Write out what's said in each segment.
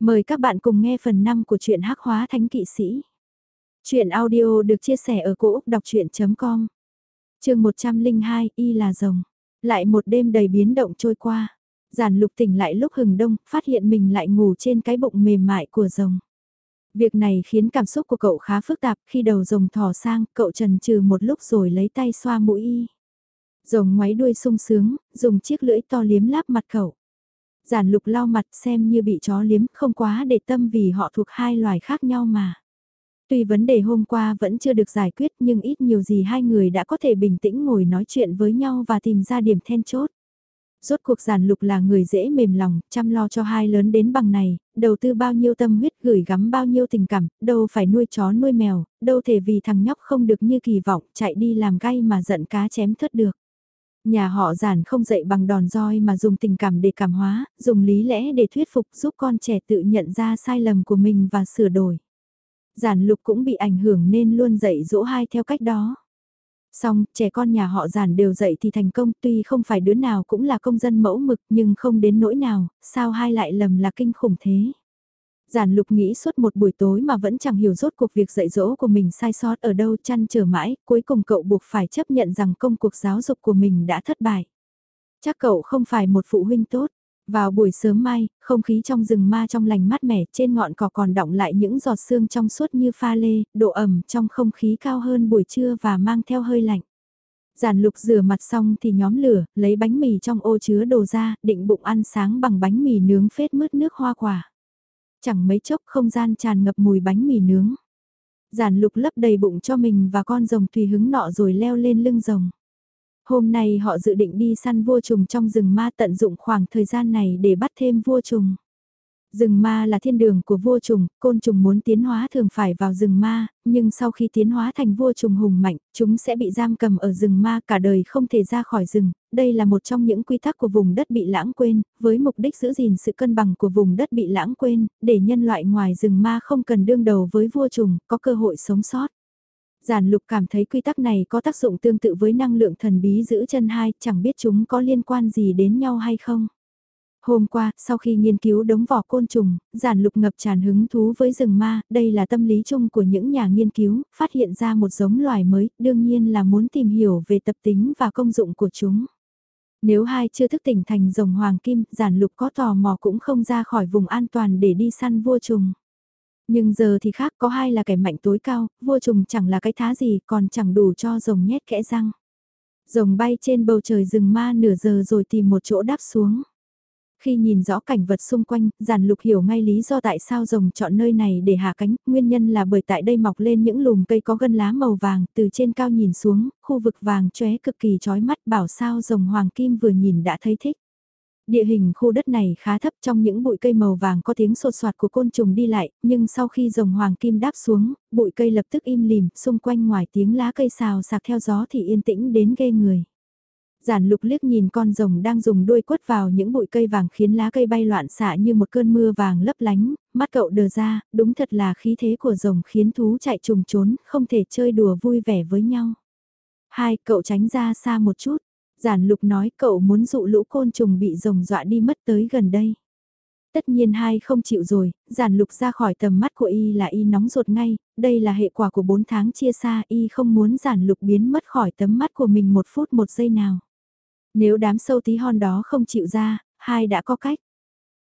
Mời các bạn cùng nghe phần 5 của truyện Hắc Hóa Thánh Kỵ Sĩ. Chuyện audio được chia sẻ ở cỗ đọc chuyện.com Trường 102 Y là rồng. Lại một đêm đầy biến động trôi qua. Giản lục tỉnh lại lúc hừng đông, phát hiện mình lại ngủ trên cái bụng mềm mại của rồng. Việc này khiến cảm xúc của cậu khá phức tạp khi đầu rồng thò sang, cậu trần trừ một lúc rồi lấy tay xoa mũi y. Rồng ngoáy đuôi sung sướng, dùng chiếc lưỡi to liếm láp mặt cậu. Giản lục lau mặt xem như bị chó liếm không quá để tâm vì họ thuộc hai loài khác nhau mà. Tuy vấn đề hôm qua vẫn chưa được giải quyết nhưng ít nhiều gì hai người đã có thể bình tĩnh ngồi nói chuyện với nhau và tìm ra điểm then chốt. Rốt cuộc giản lục là người dễ mềm lòng, chăm lo cho hai lớn đến bằng này, đầu tư bao nhiêu tâm huyết gửi gắm bao nhiêu tình cảm, đâu phải nuôi chó nuôi mèo, đâu thể vì thằng nhóc không được như kỳ vọng, chạy đi làm gay mà giận cá chém thất được. Nhà họ giản không dạy bằng đòn roi mà dùng tình cảm để cảm hóa, dùng lý lẽ để thuyết phục giúp con trẻ tự nhận ra sai lầm của mình và sửa đổi. Giản lục cũng bị ảnh hưởng nên luôn dạy dỗ hai theo cách đó. Xong, trẻ con nhà họ giản đều dạy thì thành công tuy không phải đứa nào cũng là công dân mẫu mực nhưng không đến nỗi nào, sao hai lại lầm là kinh khủng thế. Giản lục nghĩ suốt một buổi tối mà vẫn chẳng hiểu rốt cuộc việc dạy dỗ của mình sai sót ở đâu chăn trở mãi, cuối cùng cậu buộc phải chấp nhận rằng công cuộc giáo dục của mình đã thất bại. Chắc cậu không phải một phụ huynh tốt. Vào buổi sớm mai, không khí trong rừng ma trong lành mát mẻ, trên ngọn cỏ còn đọng lại những giọt sương trong suốt như pha lê, độ ẩm trong không khí cao hơn buổi trưa và mang theo hơi lạnh. Giản lục rửa mặt xong thì nhóm lửa, lấy bánh mì trong ô chứa đồ ra, định bụng ăn sáng bằng bánh mì nướng phết mứt nước hoa quả. Chẳng mấy chốc không gian tràn ngập mùi bánh mì nướng. Giản lục lấp đầy bụng cho mình và con rồng tùy hứng nọ rồi leo lên lưng rồng. Hôm nay họ dự định đi săn vua trùng trong rừng ma tận dụng khoảng thời gian này để bắt thêm vua trùng. Rừng ma là thiên đường của vua trùng, côn trùng muốn tiến hóa thường phải vào rừng ma, nhưng sau khi tiến hóa thành vua trùng hùng mạnh, chúng sẽ bị giam cầm ở rừng ma cả đời không thể ra khỏi rừng. Đây là một trong những quy tắc của vùng đất bị lãng quên, với mục đích giữ gìn sự cân bằng của vùng đất bị lãng quên, để nhân loại ngoài rừng ma không cần đương đầu với vua trùng, có cơ hội sống sót. Giản lục cảm thấy quy tắc này có tác dụng tương tự với năng lượng thần bí giữ chân hai, chẳng biết chúng có liên quan gì đến nhau hay không. Hôm qua, sau khi nghiên cứu đống vỏ côn trùng, giản lục ngập tràn hứng thú với rừng ma, đây là tâm lý chung của những nhà nghiên cứu, phát hiện ra một giống loài mới, đương nhiên là muốn tìm hiểu về tập tính và công dụng của chúng. Nếu hai chưa thức tỉnh thành rồng hoàng kim, giản lục có tò mò cũng không ra khỏi vùng an toàn để đi săn vua trùng. Nhưng giờ thì khác có hai là kẻ mạnh tối cao, vua trùng chẳng là cái thá gì còn chẳng đủ cho rồng nhét kẽ răng. Rồng bay trên bầu trời rừng ma nửa giờ rồi tìm một chỗ đáp xuống. Khi nhìn rõ cảnh vật xung quanh, giản lục hiểu ngay lý do tại sao rồng chọn nơi này để hạ cánh, nguyên nhân là bởi tại đây mọc lên những lùm cây có gân lá màu vàng, từ trên cao nhìn xuống, khu vực vàng chóe cực kỳ chói mắt bảo sao rồng hoàng kim vừa nhìn đã thấy thích. Địa hình khu đất này khá thấp trong những bụi cây màu vàng có tiếng sột soạt của côn trùng đi lại, nhưng sau khi rồng hoàng kim đáp xuống, bụi cây lập tức im lìm, xung quanh ngoài tiếng lá cây xào sạc theo gió thì yên tĩnh đến ghê người. Giản lục liếc nhìn con rồng đang dùng đuôi quất vào những bụi cây vàng khiến lá cây bay loạn xạ như một cơn mưa vàng lấp lánh, mắt cậu đờ ra, đúng thật là khí thế của rồng khiến thú chạy trùng trốn, không thể chơi đùa vui vẻ với nhau. Hai, cậu tránh ra xa một chút. Giản lục nói cậu muốn dụ lũ côn trùng bị rồng dọa đi mất tới gần đây. Tất nhiên hai không chịu rồi, giản lục ra khỏi tầm mắt của y là y nóng ruột ngay, đây là hệ quả của 4 tháng chia xa y không muốn giản lục biến mất khỏi tấm mắt của mình một phút một giây nào. Nếu đám sâu tí hon đó không chịu ra, hai đã có cách.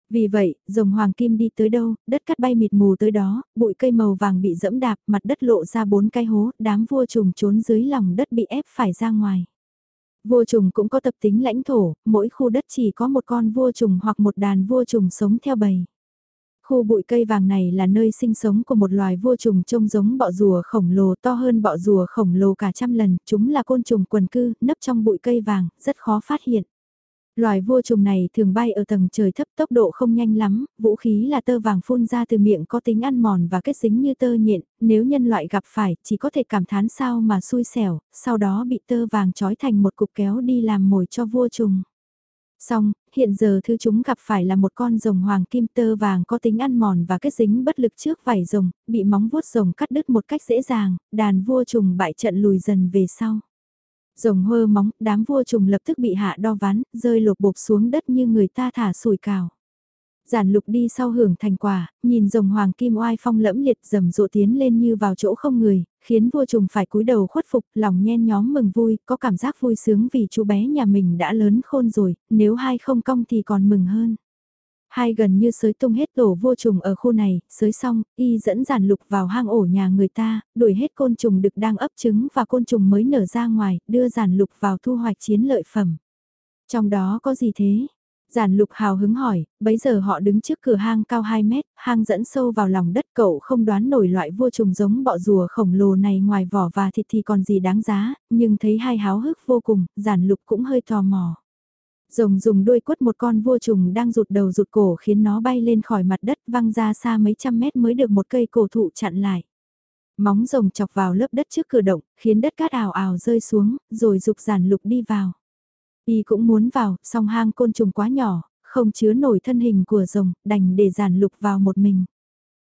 Vì vậy, rồng hoàng kim đi tới đâu, đất cắt bay mịt mù tới đó, bụi cây màu vàng bị dẫm đạp, mặt đất lộ ra bốn cái hố, đám vua trùng trốn dưới lòng đất bị ép phải ra ngoài. Vua trùng cũng có tập tính lãnh thổ, mỗi khu đất chỉ có một con vua trùng hoặc một đàn vua trùng sống theo bầy. Khu bụi cây vàng này là nơi sinh sống của một loài vua trùng trông giống bọ rùa khổng lồ to hơn bọ rùa khổng lồ cả trăm lần, chúng là côn trùng quần cư, nấp trong bụi cây vàng, rất khó phát hiện. Loài vua trùng này thường bay ở tầng trời thấp tốc độ không nhanh lắm, vũ khí là tơ vàng phun ra từ miệng có tính ăn mòn và kết dính như tơ nhện, nếu nhân loại gặp phải chỉ có thể cảm thán sao mà xui xẻo, sau đó bị tơ vàng trói thành một cục kéo đi làm mồi cho vua trùng. Xong, hiện giờ thứ chúng gặp phải là một con rồng hoàng kim tơ vàng có tính ăn mòn và kết dính bất lực trước vảy rồng, bị móng vuốt rồng cắt đứt một cách dễ dàng, đàn vua trùng bại trận lùi dần về sau. Rồng hơ móng, đám vua trùng lập tức bị hạ đo ván, rơi lột bột xuống đất như người ta thả sủi cào. Giản lục đi sau hưởng thành quả, nhìn rồng hoàng kim oai phong lẫm liệt rầm rộ tiến lên như vào chỗ không người, khiến vua trùng phải cúi đầu khuất phục, lòng nhen nhóm mừng vui, có cảm giác vui sướng vì chú bé nhà mình đã lớn khôn rồi, nếu hai không cong thì còn mừng hơn. Hai gần như sới tung hết tổ vô trùng ở khu này, sới xong, y dẫn giản lục vào hang ổ nhà người ta, đuổi hết côn trùng đực đang ấp trứng và côn trùng mới nở ra ngoài, đưa giản lục vào thu hoạch chiến lợi phẩm. Trong đó có gì thế? Giản lục hào hứng hỏi, bấy giờ họ đứng trước cửa hang cao 2 mét, hang dẫn sâu vào lòng đất cậu không đoán nổi loại vua trùng giống bọ rùa khổng lồ này ngoài vỏ và thịt thì còn gì đáng giá, nhưng thấy hai háo hức vô cùng, giản lục cũng hơi tò mò. Rồng dùng đuôi quất một con vua trùng đang rụt đầu rụt cổ khiến nó bay lên khỏi mặt đất văng ra xa mấy trăm mét mới được một cây cổ thụ chặn lại. Móng rồng chọc vào lớp đất trước cửa động, khiến đất cát ảo ảo rơi xuống, rồi dục giản lục đi vào. Y cũng muốn vào, song hang côn trùng quá nhỏ, không chứa nổi thân hình của rồng, đành để giản lục vào một mình.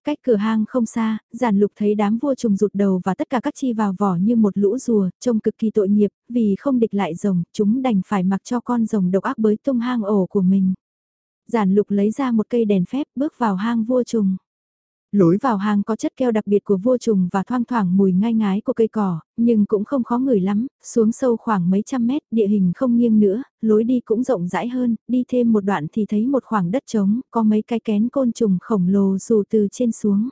Cách cửa hang không xa, giản lục thấy đám vua trùng rụt đầu và tất cả các chi vào vỏ như một lũ rùa, trông cực kỳ tội nghiệp, vì không địch lại rồng, chúng đành phải mặc cho con rồng độc ác bới tung hang ổ của mình. Giản lục lấy ra một cây đèn phép bước vào hang vua trùng. Lối vào hang có chất keo đặc biệt của vua trùng và thoang thoảng mùi ngai ngái của cây cỏ, nhưng cũng không khó ngửi lắm, xuống sâu khoảng mấy trăm mét, địa hình không nghiêng nữa, lối đi cũng rộng rãi hơn, đi thêm một đoạn thì thấy một khoảng đất trống, có mấy cái kén côn trùng khổng lồ dù từ trên xuống.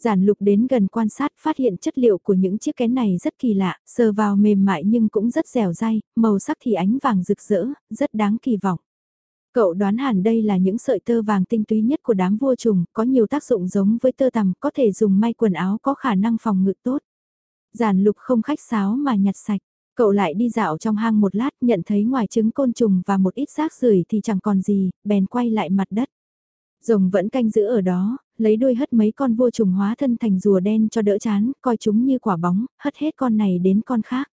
Giản lục đến gần quan sát phát hiện chất liệu của những chiếc kén này rất kỳ lạ, sờ vào mềm mại nhưng cũng rất dẻo dai, màu sắc thì ánh vàng rực rỡ, rất đáng kỳ vọng. Cậu đoán hẳn đây là những sợi tơ vàng tinh túy nhất của đám vua trùng, có nhiều tác dụng giống với tơ tằm, có thể dùng may quần áo có khả năng phòng ngự tốt. Giản lục không khách sáo mà nhặt sạch. Cậu lại đi dạo trong hang một lát nhận thấy ngoài trứng côn trùng và một ít rác rưởi thì chẳng còn gì, bèn quay lại mặt đất. Rồng vẫn canh giữ ở đó, lấy đuôi hất mấy con vua trùng hóa thân thành rùa đen cho đỡ chán, coi chúng như quả bóng, hất hết con này đến con khác.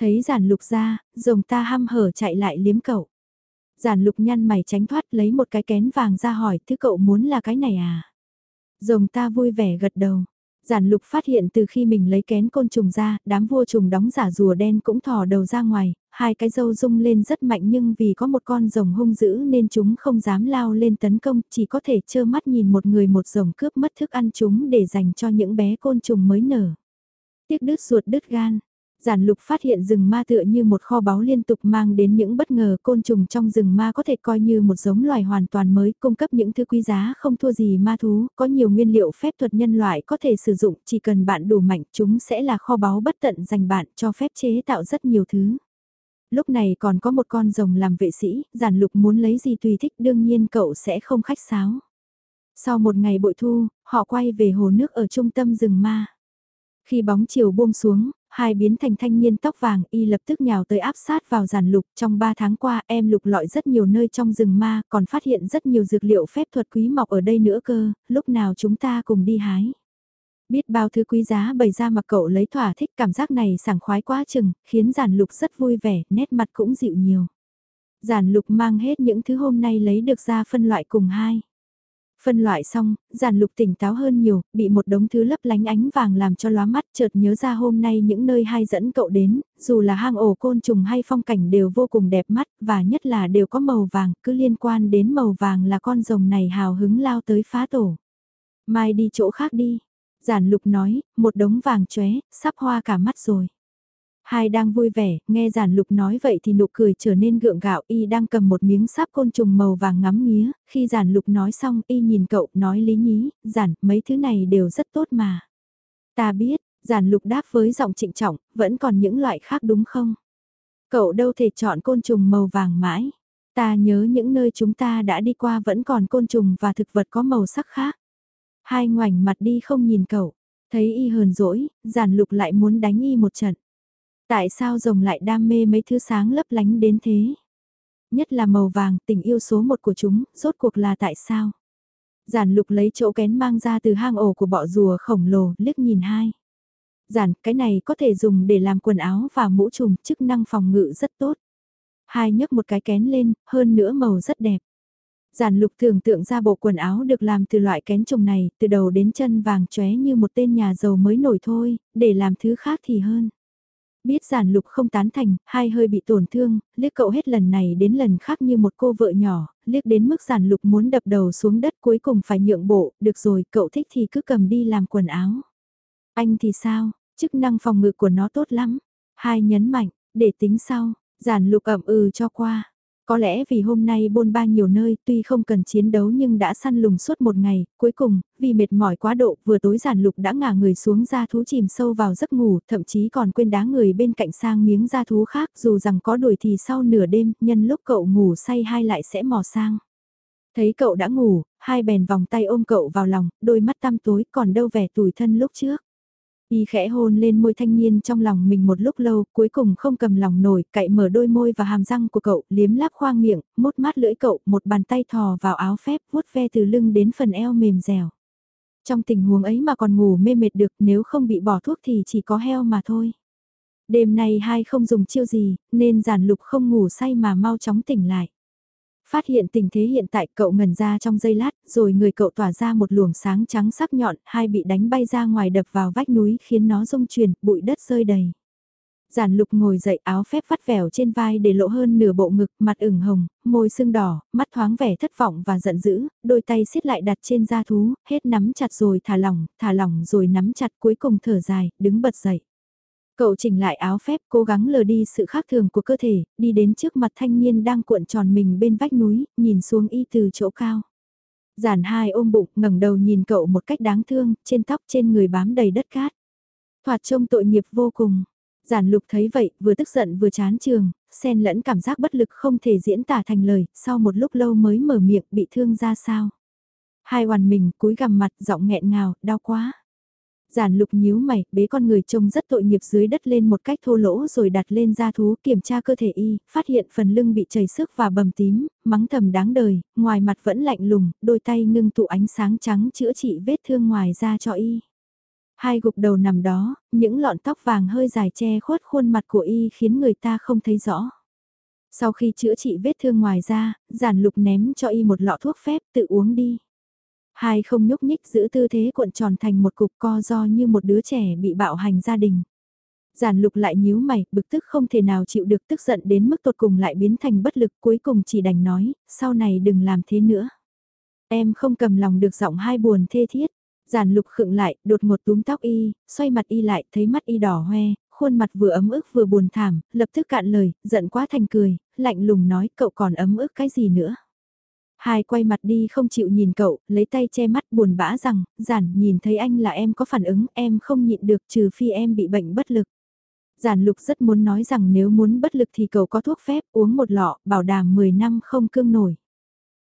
Thấy giản lục ra, rồng ta ham hở chạy lại liếm cậu. Giản lục nhăn mày tránh thoát lấy một cái kén vàng ra hỏi thứ cậu muốn là cái này à? Rồng ta vui vẻ gật đầu. Giản lục phát hiện từ khi mình lấy kén côn trùng ra, đám vua trùng đóng giả rùa đen cũng thò đầu ra ngoài, hai cái dâu rung lên rất mạnh nhưng vì có một con rồng hung dữ nên chúng không dám lao lên tấn công, chỉ có thể trơ mắt nhìn một người một rồng cướp mất thức ăn chúng để dành cho những bé côn trùng mới nở. Tiếc đứt ruột đứt gan, Giản lục phát hiện rừng ma tựa như một kho báu liên tục mang đến những bất ngờ côn trùng trong rừng ma có thể coi như một giống loài hoàn toàn mới, cung cấp những thứ quý giá không thua gì ma thú, có nhiều nguyên liệu phép thuật nhân loại có thể sử dụng, chỉ cần bạn đủ mạnh chúng sẽ là kho báu bất tận dành bạn cho phép chế tạo rất nhiều thứ. Lúc này còn có một con rồng làm vệ sĩ, giản lục muốn lấy gì tùy thích đương nhiên cậu sẽ không khách sáo. Sau một ngày bội thu, họ quay về hồ nước ở trung tâm rừng ma. Khi bóng chiều buông xuống, hai biến thành thanh niên tóc vàng y lập tức nhào tới áp sát vào giàn lục. Trong ba tháng qua em lục lọi rất nhiều nơi trong rừng ma, còn phát hiện rất nhiều dược liệu phép thuật quý mọc ở đây nữa cơ, lúc nào chúng ta cùng đi hái. Biết bao thứ quý giá bày ra mà cậu lấy thỏa thích cảm giác này sảng khoái quá chừng, khiến giản lục rất vui vẻ, nét mặt cũng dịu nhiều. Giản lục mang hết những thứ hôm nay lấy được ra phân loại cùng hai. Phân loại xong, giản lục tỉnh táo hơn nhiều, bị một đống thứ lấp lánh ánh vàng làm cho lóa mắt chợt nhớ ra hôm nay những nơi hay dẫn cậu đến, dù là hang ổ côn trùng hay phong cảnh đều vô cùng đẹp mắt, và nhất là đều có màu vàng, cứ liên quan đến màu vàng là con rồng này hào hứng lao tới phá tổ. Mai đi chỗ khác đi. Giản lục nói, một đống vàng chóe, sắp hoa cả mắt rồi. Hai đang vui vẻ, nghe giản lục nói vậy thì nụ cười trở nên gượng gạo y đang cầm một miếng sáp côn trùng màu vàng ngắm nghía, khi giản lục nói xong y nhìn cậu nói lý nhí, giản, mấy thứ này đều rất tốt mà. Ta biết, giản lục đáp với giọng trịnh trọng, vẫn còn những loại khác đúng không? Cậu đâu thể chọn côn trùng màu vàng mãi. Ta nhớ những nơi chúng ta đã đi qua vẫn còn côn trùng và thực vật có màu sắc khác. Hai ngoảnh mặt đi không nhìn cậu, thấy y hờn dỗi, giản lục lại muốn đánh y một trận. Tại sao rồng lại đam mê mấy thứ sáng lấp lánh đến thế? Nhất là màu vàng, tình yêu số một của chúng, rốt cuộc là tại sao? Giản lục lấy chỗ kén mang ra từ hang ổ của bọ rùa khổng lồ, liếc nhìn hai. Giản, cái này có thể dùng để làm quần áo và mũ trùm, chức năng phòng ngự rất tốt. Hai nhấc một cái kén lên, hơn nữa màu rất đẹp. Giản lục tưởng tượng ra bộ quần áo được làm từ loại kén trùng này, từ đầu đến chân vàng chóe như một tên nhà giàu mới nổi thôi, để làm thứ khác thì hơn. Biết giản lục không tán thành, hai hơi bị tổn thương, liếc cậu hết lần này đến lần khác như một cô vợ nhỏ, liếc đến mức giản lục muốn đập đầu xuống đất cuối cùng phải nhượng bộ, được rồi, cậu thích thì cứ cầm đi làm quần áo. Anh thì sao, chức năng phòng ngự của nó tốt lắm. Hai nhấn mạnh, để tính sau, giản lục ẩm ừ cho qua. Có lẽ vì hôm nay bôn ba nhiều nơi, tuy không cần chiến đấu nhưng đã săn lùng suốt một ngày, cuối cùng, vì mệt mỏi quá độ, vừa tối giản lục đã ngả người xuống ra thú chìm sâu vào giấc ngủ, thậm chí còn quên đá người bên cạnh sang miếng da thú khác, dù rằng có đuổi thì sau nửa đêm, nhân lúc cậu ngủ say hai lại sẽ mò sang. Thấy cậu đã ngủ, hai bèn vòng tay ôm cậu vào lòng, đôi mắt tăm tối còn đâu vẻ tủi thân lúc trước. Y khẽ hôn lên môi thanh niên trong lòng mình một lúc lâu, cuối cùng không cầm lòng nổi, cậy mở đôi môi và hàm răng của cậu, liếm láp khoang miệng, mút mát lưỡi cậu, một bàn tay thò vào áo phép, vuốt ve từ lưng đến phần eo mềm dẻo. Trong tình huống ấy mà còn ngủ mê mệt được, nếu không bị bỏ thuốc thì chỉ có heo mà thôi. Đêm nay hai không dùng chiêu gì, nên giản lục không ngủ say mà mau chóng tỉnh lại. Phát hiện tình thế hiện tại cậu ngần ra trong giây lát, rồi người cậu tỏa ra một luồng sáng trắng sắc nhọn, hai bị đánh bay ra ngoài đập vào vách núi khiến nó rung chuyển, bụi đất rơi đầy. Giản lục ngồi dậy áo phép vắt vẻo trên vai để lộ hơn nửa bộ ngực, mặt ửng hồng, môi sưng đỏ, mắt thoáng vẻ thất vọng và giận dữ, đôi tay siết lại đặt trên da thú, hết nắm chặt rồi thả lỏng, thả lỏng rồi nắm chặt cuối cùng thở dài, đứng bật dậy. Cậu chỉnh lại áo phép cố gắng lờ đi sự khác thường của cơ thể, đi đến trước mặt thanh niên đang cuộn tròn mình bên vách núi, nhìn xuống y từ chỗ cao. Giản hai ôm bụng ngẩng đầu nhìn cậu một cách đáng thương, trên tóc trên người bám đầy đất cát. Thoạt trông tội nghiệp vô cùng. Giản lục thấy vậy, vừa tức giận vừa chán trường, xen lẫn cảm giác bất lực không thể diễn tả thành lời, sau một lúc lâu mới mở miệng bị thương ra sao. Hai hoàn mình cúi gằm mặt giọng nghẹn ngào, đau quá. Giản lục nhíu mày, bế con người trông rất tội nghiệp dưới đất lên một cách thô lỗ rồi đặt lên da thú kiểm tra cơ thể y, phát hiện phần lưng bị chảy sức và bầm tím, mắng thầm đáng đời, ngoài mặt vẫn lạnh lùng, đôi tay ngưng tụ ánh sáng trắng chữa trị vết thương ngoài da cho y. Hai gục đầu nằm đó, những lọn tóc vàng hơi dài che khuất khuôn mặt của y khiến người ta không thấy rõ. Sau khi chữa trị vết thương ngoài da, giản lục ném cho y một lọ thuốc phép tự uống đi. Hai không nhúc nhích giữ tư thế cuộn tròn thành một cục co do như một đứa trẻ bị bạo hành gia đình. Giản lục lại nhíu mày, bực tức không thể nào chịu được tức giận đến mức tột cùng lại biến thành bất lực cuối cùng chỉ đành nói, sau này đừng làm thế nữa. Em không cầm lòng được giọng hai buồn thê thiết. Giản lục khựng lại, đột ngột túm tóc y, xoay mặt y lại, thấy mắt y đỏ hoe, khuôn mặt vừa ấm ức vừa buồn thảm, lập tức cạn lời, giận quá thành cười, lạnh lùng nói cậu còn ấm ức cái gì nữa. Hai quay mặt đi không chịu nhìn cậu, lấy tay che mắt buồn bã rằng, giản nhìn thấy anh là em có phản ứng, em không nhịn được trừ phi em bị bệnh bất lực. Giản lục rất muốn nói rằng nếu muốn bất lực thì cậu có thuốc phép uống một lọ, bảo đảm 10 năm không cương nổi.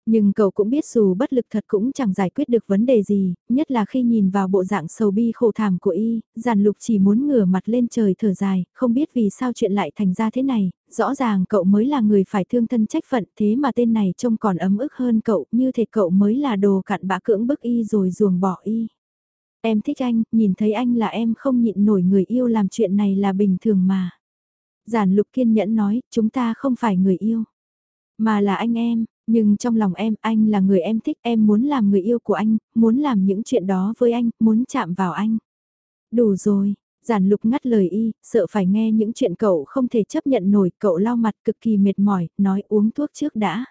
Nhưng cậu cũng biết dù bất lực thật cũng chẳng giải quyết được vấn đề gì, nhất là khi nhìn vào bộ dạng sầu bi khổ thảm của y, giản lục chỉ muốn ngửa mặt lên trời thở dài, không biết vì sao chuyện lại thành ra thế này, rõ ràng cậu mới là người phải thương thân trách phận thế mà tên này trông còn ấm ức hơn cậu, như thể cậu mới là đồ cặn bã cưỡng bức y rồi ruồng bỏ y. Em thích anh, nhìn thấy anh là em không nhịn nổi người yêu làm chuyện này là bình thường mà. Giản lục kiên nhẫn nói, chúng ta không phải người yêu, mà là anh em, nhưng trong lòng em, anh là người em thích, em muốn làm người yêu của anh, muốn làm những chuyện đó với anh, muốn chạm vào anh. Đủ rồi, giản lục ngắt lời y, sợ phải nghe những chuyện cậu không thể chấp nhận nổi, cậu lau mặt cực kỳ mệt mỏi, nói uống thuốc trước đã.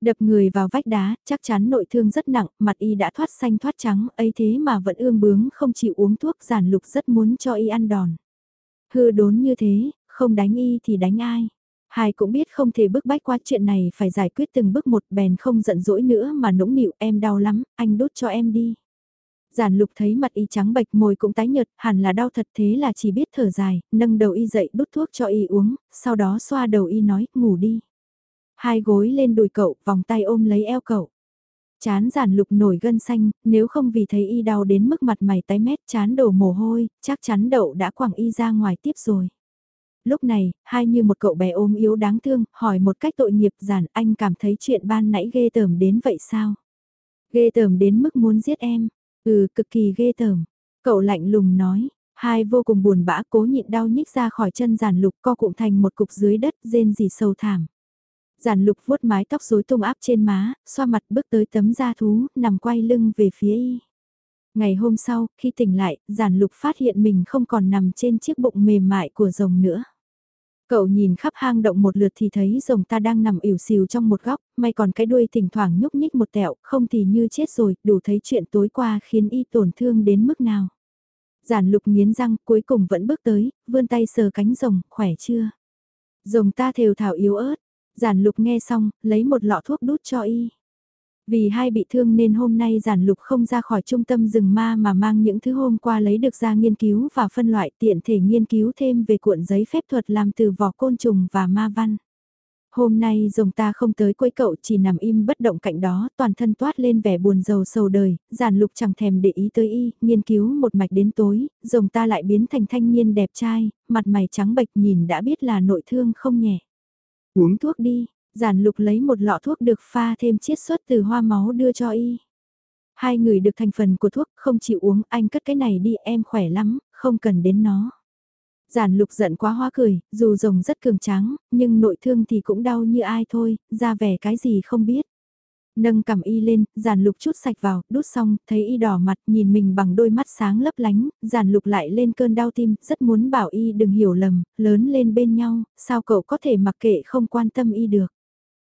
Đập người vào vách đá, chắc chắn nội thương rất nặng, mặt y đã thoát xanh thoát trắng, ấy thế mà vẫn ương bướng không chịu uống thuốc, giản lục rất muốn cho y ăn đòn. Hư đốn như thế, không đánh y thì đánh ai. Hai cũng biết không thể bức bách qua chuyện này phải giải quyết từng bước một bèn không giận dỗi nữa mà nũng nịu em đau lắm, anh đốt cho em đi. Giản lục thấy mặt y trắng bệch môi cũng tái nhợt, hẳn là đau thật thế là chỉ biết thở dài, nâng đầu y dậy đút thuốc cho y uống, sau đó xoa đầu y nói, ngủ đi. Hai gối lên đùi cậu, vòng tay ôm lấy eo cậu. Chán giản lục nổi gân xanh, nếu không vì thấy y đau đến mức mặt mày tái mét chán đổ mồ hôi, chắc chắn đậu đã quẳng y ra ngoài tiếp rồi. Lúc này, hai như một cậu bé ôm yếu đáng thương, hỏi một cách tội nghiệp giản anh cảm thấy chuyện ban nãy ghê tởm đến vậy sao? Ghê tởm đến mức muốn giết em. Ừ, cực kỳ ghê tởm. Cậu lạnh lùng nói, hai vô cùng buồn bã cố nhịn đau nhích ra khỏi chân giản lục co cụm thành một cục dưới đất rên rỉ sâu thảm. Giản lục vuốt mái tóc rối tung áp trên má, xoa mặt bước tới tấm da thú, nằm quay lưng về phía y. Ngày hôm sau, khi tỉnh lại, giản lục phát hiện mình không còn nằm trên chiếc bụng mềm mại của rồng nữa. Cậu nhìn khắp hang động một lượt thì thấy rồng ta đang nằm ỉu xìu trong một góc, may còn cái đuôi thỉnh thoảng nhúc nhích một tẹo, không thì như chết rồi, đủ thấy chuyện tối qua khiến y tổn thương đến mức nào. Giản lục nghiến răng cuối cùng vẫn bước tới, vươn tay sờ cánh rồng, khỏe chưa? Rồng ta thều thảo yếu ớt, giản lục nghe xong, lấy một lọ thuốc đút cho y. Vì hai bị thương nên hôm nay giản lục không ra khỏi trung tâm rừng ma mà mang những thứ hôm qua lấy được ra nghiên cứu và phân loại tiện thể nghiên cứu thêm về cuộn giấy phép thuật làm từ vỏ côn trùng và ma văn. Hôm nay rồng ta không tới quấy cậu chỉ nằm im bất động cạnh đó, toàn thân toát lên vẻ buồn rầu sầu đời, giản lục chẳng thèm để ý tới y, nghiên cứu một mạch đến tối, rồng ta lại biến thành thanh niên đẹp trai, mặt mày trắng bệch nhìn đã biết là nội thương không nhẹ. Uống thuốc đi, giản lục lấy một lọ thuốc được pha thêm chiết xuất từ hoa máu đưa cho y. Hai người được thành phần của thuốc không chịu uống anh cất cái này đi em khỏe lắm, không cần đến nó. Giản lục giận quá hoa cười, dù rồng rất cường tráng, nhưng nội thương thì cũng đau như ai thôi, ra vẻ cái gì không biết. Nâng cầm y lên, giản lục chút sạch vào, đút xong, thấy y đỏ mặt nhìn mình bằng đôi mắt sáng lấp lánh, giản lục lại lên cơn đau tim, rất muốn bảo y đừng hiểu lầm, lớn lên bên nhau, sao cậu có thể mặc kệ không quan tâm y được.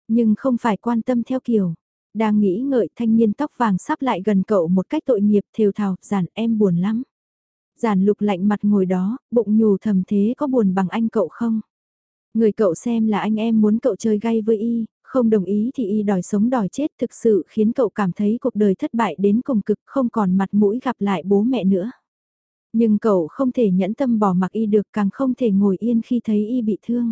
Nhưng không phải quan tâm theo kiểu, đang nghĩ ngợi thanh niên tóc vàng sắp lại gần cậu một cách tội nghiệp thều thào, giản em buồn lắm. Giản lục lạnh mặt ngồi đó, bụng nhủ thầm thế có buồn bằng anh cậu không? Người cậu xem là anh em muốn cậu chơi gay với y, không đồng ý thì y đòi sống đòi chết thực sự khiến cậu cảm thấy cuộc đời thất bại đến cùng cực không còn mặt mũi gặp lại bố mẹ nữa. Nhưng cậu không thể nhẫn tâm bỏ mặc y được càng không thể ngồi yên khi thấy y bị thương.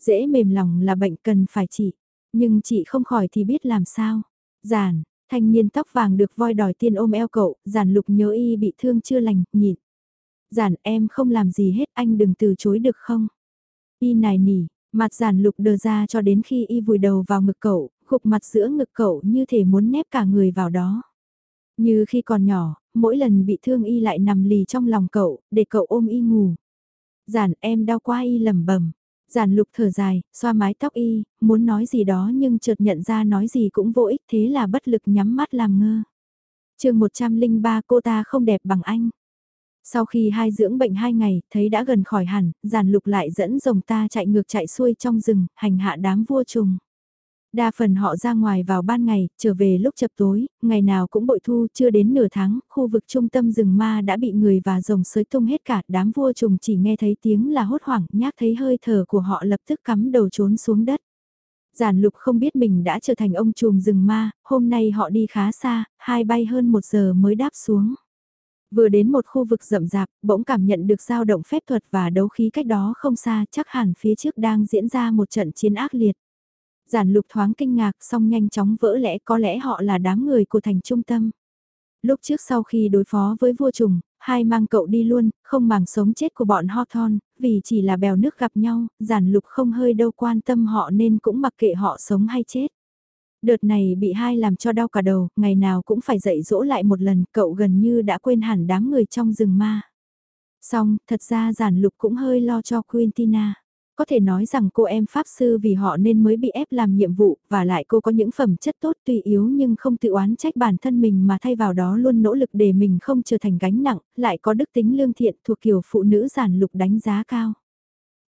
Dễ mềm lòng là bệnh cần phải trị, nhưng chị không khỏi thì biết làm sao. Giản, Thanh niên tóc vàng được voi đòi tiên ôm eo cậu, giản lục nhớ y bị thương chưa lành, nhịn. Giản em không làm gì hết anh đừng từ chối được không? Y nài nỉ, mặt giản lục đờ ra cho đến khi y vùi đầu vào ngực cậu, gục mặt giữa ngực cậu như thể muốn nép cả người vào đó. Như khi còn nhỏ, mỗi lần bị thương y lại nằm lì trong lòng cậu, để cậu ôm y ngủ. Giản em đau quá y lầm bẩm Giản lục thở dài, xoa mái tóc y, muốn nói gì đó nhưng chợt nhận ra nói gì cũng vô ích thế là bất lực nhắm mắt làm ngơ. chương 103 cô ta không đẹp bằng anh. Sau khi hai dưỡng bệnh hai ngày, thấy đã gần khỏi hẳn, giản lục lại dẫn rồng ta chạy ngược chạy xuôi trong rừng, hành hạ đám vua trùng. Đa phần họ ra ngoài vào ban ngày, trở về lúc chập tối, ngày nào cũng bội thu chưa đến nửa tháng, khu vực trung tâm rừng ma đã bị người và rồng sới tung hết cả, đám vua trùng chỉ nghe thấy tiếng là hốt hoảng, nhác thấy hơi thở của họ lập tức cắm đầu trốn xuống đất. Giản lục không biết mình đã trở thành ông trùm rừng ma, hôm nay họ đi khá xa, hai bay hơn một giờ mới đáp xuống. Vừa đến một khu vực rậm rạp, bỗng cảm nhận được dao động phép thuật và đấu khí cách đó không xa, chắc hẳn phía trước đang diễn ra một trận chiến ác liệt. Giản lục thoáng kinh ngạc xong nhanh chóng vỡ lẽ có lẽ họ là đám người của thành trung tâm. Lúc trước sau khi đối phó với vua trùng, hai mang cậu đi luôn, không màng sống chết của bọn Hawthorne, vì chỉ là bèo nước gặp nhau, giản lục không hơi đâu quan tâm họ nên cũng mặc kệ họ sống hay chết. Đợt này bị hai làm cho đau cả đầu, ngày nào cũng phải dạy dỗ lại một lần, cậu gần như đã quên hẳn đám người trong rừng ma. Xong, thật ra giản lục cũng hơi lo cho Quintina. Có thể nói rằng cô em Pháp Sư vì họ nên mới bị ép làm nhiệm vụ, và lại cô có những phẩm chất tốt tuy yếu nhưng không tự oán trách bản thân mình mà thay vào đó luôn nỗ lực để mình không trở thành gánh nặng, lại có đức tính lương thiện thuộc kiểu phụ nữ giản lục đánh giá cao.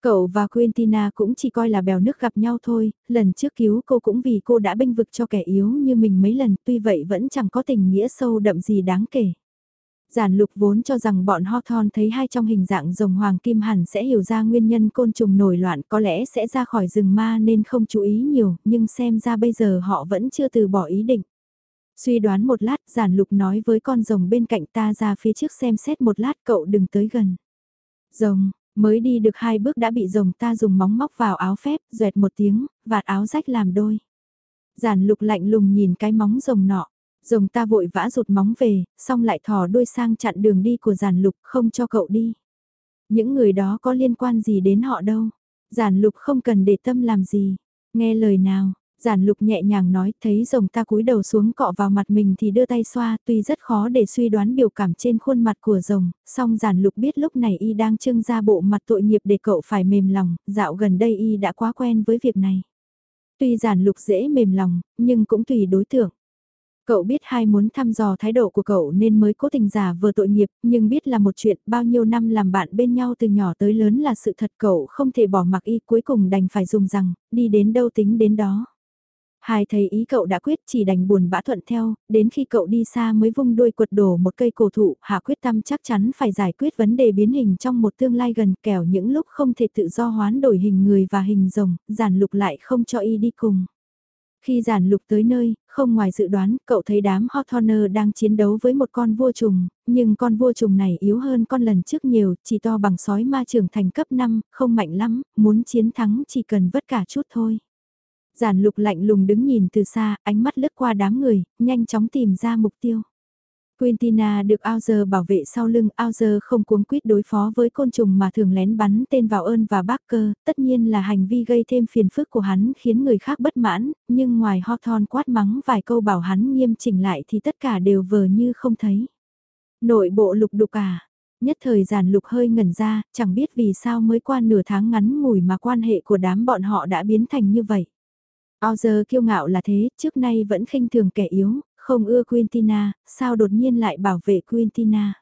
Cậu và Quintina cũng chỉ coi là bèo nước gặp nhau thôi, lần trước cứu cô cũng vì cô đã bênh vực cho kẻ yếu như mình mấy lần, tuy vậy vẫn chẳng có tình nghĩa sâu đậm gì đáng kể. Giản lục vốn cho rằng bọn Hawthorne thấy hai trong hình dạng rồng hoàng kim hẳn sẽ hiểu ra nguyên nhân côn trùng nổi loạn có lẽ sẽ ra khỏi rừng ma nên không chú ý nhiều, nhưng xem ra bây giờ họ vẫn chưa từ bỏ ý định. Suy đoán một lát, giản lục nói với con rồng bên cạnh ta ra phía trước xem xét một lát cậu đừng tới gần. Rồng, mới đi được hai bước đã bị rồng ta dùng móng móc vào áo phép, duệt một tiếng, vạt áo rách làm đôi. Giản lục lạnh lùng nhìn cái móng rồng nọ, Rồng ta vội vã rụt móng về, xong lại thò đuôi sang chặn đường đi của giản lục không cho cậu đi. Những người đó có liên quan gì đến họ đâu. Giản lục không cần để tâm làm gì. Nghe lời nào, giản lục nhẹ nhàng nói thấy rồng ta cúi đầu xuống cọ vào mặt mình thì đưa tay xoa tuy rất khó để suy đoán biểu cảm trên khuôn mặt của rồng, song giản lục biết lúc này y đang trưng ra bộ mặt tội nghiệp để cậu phải mềm lòng, dạo gần đây y đã quá quen với việc này. Tuy giản lục dễ mềm lòng, nhưng cũng tùy đối tượng. Cậu biết hai muốn thăm dò thái độ của cậu nên mới cố tình giả vừa tội nghiệp, nhưng biết là một chuyện bao nhiêu năm làm bạn bên nhau từ nhỏ tới lớn là sự thật cậu không thể bỏ mặc y cuối cùng đành phải dùng rằng, đi đến đâu tính đến đó. Hai thấy ý cậu đã quyết chỉ đành buồn bã thuận theo, đến khi cậu đi xa mới vung đuôi quật đổ một cây cổ thụ, hạ quyết tâm chắc chắn phải giải quyết vấn đề biến hình trong một tương lai gần kẻo những lúc không thể tự do hoán đổi hình người và hình rồng, giản lục lại không cho y đi cùng. Khi giản lục tới nơi, không ngoài dự đoán, cậu thấy đám Hawthorne đang chiến đấu với một con vua trùng, nhưng con vua trùng này yếu hơn con lần trước nhiều, chỉ to bằng sói ma trưởng thành cấp 5, không mạnh lắm, muốn chiến thắng chỉ cần vất cả chút thôi. Giản lục lạnh lùng đứng nhìn từ xa, ánh mắt lướt qua đám người, nhanh chóng tìm ra mục tiêu. Quintina được Auger bảo vệ sau lưng, Auger không cuống quýt đối phó với côn trùng mà thường lén bắn tên vào ơn và Barker, tất nhiên là hành vi gây thêm phiền phức của hắn khiến người khác bất mãn, nhưng ngoài Hawthorne quát mắng vài câu bảo hắn nghiêm chỉnh lại thì tất cả đều vờ như không thấy. Nội bộ lục đục à, nhất thời giản lục hơi ngẩn ra, chẳng biết vì sao mới qua nửa tháng ngắn ngủi mà quan hệ của đám bọn họ đã biến thành như vậy. Auger kiêu ngạo là thế, trước nay vẫn khinh thường kẻ yếu, không ưa Quintina, sao đột nhiên lại bảo vệ Quintina.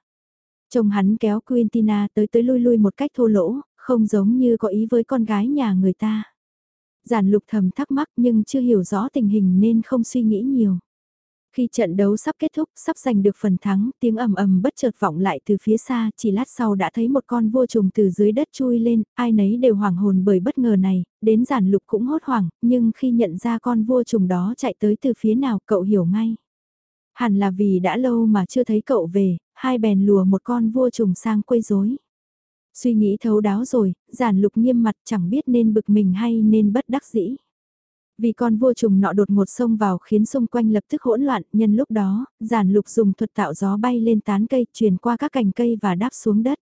Chồng hắn kéo Quintina tới tới lui lui một cách thô lỗ, không giống như có ý với con gái nhà người ta. Giản lục thầm thắc mắc nhưng chưa hiểu rõ tình hình nên không suy nghĩ nhiều. Khi trận đấu sắp kết thúc, sắp giành được phần thắng, tiếng ầm ầm bất chợt vọng lại từ phía xa, chỉ lát sau đã thấy một con vua trùng từ dưới đất chui lên, ai nấy đều hoảng hồn bởi bất ngờ này, đến giản lục cũng hốt hoảng, nhưng khi nhận ra con vua trùng đó chạy tới từ phía nào cậu hiểu ngay. Hẳn là vì đã lâu mà chưa thấy cậu về, hai bèn lùa một con vua trùng sang quấy rối. Suy nghĩ thấu đáo rồi, giản lục nghiêm mặt chẳng biết nên bực mình hay nên bất đắc dĩ. Vì con vua trùng nọ đột ngột xông vào khiến xung quanh lập tức hỗn loạn, nhân lúc đó, giản lục dùng thuật tạo gió bay lên tán cây, truyền qua các cành cây và đáp xuống đất.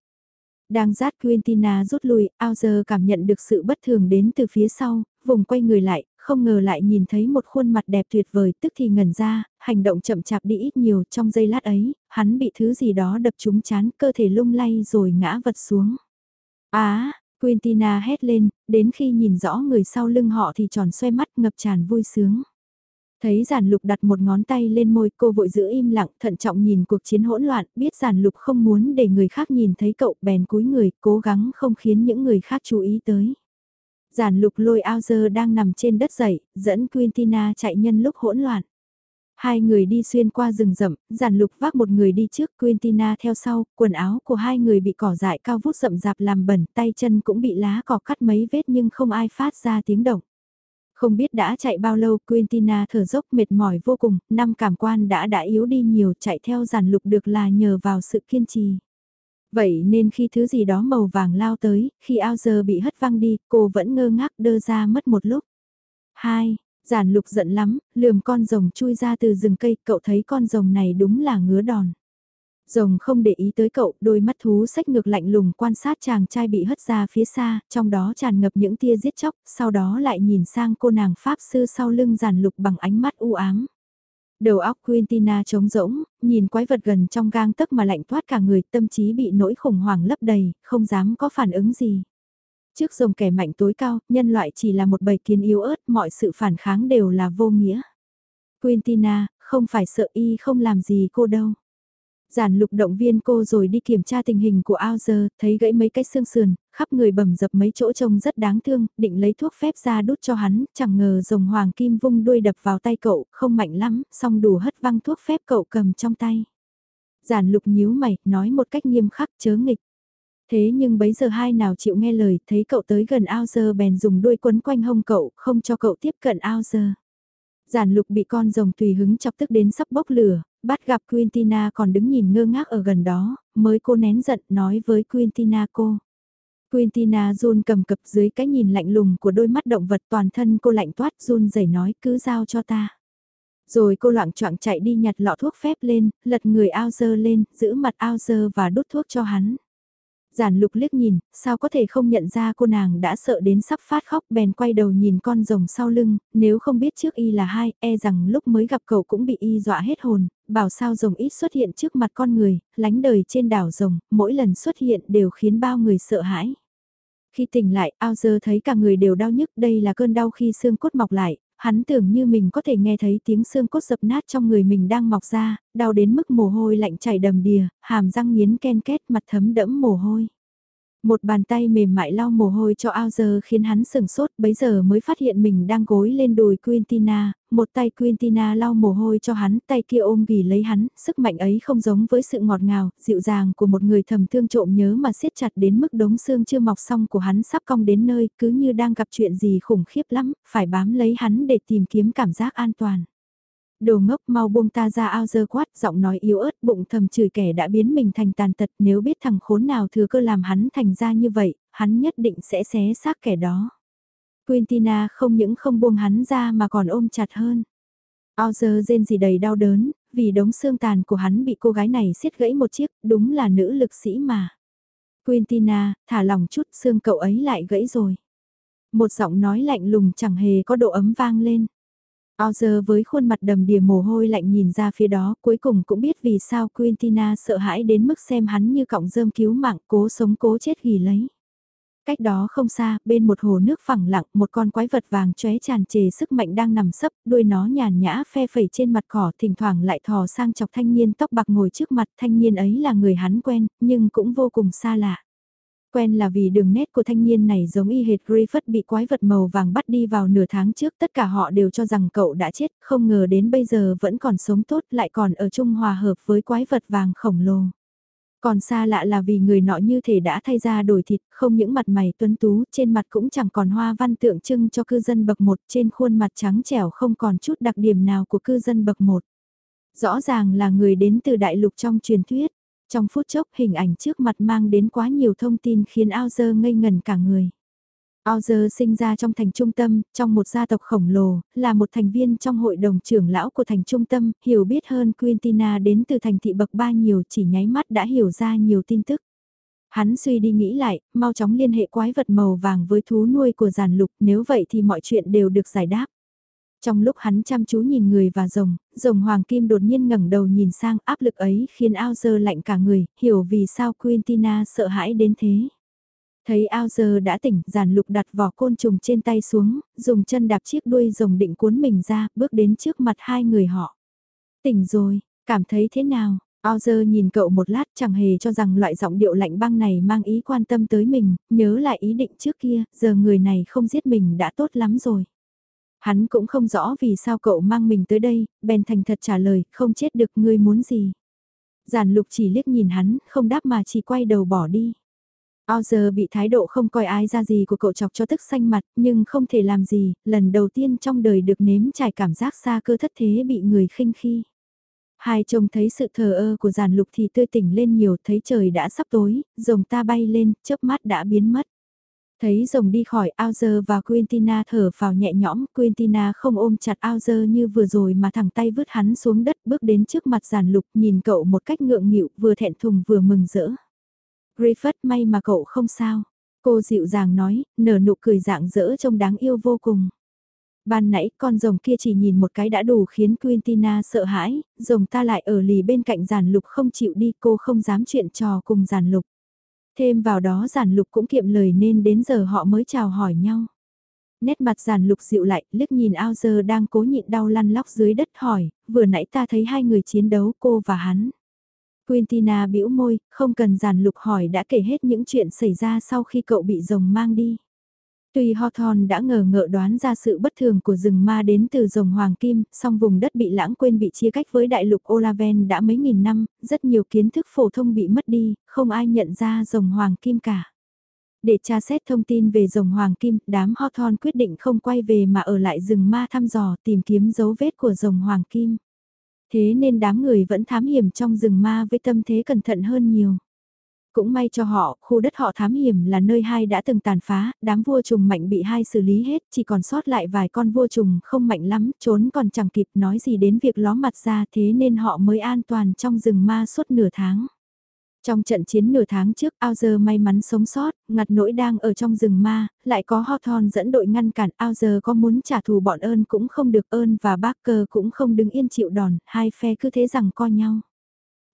Đang rát Quintina rút lui, Auger cảm nhận được sự bất thường đến từ phía sau, vùng quay người lại, không ngờ lại nhìn thấy một khuôn mặt đẹp tuyệt vời tức thì ngẩn ra, hành động chậm chạp đi ít nhiều trong giây lát ấy, hắn bị thứ gì đó đập trúng chán cơ thể lung lay rồi ngã vật xuống. Á, Quintina hét lên, đến khi nhìn rõ người sau lưng họ thì tròn xoay mắt ngập tràn vui sướng. Thấy giản lục đặt một ngón tay lên môi cô vội giữ im lặng thận trọng nhìn cuộc chiến hỗn loạn biết giản lục không muốn để người khác nhìn thấy cậu bèn cúi người cố gắng không khiến những người khác chú ý tới. Giản lục lôi ao dơ đang nằm trên đất dậy, dẫn Quintina chạy nhân lúc hỗn loạn. Hai người đi xuyên qua rừng rậm, giản lục vác một người đi trước, Quintina theo sau, quần áo của hai người bị cỏ dại cao vút rậm rạp làm bẩn, tay chân cũng bị lá cỏ cắt mấy vết nhưng không ai phát ra tiếng động. Không biết đã chạy bao lâu, Quintina thở dốc mệt mỏi vô cùng, năm cảm quan đã đã yếu đi nhiều, chạy theo giản lục được là nhờ vào sự kiên trì. Vậy nên khi thứ gì đó màu vàng lao tới, khi ao giờ bị hất văng đi, cô vẫn ngơ ngác đơ ra mất một lúc. 2. Giản lục giận lắm, lườm con rồng chui ra từ rừng cây, cậu thấy con rồng này đúng là ngứa đòn. Rồng không để ý tới cậu, đôi mắt thú sách ngược lạnh lùng quan sát chàng trai bị hất ra phía xa, trong đó tràn ngập những tia giết chóc, sau đó lại nhìn sang cô nàng Pháp sư sau lưng giản lục bằng ánh mắt u ám. Đầu óc Quintina trống rỗng, nhìn quái vật gần trong gang tấc mà lạnh toát cả người, tâm trí bị nỗi khủng hoảng lấp đầy, không dám có phản ứng gì. Trước rồng kẻ mạnh tối cao, nhân loại chỉ là một bầy kiến yếu ớt, mọi sự phản kháng đều là vô nghĩa. Quintina, không phải sợ y không làm gì cô đâu. Giản lục động viên cô rồi đi kiểm tra tình hình của ao giờ, thấy gãy mấy cái xương sườn, khắp người bầm dập mấy chỗ trông rất đáng thương, định lấy thuốc phép ra đút cho hắn, chẳng ngờ rồng hoàng kim vung đuôi đập vào tay cậu, không mạnh lắm, song đủ hất văng thuốc phép cậu cầm trong tay. Giản lục nhíu mày, nói một cách nghiêm khắc chớ nghịch. Thế nhưng bấy giờ hai nào chịu nghe lời, thấy cậu tới gần ao giờ bèn dùng đuôi quấn quanh hông cậu, không cho cậu tiếp cận ao giờ. Giản lục bị con rồng tùy hứng chọc tức đến sắp bốc lửa, bắt gặp Quintina còn đứng nhìn ngơ ngác ở gần đó, mới cô nén giận nói với Quintina cô. Quintina run cầm cập dưới cái nhìn lạnh lùng của đôi mắt động vật toàn thân cô lạnh toát run rẩy nói cứ giao cho ta. Rồi cô loạn choạng chạy đi nhặt lọ thuốc phép lên, lật người ao dơ lên, giữ mặt ao dơ và đút thuốc cho hắn. Giản lục liếc nhìn, sao có thể không nhận ra cô nàng đã sợ đến sắp phát khóc bèn quay đầu nhìn con rồng sau lưng, nếu không biết trước y là hai, e rằng lúc mới gặp cậu cũng bị y dọa hết hồn, bảo sao rồng ít xuất hiện trước mặt con người, lánh đời trên đảo rồng, mỗi lần xuất hiện đều khiến bao người sợ hãi. Khi tỉnh lại, ao giờ thấy cả người đều đau nhức, đây là cơn đau khi xương cốt mọc lại, hắn tưởng như mình có thể nghe thấy tiếng xương cốt dập nát trong người mình đang mọc ra, đau đến mức mồ hôi lạnh chảy đầm đìa, hàm răng nghiến ken két mặt thấm đẫm mồ hôi. Một bàn tay mềm mại lau mồ hôi cho ao giờ khiến hắn sừng sốt bấy giờ mới phát hiện mình đang gối lên đùi Quintina, một tay Quintina lau mồ hôi cho hắn, tay kia ôm ghi lấy hắn, sức mạnh ấy không giống với sự ngọt ngào, dịu dàng của một người thầm thương trộm nhớ mà siết chặt đến mức đống xương chưa mọc xong của hắn sắp cong đến nơi, cứ như đang gặp chuyện gì khủng khiếp lắm, phải bám lấy hắn để tìm kiếm cảm giác an toàn. Đồ ngốc mau buông ta ra ao dơ quát, giọng nói yếu ớt bụng thầm chửi kẻ đã biến mình thành tàn tật nếu biết thằng khốn nào thừa cơ làm hắn thành ra như vậy, hắn nhất định sẽ xé xác kẻ đó. Quintina không những không buông hắn ra mà còn ôm chặt hơn. Ao dơ rên gì đầy đau đớn, vì đống xương tàn của hắn bị cô gái này xiết gãy một chiếc, đúng là nữ lực sĩ mà. Quintina, thả lòng chút xương cậu ấy lại gãy rồi. Một giọng nói lạnh lùng chẳng hề có độ ấm vang lên. Ozer với khuôn mặt đầm đìa mồ hôi lạnh nhìn ra phía đó, cuối cùng cũng biết vì sao Quintina sợ hãi đến mức xem hắn như cọng rơm cứu mạng cố sống cố chết ghi lấy. Cách đó không xa, bên một hồ nước phẳng lặng, một con quái vật vàng chóe tràn trề sức mạnh đang nằm sấp, đuôi nó nhàn nhã phe phẩy trên mặt cỏ, thỉnh thoảng lại thò sang chọc thanh niên tóc bạc ngồi trước mặt, thanh niên ấy là người hắn quen, nhưng cũng vô cùng xa lạ quen là vì đường nét của thanh niên này giống y hệt Griffith bị quái vật màu vàng bắt đi vào nửa tháng trước tất cả họ đều cho rằng cậu đã chết, không ngờ đến bây giờ vẫn còn sống tốt lại còn ở chung hòa hợp với quái vật vàng khổng lồ. Còn xa lạ là vì người nọ như thể đã thay ra đổi thịt, không những mặt mày tuấn tú, trên mặt cũng chẳng còn hoa văn tượng trưng cho cư dân bậc một, trên khuôn mặt trắng trẻo không còn chút đặc điểm nào của cư dân bậc một. Rõ ràng là người đến từ đại lục trong truyền thuyết. Trong phút chốc hình ảnh trước mặt mang đến quá nhiều thông tin khiến Ao Dơ ngây ngần cả người. Ao sinh ra trong thành trung tâm, trong một gia tộc khổng lồ, là một thành viên trong hội đồng trưởng lão của thành trung tâm, hiểu biết hơn Quintina đến từ thành thị bậc ba nhiều chỉ nháy mắt đã hiểu ra nhiều tin tức. Hắn suy đi nghĩ lại, mau chóng liên hệ quái vật màu vàng với thú nuôi của giàn lục, nếu vậy thì mọi chuyện đều được giải đáp. Trong lúc hắn chăm chú nhìn người và rồng, rồng hoàng kim đột nhiên ngẩng đầu nhìn sang áp lực ấy khiến ao giờ lạnh cả người, hiểu vì sao Quintina sợ hãi đến thế. Thấy ao giờ đã tỉnh, giản lục đặt vỏ côn trùng trên tay xuống, dùng chân đạp chiếc đuôi rồng định cuốn mình ra, bước đến trước mặt hai người họ. Tỉnh rồi, cảm thấy thế nào? Ao giờ nhìn cậu một lát chẳng hề cho rằng loại giọng điệu lạnh băng này mang ý quan tâm tới mình, nhớ lại ý định trước kia, giờ người này không giết mình đã tốt lắm rồi. Hắn cũng không rõ vì sao cậu mang mình tới đây, bèn thành thật trả lời, không chết được ngươi muốn gì. Giản lục chỉ liếc nhìn hắn, không đáp mà chỉ quay đầu bỏ đi. Ao giờ bị thái độ không coi ai ra gì của cậu chọc cho tức xanh mặt, nhưng không thể làm gì, lần đầu tiên trong đời được nếm trải cảm giác xa cơ thất thế bị người khinh khi. Hai chồng thấy sự thờ ơ của giản lục thì tươi tỉnh lên nhiều, thấy trời đã sắp tối, rồng ta bay lên, chớp mắt đã biến mất. Thấy rồng đi khỏi Auger và Quintina thở vào nhẹ nhõm, Quintina không ôm chặt Auger như vừa rồi mà thẳng tay vứt hắn xuống đất bước đến trước mặt giàn lục nhìn cậu một cách ngượng nghịu vừa thẹn thùng vừa mừng rỡ. Griffith may mà cậu không sao. Cô dịu dàng nói, nở nụ cười dạng dỡ trông đáng yêu vô cùng. Ban nãy con rồng kia chỉ nhìn một cái đã đủ khiến Quintina sợ hãi, rồng ta lại ở lì bên cạnh giàn lục không chịu đi cô không dám chuyện trò cùng giàn lục. Thêm vào đó giản lục cũng kiệm lời nên đến giờ họ mới chào hỏi nhau. Nét mặt giản lục dịu lại, liếc nhìn ao giờ đang cố nhịn đau lăn lóc dưới đất hỏi, vừa nãy ta thấy hai người chiến đấu cô và hắn. Quintina bĩu môi, không cần giản lục hỏi đã kể hết những chuyện xảy ra sau khi cậu bị rồng mang đi. Tuy Hawthorne đã ngờ ngợ đoán ra sự bất thường của rừng ma đến từ rồng hoàng kim, song vùng đất bị lãng quên bị chia cách với đại lục Olaven đã mấy nghìn năm, rất nhiều kiến thức phổ thông bị mất đi, không ai nhận ra rồng hoàng kim cả. Để tra xét thông tin về rồng hoàng kim, đám Hawthorne quyết định không quay về mà ở lại rừng ma thăm dò tìm kiếm dấu vết của rồng hoàng kim. Thế nên đám người vẫn thám hiểm trong rừng ma với tâm thế cẩn thận hơn nhiều. Cũng may cho họ, khu đất họ thám hiểm là nơi hai đã từng tàn phá, đám vua trùng mạnh bị hai xử lý hết, chỉ còn sót lại vài con vua trùng không mạnh lắm, trốn còn chẳng kịp nói gì đến việc ló mặt ra thế nên họ mới an toàn trong rừng ma suốt nửa tháng. Trong trận chiến nửa tháng trước, auzer may mắn sống sót, ngặt nỗi đang ở trong rừng ma, lại có Hawthorne dẫn đội ngăn cản, auzer có muốn trả thù bọn ơn cũng không được ơn và Barker cũng không đứng yên chịu đòn, hai phe cứ thế rằng co nhau.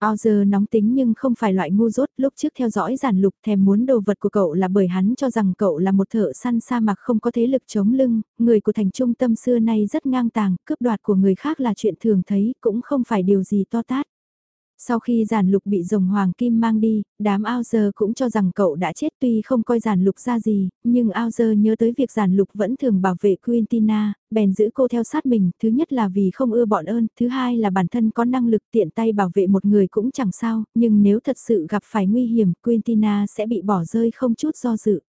Ao giờ nóng tính nhưng không phải loại ngu dốt, lúc trước theo dõi giản lục thèm muốn đồ vật của cậu là bởi hắn cho rằng cậu là một thợ săn sa mạc không có thế lực chống lưng, người của thành trung tâm xưa nay rất ngang tàng, cướp đoạt của người khác là chuyện thường thấy, cũng không phải điều gì to tát. Sau khi giản lục bị rồng hoàng kim mang đi, đám ao giờ cũng cho rằng cậu đã chết tuy không coi giản lục ra gì, nhưng ao giờ nhớ tới việc giản lục vẫn thường bảo vệ Quintina, bèn giữ cô theo sát mình, thứ nhất là vì không ưa bọn ơn, thứ hai là bản thân có năng lực tiện tay bảo vệ một người cũng chẳng sao, nhưng nếu thật sự gặp phải nguy hiểm, Quintina sẽ bị bỏ rơi không chút do dự.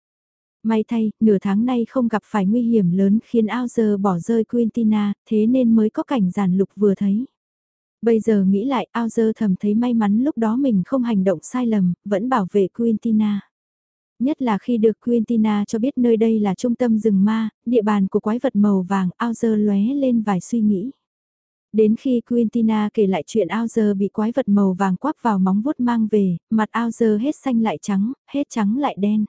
May thay, nửa tháng nay không gặp phải nguy hiểm lớn khiến ao giờ bỏ rơi Quintina, thế nên mới có cảnh giản lục vừa thấy. Bây giờ nghĩ lại, ao dơ thầm thấy may mắn lúc đó mình không hành động sai lầm, vẫn bảo vệ Quintina. Nhất là khi được Quintina cho biết nơi đây là trung tâm rừng ma, địa bàn của quái vật màu vàng, ao dơ lóe lên vài suy nghĩ. Đến khi Quintina kể lại chuyện ao dơ bị quái vật màu vàng quắp vào móng vuốt mang về, mặt ao dơ hết xanh lại trắng, hết trắng lại đen.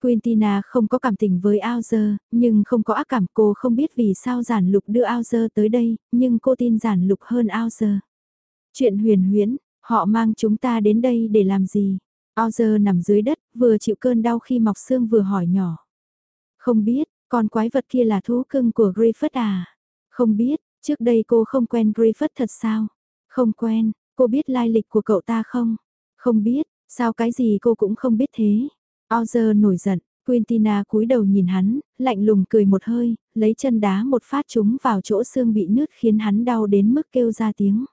Quintina không có cảm tình với Aozer, nhưng không có ác cảm cô không biết vì sao giản lục đưa Aozer tới đây, nhưng cô tin giản lục hơn Aozer. Chuyện huyền huyễn, họ mang chúng ta đến đây để làm gì? Aozer nằm dưới đất, vừa chịu cơn đau khi mọc xương vừa hỏi nhỏ. Không biết, con quái vật kia là thú cưng của Griffith à? Không biết, trước đây cô không quen Griffith thật sao? Không quen, cô biết lai lịch của cậu ta không? Không biết, sao cái gì cô cũng không biết thế? Ozer nổi giận, Quintina cúi đầu nhìn hắn, lạnh lùng cười một hơi, lấy chân đá một phát trúng vào chỗ xương bị nứt khiến hắn đau đến mức kêu ra tiếng.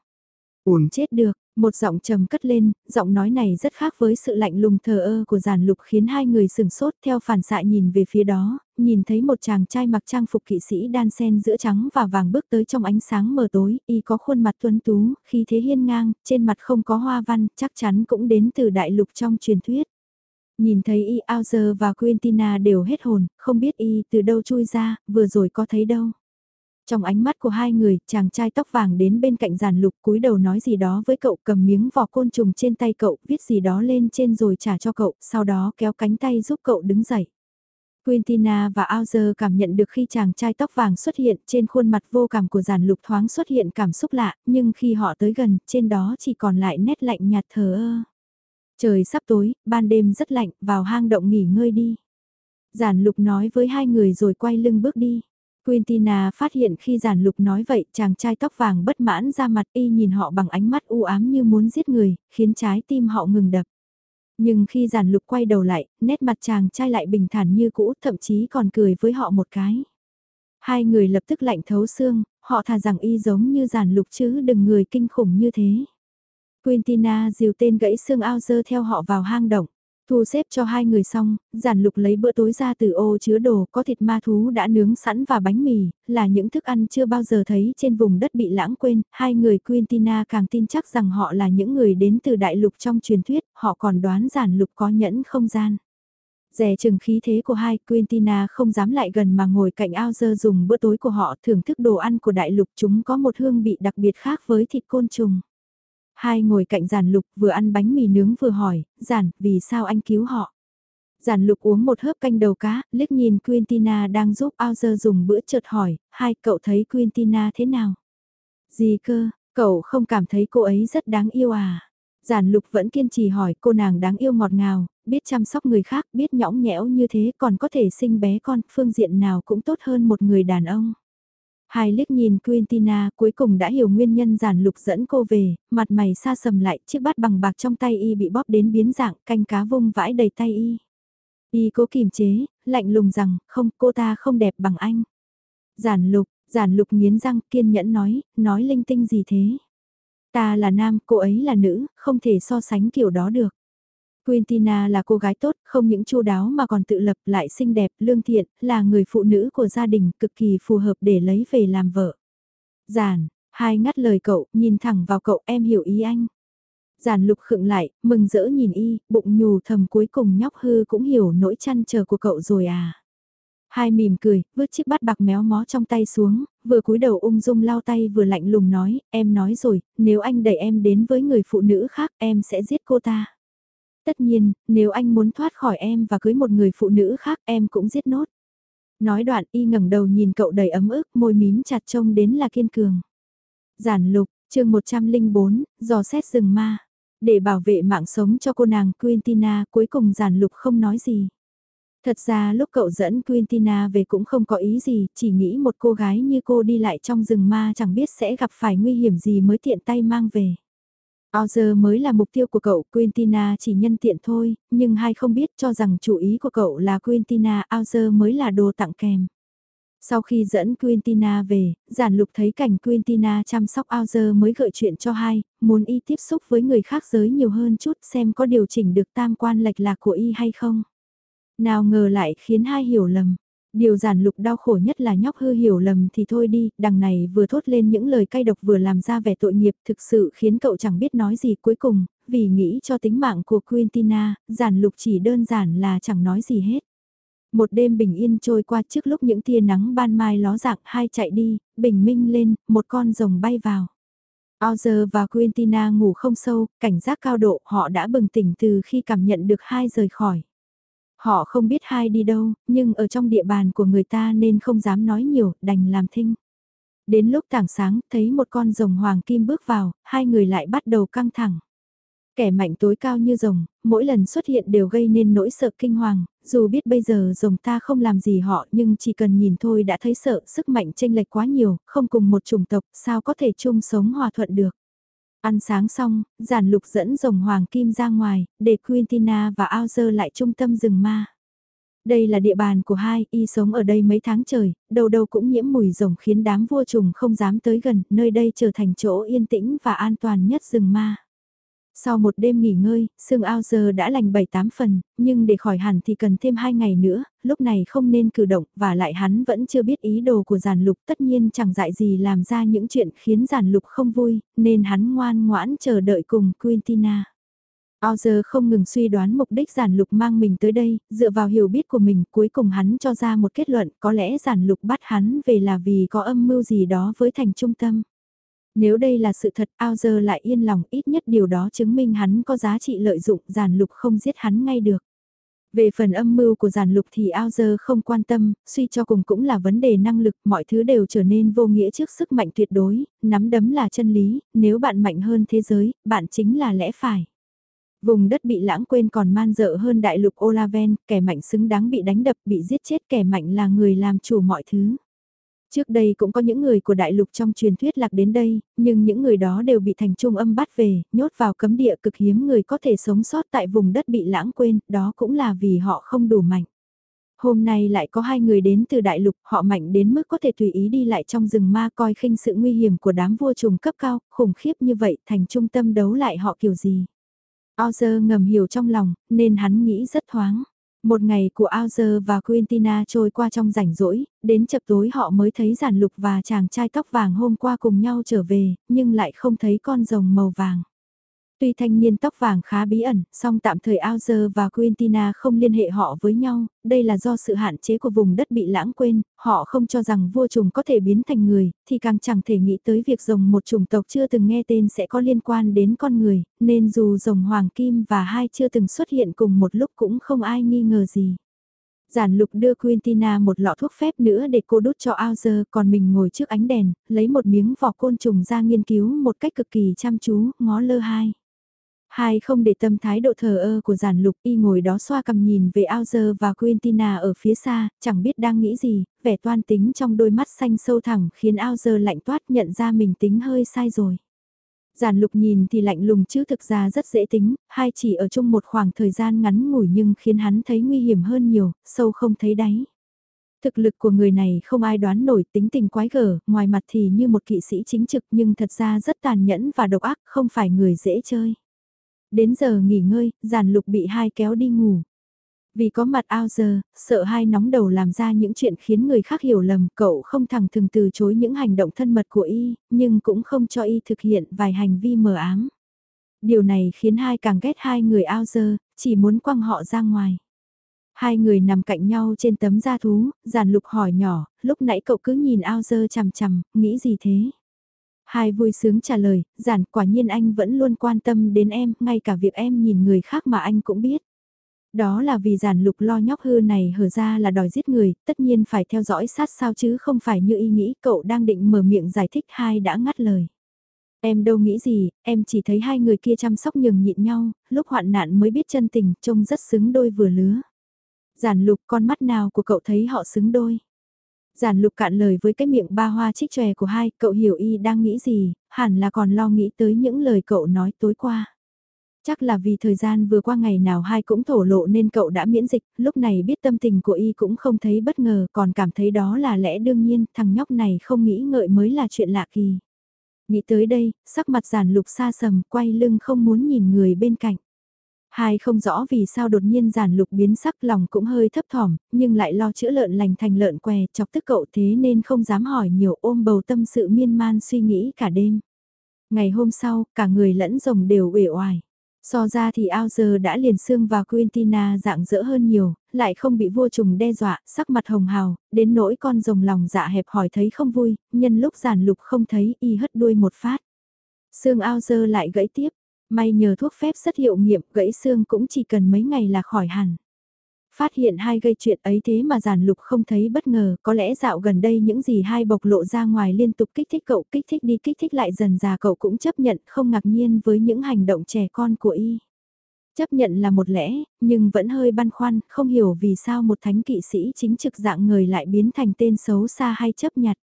Uống chết được, một giọng trầm cất lên, giọng nói này rất khác với sự lạnh lùng thờ ơ của giàn lục khiến hai người sừng sốt theo phản xạ nhìn về phía đó, nhìn thấy một chàng trai mặc trang phục kỵ sĩ đan sen giữa trắng và vàng bước tới trong ánh sáng mờ tối, y có khuôn mặt tuấn tú, khi thế hiên ngang, trên mặt không có hoa văn, chắc chắn cũng đến từ đại lục trong truyền thuyết. Nhìn thấy y Auzer và Quintina đều hết hồn, không biết y từ đâu chui ra, vừa rồi có thấy đâu. Trong ánh mắt của hai người, chàng trai tóc vàng đến bên cạnh giàn lục cúi đầu nói gì đó với cậu cầm miếng vỏ côn trùng trên tay cậu, viết gì đó lên trên rồi trả cho cậu, sau đó kéo cánh tay giúp cậu đứng dậy. Quintina và Auzer cảm nhận được khi chàng trai tóc vàng xuất hiện trên khuôn mặt vô cảm của giàn lục thoáng xuất hiện cảm xúc lạ, nhưng khi họ tới gần, trên đó chỉ còn lại nét lạnh nhạt thờ ơ. Trời sắp tối, ban đêm rất lạnh, vào hang động nghỉ ngơi đi. Giản lục nói với hai người rồi quay lưng bước đi. Quintina phát hiện khi giản lục nói vậy chàng trai tóc vàng bất mãn ra mặt y nhìn họ bằng ánh mắt u ám như muốn giết người, khiến trái tim họ ngừng đập. Nhưng khi giản lục quay đầu lại, nét mặt chàng trai lại bình thản như cũ, thậm chí còn cười với họ một cái. Hai người lập tức lạnh thấu xương, họ thà rằng y giống như giản lục chứ đừng người kinh khủng như thế. Quintina dìu tên gãy xương ao dơ theo họ vào hang động. Thu xếp cho hai người xong, giản lục lấy bữa tối ra từ ô chứa đồ có thịt ma thú đã nướng sẵn và bánh mì, là những thức ăn chưa bao giờ thấy trên vùng đất bị lãng quên. Hai người Quintina càng tin chắc rằng họ là những người đến từ đại lục trong truyền thuyết, họ còn đoán giản lục có nhẫn không gian. Rè chừng khí thế của hai, Quintina không dám lại gần mà ngồi cạnh ao dơ dùng bữa tối của họ thưởng thức đồ ăn của đại lục chúng có một hương vị đặc biệt khác với thịt côn trùng. Hai ngồi cạnh giản lục vừa ăn bánh mì nướng vừa hỏi, giản, vì sao anh cứu họ? Giản lục uống một hớp canh đầu cá, liếc nhìn Quintina đang giúp Auzer dùng bữa chợt hỏi, hai cậu thấy Quintina thế nào? Gì cơ, cậu không cảm thấy cô ấy rất đáng yêu à? Giản lục vẫn kiên trì hỏi cô nàng đáng yêu ngọt ngào, biết chăm sóc người khác, biết nhõng nhẽo như thế còn có thể sinh bé con, phương diện nào cũng tốt hơn một người đàn ông. Hai liếc nhìn Quintina cuối cùng đã hiểu nguyên nhân giản lục dẫn cô về, mặt mày xa sầm lại, chiếc bát bằng bạc trong tay y bị bóp đến biến dạng, canh cá vung vãi đầy tay y. Y cố kìm chế, lạnh lùng rằng, không, cô ta không đẹp bằng anh. Giản lục, giản lục nghiến răng kiên nhẫn nói, nói linh tinh gì thế? Ta là nam, cô ấy là nữ, không thể so sánh kiểu đó được. Quintina là cô gái tốt, không những chu đáo mà còn tự lập lại xinh đẹp, lương thiện, là người phụ nữ của gia đình, cực kỳ phù hợp để lấy về làm vợ. Giản, hai ngắt lời cậu, nhìn thẳng vào cậu em hiểu ý anh. Giản lục khựng lại, mừng rỡ nhìn y, bụng nhù thầm cuối cùng nhóc hư cũng hiểu nỗi chăn chờ của cậu rồi à. Hai mỉm cười, vứt chiếc bát bạc méo mó trong tay xuống, vừa cúi đầu ung dung lau tay vừa lạnh lùng nói, em nói rồi, nếu anh đẩy em đến với người phụ nữ khác em sẽ giết cô ta. Tất nhiên, nếu anh muốn thoát khỏi em và cưới một người phụ nữ khác em cũng giết nốt. Nói đoạn y ngẩng đầu nhìn cậu đầy ấm ức, môi mím chặt trông đến là kiên cường. Giản lục, chương 104, dò xét rừng ma. Để bảo vệ mạng sống cho cô nàng Quintina cuối cùng giản lục không nói gì. Thật ra lúc cậu dẫn Quintina về cũng không có ý gì, chỉ nghĩ một cô gái như cô đi lại trong rừng ma chẳng biết sẽ gặp phải nguy hiểm gì mới tiện tay mang về. Ozer mới là mục tiêu của cậu, Quintina chỉ nhân tiện thôi, nhưng hai không biết cho rằng chủ ý của cậu là Quintina, Ozer mới là đồ tặng kèm. Sau khi dẫn Quintina về, giản lục thấy cảnh Quintina chăm sóc Ozer mới gợi chuyện cho hai, muốn y tiếp xúc với người khác giới nhiều hơn chút xem có điều chỉnh được tam quan lệch lạc của y hay không. Nào ngờ lại khiến hai hiểu lầm. Điều giản lục đau khổ nhất là nhóc hư hiểu lầm thì thôi đi, đằng này vừa thốt lên những lời cay độc vừa làm ra vẻ tội nghiệp thực sự khiến cậu chẳng biết nói gì cuối cùng, vì nghĩ cho tính mạng của Quintina, giản lục chỉ đơn giản là chẳng nói gì hết. Một đêm bình yên trôi qua trước lúc những tia nắng ban mai ló dạng hai chạy đi, bình minh lên, một con rồng bay vào. Ozer và Quintina ngủ không sâu, cảnh giác cao độ, họ đã bừng tỉnh từ khi cảm nhận được hai rời khỏi. Họ không biết hai đi đâu, nhưng ở trong địa bàn của người ta nên không dám nói nhiều, đành làm thinh. Đến lúc tảng sáng, thấy một con rồng hoàng kim bước vào, hai người lại bắt đầu căng thẳng. Kẻ mạnh tối cao như rồng, mỗi lần xuất hiện đều gây nên nỗi sợ kinh hoàng, dù biết bây giờ rồng ta không làm gì họ nhưng chỉ cần nhìn thôi đã thấy sợ sức mạnh chênh lệch quá nhiều, không cùng một chủng tộc sao có thể chung sống hòa thuận được. Ăn sáng xong, giản lục dẫn rồng hoàng kim ra ngoài, để Quintina và Auser lại trung tâm rừng ma. Đây là địa bàn của hai, y sống ở đây mấy tháng trời, đầu đầu cũng nhiễm mùi rồng khiến đám vua trùng không dám tới gần, nơi đây trở thành chỗ yên tĩnh và an toàn nhất rừng ma. Sau một đêm nghỉ ngơi, xương ao giờ đã lành 7-8 phần, nhưng để khỏi hẳn thì cần thêm 2 ngày nữa, lúc này không nên cử động và lại hắn vẫn chưa biết ý đồ của giàn lục tất nhiên chẳng dại gì làm ra những chuyện khiến giàn lục không vui, nên hắn ngoan ngoãn chờ đợi cùng Quintina. Ozer không ngừng suy đoán mục đích giản lục mang mình tới đây, dựa vào hiểu biết của mình cuối cùng hắn cho ra một kết luận có lẽ giản lục bắt hắn về là vì có âm mưu gì đó với thành trung tâm. Nếu đây là sự thật, ao giờ lại yên lòng ít nhất điều đó chứng minh hắn có giá trị lợi dụng giản lục không giết hắn ngay được. Về phần âm mưu của giản lục thì ao giờ không quan tâm, suy cho cùng cũng là vấn đề năng lực, mọi thứ đều trở nên vô nghĩa trước sức mạnh tuyệt đối, nắm đấm là chân lý, nếu bạn mạnh hơn thế giới, bạn chính là lẽ phải. Vùng đất bị lãng quên còn man dợ hơn đại lục Olaven, kẻ mạnh xứng đáng bị đánh đập, bị giết chết kẻ mạnh là người làm chủ mọi thứ. Trước đây cũng có những người của đại lục trong truyền thuyết lạc đến đây, nhưng những người đó đều bị thành trung âm bắt về, nhốt vào cấm địa cực hiếm người có thể sống sót tại vùng đất bị lãng quên, đó cũng là vì họ không đủ mạnh. Hôm nay lại có hai người đến từ đại lục, họ mạnh đến mức có thể tùy ý đi lại trong rừng ma coi khinh sự nguy hiểm của đám vua trùng cấp cao, khủng khiếp như vậy thành trung tâm đấu lại họ kiểu gì. Ozer ngầm hiểu trong lòng, nên hắn nghĩ rất thoáng. Một ngày của Aozer và Quintina trôi qua trong rảnh rỗi, đến chập tối họ mới thấy giản lục và chàng trai tóc vàng hôm qua cùng nhau trở về, nhưng lại không thấy con rồng màu vàng. Tuy thanh niên tóc vàng khá bí ẩn, song tạm thời Auser và Quintina không liên hệ họ với nhau, đây là do sự hạn chế của vùng đất bị lãng quên, họ không cho rằng vua trùng có thể biến thành người, thì càng chẳng thể nghĩ tới việc rồng một chủng tộc chưa từng nghe tên sẽ có liên quan đến con người, nên dù rồng hoàng kim và hai chưa từng xuất hiện cùng một lúc cũng không ai nghi ngờ gì. Giản lục đưa Quintina một lọ thuốc phép nữa để cô đút cho Auser, còn mình ngồi trước ánh đèn, lấy một miếng vỏ côn trùng ra nghiên cứu một cách cực kỳ chăm chú, ngó lơ hai. Hai không để tâm thái độ thờ ơ của giản lục y ngồi đó xoa cầm nhìn về Aozer và Quintina ở phía xa, chẳng biết đang nghĩ gì, vẻ toan tính trong đôi mắt xanh sâu thẳm khiến Aozer lạnh toát nhận ra mình tính hơi sai rồi. Giản lục nhìn thì lạnh lùng chứ thực ra rất dễ tính, hai chỉ ở chung một khoảng thời gian ngắn ngủi nhưng khiến hắn thấy nguy hiểm hơn nhiều, sâu không thấy đáy. Thực lực của người này không ai đoán nổi tính tình quái gở, ngoài mặt thì như một kỵ sĩ chính trực nhưng thật ra rất tàn nhẫn và độc ác, không phải người dễ chơi. Đến giờ nghỉ ngơi, giản lục bị hai kéo đi ngủ. Vì có mặt ao giờ, sợ hai nóng đầu làm ra những chuyện khiến người khác hiểu lầm, cậu không thẳng thừng từ chối những hành động thân mật của y, nhưng cũng không cho y thực hiện vài hành vi mờ ám. Điều này khiến hai càng ghét hai người ao giờ, chỉ muốn quăng họ ra ngoài. Hai người nằm cạnh nhau trên tấm da thú, giàn lục hỏi nhỏ, lúc nãy cậu cứ nhìn ao dơ chằm chằm, nghĩ gì thế? Hai vui sướng trả lời, giản quả nhiên anh vẫn luôn quan tâm đến em, ngay cả việc em nhìn người khác mà anh cũng biết. Đó là vì giản lục lo nhóc hư này hở ra là đòi giết người, tất nhiên phải theo dõi sát sao chứ không phải như ý nghĩ cậu đang định mở miệng giải thích hai đã ngắt lời. Em đâu nghĩ gì, em chỉ thấy hai người kia chăm sóc nhường nhịn nhau, lúc hoạn nạn mới biết chân tình, trông rất xứng đôi vừa lứa. Giản lục con mắt nào của cậu thấy họ xứng đôi. Giản lục cạn lời với cái miệng ba hoa trích chòe của hai, cậu hiểu y đang nghĩ gì, hẳn là còn lo nghĩ tới những lời cậu nói tối qua. Chắc là vì thời gian vừa qua ngày nào hai cũng thổ lộ nên cậu đã miễn dịch, lúc này biết tâm tình của y cũng không thấy bất ngờ còn cảm thấy đó là lẽ đương nhiên, thằng nhóc này không nghĩ ngợi mới là chuyện lạ kỳ. Nghĩ tới đây, sắc mặt giản lục xa sầm, quay lưng không muốn nhìn người bên cạnh. Hai không rõ vì sao đột nhiên giản lục biến sắc lòng cũng hơi thấp thỏm, nhưng lại lo chữa lợn lành thành lợn què chọc tức cậu thế nên không dám hỏi nhiều ôm bầu tâm sự miên man suy nghĩ cả đêm. Ngày hôm sau, cả người lẫn rồng đều uể oải. So ra thì ao giờ đã liền xương và Quintina dạng dỡ hơn nhiều, lại không bị vua trùng đe dọa, sắc mặt hồng hào, đến nỗi con rồng lòng dạ hẹp hỏi thấy không vui, nhân lúc giản lục không thấy y hất đuôi một phát. Xương ao giờ lại gãy tiếp, may nhờ thuốc phép rất hiệu nghiệm gãy xương cũng chỉ cần mấy ngày là khỏi hẳn. Phát hiện hai gây chuyện ấy thế mà giản lục không thấy bất ngờ, có lẽ dạo gần đây những gì hai bộc lộ ra ngoài liên tục kích thích cậu, kích thích đi kích thích lại dần già cậu cũng chấp nhận không ngạc nhiên với những hành động trẻ con của y. Chấp nhận là một lẽ, nhưng vẫn hơi băn khoăn, không hiểu vì sao một thánh kỵ sĩ chính trực dạng người lại biến thành tên xấu xa hay chấp nhặt.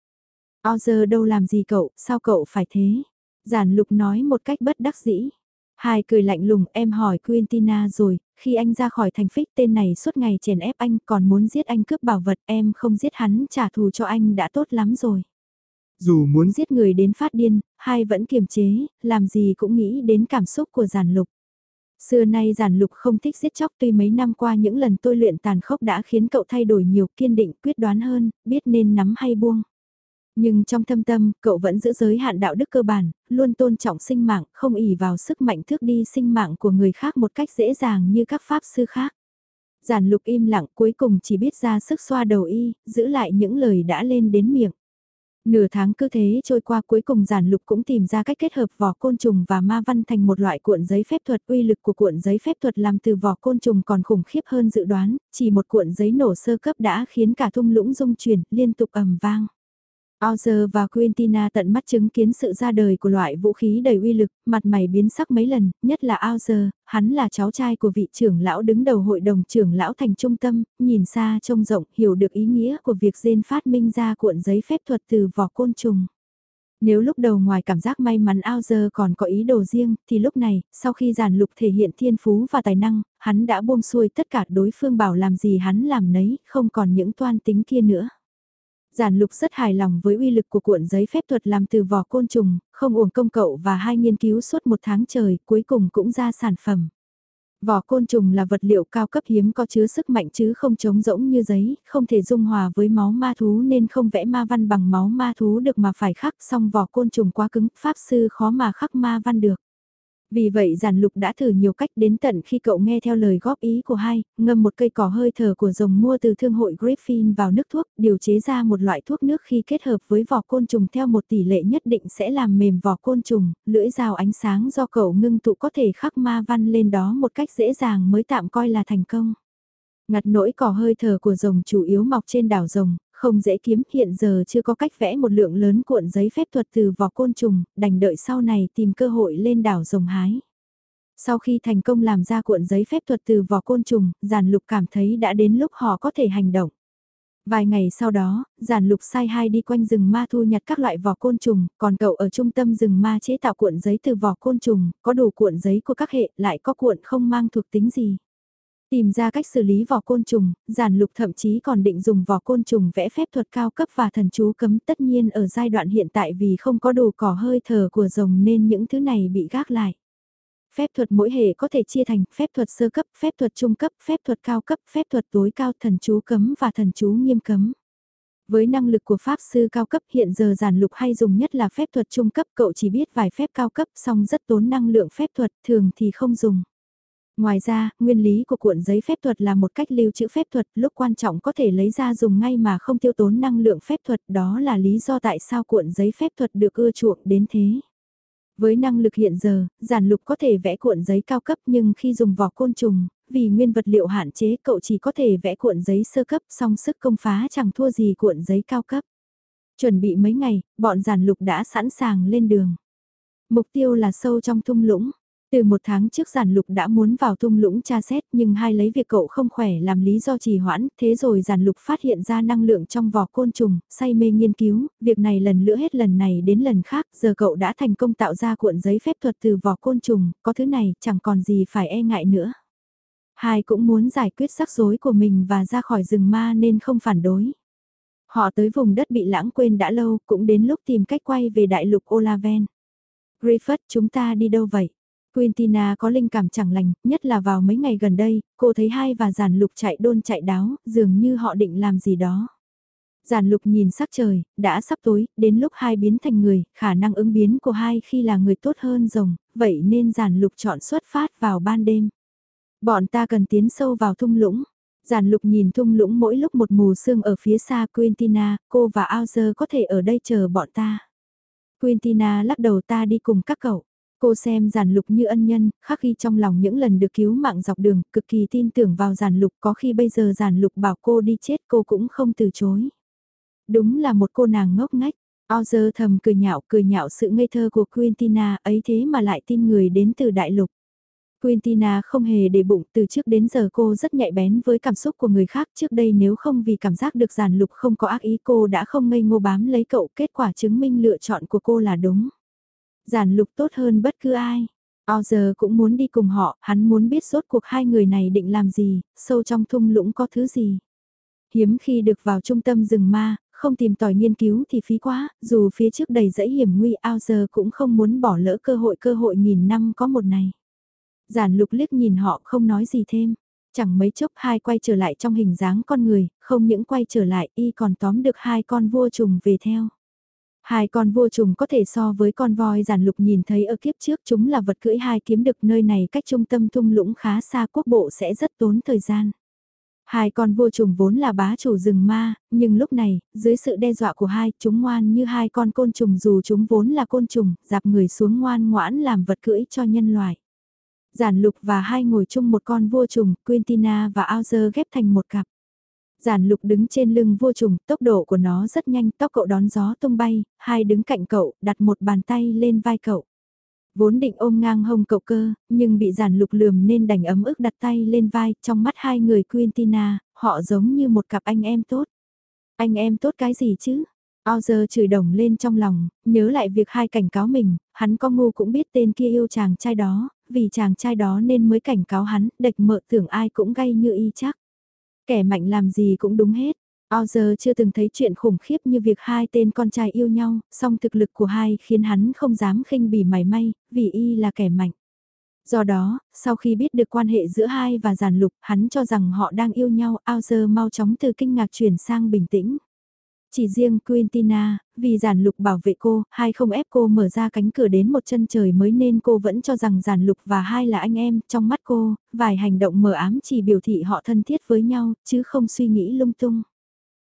Ozer giờ đâu làm gì cậu, sao cậu phải thế? Giản lục nói một cách bất đắc dĩ. Hai cười lạnh lùng em hỏi Quintina rồi, khi anh ra khỏi thành phích tên này suốt ngày chèn ép anh còn muốn giết anh cướp bảo vật em không giết hắn trả thù cho anh đã tốt lắm rồi. Dù muốn giết người đến phát điên, hai vẫn kiềm chế, làm gì cũng nghĩ đến cảm xúc của giản lục. Xưa nay giản lục không thích giết chóc tuy mấy năm qua những lần tôi luyện tàn khốc đã khiến cậu thay đổi nhiều kiên định quyết đoán hơn, biết nên nắm hay buông. Nhưng trong thâm tâm, cậu vẫn giữ giới hạn đạo đức cơ bản, luôn tôn trọng sinh mạng, không ỉ vào sức mạnh thước đi sinh mạng của người khác một cách dễ dàng như các pháp sư khác. Giản lục im lặng cuối cùng chỉ biết ra sức xoa đầu y, giữ lại những lời đã lên đến miệng. Nửa tháng cứ thế trôi qua cuối cùng giản lục cũng tìm ra cách kết hợp vỏ côn trùng và ma văn thành một loại cuộn giấy phép thuật uy lực của cuộn giấy phép thuật làm từ vỏ côn trùng còn khủng khiếp hơn dự đoán, chỉ một cuộn giấy nổ sơ cấp đã khiến cả thung lũng rung chuyển liên tục ầm vang. Ozer và Quintina tận mắt chứng kiến sự ra đời của loại vũ khí đầy uy lực, mặt mày biến sắc mấy lần, nhất là Ozer, hắn là cháu trai của vị trưởng lão đứng đầu hội đồng trưởng lão thành trung tâm, nhìn xa trông rộng, hiểu được ý nghĩa của việc Jane phát minh ra cuộn giấy phép thuật từ vỏ côn trùng. Nếu lúc đầu ngoài cảm giác may mắn Ozer còn có ý đồ riêng, thì lúc này, sau khi giản lục thể hiện thiên phú và tài năng, hắn đã buông xuôi tất cả đối phương bảo làm gì hắn làm nấy, không còn những toan tính kia nữa. Giản lục rất hài lòng với uy lực của cuộn giấy phép thuật làm từ vỏ côn trùng, không uổng công cậu và hai nghiên cứu suốt một tháng trời, cuối cùng cũng ra sản phẩm. Vỏ côn trùng là vật liệu cao cấp hiếm có chứa sức mạnh chứ không trống rỗng như giấy, không thể dung hòa với máu ma thú nên không vẽ ma văn bằng máu ma thú được mà phải khắc xong vỏ côn trùng quá cứng, pháp sư khó mà khắc ma văn được. Vì vậy giản lục đã thử nhiều cách đến tận khi cậu nghe theo lời góp ý của hai, ngâm một cây cỏ hơi thở của rồng mua từ thương hội Griffin vào nước thuốc, điều chế ra một loại thuốc nước khi kết hợp với vỏ côn trùng theo một tỷ lệ nhất định sẽ làm mềm vỏ côn trùng, lưỡi rào ánh sáng do cậu ngưng tụ có thể khắc ma văn lên đó một cách dễ dàng mới tạm coi là thành công. Ngặt nỗi cỏ hơi thở của rồng chủ yếu mọc trên đảo rồng, không dễ kiếm hiện giờ chưa có cách vẽ một lượng lớn cuộn giấy phép thuật từ vỏ côn trùng, đành đợi sau này tìm cơ hội lên đảo rồng hái. Sau khi thành công làm ra cuộn giấy phép thuật từ vỏ côn trùng, giản lục cảm thấy đã đến lúc họ có thể hành động. Vài ngày sau đó, giản lục sai hai đi quanh rừng ma thu nhặt các loại vỏ côn trùng, còn cậu ở trung tâm rừng ma chế tạo cuộn giấy từ vỏ côn trùng, có đủ cuộn giấy của các hệ, lại có cuộn không mang thuộc tính gì. Tìm ra cách xử lý vỏ côn trùng, giản lục thậm chí còn định dùng vỏ côn trùng vẽ phép thuật cao cấp và thần chú cấm tất nhiên ở giai đoạn hiện tại vì không có đủ cỏ hơi thở của rồng nên những thứ này bị gác lại. Phép thuật mỗi hệ có thể chia thành phép thuật sơ cấp, phép thuật trung cấp, phép thuật cao cấp, phép thuật tối cao, thần chú cấm và thần chú nghiêm cấm. Với năng lực của Pháp sư cao cấp hiện giờ giản lục hay dùng nhất là phép thuật trung cấp cậu chỉ biết vài phép cao cấp song rất tốn năng lượng phép thuật thường thì không dùng. Ngoài ra, nguyên lý của cuộn giấy phép thuật là một cách lưu trữ phép thuật lúc quan trọng có thể lấy ra dùng ngay mà không tiêu tốn năng lượng phép thuật đó là lý do tại sao cuộn giấy phép thuật được ưa chuộng đến thế. Với năng lực hiện giờ, giản lục có thể vẽ cuộn giấy cao cấp nhưng khi dùng vỏ côn trùng, vì nguyên vật liệu hạn chế cậu chỉ có thể vẽ cuộn giấy sơ cấp song sức công phá chẳng thua gì cuộn giấy cao cấp. Chuẩn bị mấy ngày, bọn giản lục đã sẵn sàng lên đường. Mục tiêu là sâu trong thung lũng. Từ một tháng trước giản lục đã muốn vào thung lũng tra xét nhưng hai lấy việc cậu không khỏe làm lý do trì hoãn, thế rồi giản lục phát hiện ra năng lượng trong vỏ côn trùng, say mê nghiên cứu, việc này lần nữa hết lần này đến lần khác, giờ cậu đã thành công tạo ra cuộn giấy phép thuật từ vỏ côn trùng, có thứ này chẳng còn gì phải e ngại nữa. Hai cũng muốn giải quyết rắc rối của mình và ra khỏi rừng ma nên không phản đối. Họ tới vùng đất bị lãng quên đã lâu, cũng đến lúc tìm cách quay về đại lục Olaven. Griffith, chúng ta đi đâu vậy? Quintina có linh cảm chẳng lành, nhất là vào mấy ngày gần đây, cô thấy hai và giản lục chạy đôn chạy đáo, dường như họ định làm gì đó. Giản lục nhìn sắc trời, đã sắp tối, đến lúc hai biến thành người, khả năng ứng biến của hai khi là người tốt hơn rồng, vậy nên giản lục chọn xuất phát vào ban đêm. Bọn ta cần tiến sâu vào thung lũng. Giản lục nhìn thung lũng mỗi lúc một mù sương ở phía xa Quintina, cô và Auzer có thể ở đây chờ bọn ta. Quintina lắc đầu ta đi cùng các cậu. Cô xem giản lục như ân nhân, khắc ghi trong lòng những lần được cứu mạng dọc đường, cực kỳ tin tưởng vào giản lục có khi bây giờ giản lục bảo cô đi chết cô cũng không từ chối. Đúng là một cô nàng ngốc ngách, Ozer thầm cười nhạo cười nhạo sự ngây thơ của Quintina ấy thế mà lại tin người đến từ đại lục. Quintina không hề để bụng, từ trước đến giờ cô rất nhạy bén với cảm xúc của người khác, trước đây nếu không vì cảm giác được giản lục không có ác ý cô đã không ngây ngô bám lấy cậu, kết quả chứng minh lựa chọn của cô là đúng. Giản lục tốt hơn bất cứ ai. Ao giờ cũng muốn đi cùng họ, hắn muốn biết rốt cuộc hai người này định làm gì, sâu trong thung lũng có thứ gì. Hiếm khi được vào trung tâm rừng ma, không tìm tòi nghiên cứu thì phí quá, dù phía trước đầy dãy hiểm nguy ao giờ cũng không muốn bỏ lỡ cơ hội cơ hội nghìn năm có một này. Giản lục liếc nhìn họ không nói gì thêm. Chẳng mấy chốc hai quay trở lại trong hình dáng con người, không những quay trở lại y còn tóm được hai con vua trùng về theo. Hai con vua trùng có thể so với con voi giản lục nhìn thấy ở kiếp trước chúng là vật cưỡi hai kiếm được nơi này cách trung tâm thung lũng khá xa quốc bộ sẽ rất tốn thời gian. Hai con vua trùng vốn là bá chủ rừng ma, nhưng lúc này, dưới sự đe dọa của hai, chúng ngoan như hai con côn trùng dù chúng vốn là côn trùng, dạp người xuống ngoan ngoãn làm vật cưỡi cho nhân loại. Giản lục và hai ngồi chung một con vua trùng, Quintina và Auzer ghép thành một cặp. Giản lục đứng trên lưng vua trùng, tốc độ của nó rất nhanh, tóc cậu đón gió tung bay, hai đứng cạnh cậu, đặt một bàn tay lên vai cậu. Vốn định ôm ngang hông cậu cơ, nhưng bị giản lục lườm nên đành ấm ức đặt tay lên vai, trong mắt hai người Quintina, họ giống như một cặp anh em tốt. Anh em tốt cái gì chứ? Ao giờ chửi đồng lên trong lòng, nhớ lại việc hai cảnh cáo mình, hắn có ngu cũng biết tên kia yêu chàng trai đó, vì chàng trai đó nên mới cảnh cáo hắn, đệch mợ tưởng ai cũng gay như y chắc. Kẻ mạnh làm gì cũng đúng hết. Ao chưa từng thấy chuyện khủng khiếp như việc hai tên con trai yêu nhau, song thực lực của hai khiến hắn không dám khinh bỉ mảy may, vì y là kẻ mạnh. Do đó, sau khi biết được quan hệ giữa hai và giàn lục, hắn cho rằng họ đang yêu nhau, ao mau chóng từ kinh ngạc chuyển sang bình tĩnh. Chỉ riêng Quintina, vì giản lục bảo vệ cô, hai không ép cô mở ra cánh cửa đến một chân trời mới nên cô vẫn cho rằng giản lục và hai là anh em, trong mắt cô, vài hành động mờ ám chỉ biểu thị họ thân thiết với nhau, chứ không suy nghĩ lung tung.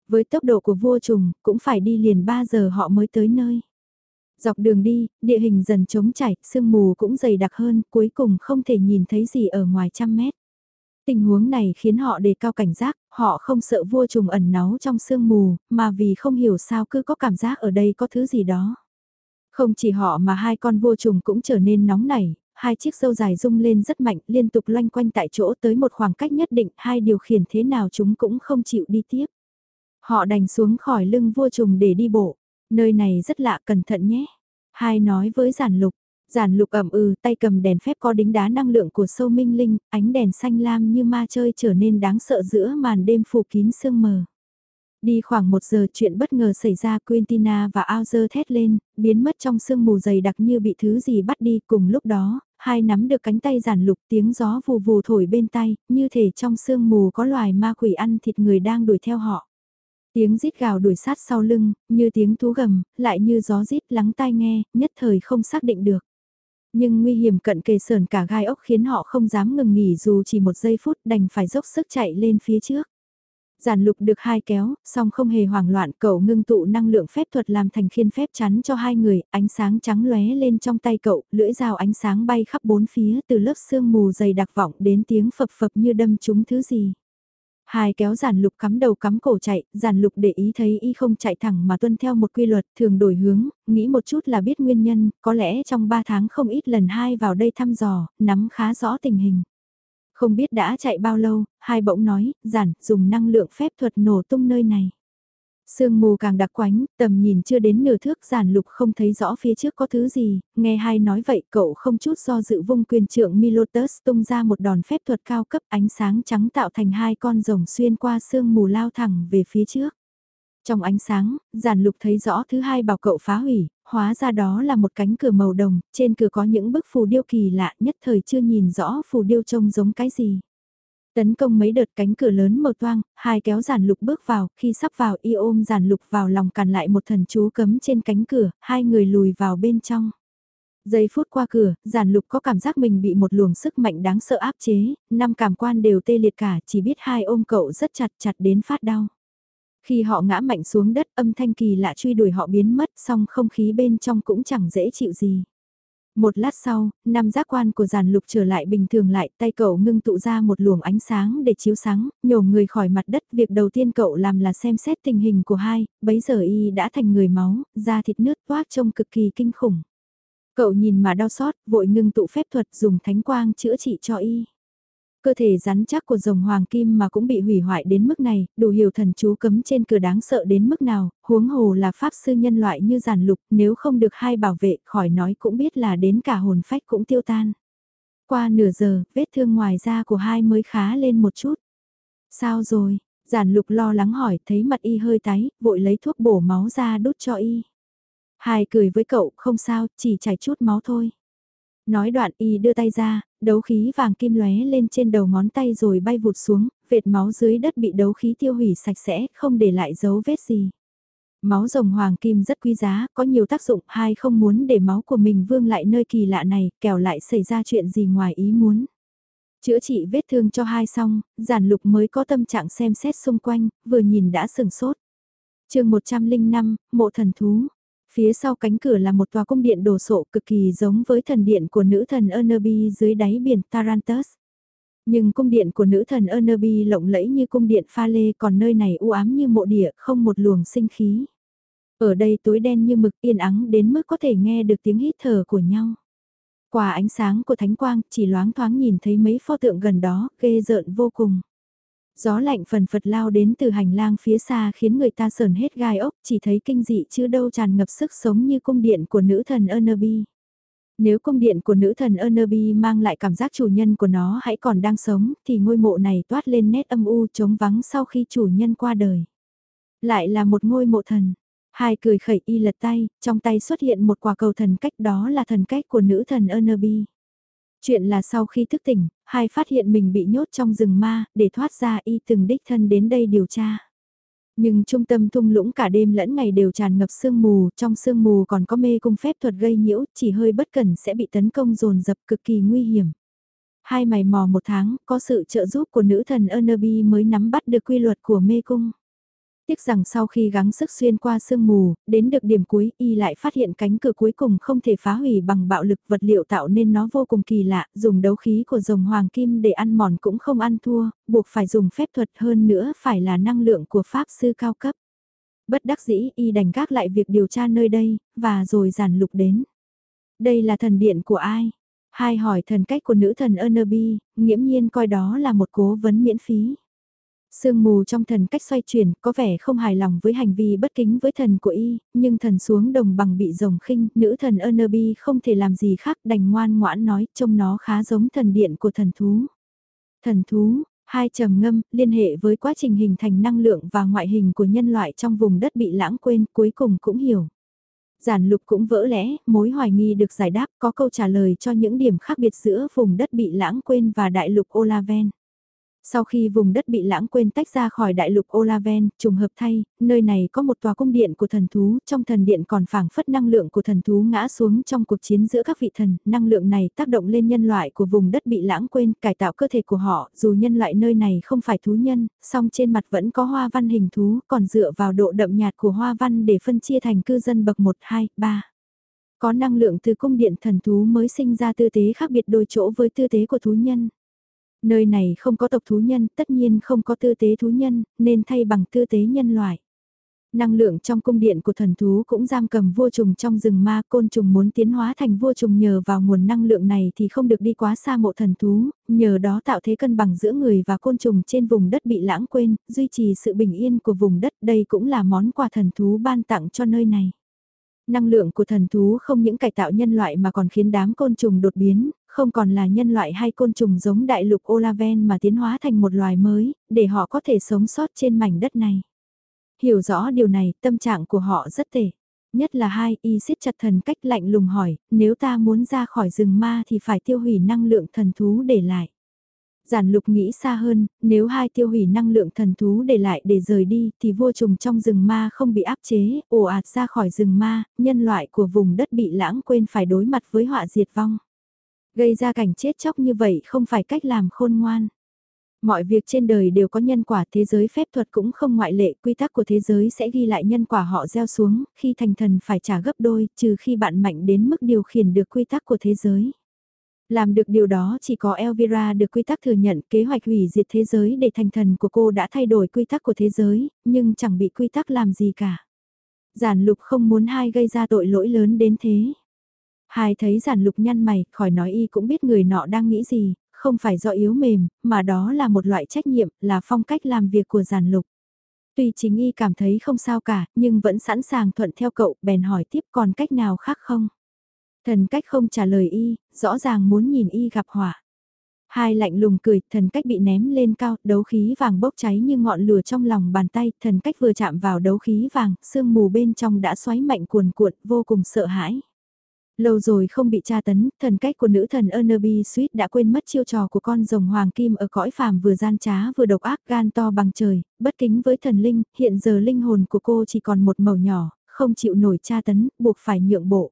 Với tốc độ của vua trùng, cũng phải đi liền 3 giờ họ mới tới nơi. Dọc đường đi, địa hình dần trống chảy, sương mù cũng dày đặc hơn, cuối cùng không thể nhìn thấy gì ở ngoài trăm mét. Tình huống này khiến họ đề cao cảnh giác, họ không sợ vua trùng ẩn náu trong sương mù, mà vì không hiểu sao cứ có cảm giác ở đây có thứ gì đó. Không chỉ họ mà hai con vua trùng cũng trở nên nóng nảy, hai chiếc sâu dài rung lên rất mạnh liên tục loanh quanh tại chỗ tới một khoảng cách nhất định, hai điều khiển thế nào chúng cũng không chịu đi tiếp. Họ đành xuống khỏi lưng vua trùng để đi bộ, nơi này rất lạ cẩn thận nhé. Hai nói với giản lục, Giản lục ẩm ừ, tay cầm đèn phép có đính đá năng lượng của sâu minh linh, ánh đèn xanh lam như ma chơi trở nên đáng sợ giữa màn đêm phủ kín sương mờ. Đi khoảng một giờ chuyện bất ngờ xảy ra Quintina và Auzer thét lên, biến mất trong sương mù dày đặc như bị thứ gì bắt đi cùng lúc đó, hai nắm được cánh tay giản lục tiếng gió vù vù thổi bên tay, như thể trong sương mù có loài ma quỷ ăn thịt người đang đuổi theo họ. Tiếng rít gào đuổi sát sau lưng, như tiếng thú gầm, lại như gió rít lắng tai nghe, nhất thời không xác định được. Nhưng nguy hiểm cận kề sờn cả gai ốc khiến họ không dám ngừng nghỉ dù chỉ một giây phút đành phải dốc sức chạy lên phía trước. Giản lục được hai kéo, song không hề hoảng loạn cậu ngưng tụ năng lượng phép thuật làm thành khiên phép chắn cho hai người, ánh sáng trắng lóe lên trong tay cậu, lưỡi dao ánh sáng bay khắp bốn phía từ lớp sương mù dày đặc vọng đến tiếng phập phập như đâm trúng thứ gì. Hai kéo giản lục cắm đầu cắm cổ chạy, giản lục để ý thấy y không chạy thẳng mà tuân theo một quy luật thường đổi hướng, nghĩ một chút là biết nguyên nhân, có lẽ trong ba tháng không ít lần hai vào đây thăm dò, nắm khá rõ tình hình. Không biết đã chạy bao lâu, hai bỗng nói, giản, dùng năng lượng phép thuật nổ tung nơi này. Sương mù càng đặc quánh, tầm nhìn chưa đến nửa thước giản lục không thấy rõ phía trước có thứ gì, nghe hai nói vậy cậu không chút do dự vung quyền trưởng Milotus tung ra một đòn phép thuật cao cấp ánh sáng trắng tạo thành hai con rồng xuyên qua sương mù lao thẳng về phía trước. Trong ánh sáng, giản lục thấy rõ thứ hai bảo cậu phá hủy, hóa ra đó là một cánh cửa màu đồng, trên cửa có những bức phù điêu kỳ lạ nhất thời chưa nhìn rõ phù điêu trông giống cái gì. Tấn công mấy đợt cánh cửa lớn mở toang, hai kéo giản lục bước vào, khi sắp vào y ôm giản lục vào lòng cản lại một thần chú cấm trên cánh cửa, hai người lùi vào bên trong. Giây phút qua cửa, giản lục có cảm giác mình bị một luồng sức mạnh đáng sợ áp chế, năm cảm quan đều tê liệt cả, chỉ biết hai ôm cậu rất chặt chặt đến phát đau. Khi họ ngã mạnh xuống đất âm thanh kỳ lạ truy đuổi họ biến mất song không khí bên trong cũng chẳng dễ chịu gì. Một lát sau, năm giác quan của giàn lục trở lại bình thường lại, tay cậu ngưng tụ ra một luồng ánh sáng để chiếu sáng, nhổ người khỏi mặt đất. Việc đầu tiên cậu làm là xem xét tình hình của hai, bấy giờ y đã thành người máu, da thịt nước toát trông cực kỳ kinh khủng. Cậu nhìn mà đau xót, vội ngưng tụ phép thuật dùng thánh quang chữa trị cho y. Cơ thể rắn chắc của rồng hoàng kim mà cũng bị hủy hoại đến mức này, đủ hiểu thần chú cấm trên cửa đáng sợ đến mức nào, huống hồ là pháp sư nhân loại như giản lục, nếu không được hai bảo vệ khỏi nói cũng biết là đến cả hồn phách cũng tiêu tan. Qua nửa giờ, vết thương ngoài da của hai mới khá lên một chút. Sao rồi? Giản lục lo lắng hỏi, thấy mặt y hơi tái, vội lấy thuốc bổ máu ra đút cho y. Hai cười với cậu, không sao, chỉ chảy chút máu thôi. Nói đoạn y đưa tay ra, đấu khí vàng kim lóe lên trên đầu ngón tay rồi bay vụt xuống, vệt máu dưới đất bị đấu khí tiêu hủy sạch sẽ, không để lại dấu vết gì. Máu rồng hoàng kim rất quý giá, có nhiều tác dụng, hai không muốn để máu của mình vương lại nơi kỳ lạ này, kẻo lại xảy ra chuyện gì ngoài ý muốn. Chữa trị vết thương cho hai xong, giản lục mới có tâm trạng xem xét xung quanh, vừa nhìn đã sừng sốt. chương 105, mộ thần thú, Phía sau cánh cửa là một tòa cung điện đồ sộ cực kỳ giống với thần điện của nữ thần Ernebi dưới đáy biển Tarantus. Nhưng cung điện của nữ thần Ernebi lộng lẫy như cung điện pha lê còn nơi này u ám như mộ địa không một luồng sinh khí. Ở đây tối đen như mực yên ắng đến mức có thể nghe được tiếng hít thở của nhau. Qua ánh sáng của thánh quang chỉ loáng thoáng nhìn thấy mấy pho tượng gần đó, ghê rợn vô cùng. Gió lạnh phần phật lao đến từ hành lang phía xa khiến người ta sờn hết gai ốc, chỉ thấy kinh dị chứ đâu tràn ngập sức sống như cung điện của nữ thần Ernebi. Nếu cung điện của nữ thần Ernebi mang lại cảm giác chủ nhân của nó hãy còn đang sống, thì ngôi mộ này toát lên nét âm u trống vắng sau khi chủ nhân qua đời. Lại là một ngôi mộ thần. Hai cười khẩy y lật tay, trong tay xuất hiện một quả cầu thần cách đó là thần cách của nữ thần Ernebi. Chuyện là sau khi thức tỉnh, hai phát hiện mình bị nhốt trong rừng ma, để thoát ra y từng đích thân đến đây điều tra. Nhưng trung tâm thung lũng cả đêm lẫn ngày đều tràn ngập sương mù, trong sương mù còn có mê cung phép thuật gây nhiễu, chỉ hơi bất cẩn sẽ bị tấn công dồn dập cực kỳ nguy hiểm. Hai mày mò một tháng, có sự trợ giúp của nữ thần Ernaby mới nắm bắt được quy luật của mê cung. Tiếc rằng sau khi gắng sức xuyên qua sương mù, đến được điểm cuối y lại phát hiện cánh cửa cuối cùng không thể phá hủy bằng bạo lực vật liệu tạo nên nó vô cùng kỳ lạ, dùng đấu khí của rồng hoàng kim để ăn mòn cũng không ăn thua, buộc phải dùng phép thuật hơn nữa phải là năng lượng của pháp sư cao cấp. Bất đắc dĩ y đành gác lại việc điều tra nơi đây, và rồi giản lục đến. Đây là thần điện của ai? Hai hỏi thần cách của nữ thần Ernebi, nghiễm nhiên coi đó là một cố vấn miễn phí. Sương mù trong thần cách xoay chuyển, có vẻ không hài lòng với hành vi bất kính với thần của y, nhưng thần xuống đồng bằng bị rồng khinh, nữ thần Ernebi không thể làm gì khác đành ngoan ngoãn nói, trông nó khá giống thần điện của thần thú. Thần thú, hai trầm ngâm, liên hệ với quá trình hình thành năng lượng và ngoại hình của nhân loại trong vùng đất bị lãng quên, cuối cùng cũng hiểu. Giản lục cũng vỡ lẽ, mối hoài nghi được giải đáp có câu trả lời cho những điểm khác biệt giữa vùng đất bị lãng quên và đại lục Olaven. Sau khi vùng đất bị lãng quên tách ra khỏi đại lục Olaven, trùng hợp thay, nơi này có một tòa cung điện của thần thú, trong thần điện còn phảng phất năng lượng của thần thú ngã xuống trong cuộc chiến giữa các vị thần, năng lượng này tác động lên nhân loại của vùng đất bị lãng quên, cải tạo cơ thể của họ, dù nhân loại nơi này không phải thú nhân, song trên mặt vẫn có hoa văn hình thú, còn dựa vào độ đậm nhạt của hoa văn để phân chia thành cư dân bậc 1, 2, 3. Có năng lượng từ cung điện thần thú mới sinh ra tư tế khác biệt đôi chỗ với tư tế của thú nhân. Nơi này không có tộc thú nhân, tất nhiên không có tư tế thú nhân, nên thay bằng tư tế nhân loại. Năng lượng trong cung điện của thần thú cũng giam cầm vua trùng trong rừng ma côn trùng muốn tiến hóa thành vua trùng nhờ vào nguồn năng lượng này thì không được đi quá xa mộ thần thú, nhờ đó tạo thế cân bằng giữa người và côn trùng trên vùng đất bị lãng quên, duy trì sự bình yên của vùng đất đây cũng là món quà thần thú ban tặng cho nơi này. Năng lượng của thần thú không những cải tạo nhân loại mà còn khiến đám côn trùng đột biến, không còn là nhân loại hay côn trùng giống đại lục Olaven mà tiến hóa thành một loài mới, để họ có thể sống sót trên mảnh đất này. Hiểu rõ điều này, tâm trạng của họ rất tệ. Nhất là hai, y siết chặt thần cách lạnh lùng hỏi, nếu ta muốn ra khỏi rừng ma thì phải tiêu hủy năng lượng thần thú để lại. Giản lục nghĩ xa hơn, nếu hai tiêu hủy năng lượng thần thú để lại để rời đi thì vua trùng trong rừng ma không bị áp chế, ồ ạt ra khỏi rừng ma, nhân loại của vùng đất bị lãng quên phải đối mặt với họa diệt vong. Gây ra cảnh chết chóc như vậy không phải cách làm khôn ngoan. Mọi việc trên đời đều có nhân quả thế giới phép thuật cũng không ngoại lệ, quy tắc của thế giới sẽ ghi lại nhân quả họ gieo xuống, khi thành thần phải trả gấp đôi, trừ khi bạn mạnh đến mức điều khiển được quy tắc của thế giới. Làm được điều đó chỉ có Elvira được quy tắc thừa nhận kế hoạch hủy diệt thế giới để thành thần của cô đã thay đổi quy tắc của thế giới, nhưng chẳng bị quy tắc làm gì cả. Giản lục không muốn hai gây ra tội lỗi lớn đến thế. Hai thấy giản lục nhăn mày, khỏi nói y cũng biết người nọ đang nghĩ gì, không phải do yếu mềm, mà đó là một loại trách nhiệm, là phong cách làm việc của giản lục. Tuy chính y cảm thấy không sao cả, nhưng vẫn sẵn sàng thuận theo cậu, bèn hỏi tiếp còn cách nào khác không? Thần cách không trả lời y, rõ ràng muốn nhìn y gặp hỏa Hai lạnh lùng cười, thần cách bị ném lên cao, đấu khí vàng bốc cháy như ngọn lửa trong lòng bàn tay, thần cách vừa chạm vào đấu khí vàng, sương mù bên trong đã xoáy mạnh cuồn cuộn, vô cùng sợ hãi. Lâu rồi không bị tra tấn, thần cách của nữ thần Ernaby suýt đã quên mất chiêu trò của con rồng hoàng kim ở cõi phàm vừa gian trá vừa độc ác gan to bằng trời, bất kính với thần linh, hiện giờ linh hồn của cô chỉ còn một màu nhỏ, không chịu nổi tra tấn, buộc phải nhượng bộ.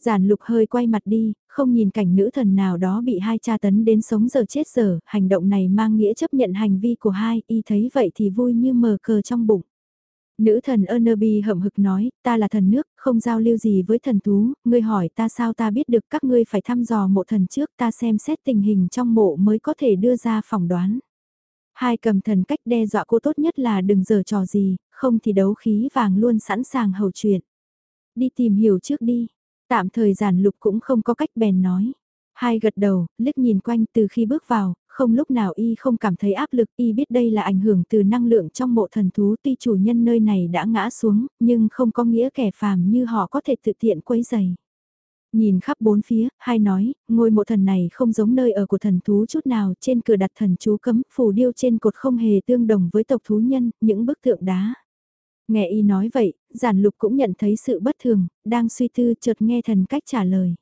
Giản lục hơi quay mặt đi, không nhìn cảnh nữ thần nào đó bị hai tra tấn đến sống giờ chết giờ, hành động này mang nghĩa chấp nhận hành vi của hai, y thấy vậy thì vui như mờ cờ trong bụng. Nữ thần Ernaby hậm hực nói, ta là thần nước, không giao lưu gì với thần thú, ngươi hỏi ta sao ta biết được các ngươi phải thăm dò mộ thần trước ta xem xét tình hình trong mộ mới có thể đưa ra phỏng đoán. Hai cầm thần cách đe dọa cô tốt nhất là đừng dở trò gì, không thì đấu khí vàng luôn sẵn sàng hầu chuyện. Đi tìm hiểu trước đi, tạm thời giản lục cũng không có cách bèn nói. Hai gật đầu, liếc nhìn quanh từ khi bước vào, không lúc nào y không cảm thấy áp lực, y biết đây là ảnh hưởng từ năng lượng trong mộ thần thú tuy chủ nhân nơi này đã ngã xuống, nhưng không có nghĩa kẻ phàm như họ có thể tự tiện quấy giày. Nhìn khắp bốn phía, hai nói, ngôi mộ thần này không giống nơi ở của thần thú chút nào, trên cửa đặt thần chú cấm, phù điêu trên cột không hề tương đồng với tộc thú nhân, những bức tượng đá. Nghe y nói vậy, giản lục cũng nhận thấy sự bất thường, đang suy tư chợt nghe thần cách trả lời.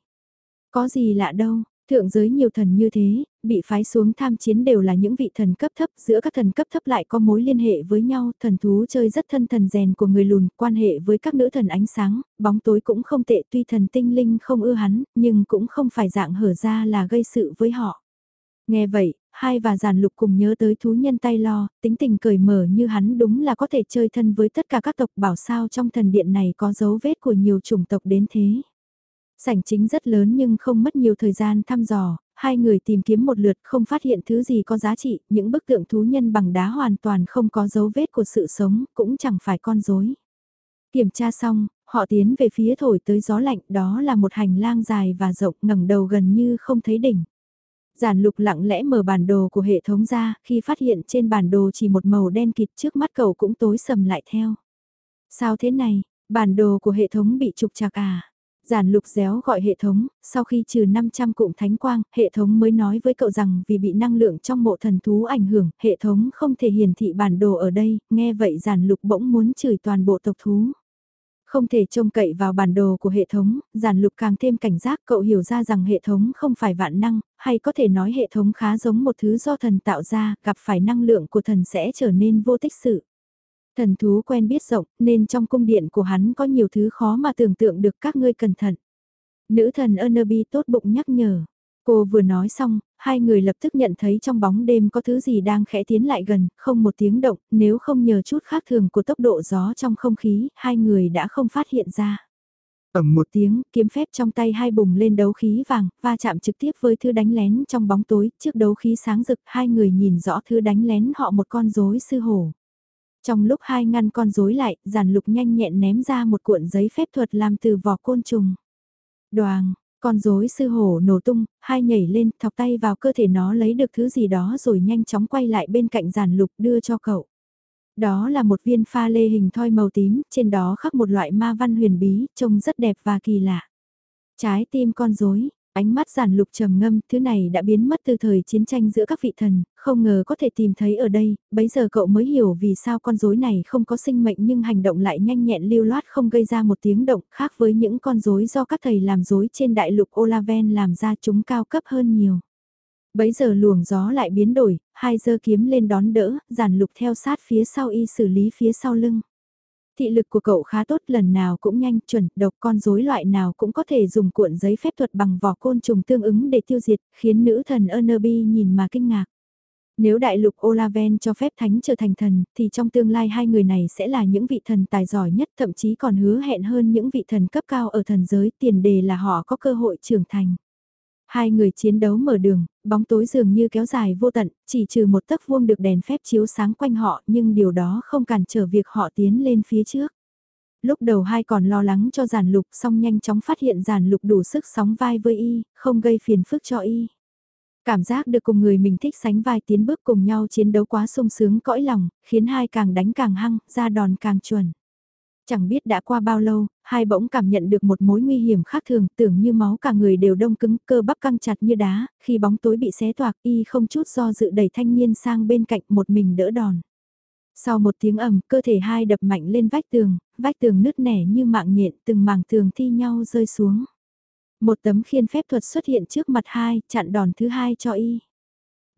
Có gì lạ đâu, Thượng giới nhiều thần như thế, bị phái xuống tham chiến đều là những vị thần cấp thấp, giữa các thần cấp thấp lại có mối liên hệ với nhau, thần thú chơi rất thân thần rèn của người lùn, quan hệ với các nữ thần ánh sáng, bóng tối cũng không tệ tuy thần tinh linh không ưa hắn, nhưng cũng không phải dạng hở ra là gây sự với họ. Nghe vậy, hai và giàn lục cùng nhớ tới thú nhân tay lo, tính tình cởi mở như hắn đúng là có thể chơi thân với tất cả các tộc bảo sao trong thần điện này có dấu vết của nhiều chủng tộc đến thế. Sảnh chính rất lớn nhưng không mất nhiều thời gian thăm dò, hai người tìm kiếm một lượt không phát hiện thứ gì có giá trị, những bức tượng thú nhân bằng đá hoàn toàn không có dấu vết của sự sống, cũng chẳng phải con rối. Kiểm tra xong, họ tiến về phía thổi tới gió lạnh, đó là một hành lang dài và rộng ngẩng đầu gần như không thấy đỉnh. Giản lục lặng lẽ mở bản đồ của hệ thống ra, khi phát hiện trên bản đồ chỉ một màu đen kịt trước mắt cậu cũng tối sầm lại theo. Sao thế này, bản đồ của hệ thống bị trục trặc à? Giản lục réo gọi hệ thống, sau khi trừ 500 cụm thánh quang, hệ thống mới nói với cậu rằng vì bị năng lượng trong mộ thần thú ảnh hưởng, hệ thống không thể hiển thị bản đồ ở đây, nghe vậy giản lục bỗng muốn chửi toàn bộ tộc thú. Không thể trông cậy vào bản đồ của hệ thống, giản lục càng thêm cảnh giác cậu hiểu ra rằng hệ thống không phải vạn năng, hay có thể nói hệ thống khá giống một thứ do thần tạo ra, gặp phải năng lượng của thần sẽ trở nên vô tích sự. Thần thú quen biết rộng, nên trong cung điện của hắn có nhiều thứ khó mà tưởng tượng được các ngươi cẩn thận. Nữ thần Ernaby tốt bụng nhắc nhở. Cô vừa nói xong, hai người lập tức nhận thấy trong bóng đêm có thứ gì đang khẽ tiến lại gần, không một tiếng động, nếu không nhờ chút khác thường của tốc độ gió trong không khí, hai người đã không phát hiện ra. ầm một tiếng, kiếm phép trong tay hai bùng lên đấu khí vàng, va chạm trực tiếp với thứ đánh lén trong bóng tối, trước đấu khí sáng rực, hai người nhìn rõ thứ đánh lén họ một con rối sư hổ. Trong lúc hai ngăn con rối lại, giản lục nhanh nhẹn ném ra một cuộn giấy phép thuật làm từ vỏ côn trùng. Đoàn, con rối sư hổ nổ tung, hai nhảy lên, thọc tay vào cơ thể nó lấy được thứ gì đó rồi nhanh chóng quay lại bên cạnh giản lục đưa cho cậu. Đó là một viên pha lê hình thoi màu tím, trên đó khắc một loại ma văn huyền bí, trông rất đẹp và kỳ lạ. Trái tim con rối, ánh mắt giản lục trầm ngâm, thứ này đã biến mất từ thời chiến tranh giữa các vị thần, không ngờ có thể tìm thấy ở đây, bấy giờ cậu mới hiểu vì sao con rối này không có sinh mệnh nhưng hành động lại nhanh nhẹn lưu loát không gây ra một tiếng động, khác với những con rối do các thầy làm rối trên đại lục Olaven làm ra chúng cao cấp hơn nhiều. Bấy giờ luồng gió lại biến đổi, hai dơ kiếm lên đón đỡ, giản lục theo sát phía sau y xử lý phía sau lưng. Thị lực của cậu khá tốt lần nào cũng nhanh chuẩn, độc con rối loại nào cũng có thể dùng cuộn giấy phép thuật bằng vỏ côn trùng tương ứng để tiêu diệt, khiến nữ thần Ernerby nhìn mà kinh ngạc. Nếu đại lục Olaven cho phép thánh trở thành thần, thì trong tương lai hai người này sẽ là những vị thần tài giỏi nhất thậm chí còn hứa hẹn hơn những vị thần cấp cao ở thần giới tiền đề là họ có cơ hội trưởng thành. Hai người chiến đấu mở đường, bóng tối dường như kéo dài vô tận, chỉ trừ một tấc vuông được đèn phép chiếu sáng quanh họ nhưng điều đó không cản trở việc họ tiến lên phía trước. Lúc đầu hai còn lo lắng cho giản lục xong nhanh chóng phát hiện giản lục đủ sức sóng vai với y, không gây phiền phức cho y. Cảm giác được cùng người mình thích sánh vai tiến bước cùng nhau chiến đấu quá sung sướng cõi lòng, khiến hai càng đánh càng hăng, ra đòn càng chuẩn. Chẳng biết đã qua bao lâu, hai bỗng cảm nhận được một mối nguy hiểm khác thường, tưởng như máu cả người đều đông cứng, cơ bắp căng chặt như đá, khi bóng tối bị xé toạc, y không chút do dự đẩy thanh niên sang bên cạnh một mình đỡ đòn. Sau một tiếng ầm, cơ thể hai đập mạnh lên vách tường, vách tường nứt nẻ như mạng nhện, từng mảng tường thi nhau rơi xuống. Một tấm khiên phép thuật xuất hiện trước mặt hai, chặn đòn thứ hai cho y.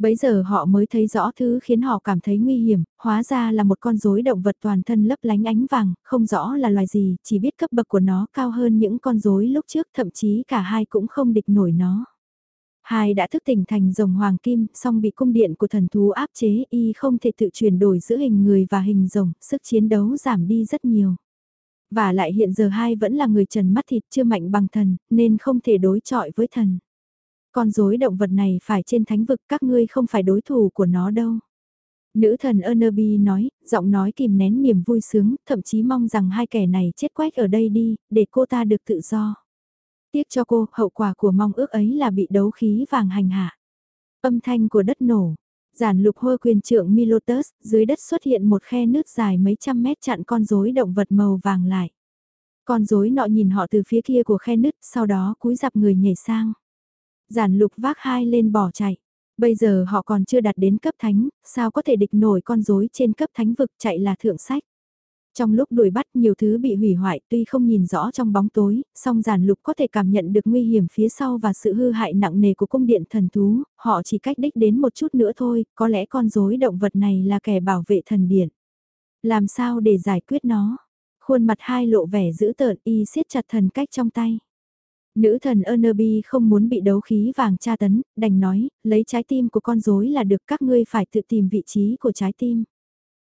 Bấy giờ họ mới thấy rõ thứ khiến họ cảm thấy nguy hiểm, hóa ra là một con rối động vật toàn thân lấp lánh ánh vàng, không rõ là loài gì, chỉ biết cấp bậc của nó cao hơn những con rối lúc trước, thậm chí cả hai cũng không địch nổi nó. Hai đã thức tỉnh thành rồng hoàng kim, song bị cung điện của thần thú áp chế, y không thể tự chuyển đổi giữa hình người và hình rồng, sức chiến đấu giảm đi rất nhiều. Và lại hiện giờ hai vẫn là người trần mắt thịt chưa mạnh bằng thần, nên không thể đối chọi với thần. Con rối động vật này phải trên thánh vực các ngươi không phải đối thủ của nó đâu. Nữ thần Ernerby nói, giọng nói kìm nén niềm vui sướng, thậm chí mong rằng hai kẻ này chết quách ở đây đi, để cô ta được tự do. Tiếc cho cô, hậu quả của mong ước ấy là bị đấu khí vàng hành hạ. Âm thanh của đất nổ. Giản lục hôi quyền trưởng Milotus, dưới đất xuất hiện một khe nước dài mấy trăm mét chặn con rối động vật màu vàng lại. Con rối nọ nhìn họ từ phía kia của khe nứt, sau đó cúi dạp người nhảy sang. Giản lục vác hai lên bỏ chạy. Bây giờ họ còn chưa đạt đến cấp thánh, sao có thể địch nổi con rối trên cấp thánh vực chạy là thượng sách. Trong lúc đuổi bắt nhiều thứ bị hủy hoại tuy không nhìn rõ trong bóng tối, song giản lục có thể cảm nhận được nguy hiểm phía sau và sự hư hại nặng nề của cung điện thần thú, họ chỉ cách đích đến một chút nữa thôi, có lẽ con rối động vật này là kẻ bảo vệ thần điện. Làm sao để giải quyết nó? Khuôn mặt hai lộ vẻ dữ tợn y siết chặt thần cách trong tay. Nữ thần Ernerby không muốn bị đấu khí vàng tra tấn, đành nói, lấy trái tim của con rối là được các ngươi phải tự tìm vị trí của trái tim.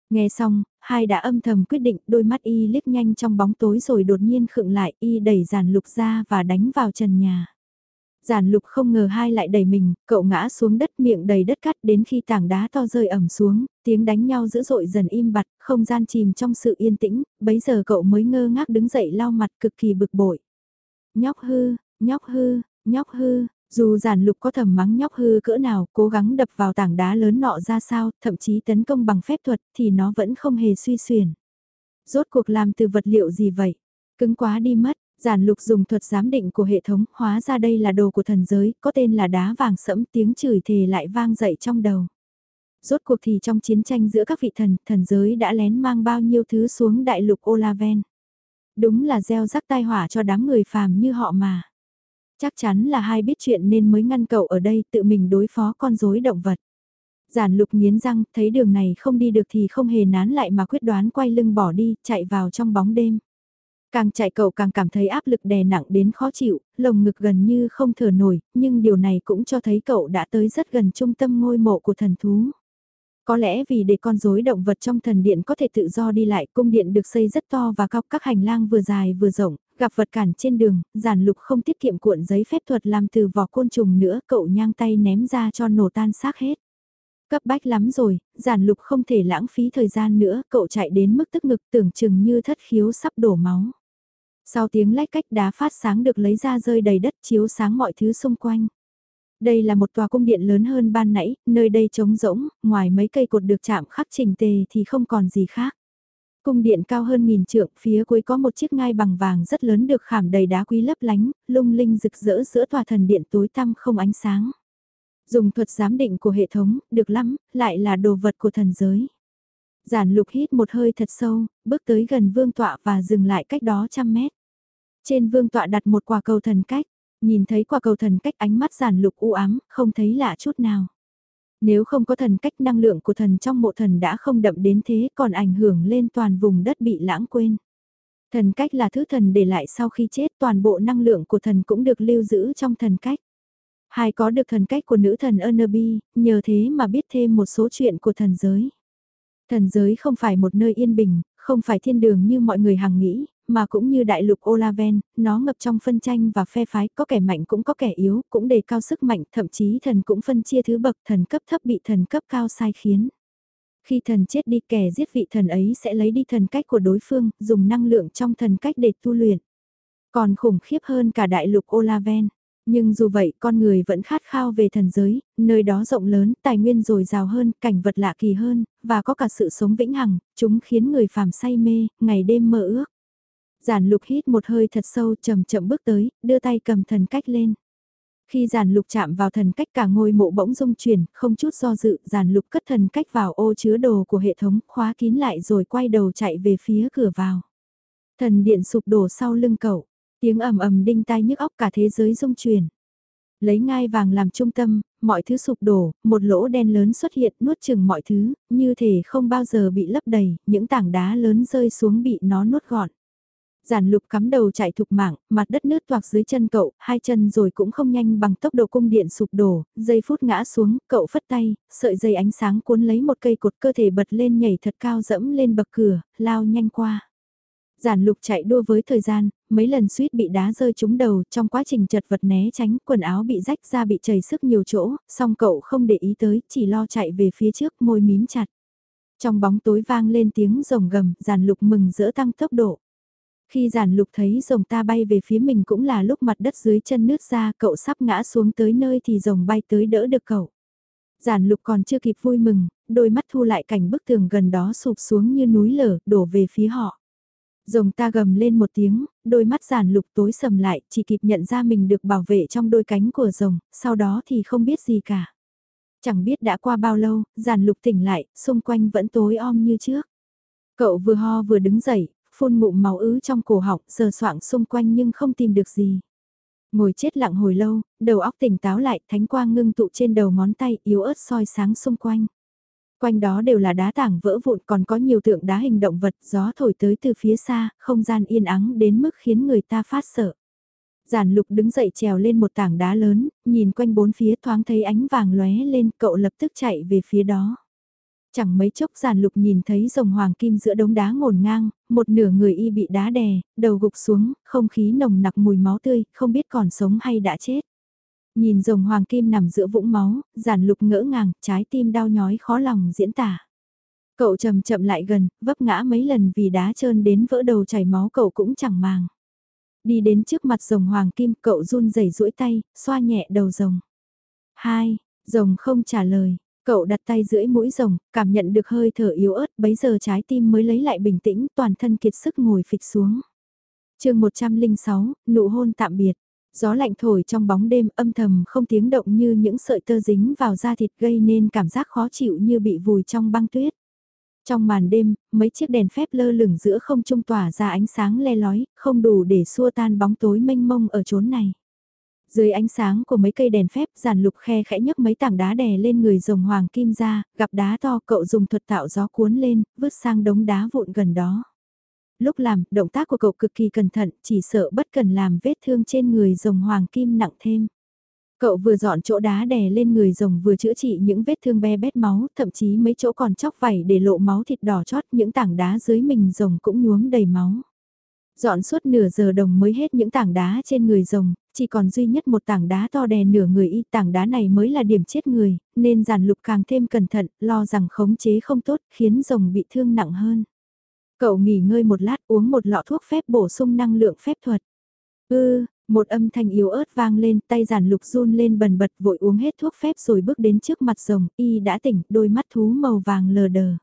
Nghe xong, hai đã âm thầm quyết định đôi mắt y liếc nhanh trong bóng tối rồi đột nhiên khựng lại y đẩy giản lục ra và đánh vào trần nhà. Giản lục không ngờ hai lại đẩy mình, cậu ngã xuống đất miệng đầy đất cắt đến khi tảng đá to rơi ẩm xuống, tiếng đánh nhau dữ dội dần im bặt, không gian chìm trong sự yên tĩnh, bấy giờ cậu mới ngơ ngác đứng dậy lau mặt cực kỳ bực bội. Nhóc hư, nhóc hư, nhóc hư, dù giản lục có thầm mắng nhóc hư cỡ nào, cố gắng đập vào tảng đá lớn nọ ra sao, thậm chí tấn công bằng phép thuật, thì nó vẫn không hề suy xuyển. Rốt cuộc làm từ vật liệu gì vậy? Cứng quá đi mất, giản lục dùng thuật giám định của hệ thống, hóa ra đây là đồ của thần giới, có tên là đá vàng sẫm tiếng chửi thề lại vang dậy trong đầu. Rốt cuộc thì trong chiến tranh giữa các vị thần, thần giới đã lén mang bao nhiêu thứ xuống đại lục Olaven. Đúng là gieo rắc tai họa cho đám người phàm như họ mà. Chắc chắn là hai biết chuyện nên mới ngăn cậu ở đây tự mình đối phó con rối động vật. Giản lục nghiến răng, thấy đường này không đi được thì không hề nán lại mà quyết đoán quay lưng bỏ đi, chạy vào trong bóng đêm. Càng chạy cậu càng cảm thấy áp lực đè nặng đến khó chịu, lồng ngực gần như không thở nổi, nhưng điều này cũng cho thấy cậu đã tới rất gần trung tâm ngôi mộ của thần thú. Có lẽ vì để con rối động vật trong thần điện có thể tự do đi lại, cung điện được xây rất to và cao các hành lang vừa dài vừa rộng, gặp vật cản trên đường, giản lục không tiết kiệm cuộn giấy phép thuật làm từ vỏ côn trùng nữa, cậu nhang tay ném ra cho nổ tan xác hết. Cấp bách lắm rồi, giản lục không thể lãng phí thời gian nữa, cậu chạy đến mức tức ngực tưởng chừng như thất khiếu sắp đổ máu. Sau tiếng lách cách đá phát sáng được lấy ra rơi đầy đất chiếu sáng mọi thứ xung quanh. Đây là một tòa cung điện lớn hơn ban nãy, nơi đây trống rỗng, ngoài mấy cây cột được chạm khắc trình tề thì không còn gì khác. Cung điện cao hơn nghìn trượng, phía cuối có một chiếc ngai bằng vàng rất lớn được khảm đầy đá quý lấp lánh, lung linh rực rỡ giữa tòa thần điện tối tăm không ánh sáng. Dùng thuật giám định của hệ thống, được lắm, lại là đồ vật của thần giới. Giản lục hít một hơi thật sâu, bước tới gần vương tọa và dừng lại cách đó trăm mét. Trên vương tọa đặt một quả cầu thần cách, nhìn thấy quả cầu thần cách ánh mắt giản lục u ám, không thấy lạ chút nào. Nếu không có thần cách năng lượng của thần trong mộ thần đã không đậm đến thế còn ảnh hưởng lên toàn vùng đất bị lãng quên. Thần cách là thứ thần để lại sau khi chết toàn bộ năng lượng của thần cũng được lưu giữ trong thần cách. Hai có được thần cách của nữ thần Ernabi, nhờ thế mà biết thêm một số chuyện của thần giới. Thần giới không phải một nơi yên bình, không phải thiên đường như mọi người hằng nghĩ, mà cũng như đại lục Olaven, nó ngập trong phân tranh và phe phái, có kẻ mạnh cũng có kẻ yếu, cũng đề cao sức mạnh, thậm chí thần cũng phân chia thứ bậc thần cấp thấp bị thần cấp cao sai khiến. Khi thần chết đi kẻ giết vị thần ấy sẽ lấy đi thần cách của đối phương, dùng năng lượng trong thần cách để tu luyện. Còn khủng khiếp hơn cả đại lục Olaven. Nhưng dù vậy con người vẫn khát khao về thần giới, nơi đó rộng lớn, tài nguyên dồi dào hơn, cảnh vật lạ kỳ hơn, và có cả sự sống vĩnh hằng, chúng khiến người phàm say mê, ngày đêm mơ ước. Giản lục hít một hơi thật sâu chậm chậm bước tới, đưa tay cầm thần cách lên. Khi giản lục chạm vào thần cách cả ngôi mộ bỗng rung chuyển, không chút do dự, giản lục cất thần cách vào ô chứa đồ của hệ thống, khóa kín lại rồi quay đầu chạy về phía cửa vào. Thần điện sụp đổ sau lưng cậu, tiếng ầm ầm đinh tai nhức óc cả thế giới rung chuyển. Lấy ngai vàng làm trung tâm, mọi thứ sụp đổ, một lỗ đen lớn xuất hiện nuốt chừng mọi thứ, như thể không bao giờ bị lấp đầy, những tảng đá lớn rơi xuống bị nó nuốt gọn. Giản lục cắm đầu chạy thục mạng, mặt đất nước toạc dưới chân cậu, hai chân rồi cũng không nhanh bằng tốc độ cung điện sụp đổ, giây phút ngã xuống, cậu phất tay, sợi dây ánh sáng cuốn lấy một cây cột cơ thể bật lên nhảy thật cao dẫm lên bậc cửa, lao nhanh qua. Giản lục chạy đua với thời gian, mấy lần suýt bị đá rơi trúng đầu, trong quá trình chật vật né tránh, quần áo bị rách ra bị chảy sức nhiều chỗ, song cậu không để ý tới, chỉ lo chạy về phía trước, môi mím chặt. Trong bóng tối vang lên tiếng rồng gầm, giản lục mừng giữa tăng tốc độ. Khi giản lục thấy rồng ta bay về phía mình cũng là lúc mặt đất dưới chân nước ra cậu sắp ngã xuống tới nơi thì rồng bay tới đỡ được cậu. Giản lục còn chưa kịp vui mừng, đôi mắt thu lại cảnh bức tường gần đó sụp xuống như núi lở, đổ về phía họ. Rồng ta gầm lên một tiếng, đôi mắt giản lục tối sầm lại, chỉ kịp nhận ra mình được bảo vệ trong đôi cánh của rồng, sau đó thì không biết gì cả. Chẳng biết đã qua bao lâu, giản lục tỉnh lại, xung quanh vẫn tối om như trước. Cậu vừa ho vừa đứng dậy, phun ngụm máu ứ trong cổ họng, sờ soạng xung quanh nhưng không tìm được gì. Ngồi chết lặng hồi lâu, đầu óc tỉnh táo lại, thánh quang ngưng tụ trên đầu ngón tay, yếu ớt soi sáng xung quanh. Quanh đó đều là đá tảng vỡ vụn còn có nhiều tượng đá hình động vật, gió thổi tới từ phía xa, không gian yên ắng đến mức khiến người ta phát sợ. Giản lục đứng dậy trèo lên một tảng đá lớn, nhìn quanh bốn phía thoáng thấy ánh vàng lóe lên, cậu lập tức chạy về phía đó. Chẳng mấy chốc giản lục nhìn thấy rồng hoàng kim giữa đống đá ngổn ngang, một nửa người y bị đá đè, đầu gục xuống, không khí nồng nặc mùi máu tươi, không biết còn sống hay đã chết. Nhìn rồng hoàng kim nằm giữa vũng máu, giản lục ngỡ ngàng, trái tim đau nhói khó lòng diễn tả. Cậu chậm chậm lại gần, vấp ngã mấy lần vì đá trơn đến vỡ đầu chảy máu cậu cũng chẳng màng. Đi đến trước mặt rồng hoàng kim, cậu run rẩy duỗi tay, xoa nhẹ đầu rồng. Hai, rồng không trả lời, Cậu đặt tay rưỡi mũi rồng, cảm nhận được hơi thở yếu ớt, bấy giờ trái tim mới lấy lại bình tĩnh, toàn thân kiệt sức ngồi phịch xuống. chương 106, nụ hôn tạm biệt. Gió lạnh thổi trong bóng đêm âm thầm không tiếng động như những sợi tơ dính vào da thịt gây nên cảm giác khó chịu như bị vùi trong băng tuyết. Trong màn đêm, mấy chiếc đèn phép lơ lửng giữa không trung tỏa ra ánh sáng le lói, không đủ để xua tan bóng tối mênh mông ở chốn này. Dưới ánh sáng của mấy cây đèn phép giàn lục khe khẽ nhấc mấy tảng đá đè lên người rồng hoàng kim ra, gặp đá to cậu dùng thuật tạo gió cuốn lên, vứt sang đống đá vụn gần đó. Lúc làm, động tác của cậu cực kỳ cẩn thận, chỉ sợ bất cần làm vết thương trên người rồng hoàng kim nặng thêm. Cậu vừa dọn chỗ đá đè lên người rồng vừa chữa trị những vết thương be bét máu, thậm chí mấy chỗ còn chóc vảy để lộ máu thịt đỏ chót, những tảng đá dưới mình rồng cũng nhuốm đầy máu. Dọn suốt nửa giờ đồng mới hết những tảng đá trên người rồng, chỉ còn duy nhất một tảng đá to đè nửa người y, tảng đá này mới là điểm chết người, nên giàn lục càng thêm cẩn thận, lo rằng khống chế không tốt, khiến rồng bị thương nặng hơn. Cậu nghỉ ngơi một lát uống một lọ thuốc phép bổ sung năng lượng phép thuật. Ư, một âm thanh yếu ớt vang lên, tay giàn lục run lên bần bật vội uống hết thuốc phép rồi bước đến trước mặt rồng, y đã tỉnh, đôi mắt thú màu vàng lờ đờ.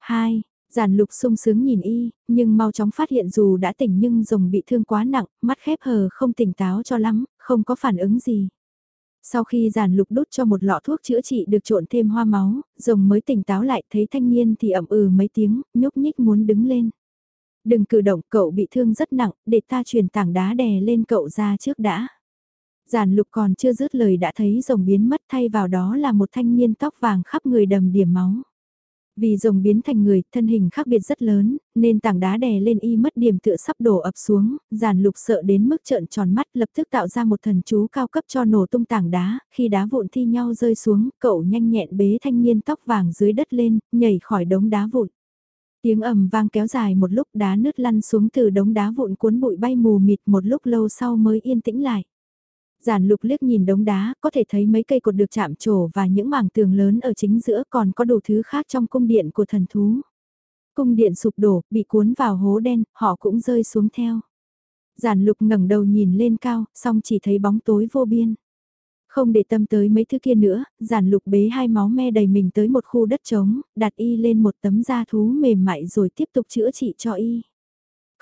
Hai, Giản lục sung sướng nhìn y, nhưng mau chóng phát hiện dù đã tỉnh nhưng rồng bị thương quá nặng, mắt khép hờ không tỉnh táo cho lắm, không có phản ứng gì. Sau khi giản lục đút cho một lọ thuốc chữa trị được trộn thêm hoa máu, rồng mới tỉnh táo lại thấy thanh niên thì ẩm ừ mấy tiếng, nhúc nhích muốn đứng lên. Đừng cử động, cậu bị thương rất nặng, để ta truyền tảng đá đè lên cậu ra trước đã. Giản lục còn chưa dứt lời đã thấy rồng biến mất thay vào đó là một thanh niên tóc vàng khắp người đầm điểm máu. Vì rồng biến thành người, thân hình khác biệt rất lớn, nên tảng đá đè lên y mất điểm tựa sắp đổ ập xuống, giàn lục sợ đến mức trợn tròn mắt lập tức tạo ra một thần chú cao cấp cho nổ tung tảng đá, khi đá vụn thi nhau rơi xuống, cậu nhanh nhẹn bế thanh niên tóc vàng dưới đất lên, nhảy khỏi đống đá vụn. Tiếng ầm vang kéo dài một lúc đá nứt lăn xuống từ đống đá vụn cuốn bụi bay mù mịt một lúc lâu sau mới yên tĩnh lại. Giản lục liếc nhìn đống đá, có thể thấy mấy cây cột được chạm trổ và những mảng tường lớn ở chính giữa còn có đủ thứ khác trong cung điện của thần thú. Cung điện sụp đổ, bị cuốn vào hố đen, họ cũng rơi xuống theo. Giản lục ngẩng đầu nhìn lên cao, xong chỉ thấy bóng tối vô biên. Không để tâm tới mấy thứ kia nữa, giản lục bế hai máu me đầy mình tới một khu đất trống, đặt y lên một tấm da thú mềm mại rồi tiếp tục chữa trị cho y.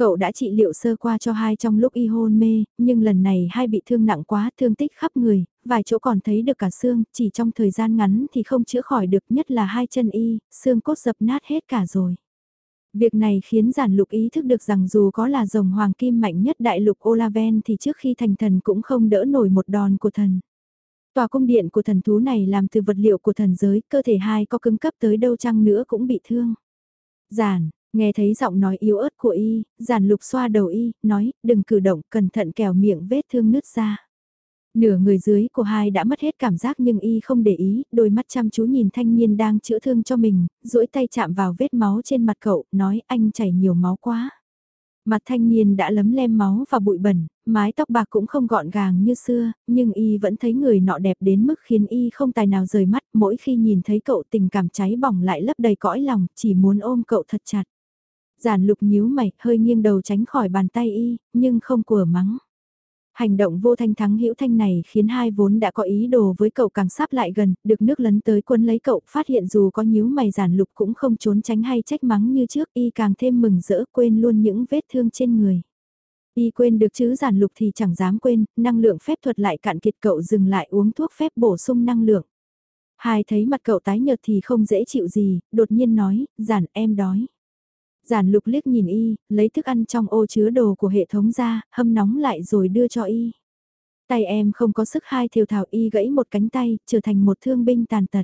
Cậu đã trị liệu sơ qua cho hai trong lúc y hôn mê, nhưng lần này hai bị thương nặng quá, thương tích khắp người, vài chỗ còn thấy được cả xương, chỉ trong thời gian ngắn thì không chữa khỏi được nhất là hai chân y, xương cốt dập nát hết cả rồi. Việc này khiến giản lục ý thức được rằng dù có là rồng hoàng kim mạnh nhất đại lục Olaven thì trước khi thành thần cũng không đỡ nổi một đòn của thần. Tòa cung điện của thần thú này làm từ vật liệu của thần giới, cơ thể hai có cứng cấp tới đâu chăng nữa cũng bị thương. Giản, Nghe thấy giọng nói yếu ớt của y, giản lục xoa đầu y, nói, đừng cử động, cẩn thận kẻo miệng vết thương nứt ra. Nửa người dưới của hai đã mất hết cảm giác nhưng y không để ý, đôi mắt chăm chú nhìn thanh niên đang chữa thương cho mình, duỗi tay chạm vào vết máu trên mặt cậu, nói anh chảy nhiều máu quá. Mặt thanh niên đã lấm lem máu và bụi bẩn, mái tóc bạc cũng không gọn gàng như xưa, nhưng y vẫn thấy người nọ đẹp đến mức khiến y không tài nào rời mắt, mỗi khi nhìn thấy cậu tình cảm cháy bỏng lại lấp đầy cõi lòng, chỉ muốn ôm cậu thật chặt. Giản lục nhíu mày, hơi nghiêng đầu tránh khỏi bàn tay y, nhưng không của mắng. Hành động vô thanh thắng hữu thanh này khiến hai vốn đã có ý đồ với cậu càng sắp lại gần, được nước lấn tới quân lấy cậu, phát hiện dù có nhíu mày giản lục cũng không trốn tránh hay trách mắng như trước, y càng thêm mừng rỡ quên luôn những vết thương trên người. Y quên được chứ giản lục thì chẳng dám quên, năng lượng phép thuật lại cạn kiệt cậu dừng lại uống thuốc phép bổ sung năng lượng. Hai thấy mặt cậu tái nhợt thì không dễ chịu gì, đột nhiên nói, giản em đói. Giản lục liếc nhìn y, lấy thức ăn trong ô chứa đồ của hệ thống ra, hâm nóng lại rồi đưa cho y. Tay em không có sức hai thiều thảo y gãy một cánh tay, trở thành một thương binh tàn tật.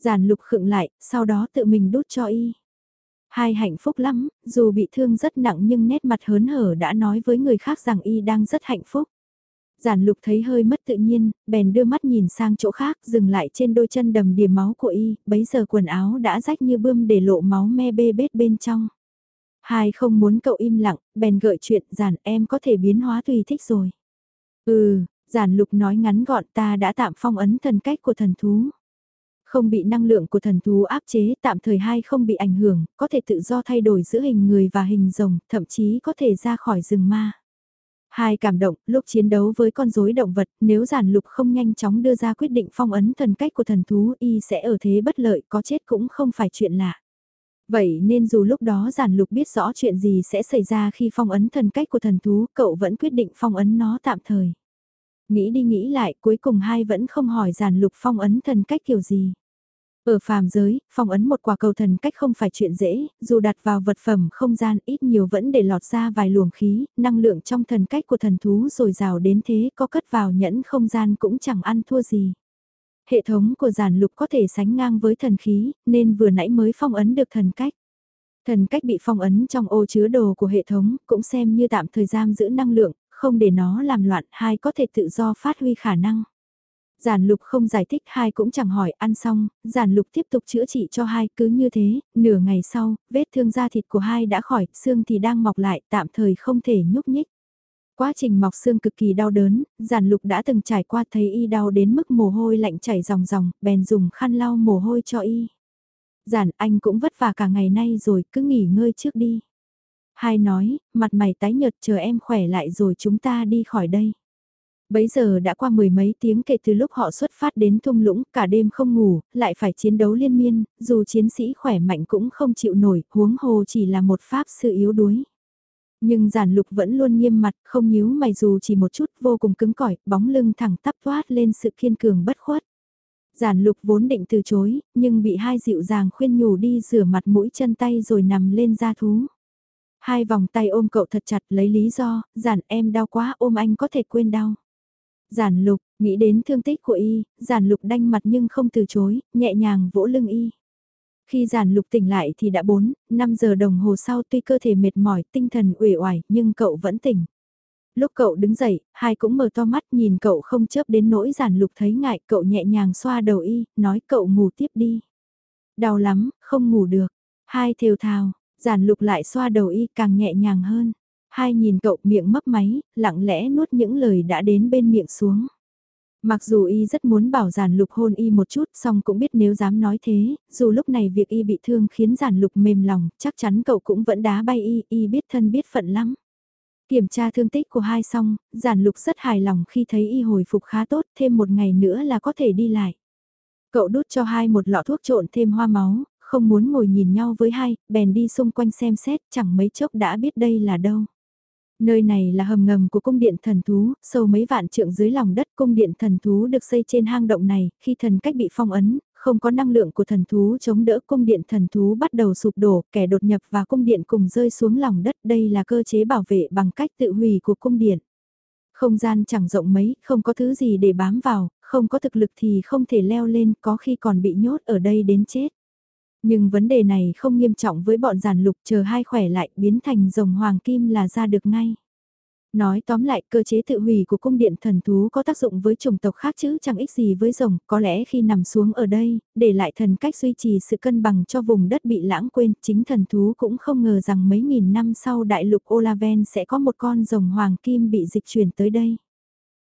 Giản lục khựng lại, sau đó tự mình đút cho y. Hai hạnh phúc lắm, dù bị thương rất nặng nhưng nét mặt hớn hở đã nói với người khác rằng y đang rất hạnh phúc. Giản lục thấy hơi mất tự nhiên, bèn đưa mắt nhìn sang chỗ khác, dừng lại trên đôi chân đầm điểm máu của y, bấy giờ quần áo đã rách như bươm để lộ máu me bê bết bên trong. Hai không muốn cậu im lặng, bèn gợi chuyện giản em có thể biến hóa tùy thích rồi. Ừ, giản lục nói ngắn gọn ta đã tạm phong ấn thần cách của thần thú. Không bị năng lượng của thần thú áp chế tạm thời hai không bị ảnh hưởng, có thể tự do thay đổi giữa hình người và hình rồng, thậm chí có thể ra khỏi rừng ma. Hai cảm động, lúc chiến đấu với con rối động vật, nếu giản lục không nhanh chóng đưa ra quyết định phong ấn thần cách của thần thú y sẽ ở thế bất lợi có chết cũng không phải chuyện lạ. Vậy nên dù lúc đó giản lục biết rõ chuyện gì sẽ xảy ra khi phong ấn thần cách của thần thú, cậu vẫn quyết định phong ấn nó tạm thời. Nghĩ đi nghĩ lại, cuối cùng hai vẫn không hỏi giản lục phong ấn thần cách kiểu gì. Ở phàm giới, phong ấn một quả cầu thần cách không phải chuyện dễ, dù đặt vào vật phẩm không gian ít nhiều vẫn để lọt ra vài luồng khí, năng lượng trong thần cách của thần thú rồi rào đến thế có cất vào nhẫn không gian cũng chẳng ăn thua gì. Hệ thống của giản lục có thể sánh ngang với thần khí, nên vừa nãy mới phong ấn được thần cách. Thần cách bị phong ấn trong ô chứa đồ của hệ thống, cũng xem như tạm thời giam giữ năng lượng, không để nó làm loạn hay có thể tự do phát huy khả năng. Giản lục không giải thích hai cũng chẳng hỏi ăn xong, giản lục tiếp tục chữa trị cho hai cứ như thế, nửa ngày sau, vết thương da thịt của hai đã khỏi, xương thì đang mọc lại, tạm thời không thể nhúc nhích. Quá trình mọc xương cực kỳ đau đớn, giản lục đã từng trải qua thấy y đau đến mức mồ hôi lạnh chảy ròng ròng, bèn dùng khăn lau mồ hôi cho y. Giản anh cũng vất vả cả ngày nay rồi, cứ nghỉ ngơi trước đi. Hai nói, mặt mày tái nhợt chờ em khỏe lại rồi chúng ta đi khỏi đây. Bấy giờ đã qua mười mấy tiếng kể từ lúc họ xuất phát đến thung lũng, cả đêm không ngủ, lại phải chiến đấu liên miên, dù chiến sĩ khỏe mạnh cũng không chịu nổi, huống hồ chỉ là một pháp sư yếu đuối. Nhưng giản lục vẫn luôn nghiêm mặt, không nhíu mày dù chỉ một chút vô cùng cứng cỏi, bóng lưng thẳng tắp thoát lên sự kiên cường bất khuất. Giản lục vốn định từ chối, nhưng bị hai dịu dàng khuyên nhủ đi rửa mặt mũi chân tay rồi nằm lên ra thú. Hai vòng tay ôm cậu thật chặt lấy lý do, giản em đau quá ôm anh có thể quên đau. Giản lục, nghĩ đến thương tích của y, giản lục đanh mặt nhưng không từ chối, nhẹ nhàng vỗ lưng y. Khi giản lục tỉnh lại thì đã 4, 5 giờ đồng hồ sau tuy cơ thể mệt mỏi, tinh thần uể oải, nhưng cậu vẫn tỉnh. Lúc cậu đứng dậy, hai cũng mở to mắt nhìn cậu không chớp đến nỗi giản lục thấy ngại, cậu nhẹ nhàng xoa đầu y, nói cậu ngủ tiếp đi. Đau lắm, không ngủ được. Hai thều thào, giản lục lại xoa đầu y càng nhẹ nhàng hơn. Hai nhìn cậu miệng mấp máy, lặng lẽ nuốt những lời đã đến bên miệng xuống. Mặc dù y rất muốn bảo giản lục hôn y một chút, song cũng biết nếu dám nói thế, dù lúc này việc y bị thương khiến giản lục mềm lòng, chắc chắn cậu cũng vẫn đá bay y, y biết thân biết phận lắm. Kiểm tra thương tích của hai xong, giản lục rất hài lòng khi thấy y hồi phục khá tốt, thêm một ngày nữa là có thể đi lại. Cậu đút cho hai một lọ thuốc trộn thêm hoa máu, không muốn ngồi nhìn nhau với hai, bèn đi xung quanh xem xét, chẳng mấy chốc đã biết đây là đâu. Nơi này là hầm ngầm của cung điện thần thú, sâu mấy vạn trượng dưới lòng đất cung điện thần thú được xây trên hang động này, khi thần cách bị phong ấn, không có năng lượng của thần thú chống đỡ cung điện thần thú bắt đầu sụp đổ, kẻ đột nhập và cung điện cùng rơi xuống lòng đất, đây là cơ chế bảo vệ bằng cách tự hủy của cung điện. Không gian chẳng rộng mấy, không có thứ gì để bám vào, không có thực lực thì không thể leo lên, có khi còn bị nhốt ở đây đến chết. Nhưng vấn đề này không nghiêm trọng với bọn giản lục chờ hai khỏe lại biến thành rồng hoàng kim là ra được ngay. Nói tóm lại cơ chế tự hủy của cung điện thần thú có tác dụng với chủng tộc khác chứ chẳng ích gì với rồng, có lẽ khi nằm xuống ở đây, để lại thần cách duy trì sự cân bằng cho vùng đất bị lãng quên, chính thần thú cũng không ngờ rằng mấy nghìn năm sau đại lục Olaven sẽ có một con rồng hoàng kim bị dịch chuyển tới đây.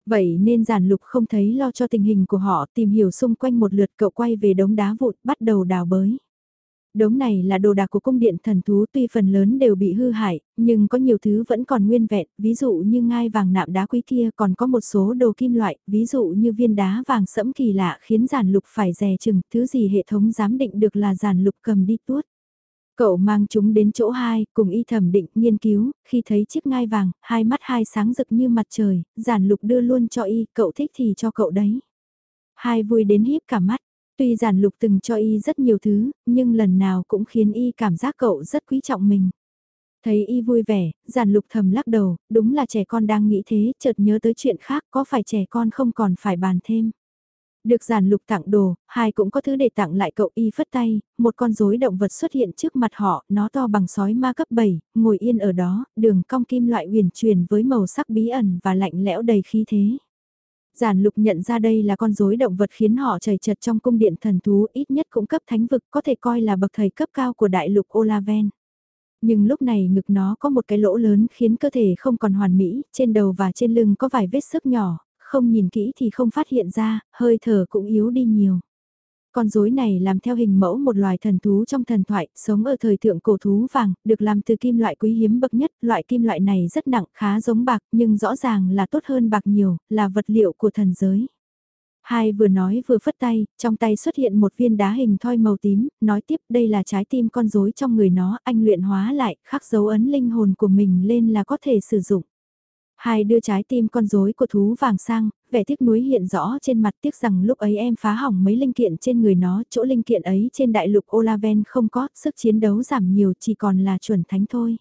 Vậy nên giản lục không thấy lo cho tình hình của họ tìm hiểu xung quanh một lượt cậu quay về đống đá vụn bắt đầu đào bới. Đống này là đồ đạc của cung điện thần thú tuy phần lớn đều bị hư hại, nhưng có nhiều thứ vẫn còn nguyên vẹn, ví dụ như ngai vàng nạm đá quý kia còn có một số đồ kim loại, ví dụ như viên đá vàng sẫm kỳ lạ khiến giản lục phải dè chừng, thứ gì hệ thống giám định được là giản lục cầm đi tuốt. Cậu mang chúng đến chỗ hai, cùng y thẩm định, nghiên cứu, khi thấy chiếc ngai vàng, hai mắt hai sáng rực như mặt trời, giản lục đưa luôn cho y, cậu thích thì cho cậu đấy. Hai vui đến híp cả mắt, Tuy giản lục từng cho y rất nhiều thứ, nhưng lần nào cũng khiến y cảm giác cậu rất quý trọng mình. Thấy y vui vẻ, giản lục thầm lắc đầu, đúng là trẻ con đang nghĩ thế, chợt nhớ tới chuyện khác, có phải trẻ con không còn phải bàn thêm. Được giản lục tặng đồ, hai cũng có thứ để tặng lại cậu y phất tay, một con rối động vật xuất hiện trước mặt họ, nó to bằng sói ma cấp 7, ngồi yên ở đó, đường cong kim loại huyền truyền với màu sắc bí ẩn và lạnh lẽo đầy khí thế. Giản lục nhận ra đây là con rối động vật khiến họ chảy chật trong cung điện thần thú ít nhất cũng cấp thánh vực có thể coi là bậc thầy cấp cao của đại lục Olaven. Nhưng lúc này ngực nó có một cái lỗ lớn khiến cơ thể không còn hoàn mỹ, trên đầu và trên lưng có vài vết sức nhỏ, không nhìn kỹ thì không phát hiện ra, hơi thở cũng yếu đi nhiều. Con rối này làm theo hình mẫu một loài thần thú trong thần thoại, sống ở thời thượng cổ thú vàng, được làm từ kim loại quý hiếm bậc nhất, loại kim loại này rất nặng, khá giống bạc, nhưng rõ ràng là tốt hơn bạc nhiều, là vật liệu của thần giới. Hai vừa nói vừa phất tay, trong tay xuất hiện một viên đá hình thoi màu tím, nói tiếp đây là trái tim con rối trong người nó, anh luyện hóa lại, khắc dấu ấn linh hồn của mình lên là có thể sử dụng. Hai đưa trái tim con rối của thú vàng sang, vẻ tiếc nuối hiện rõ trên mặt tiếc rằng lúc ấy em phá hỏng mấy linh kiện trên người nó, chỗ linh kiện ấy trên đại lục Olaven không có, sức chiến đấu giảm nhiều chỉ còn là chuẩn thánh thôi.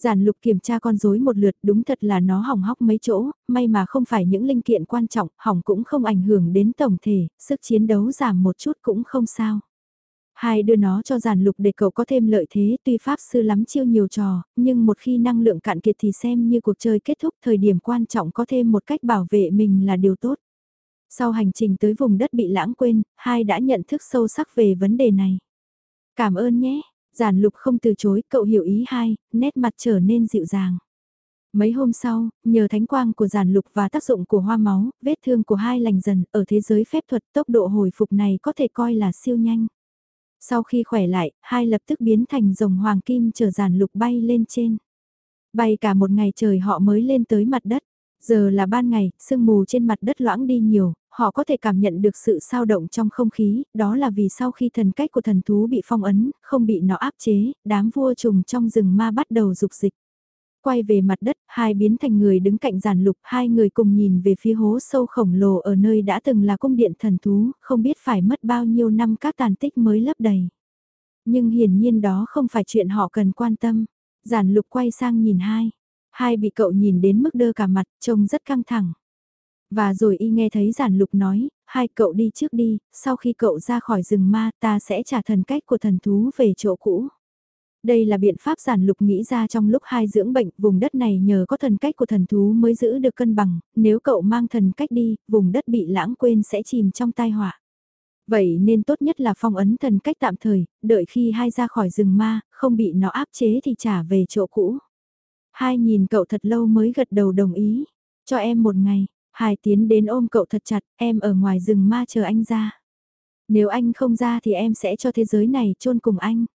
Giản lục kiểm tra con rối một lượt đúng thật là nó hỏng hóc mấy chỗ, may mà không phải những linh kiện quan trọng, hỏng cũng không ảnh hưởng đến tổng thể, sức chiến đấu giảm một chút cũng không sao. Hai đưa nó cho giản lục để cậu có thêm lợi thế tuy pháp sư lắm chiêu nhiều trò, nhưng một khi năng lượng cạn kiệt thì xem như cuộc chơi kết thúc thời điểm quan trọng có thêm một cách bảo vệ mình là điều tốt. Sau hành trình tới vùng đất bị lãng quên, hai đã nhận thức sâu sắc về vấn đề này. Cảm ơn nhé, giản lục không từ chối, cậu hiểu ý hai, nét mặt trở nên dịu dàng. Mấy hôm sau, nhờ thánh quang của giản lục và tác dụng của hoa máu, vết thương của hai lành dần, ở thế giới phép thuật tốc độ hồi phục này có thể coi là siêu nhanh. Sau khi khỏe lại, hai lập tức biến thành rồng hoàng kim chờ giàn lục bay lên trên. Bay cả một ngày trời họ mới lên tới mặt đất. Giờ là ban ngày, sương mù trên mặt đất loãng đi nhiều, họ có thể cảm nhận được sự sao động trong không khí, đó là vì sau khi thần cách của thần thú bị phong ấn, không bị nó áp chế, đám vua trùng trong rừng ma bắt đầu dục dịch. Quay về mặt đất, hai biến thành người đứng cạnh giàn lục, hai người cùng nhìn về phía hố sâu khổng lồ ở nơi đã từng là cung điện thần thú, không biết phải mất bao nhiêu năm các tàn tích mới lấp đầy. Nhưng hiển nhiên đó không phải chuyện họ cần quan tâm. Giản lục quay sang nhìn hai. Hai bị cậu nhìn đến mức đơ cả mặt, trông rất căng thẳng. Và rồi y nghe thấy giản lục nói, hai cậu đi trước đi, sau khi cậu ra khỏi rừng ma ta sẽ trả thần cách của thần thú về chỗ cũ. Đây là biện pháp giản lục nghĩ ra trong lúc hai dưỡng bệnh, vùng đất này nhờ có thần cách của thần thú mới giữ được cân bằng, nếu cậu mang thần cách đi, vùng đất bị lãng quên sẽ chìm trong tai họa. Vậy nên tốt nhất là phong ấn thần cách tạm thời, đợi khi hai ra khỏi rừng ma, không bị nó áp chế thì trả về chỗ cũ. Hai nhìn cậu thật lâu mới gật đầu đồng ý. Cho em một ngày, hai tiến đến ôm cậu thật chặt, em ở ngoài rừng ma chờ anh ra. Nếu anh không ra thì em sẽ cho thế giới này chôn cùng anh.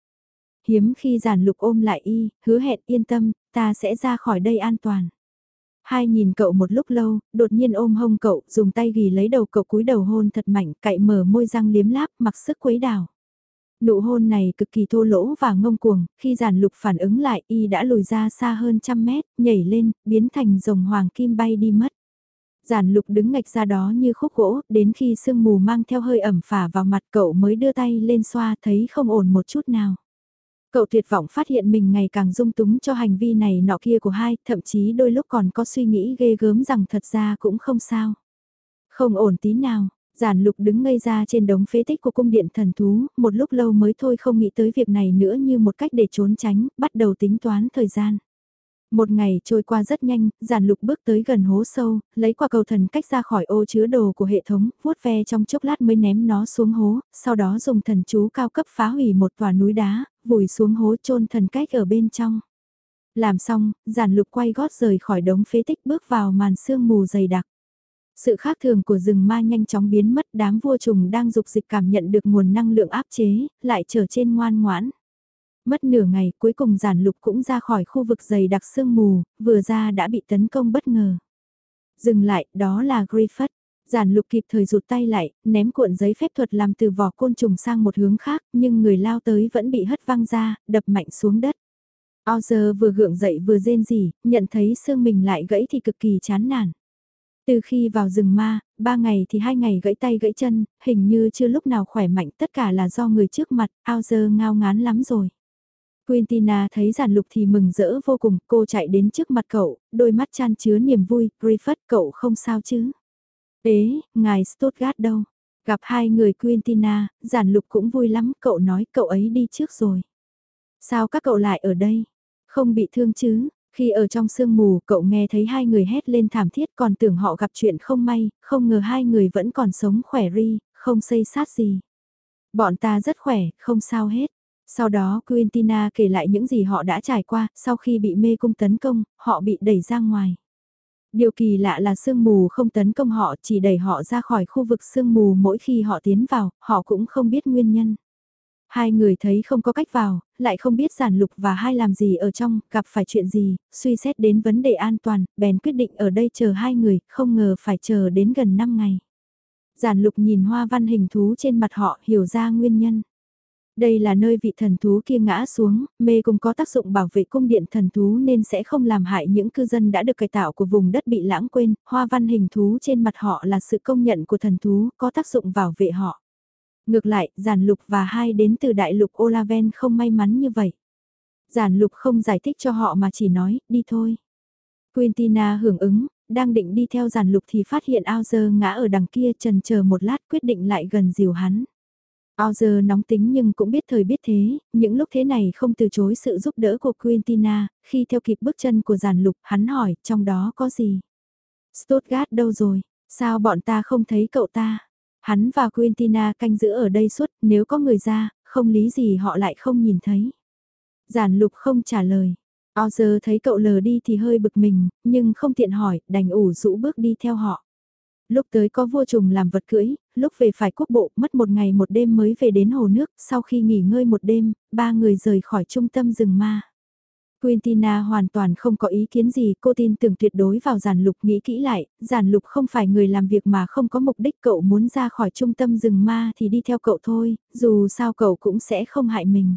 Hiếm khi giản lục ôm lại y, hứa hẹn yên tâm, ta sẽ ra khỏi đây an toàn. Hai nhìn cậu một lúc lâu, đột nhiên ôm hông cậu, dùng tay ghi lấy đầu cậu cúi đầu hôn thật mạnh, cậy mở môi răng liếm láp, mặc sức quấy đảo. Nụ hôn này cực kỳ thô lỗ và ngông cuồng, khi giản lục phản ứng lại y đã lùi ra xa hơn trăm mét, nhảy lên, biến thành rồng hoàng kim bay đi mất. Giản lục đứng ngạch ra đó như khúc gỗ, đến khi sương mù mang theo hơi ẩm phả vào mặt cậu mới đưa tay lên xoa thấy không ổn một chút nào. Cậu tuyệt vọng phát hiện mình ngày càng dung túng cho hành vi này nọ kia của hai, thậm chí đôi lúc còn có suy nghĩ ghê gớm rằng thật ra cũng không sao. Không ổn tí nào, giản lục đứng ngây ra trên đống phế tích của cung điện thần thú, một lúc lâu mới thôi không nghĩ tới việc này nữa như một cách để trốn tránh, bắt đầu tính toán thời gian. Một ngày trôi qua rất nhanh, giản lục bước tới gần hố sâu, lấy qua cầu thần cách ra khỏi ô chứa đồ của hệ thống, vuốt ve trong chốc lát mới ném nó xuống hố, sau đó dùng thần chú cao cấp phá hủy một tòa núi đá, vùi xuống hố chôn thần cách ở bên trong. Làm xong, giản lục quay gót rời khỏi đống phế tích bước vào màn sương mù dày đặc. Sự khác thường của rừng ma nhanh chóng biến mất đám vua trùng đang dục dịch cảm nhận được nguồn năng lượng áp chế, lại trở trên ngoan ngoãn. Mất nửa ngày cuối cùng giản lục cũng ra khỏi khu vực dày đặc sương mù, vừa ra đã bị tấn công bất ngờ. Dừng lại, đó là Griffith. Giản lục kịp thời rụt tay lại, ném cuộn giấy phép thuật làm từ vỏ côn trùng sang một hướng khác, nhưng người lao tới vẫn bị hất văng ra, đập mạnh xuống đất. Ozer vừa gượng dậy vừa rên rỉ, nhận thấy xương mình lại gãy thì cực kỳ chán nản. Từ khi vào rừng ma, ba ngày thì hai ngày gãy tay gãy chân, hình như chưa lúc nào khỏe mạnh tất cả là do người trước mặt, Ozer ngao ngán lắm rồi. Quintina thấy giản lục thì mừng rỡ vô cùng, cô chạy đến trước mặt cậu, đôi mắt chan chứa niềm vui, Griffith cậu không sao chứ. Ế, ngài Stuttgart đâu? Gặp hai người Quintina, giản lục cũng vui lắm, cậu nói cậu ấy đi trước rồi. Sao các cậu lại ở đây? Không bị thương chứ? Khi ở trong sương mù, cậu nghe thấy hai người hét lên thảm thiết còn tưởng họ gặp chuyện không may, không ngờ hai người vẫn còn sống khỏe ri, không xây sát gì. Bọn ta rất khỏe, không sao hết. Sau đó Quintina kể lại những gì họ đã trải qua, sau khi bị mê cung tấn công, họ bị đẩy ra ngoài. Điều kỳ lạ là sương mù không tấn công họ chỉ đẩy họ ra khỏi khu vực sương mù mỗi khi họ tiến vào, họ cũng không biết nguyên nhân. Hai người thấy không có cách vào, lại không biết giản lục và hai làm gì ở trong, gặp phải chuyện gì, suy xét đến vấn đề an toàn, bèn quyết định ở đây chờ hai người, không ngờ phải chờ đến gần 5 ngày. Giản lục nhìn hoa văn hình thú trên mặt họ hiểu ra nguyên nhân. Đây là nơi vị thần thú kia ngã xuống, mê cung có tác dụng bảo vệ cung điện thần thú nên sẽ không làm hại những cư dân đã được cải tạo của vùng đất bị lãng quên, hoa văn hình thú trên mặt họ là sự công nhận của thần thú, có tác dụng bảo vệ họ. Ngược lại, giản lục và hai đến từ đại lục Olaven không may mắn như vậy. Giản lục không giải thích cho họ mà chỉ nói, đi thôi. Quintina hưởng ứng, đang định đi theo giản lục thì phát hiện ao dơ ngã ở đằng kia trần chờ một lát quyết định lại gần dìu hắn. Ao giờ nóng tính nhưng cũng biết thời biết thế, những lúc thế này không từ chối sự giúp đỡ của Quintina, khi theo kịp bước chân của giàn lục, hắn hỏi, trong đó có gì? Stuttgart đâu rồi? Sao bọn ta không thấy cậu ta? Hắn và Quintina canh giữ ở đây suốt, nếu có người ra, không lý gì họ lại không nhìn thấy. Giản lục không trả lời. O giờ thấy cậu lờ đi thì hơi bực mình, nhưng không tiện hỏi, đành ủ rũ bước đi theo họ. Lúc tới có vua trùng làm vật cưỡi, lúc về phải quốc bộ, mất một ngày một đêm mới về đến hồ nước, sau khi nghỉ ngơi một đêm, ba người rời khỏi trung tâm rừng ma. Quintina hoàn toàn không có ý kiến gì, cô tin tưởng tuyệt đối vào giản lục nghĩ kỹ lại, giản lục không phải người làm việc mà không có mục đích cậu muốn ra khỏi trung tâm rừng ma thì đi theo cậu thôi, dù sao cậu cũng sẽ không hại mình.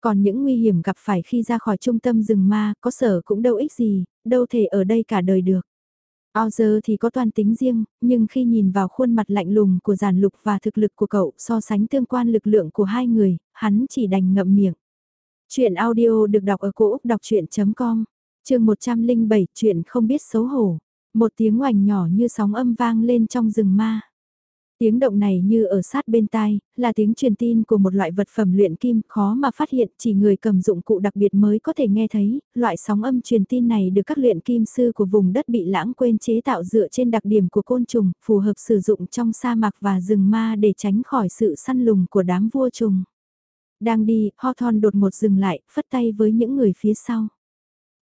Còn những nguy hiểm gặp phải khi ra khỏi trung tâm rừng ma, có sở cũng đâu ích gì, đâu thể ở đây cả đời được. Ao giờ thì có toàn tính riêng, nhưng khi nhìn vào khuôn mặt lạnh lùng của giản lục và thực lực của cậu so sánh tương quan lực lượng của hai người, hắn chỉ đành ngậm miệng. Chuyện audio được đọc ở cổ Úc đọc chuyện.com, trường 107 chuyện không biết xấu hổ. Một tiếng oành nhỏ như sóng âm vang lên trong rừng ma. Tiếng động này như ở sát bên tai, là tiếng truyền tin của một loại vật phẩm luyện kim khó mà phát hiện chỉ người cầm dụng cụ đặc biệt mới có thể nghe thấy. Loại sóng âm truyền tin này được các luyện kim sư của vùng đất bị lãng quên chế tạo dựa trên đặc điểm của côn trùng, phù hợp sử dụng trong sa mạc và rừng ma để tránh khỏi sự săn lùng của đám vua trùng. Đang đi, Hawthorne đột một dừng lại, phất tay với những người phía sau.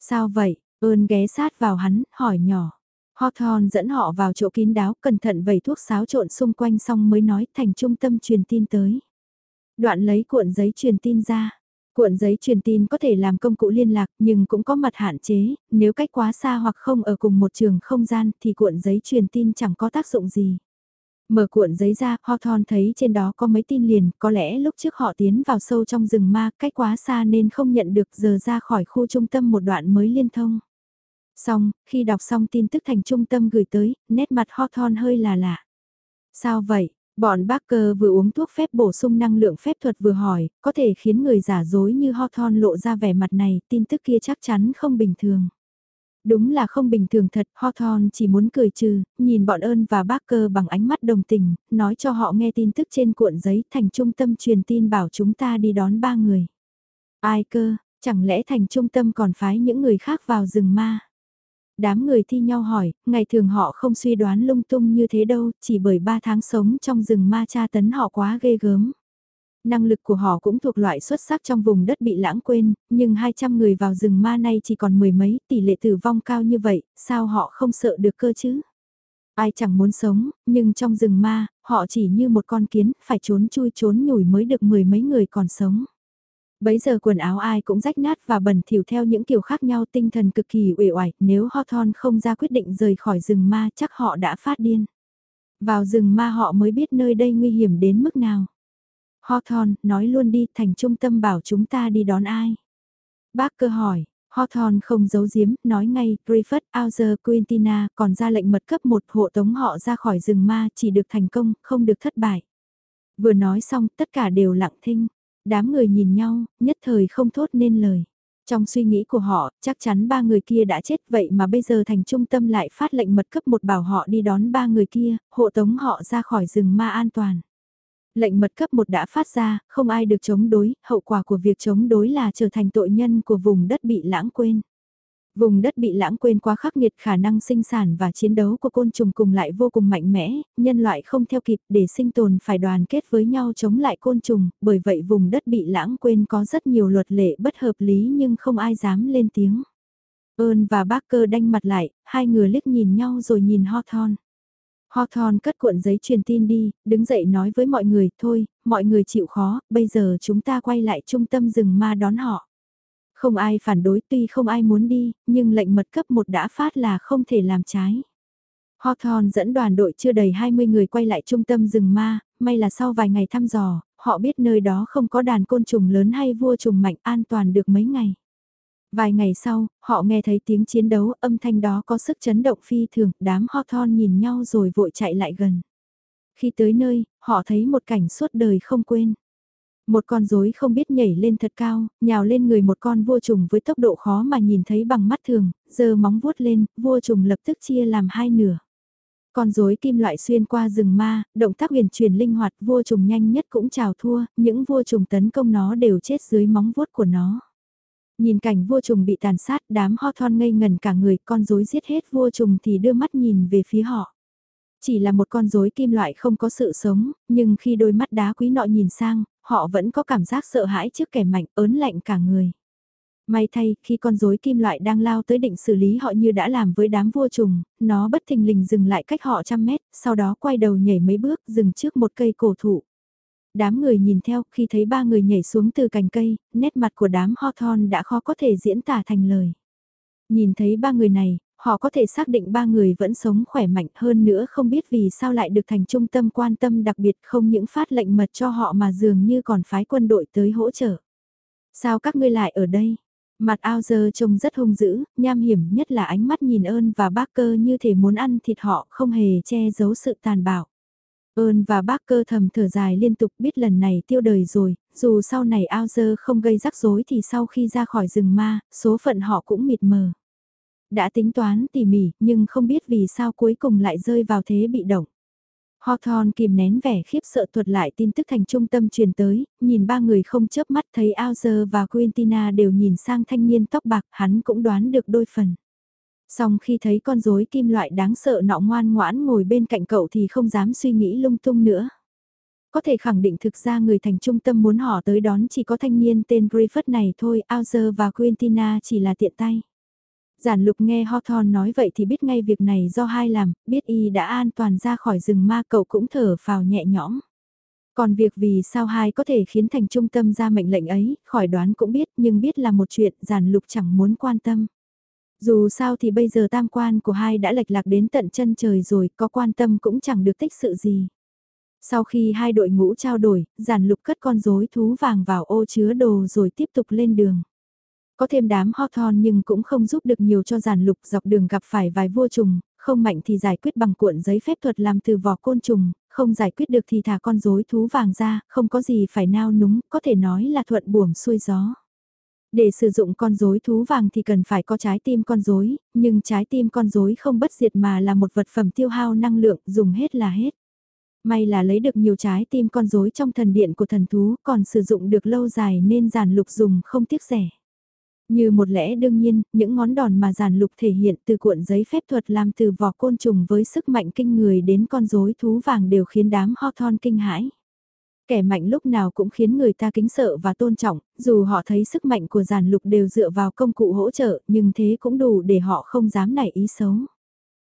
Sao vậy? Ơn ghé sát vào hắn, hỏi nhỏ. Hawthorne dẫn họ vào chỗ kín đáo, cẩn thận vẩy thuốc xáo trộn xung quanh xong mới nói thành trung tâm truyền tin tới. Đoạn lấy cuộn giấy truyền tin ra. Cuộn giấy truyền tin có thể làm công cụ liên lạc nhưng cũng có mặt hạn chế, nếu cách quá xa hoặc không ở cùng một trường không gian thì cuộn giấy truyền tin chẳng có tác dụng gì. Mở cuộn giấy ra, Hawthorne thấy trên đó có mấy tin liền, có lẽ lúc trước họ tiến vào sâu trong rừng ma, cách quá xa nên không nhận được giờ ra khỏi khu trung tâm một đoạn mới liên thông. Xong, khi đọc xong tin tức thành trung tâm gửi tới, nét mặt Hawthorne hơi là lạ. Sao vậy? Bọn Barker vừa uống thuốc phép bổ sung năng lượng phép thuật vừa hỏi, có thể khiến người giả dối như Hawthorne lộ ra vẻ mặt này, tin tức kia chắc chắn không bình thường. Đúng là không bình thường thật, Hawthorne chỉ muốn cười trừ, nhìn bọn ơn và Barker bằng ánh mắt đồng tình, nói cho họ nghe tin tức trên cuộn giấy thành trung tâm truyền tin bảo chúng ta đi đón ba người. Ai cơ, chẳng lẽ thành trung tâm còn phái những người khác vào rừng ma? Đám người thi nhau hỏi, ngày thường họ không suy đoán lung tung như thế đâu, chỉ bởi ba tháng sống trong rừng ma tra tấn họ quá ghê gớm. Năng lực của họ cũng thuộc loại xuất sắc trong vùng đất bị lãng quên, nhưng 200 người vào rừng ma nay chỉ còn mười mấy, tỷ lệ tử vong cao như vậy, sao họ không sợ được cơ chứ? Ai chẳng muốn sống, nhưng trong rừng ma, họ chỉ như một con kiến, phải trốn chui trốn nhủi mới được mười mấy người còn sống. Bấy giờ quần áo ai cũng rách nát và bẩn thỉu theo những kiểu khác nhau tinh thần cực kỳ uể oải, nếu Hawthorne không ra quyết định rời khỏi rừng ma chắc họ đã phát điên. Vào rừng ma họ mới biết nơi đây nguy hiểm đến mức nào. Hawthorne, nói luôn đi, thành trung tâm bảo chúng ta đi đón ai. Bác cơ hỏi, Hawthorne không giấu giếm, nói ngay, Griffith, Auser, Quintina, còn ra lệnh mật cấp một hộ tống họ ra khỏi rừng ma chỉ được thành công, không được thất bại. Vừa nói xong, tất cả đều lặng thinh. Đám người nhìn nhau, nhất thời không thốt nên lời. Trong suy nghĩ của họ, chắc chắn ba người kia đã chết vậy mà bây giờ thành trung tâm lại phát lệnh mật cấp một bảo họ đi đón ba người kia, hộ tống họ ra khỏi rừng ma an toàn. Lệnh mật cấp một đã phát ra, không ai được chống đối, hậu quả của việc chống đối là trở thành tội nhân của vùng đất bị lãng quên. Vùng đất bị lãng quên quá khắc nghiệt khả năng sinh sản và chiến đấu của côn trùng cùng lại vô cùng mạnh mẽ, nhân loại không theo kịp để sinh tồn phải đoàn kết với nhau chống lại côn trùng, bởi vậy vùng đất bị lãng quên có rất nhiều luật lệ bất hợp lý nhưng không ai dám lên tiếng. Ơn và bác cơ đanh mặt lại, hai người liếc nhìn nhau rồi nhìn Hawthorne. Hawthorne cất cuộn giấy truyền tin đi, đứng dậy nói với mọi người, thôi, mọi người chịu khó, bây giờ chúng ta quay lại trung tâm rừng ma đón họ. Không ai phản đối tuy không ai muốn đi, nhưng lệnh mật cấp 1 đã phát là không thể làm trái. Hawthorne dẫn đoàn đội chưa đầy 20 người quay lại trung tâm rừng ma, may là sau vài ngày thăm dò, họ biết nơi đó không có đàn côn trùng lớn hay vua trùng mạnh an toàn được mấy ngày. Vài ngày sau, họ nghe thấy tiếng chiến đấu, âm thanh đó có sức chấn động phi thường, đám Hawthorne nhìn nhau rồi vội chạy lại gần. Khi tới nơi, họ thấy một cảnh suốt đời không quên. Một con rối không biết nhảy lên thật cao, nhào lên người một con vua trùng với tốc độ khó mà nhìn thấy bằng mắt thường, giờ móng vuốt lên, vua trùng lập tức chia làm hai nửa. Con rối kim loại xuyên qua rừng ma, động tác huyền truyền linh hoạt, vua trùng nhanh nhất cũng chào thua, những vua trùng tấn công nó đều chết dưới móng vuốt của nó. Nhìn cảnh vua trùng bị tàn sát, đám ho thon ngây ngần cả người, con rối giết hết vua trùng thì đưa mắt nhìn về phía họ. Chỉ là một con rối kim loại không có sự sống, nhưng khi đôi mắt đá quý nọ nhìn sang, họ vẫn có cảm giác sợ hãi trước kẻ mạnh ớn lạnh cả người. May thay, khi con rối kim loại đang lao tới định xử lý họ như đã làm với đám vua trùng, nó bất thình lình dừng lại cách họ trăm mét, sau đó quay đầu nhảy mấy bước dừng trước một cây cổ thụ. Đám người nhìn theo khi thấy ba người nhảy xuống từ cành cây, nét mặt của đám Hawthorne đã khó có thể diễn tả thành lời. Nhìn thấy ba người này, họ có thể xác định ba người vẫn sống khỏe mạnh hơn nữa không biết vì sao lại được thành trung tâm quan tâm đặc biệt không những phát lệnh mật cho họ mà dường như còn phái quân đội tới hỗ trợ. Sao các ngươi lại ở đây? Mặt ao giờ trông rất hung dữ, nham hiểm nhất là ánh mắt nhìn ơn và bác cơ như thể muốn ăn thịt họ không hề che giấu sự tàn bạo. Ơn và bác cơ thầm thở dài liên tục biết lần này tiêu đời rồi, dù sau này ao dơ không gây rắc rối thì sau khi ra khỏi rừng ma, số phận họ cũng mịt mờ. Đã tính toán tỉ mỉ, nhưng không biết vì sao cuối cùng lại rơi vào thế bị động. Hawthorne kìm nén vẻ khiếp sợ thuật lại tin tức thành trung tâm truyền tới, nhìn ba người không chớp mắt thấy Alger và Quintina đều nhìn sang thanh niên tóc bạc, hắn cũng đoán được đôi phần. Xong khi thấy con rối kim loại đáng sợ nọ ngoan ngoãn ngồi bên cạnh cậu thì không dám suy nghĩ lung tung nữa. Có thể khẳng định thực ra người thành trung tâm muốn họ tới đón chỉ có thanh niên tên Griffith này thôi, Alger và Quintina chỉ là tiện tay. Giản lục nghe Hawthorne nói vậy thì biết ngay việc này do hai làm, biết y đã an toàn ra khỏi rừng ma cậu cũng thở phào nhẹ nhõm. Còn việc vì sao hai có thể khiến thành trung tâm ra mệnh lệnh ấy, khỏi đoán cũng biết nhưng biết là một chuyện giản lục chẳng muốn quan tâm. Dù sao thì bây giờ tam quan của hai đã lệch lạc đến tận chân trời rồi, có quan tâm cũng chẳng được tích sự gì. Sau khi hai đội ngũ trao đổi, giản lục cất con rối thú vàng vào ô chứa đồ rồi tiếp tục lên đường. Có thêm đám Hawthorne nhưng cũng không giúp được nhiều cho giản lục dọc đường gặp phải vài vua trùng, không mạnh thì giải quyết bằng cuộn giấy phép thuật làm từ vỏ côn trùng, không giải quyết được thì thả con rối thú vàng ra, không có gì phải nao núng, có thể nói là thuận buồm xuôi gió. Để sử dụng con rối thú vàng thì cần phải có trái tim con rối, nhưng trái tim con rối không bất diệt mà là một vật phẩm tiêu hao năng lượng, dùng hết là hết. May là lấy được nhiều trái tim con rối trong thần điện của thần thú, còn sử dụng được lâu dài nên giản lục dùng không tiếc rẻ. Như một lẽ đương nhiên, những ngón đòn mà giản lục thể hiện từ cuộn giấy phép thuật làm từ vỏ côn trùng với sức mạnh kinh người đến con rối thú vàng đều khiến đám ho thon kinh hãi. Kẻ mạnh lúc nào cũng khiến người ta kính sợ và tôn trọng, dù họ thấy sức mạnh của giản lục đều dựa vào công cụ hỗ trợ, nhưng thế cũng đủ để họ không dám nảy ý xấu.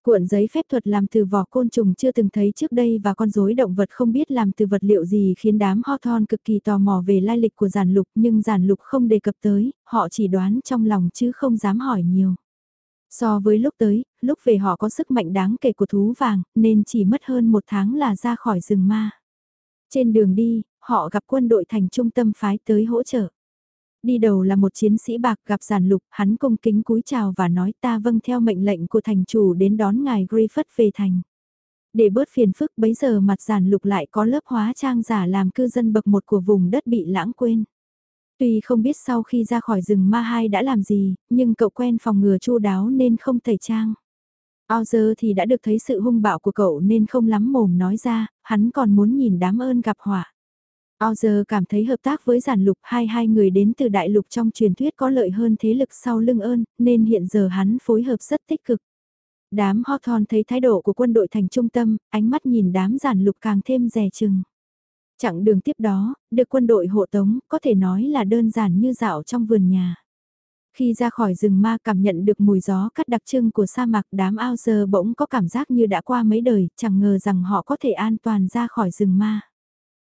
Cuộn giấy phép thuật làm từ vỏ côn trùng chưa từng thấy trước đây và con rối động vật không biết làm từ vật liệu gì khiến đám Hawthorne cực kỳ tò mò về lai lịch của giản lục nhưng giản lục không đề cập tới, họ chỉ đoán trong lòng chứ không dám hỏi nhiều. So với lúc tới, lúc về họ có sức mạnh đáng kể của thú vàng nên chỉ mất hơn một tháng là ra khỏi rừng ma. Trên đường đi, họ gặp quân đội thành trung tâm phái tới hỗ trợ. Đi đầu là một chiến sĩ bạc gặp giản lục, hắn cung kính cúi chào và nói ta vâng theo mệnh lệnh của thành chủ đến đón ngài Griffith về thành. Để bớt phiền phức bấy giờ mặt giản lục lại có lớp hóa trang giả làm cư dân bậc một của vùng đất bị lãng quên. Tuy không biết sau khi ra khỏi rừng ma hai đã làm gì, nhưng cậu quen phòng ngừa chu đáo nên không tẩy trang. Ao giờ thì đã được thấy sự hung bạo của cậu nên không lắm mồm nói ra, hắn còn muốn nhìn đám ơn gặp họa. Ao giờ cảm thấy hợp tác với giản lục hai hai người đến từ đại lục trong truyền thuyết có lợi hơn thế lực sau lưng ơn, nên hiện giờ hắn phối hợp rất tích cực. Đám Hawthorne thấy thái độ của quân đội thành trung tâm, ánh mắt nhìn đám giản lục càng thêm rè chừng. Chặng đường tiếp đó, được quân đội hộ tống, có thể nói là đơn giản như dạo trong vườn nhà. Khi ra khỏi rừng ma cảm nhận được mùi gió cắt đặc trưng của sa mạc đám ao giờ bỗng có cảm giác như đã qua mấy đời, chẳng ngờ rằng họ có thể an toàn ra khỏi rừng ma.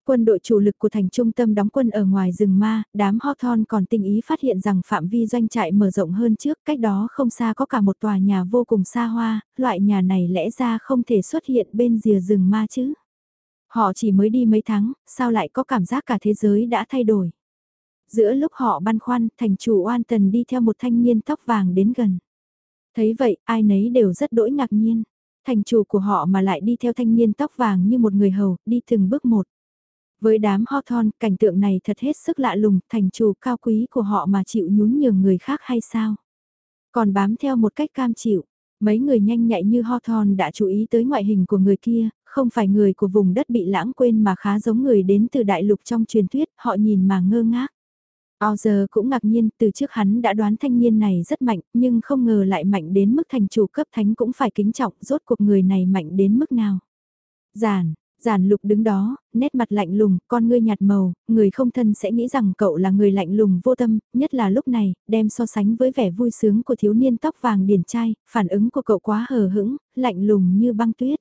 Quân đội chủ lực của thành trung tâm đóng quân ở ngoài rừng ma, đám Hawthorne còn tình ý phát hiện rằng phạm vi doanh trại mở rộng hơn trước, cách đó không xa có cả một tòa nhà vô cùng xa hoa, loại nhà này lẽ ra không thể xuất hiện bên rìa rừng ma chứ. Họ chỉ mới đi mấy tháng, sao lại có cảm giác cả thế giới đã thay đổi. Giữa lúc họ băn khoăn, thành chủ oan tần đi theo một thanh niên tóc vàng đến gần. Thấy vậy, ai nấy đều rất đỗi ngạc nhiên. Thành chủ của họ mà lại đi theo thanh niên tóc vàng như một người hầu, đi từng bước một. Với đám Hawthorne, cảnh tượng này thật hết sức lạ lùng, thành chủ cao quý của họ mà chịu nhún nhường người khác hay sao? Còn bám theo một cách cam chịu, mấy người nhanh nhạy như Hawthorne đã chú ý tới ngoại hình của người kia, không phải người của vùng đất bị lãng quên mà khá giống người đến từ đại lục trong truyền thuyết, họ nhìn mà ngơ ngác. Ao giờ cũng ngạc nhiên, từ trước hắn đã đoán thanh niên này rất mạnh, nhưng không ngờ lại mạnh đến mức thành chủ cấp thánh cũng phải kính trọng, rốt cuộc người này mạnh đến mức nào. Giản, giản lục đứng đó, nét mặt lạnh lùng, con ngươi nhạt màu, người không thân sẽ nghĩ rằng cậu là người lạnh lùng vô tâm, nhất là lúc này, đem so sánh với vẻ vui sướng của thiếu niên tóc vàng điển trai, phản ứng của cậu quá hờ hững, lạnh lùng như băng tuyết.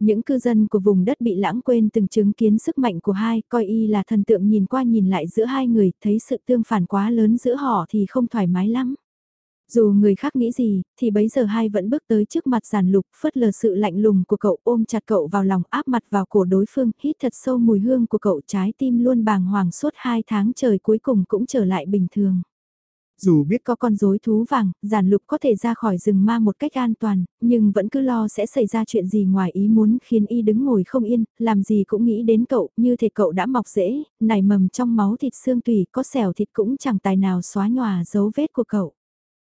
Những cư dân của vùng đất bị lãng quên từng chứng kiến sức mạnh của hai, coi y là thần tượng nhìn qua nhìn lại giữa hai người, thấy sự tương phản quá lớn giữa họ thì không thoải mái lắm. Dù người khác nghĩ gì, thì bấy giờ hai vẫn bước tới trước mặt giản lục, phớt lờ sự lạnh lùng của cậu ôm chặt cậu vào lòng áp mặt vào cổ đối phương, hít thật sâu mùi hương của cậu trái tim luôn bàng hoàng suốt hai tháng trời cuối cùng cũng trở lại bình thường. Dù biết có con rối thú vàng, giản lục có thể ra khỏi rừng ma một cách an toàn, nhưng vẫn cứ lo sẽ xảy ra chuyện gì ngoài ý muốn khiến y đứng ngồi không yên, làm gì cũng nghĩ đến cậu, như thể cậu đã mọc rễ, nảy mầm trong máu thịt xương tùy, có xẻo thịt cũng chẳng tài nào xóa nhòa dấu vết của cậu.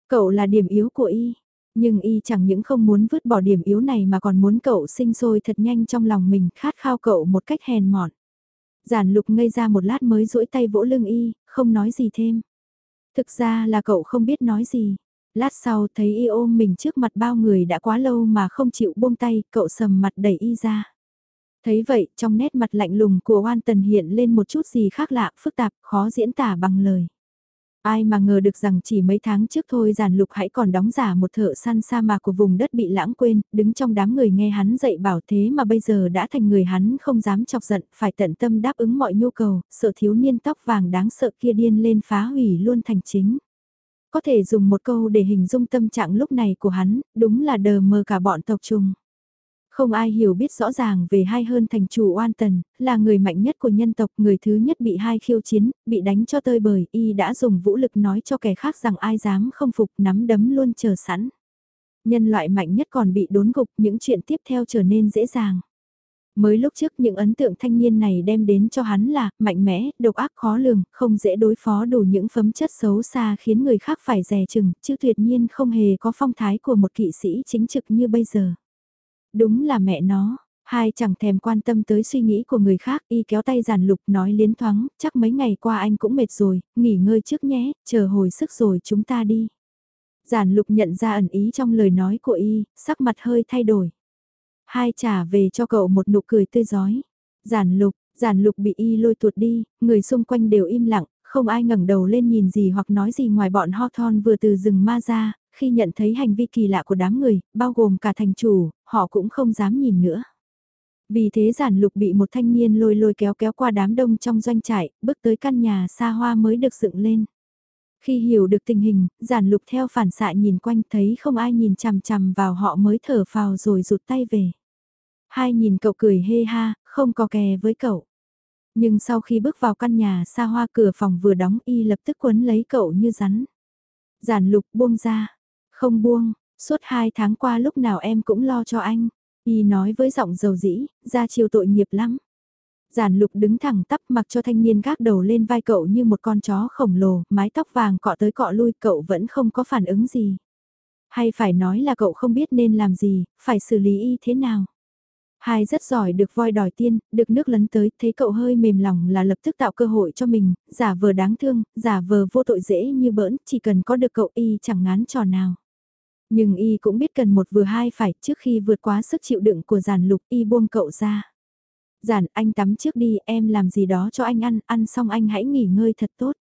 Cậu là điểm yếu của y. Nhưng y chẳng những không muốn vứt bỏ điểm yếu này mà còn muốn cậu sinh sôi thật nhanh trong lòng mình khát khao cậu một cách hèn mọn. Giản lục ngây ra một lát mới duỗi tay vỗ lưng y, không nói gì thêm. Thực ra là cậu không biết nói gì. Lát sau thấy y ôm mình trước mặt bao người đã quá lâu mà không chịu buông tay, cậu sầm mặt đẩy y ra. Thấy vậy, trong nét mặt lạnh lùng của Oan Tần hiện lên một chút gì khác lạ, phức tạp, khó diễn tả bằng lời. Ai mà ngờ được rằng chỉ mấy tháng trước thôi giản lục hãy còn đóng giả một thợ săn sa mạc của vùng đất bị lãng quên, đứng trong đám người nghe hắn dạy bảo thế mà bây giờ đã thành người hắn không dám chọc giận, phải tận tâm đáp ứng mọi nhu cầu, sợ thiếu niên tóc vàng đáng sợ kia điên lên phá hủy luôn thành chính. Có thể dùng một câu để hình dung tâm trạng lúc này của hắn, đúng là đờ mờ cả bọn tộc trùng. Không ai hiểu biết rõ ràng về hai hơn thành chủ oan tần, là người mạnh nhất của nhân tộc, người thứ nhất bị hai khiêu chiến, bị đánh cho tơi bời, y đã dùng vũ lực nói cho kẻ khác rằng ai dám không phục nắm đấm luôn chờ sẵn. Nhân loại mạnh nhất còn bị đốn gục, những chuyện tiếp theo trở nên dễ dàng. Mới lúc trước những ấn tượng thanh niên này đem đến cho hắn là mạnh mẽ, độc ác khó lường, không dễ đối phó đủ những phấm chất xấu xa khiến người khác phải dè chừng, chứ tuyệt nhiên không hề có phong thái của một kỵ sĩ chính trực như bây giờ. Đúng là mẹ nó, hai chẳng thèm quan tâm tới suy nghĩ của người khác, y kéo tay giản lục nói liến thoáng, chắc mấy ngày qua anh cũng mệt rồi, nghỉ ngơi trước nhé, chờ hồi sức rồi chúng ta đi. Giản lục nhận ra ẩn ý trong lời nói của y, sắc mặt hơi thay đổi. Hai trả về cho cậu một nụ cười tươi giói. Giản lục, giản lục bị y lôi tuột đi, người xung quanh đều im lặng, không ai ngẩng đầu lên nhìn gì hoặc nói gì ngoài bọn Hawthorne vừa từ rừng ma ra, khi nhận thấy hành vi kỳ lạ của đám người, bao gồm cả thành chủ, họ cũng không dám nhìn nữa. Vì thế giản lục bị một thanh niên lôi lôi kéo kéo qua đám đông trong doanh trại, bước tới căn nhà xa hoa mới được dựng lên. Khi hiểu được tình hình, giản lục theo phản xạ nhìn quanh thấy không ai nhìn chằm chằm vào họ mới thở phào rồi rụt tay về. Hai nhìn cậu cười hê ha, không có kè với cậu. Nhưng sau khi bước vào căn nhà xa hoa cửa phòng vừa đóng y lập tức quấn lấy cậu như rắn. Giản lục buông ra, không buông, suốt hai tháng qua lúc nào em cũng lo cho anh. Y nói với giọng dầu dĩ, ra chiều tội nghiệp lắm. Giản lục đứng thẳng tắp mặc cho thanh niên gác đầu lên vai cậu như một con chó khổng lồ, mái tóc vàng cọ tới cọ lui cậu vẫn không có phản ứng gì. Hay phải nói là cậu không biết nên làm gì, phải xử lý y thế nào. Hai rất giỏi được voi đòi tiên, được nước lấn tới, thấy cậu hơi mềm lòng là lập tức tạo cơ hội cho mình, giả vờ đáng thương, giả vờ vô tội dễ như bỡn, chỉ cần có được cậu y chẳng ngán trò nào. Nhưng y cũng biết cần một vừa hai phải trước khi vượt quá sức chịu đựng của giản lục y buông cậu ra. Giản anh tắm trước đi em làm gì đó cho anh ăn, ăn xong anh hãy nghỉ ngơi thật tốt.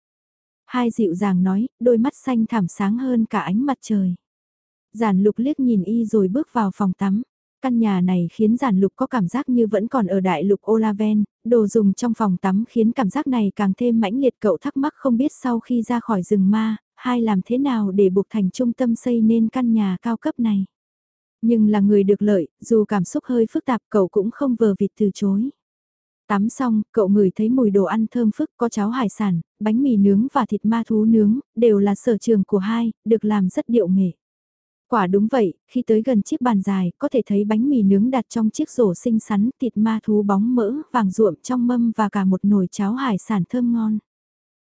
Hai dịu dàng nói, đôi mắt xanh thảm sáng hơn cả ánh mặt trời. Giản lục liếc nhìn y rồi bước vào phòng tắm. Căn nhà này khiến giản lục có cảm giác như vẫn còn ở đại lục Olaven, đồ dùng trong phòng tắm khiến cảm giác này càng thêm mãnh liệt cậu thắc mắc không biết sau khi ra khỏi rừng ma, hai làm thế nào để buộc thành trung tâm xây nên căn nhà cao cấp này. Nhưng là người được lợi, dù cảm xúc hơi phức tạp cậu cũng không vờ vịt từ chối. Tắm xong, cậu ngửi thấy mùi đồ ăn thơm phức có cháo hải sản, bánh mì nướng và thịt ma thú nướng, đều là sở trường của hai, được làm rất điệu nghệ. Quả đúng vậy, khi tới gần chiếc bàn dài, có thể thấy bánh mì nướng đặt trong chiếc rổ xinh xắn, thịt ma thú bóng mỡ, vàng ruộm trong mâm và cả một nồi cháo hải sản thơm ngon.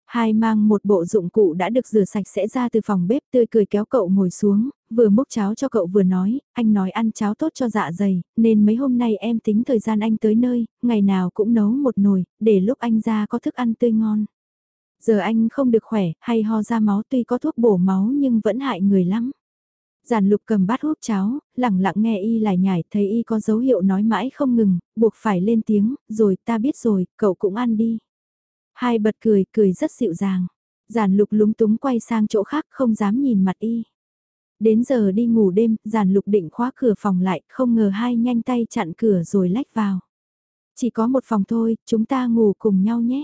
Hai mang một bộ dụng cụ đã được rửa sạch sẽ ra từ phòng bếp tươi cười kéo cậu ngồi xuống, vừa múc cháo cho cậu vừa nói, anh nói ăn cháo tốt cho dạ dày, nên mấy hôm nay em tính thời gian anh tới nơi, ngày nào cũng nấu một nồi, để lúc anh ra có thức ăn tươi ngon. Giờ anh không được khỏe, hay ho ra máu tuy có thuốc bổ máu nhưng vẫn hại người lắm. Giản lục cầm bát hút cháo, lặng lặng nghe y lại nhải, thấy y có dấu hiệu nói mãi không ngừng, buộc phải lên tiếng, rồi ta biết rồi, cậu cũng ăn đi. Hai bật cười, cười rất dịu dàng. Giản lục lúng túng quay sang chỗ khác không dám nhìn mặt y. Đến giờ đi ngủ đêm, giản lục định khóa cửa phòng lại, không ngờ hai nhanh tay chặn cửa rồi lách vào. Chỉ có một phòng thôi, chúng ta ngủ cùng nhau nhé.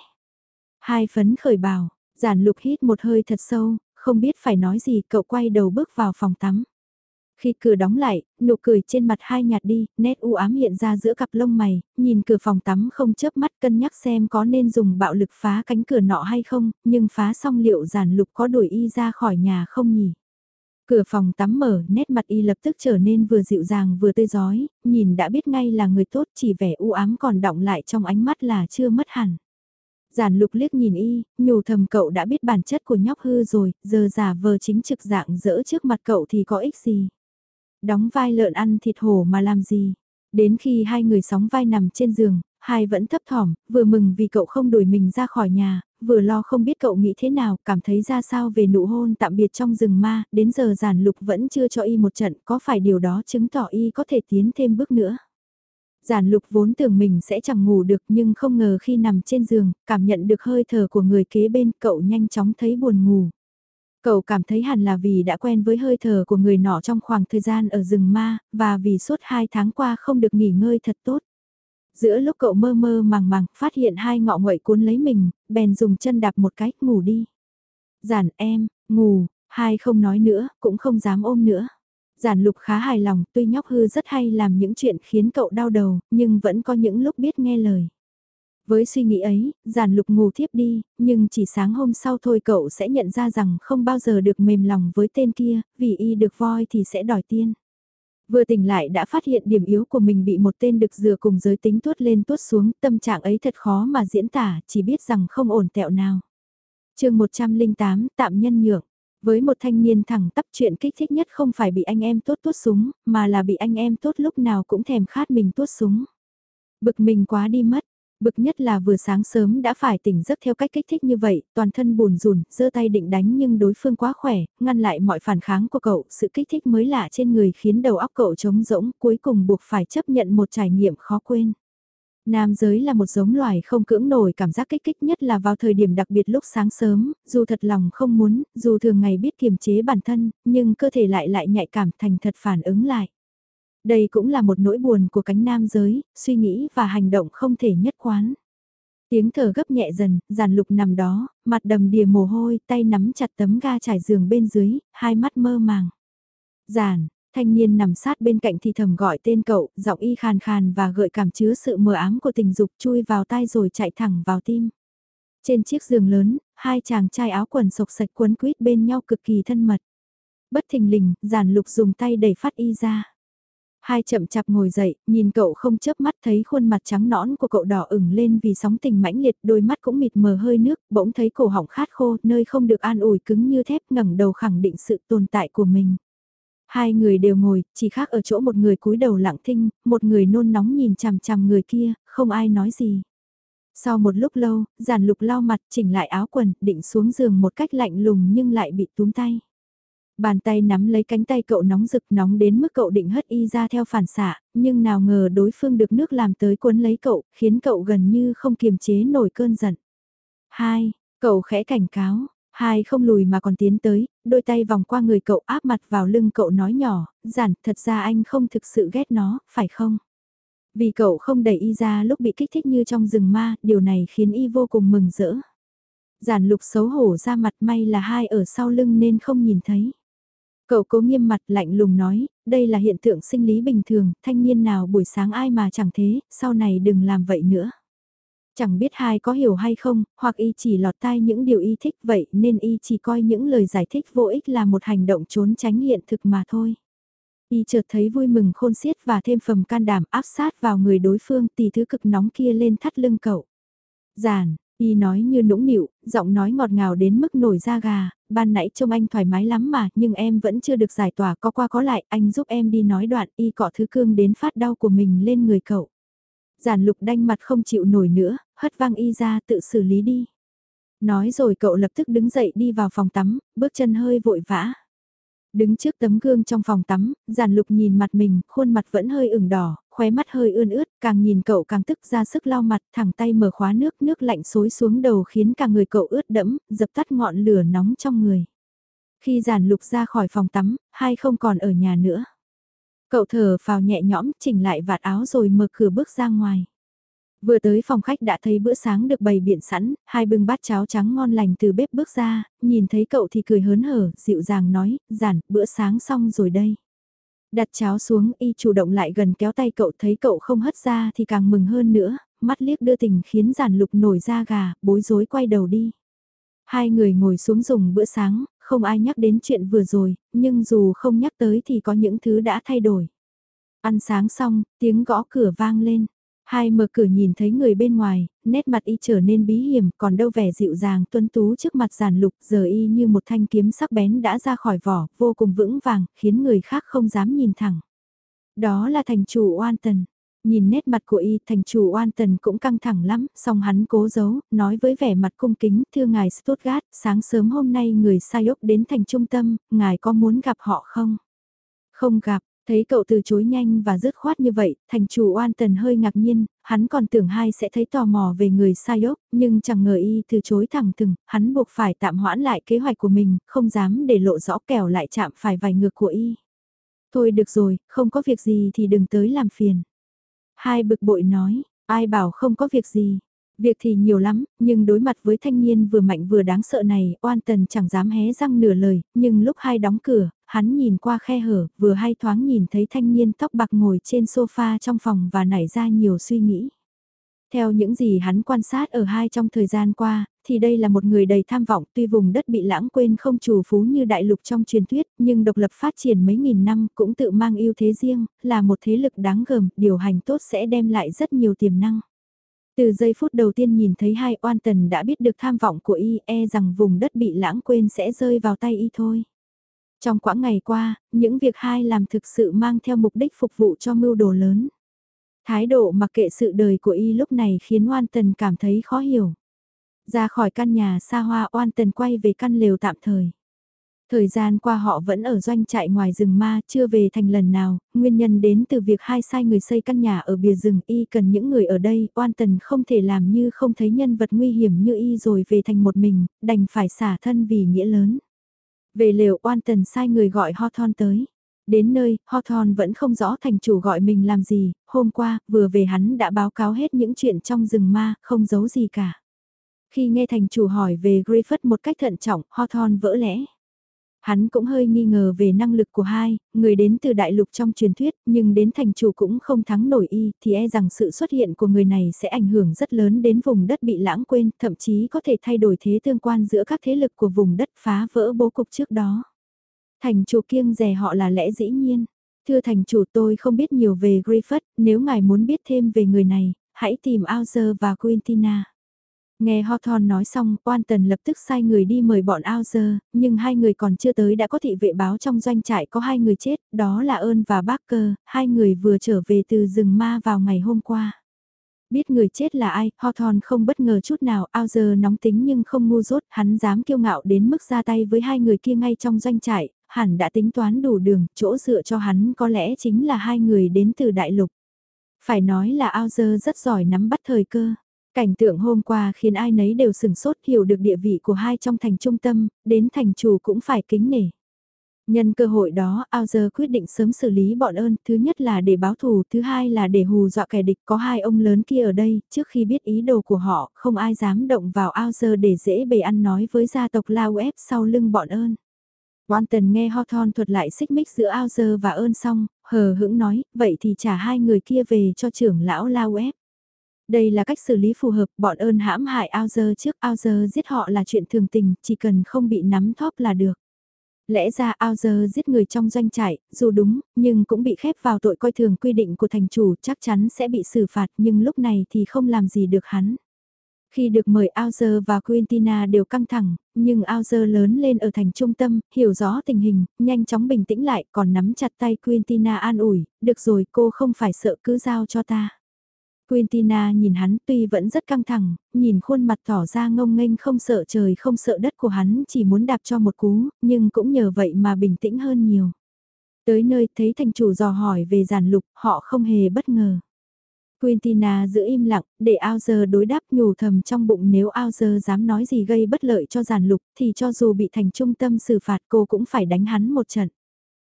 Hai phấn khởi bảo, giản lục hít một hơi thật sâu, không biết phải nói gì, cậu quay đầu bước vào phòng tắm. Khi cửa đóng lại, nụ cười trên mặt hai nhạt đi, nét u ám hiện ra giữa cặp lông mày, nhìn cửa phòng tắm không chớp mắt cân nhắc xem có nên dùng bạo lực phá cánh cửa nọ hay không, nhưng phá xong liệu giản lục có đuổi y ra khỏi nhà không nhỉ? Cửa phòng tắm mở, nét mặt y lập tức trở nên vừa dịu dàng vừa tươi giói, nhìn đã biết ngay là người tốt chỉ vẻ u ám còn động lại trong ánh mắt là chưa mất hẳn. Giản lục liếc nhìn y, nhủ thầm cậu đã biết bản chất của nhóc hư rồi, giờ giả vờ chính trực dạng dỡ trước mặt cậu thì có ích gì. Đóng vai lợn ăn thịt hổ mà làm gì. Đến khi hai người sóng vai nằm trên giường, hai vẫn thấp thỏm, vừa mừng vì cậu không đuổi mình ra khỏi nhà, vừa lo không biết cậu nghĩ thế nào, cảm thấy ra sao về nụ hôn tạm biệt trong rừng ma, đến giờ giản lục vẫn chưa cho y một trận, có phải điều đó chứng tỏ y có thể tiến thêm bước nữa. Giản lục vốn tưởng mình sẽ chẳng ngủ được nhưng không ngờ khi nằm trên giường, cảm nhận được hơi thở của người kế bên cậu nhanh chóng thấy buồn ngủ. Cậu cảm thấy hẳn là vì đã quen với hơi thở của người nọ trong khoảng thời gian ở rừng ma, và vì suốt hai tháng qua không được nghỉ ngơi thật tốt. Giữa lúc cậu mơ mơ màng màng, phát hiện hai ngọ nguậy cuốn lấy mình, bèn dùng chân đạp một cái, ngủ đi. Giản em, ngủ, hai không nói nữa, cũng không dám ôm nữa. Giản lục khá hài lòng, tuy nhóc hư rất hay làm những chuyện khiến cậu đau đầu, nhưng vẫn có những lúc biết nghe lời. Với suy nghĩ ấy, giản lục ngủ thiếp đi, nhưng chỉ sáng hôm sau thôi cậu sẽ nhận ra rằng không bao giờ được mềm lòng với tên kia, vì y được voi thì sẽ đòi tiên. Vừa tỉnh lại đã phát hiện điểm yếu của mình bị một tên đực dừa cùng giới tính tuốt lên tuốt xuống, tâm trạng ấy thật khó mà diễn tả, chỉ biết rằng không ổn tẹo nào. chương 108, tạm nhân nhượng. Với một thanh niên thẳng tắp chuyện kích thích nhất không phải bị anh em tốt tuốt súng, mà là bị anh em tốt lúc nào cũng thèm khát mình tuốt súng. Bực mình quá đi mất, Bực nhất là vừa sáng sớm đã phải tỉnh giấc theo cách kích thích như vậy, toàn thân buồn rùn, giơ tay định đánh nhưng đối phương quá khỏe, ngăn lại mọi phản kháng của cậu, sự kích thích mới lạ trên người khiến đầu óc cậu trống rỗng, cuối cùng buộc phải chấp nhận một trải nghiệm khó quên. Nam giới là một giống loài không cưỡng nổi cảm giác kích thích nhất là vào thời điểm đặc biệt lúc sáng sớm, dù thật lòng không muốn, dù thường ngày biết kiềm chế bản thân, nhưng cơ thể lại lại nhạy cảm thành thật phản ứng lại. Đây cũng là một nỗi buồn của cánh nam giới, suy nghĩ và hành động không thể nhất quán. Tiếng thở gấp nhẹ dần, giàn lục nằm đó, mặt đầm đìa mồ hôi, tay nắm chặt tấm ga trải giường bên dưới, hai mắt mơ màng. Giàn, thanh niên nằm sát bên cạnh thì thầm gọi tên cậu, giọng y khàn khàn và gợi cảm chứa sự mờ ám của tình dục chui vào tai rồi chạy thẳng vào tim. Trên chiếc giường lớn, hai chàng trai áo quần sộc sạch quấn quýt bên nhau cực kỳ thân mật. Bất thình lình, giản lục dùng tay đẩy phát y ra. Hai chậm chạp ngồi dậy, nhìn cậu không chớp mắt thấy khuôn mặt trắng nõn của cậu đỏ ửng lên vì sóng tình mãnh liệt, đôi mắt cũng mịt mờ hơi nước, bỗng thấy cổ họng khát khô, nơi không được an ủi cứng như thép ngẩng đầu khẳng định sự tồn tại của mình. Hai người đều ngồi, chỉ khác ở chỗ một người cúi đầu lặng thinh, một người nôn nóng nhìn chằm chằm người kia, không ai nói gì. Sau một lúc lâu, giản lục lau mặt chỉnh lại áo quần, định xuống giường một cách lạnh lùng nhưng lại bị túm tay. Bàn tay nắm lấy cánh tay cậu nóng rực nóng đến mức cậu định hất y ra theo phản xạ, nhưng nào ngờ đối phương được nước làm tới cuốn lấy cậu, khiến cậu gần như không kiềm chế nổi cơn giận. Hai, cậu khẽ cảnh cáo, hai không lùi mà còn tiến tới, đôi tay vòng qua người cậu áp mặt vào lưng cậu nói nhỏ, giản, thật ra anh không thực sự ghét nó, phải không? Vì cậu không đẩy y ra lúc bị kích thích như trong rừng ma, điều này khiến y vô cùng mừng rỡ. Giản lục xấu hổ ra mặt may là hai ở sau lưng nên không nhìn thấy. Cậu cố nghiêm mặt lạnh lùng nói, đây là hiện tượng sinh lý bình thường, thanh niên nào buổi sáng ai mà chẳng thế, sau này đừng làm vậy nữa. Chẳng biết hai có hiểu hay không, hoặc y chỉ lọt tai những điều y thích vậy nên y chỉ coi những lời giải thích vô ích là một hành động trốn tránh hiện thực mà thôi. Y chợt thấy vui mừng khôn xiết và thêm phẩm can đảm áp sát vào người đối phương tì thứ cực nóng kia lên thắt lưng cậu. Giản, Y nói như nũng nịu, giọng nói ngọt ngào đến mức nổi da gà, ban nãy trông anh thoải mái lắm mà, nhưng em vẫn chưa được giải tỏa có qua có lại, anh giúp em đi nói đoạn y cọ thứ cương đến phát đau của mình lên người cậu. Giản lục đanh mặt không chịu nổi nữa, hất văng y ra tự xử lý đi. Nói rồi cậu lập tức đứng dậy đi vào phòng tắm, bước chân hơi vội vã. Đứng trước tấm gương trong phòng tắm, giản lục nhìn mặt mình, khuôn mặt vẫn hơi ửng đỏ, khóe mắt hơi ươn ướt, càng nhìn cậu càng tức ra sức lau mặt, thẳng tay mở khóa nước, nước lạnh xối xuống đầu khiến cả người cậu ướt đẫm, dập tắt ngọn lửa nóng trong người. Khi giản lục ra khỏi phòng tắm, hai không còn ở nhà nữa. Cậu thở vào nhẹ nhõm, chỉnh lại vạt áo rồi mở cửa bước ra ngoài. Vừa tới phòng khách đã thấy bữa sáng được bày biện sẵn, hai bưng bát cháo trắng ngon lành từ bếp bước ra, nhìn thấy cậu thì cười hớn hở, dịu dàng nói, giản, bữa sáng xong rồi đây. Đặt cháo xuống y chủ động lại gần kéo tay cậu thấy cậu không hất ra thì càng mừng hơn nữa, mắt liếc đưa tình khiến giản lục nổi da gà, bối rối quay đầu đi. Hai người ngồi xuống dùng bữa sáng, không ai nhắc đến chuyện vừa rồi, nhưng dù không nhắc tới thì có những thứ đã thay đổi. Ăn sáng xong, tiếng gõ cửa vang lên. Hai mở cửa nhìn thấy người bên ngoài, nét mặt y trở nên bí hiểm, còn đâu vẻ dịu dàng tuấn tú trước mặt giàn lục, giờ y như một thanh kiếm sắc bén đã ra khỏi vỏ, vô cùng vững vàng, khiến người khác không dám nhìn thẳng. Đó là thành chủ oan tần. Nhìn nét mặt của y, thành chủ oan tần cũng căng thẳng lắm, song hắn cố giấu, nói với vẻ mặt cung kính, thưa ngài Stuttgart, sáng sớm hôm nay người sai ốc đến thành trung tâm, ngài có muốn gặp họ không? Không gặp, Thấy cậu từ chối nhanh và dứt khoát như vậy, thành chủ oan tần hơi ngạc nhiên, hắn còn tưởng hai sẽ thấy tò mò về người sai ốc, nhưng chẳng ngờ y từ chối thẳng thừng, hắn buộc phải tạm hoãn lại kế hoạch của mình, không dám để lộ rõ kẻo lại chạm phải vài ngược của y. Thôi được rồi, không có việc gì thì đừng tới làm phiền. Hai bực bội nói, ai bảo không có việc gì, Việc thì nhiều lắm, nhưng đối mặt với thanh niên vừa mạnh vừa đáng sợ này, oan tần chẳng dám hé răng nửa lời, nhưng lúc hai đóng cửa, hắn nhìn qua khe hở, vừa hay thoáng nhìn thấy thanh niên tóc bạc ngồi trên sofa trong phòng và nảy ra nhiều suy nghĩ. Theo những gì hắn quan sát ở hai trong thời gian qua, thì đây là một người đầy tham vọng tuy vùng đất bị lãng quên không chủ phú như đại lục trong truyền thuyết, nhưng độc lập phát triển mấy nghìn năm cũng tự mang ưu thế riêng, là một thế lực đáng gờm, điều hành tốt sẽ đem lại rất nhiều tiềm năng. Từ giây phút đầu tiên nhìn thấy hai oan tần đã biết được tham vọng của y e rằng vùng đất bị lãng quên sẽ rơi vào tay y thôi. Trong quãng ngày qua, những việc hai làm thực sự mang theo mục đích phục vụ cho mưu đồ lớn. Thái độ mặc kệ sự đời của y lúc này khiến oan tần cảm thấy khó hiểu. Ra khỏi căn nhà xa hoa oan tần quay về căn lều tạm thời. Thời gian qua họ vẫn ở doanh trại ngoài rừng ma, chưa về thành lần nào, nguyên nhân đến từ việc hai sai người xây căn nhà ở bìa rừng y cần những người ở đây, oan tần không thể làm như không thấy nhân vật nguy hiểm như y rồi về thành một mình, đành phải xả thân vì nghĩa lớn. Về lều oan tần sai người gọi Hawthorne tới. Đến nơi, Hawthorne vẫn không rõ thành chủ gọi mình làm gì, hôm qua, vừa về hắn đã báo cáo hết những chuyện trong rừng ma, không giấu gì cả. Khi nghe thành chủ hỏi về Griffith một cách thận trọng, Hawthorne vỡ lẽ. Hắn cũng hơi nghi ngờ về năng lực của hai, người đến từ đại lục trong truyền thuyết, nhưng đến thành chủ cũng không thắng nổi y, thì e rằng sự xuất hiện của người này sẽ ảnh hưởng rất lớn đến vùng đất bị lãng quên, thậm chí có thể thay đổi thế tương quan giữa các thế lực của vùng đất phá vỡ bố cục trước đó. Thành chủ kiêng rè họ là lẽ dĩ nhiên. Thưa thành chủ tôi không biết nhiều về Griffith, nếu ngài muốn biết thêm về người này, hãy tìm Auser và Quintina. Nghe Hawthorne nói xong, oan tần lập tức sai người đi mời bọn Auser, nhưng hai người còn chưa tới đã có thị vệ báo trong doanh trại có hai người chết, đó là ơn và Barker, hai người vừa trở về từ rừng ma vào ngày hôm qua. Biết người chết là ai, Hawthorne không bất ngờ chút nào, Auser nóng tính nhưng không ngu dốt, hắn dám kiêu ngạo đến mức ra tay với hai người kia ngay trong doanh trại, hẳn đã tính toán đủ đường, chỗ dựa cho hắn có lẽ chính là hai người đến từ đại lục. Phải nói là Auser rất giỏi nắm bắt thời cơ. Cảnh tượng hôm qua khiến ai nấy đều sừng sốt hiểu được địa vị của hai trong thành trung tâm, đến thành chủ cũng phải kính nể. Nhân cơ hội đó, Auger quyết định sớm xử lý bọn ơn, thứ nhất là để báo thù, thứ hai là để hù dọa kẻ địch. Có hai ông lớn kia ở đây, trước khi biết ý đồ của họ, không ai dám động vào Auger để dễ bề ăn nói với gia tộc Lao ép sau lưng bọn ơn. Wanton nghe Hawthorne thuật lại xích mích giữa Auger và ơn xong, hờ hững nói, vậy thì trả hai người kia về cho trưởng lão Lao ép. Đây là cách xử lý phù hợp, bọn ơn hãm hại ao trước ao giết họ là chuyện thường tình, chỉ cần không bị nắm thóp là được. Lẽ ra ao giết người trong doanh trại, dù đúng, nhưng cũng bị khép vào tội coi thường quy định của thành chủ chắc chắn sẽ bị xử phạt nhưng lúc này thì không làm gì được hắn. Khi được mời Auser và Quintina đều căng thẳng, nhưng Auser lớn lên ở thành trung tâm, hiểu rõ tình hình, nhanh chóng bình tĩnh lại còn nắm chặt tay Quintina an ủi, được rồi cô không phải sợ cứ giao cho ta. Quintina nhìn hắn tuy vẫn rất căng thẳng, nhìn khuôn mặt tỏ ra ngông nghênh không sợ trời không sợ đất của hắn chỉ muốn đạp cho một cú, nhưng cũng nhờ vậy mà bình tĩnh hơn nhiều. Tới nơi thấy thành chủ dò hỏi về giản lục, họ không hề bất ngờ. Quintina giữ im lặng, để Aozer đối đáp nhủ thầm trong bụng nếu Aozer dám nói gì gây bất lợi cho giản lục thì cho dù bị thành trung tâm xử phạt cô cũng phải đánh hắn một trận.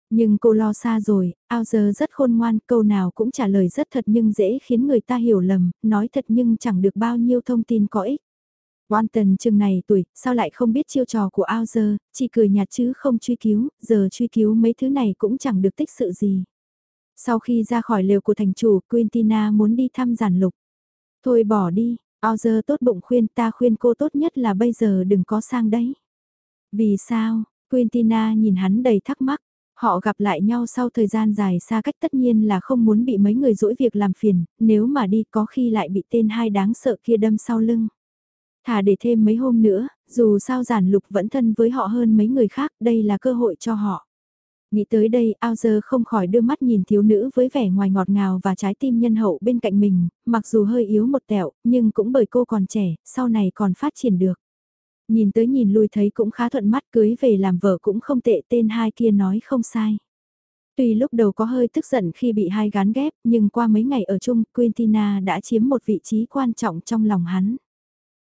Nhưng cô lo xa rồi, ao giờ rất khôn ngoan, câu nào cũng trả lời rất thật nhưng dễ khiến người ta hiểu lầm, nói thật nhưng chẳng được bao nhiêu thông tin có ích. Wanton chừng này tuổi, sao lại không biết chiêu trò của ao giờ, chỉ cười nhạt chứ không truy cứu, giờ truy cứu mấy thứ này cũng chẳng được tích sự gì. Sau khi ra khỏi lều của thành chủ, Quintina muốn đi thăm giản lục. Thôi bỏ đi, ao giờ tốt bụng khuyên ta khuyên cô tốt nhất là bây giờ đừng có sang đấy. Vì sao, Quintina nhìn hắn đầy thắc mắc, Họ gặp lại nhau sau thời gian dài xa cách tất nhiên là không muốn bị mấy người dỗi việc làm phiền, nếu mà đi có khi lại bị tên hai đáng sợ kia đâm sau lưng. thả để thêm mấy hôm nữa, dù sao giản lục vẫn thân với họ hơn mấy người khác, đây là cơ hội cho họ. Nghĩ tới đây, ao giờ không khỏi đưa mắt nhìn thiếu nữ với vẻ ngoài ngọt ngào và trái tim nhân hậu bên cạnh mình, mặc dù hơi yếu một tẹo, nhưng cũng bởi cô còn trẻ, sau này còn phát triển được. Nhìn tới nhìn lui thấy cũng khá thuận mắt cưới về làm vợ cũng không tệ tên hai kia nói không sai. Tuy lúc đầu có hơi tức giận khi bị hai gán ghép, nhưng qua mấy ngày ở chung, Quintina đã chiếm một vị trí quan trọng trong lòng hắn.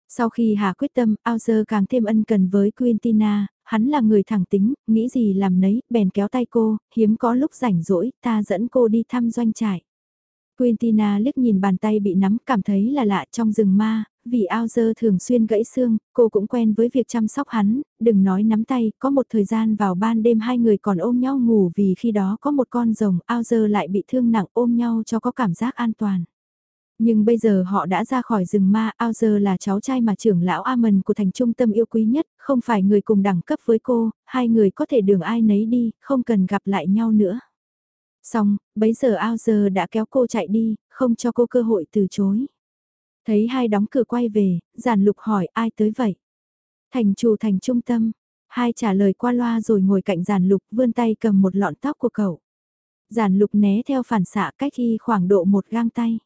Sau khi Hà quyết tâm, Auzer càng thêm ân cần với Quintina, hắn là người thẳng tính, nghĩ gì làm nấy, bèn kéo tay cô, hiếm có lúc rảnh rỗi, ta dẫn cô đi thăm doanh trại. Quintina liếc nhìn bàn tay bị nắm cảm thấy là lạ trong rừng ma, vì ao dơ thường xuyên gãy xương, cô cũng quen với việc chăm sóc hắn, đừng nói nắm tay, có một thời gian vào ban đêm hai người còn ôm nhau ngủ vì khi đó có một con rồng ao dơ lại bị thương nặng ôm nhau cho có cảm giác an toàn. Nhưng bây giờ họ đã ra khỏi rừng ma, ao dơ là cháu trai mà trưởng lão Amon của thành trung tâm yêu quý nhất, không phải người cùng đẳng cấp với cô, hai người có thể đường ai nấy đi, không cần gặp lại nhau nữa. Xong, bấy giờ ao giờ đã kéo cô chạy đi, không cho cô cơ hội từ chối. Thấy hai đóng cửa quay về, giản lục hỏi ai tới vậy? Thành chủ thành trung tâm. Hai trả lời qua loa rồi ngồi cạnh giản lục vươn tay cầm một lọn tóc của cậu. Giản lục né theo phản xạ cách y khoảng độ một gang tay.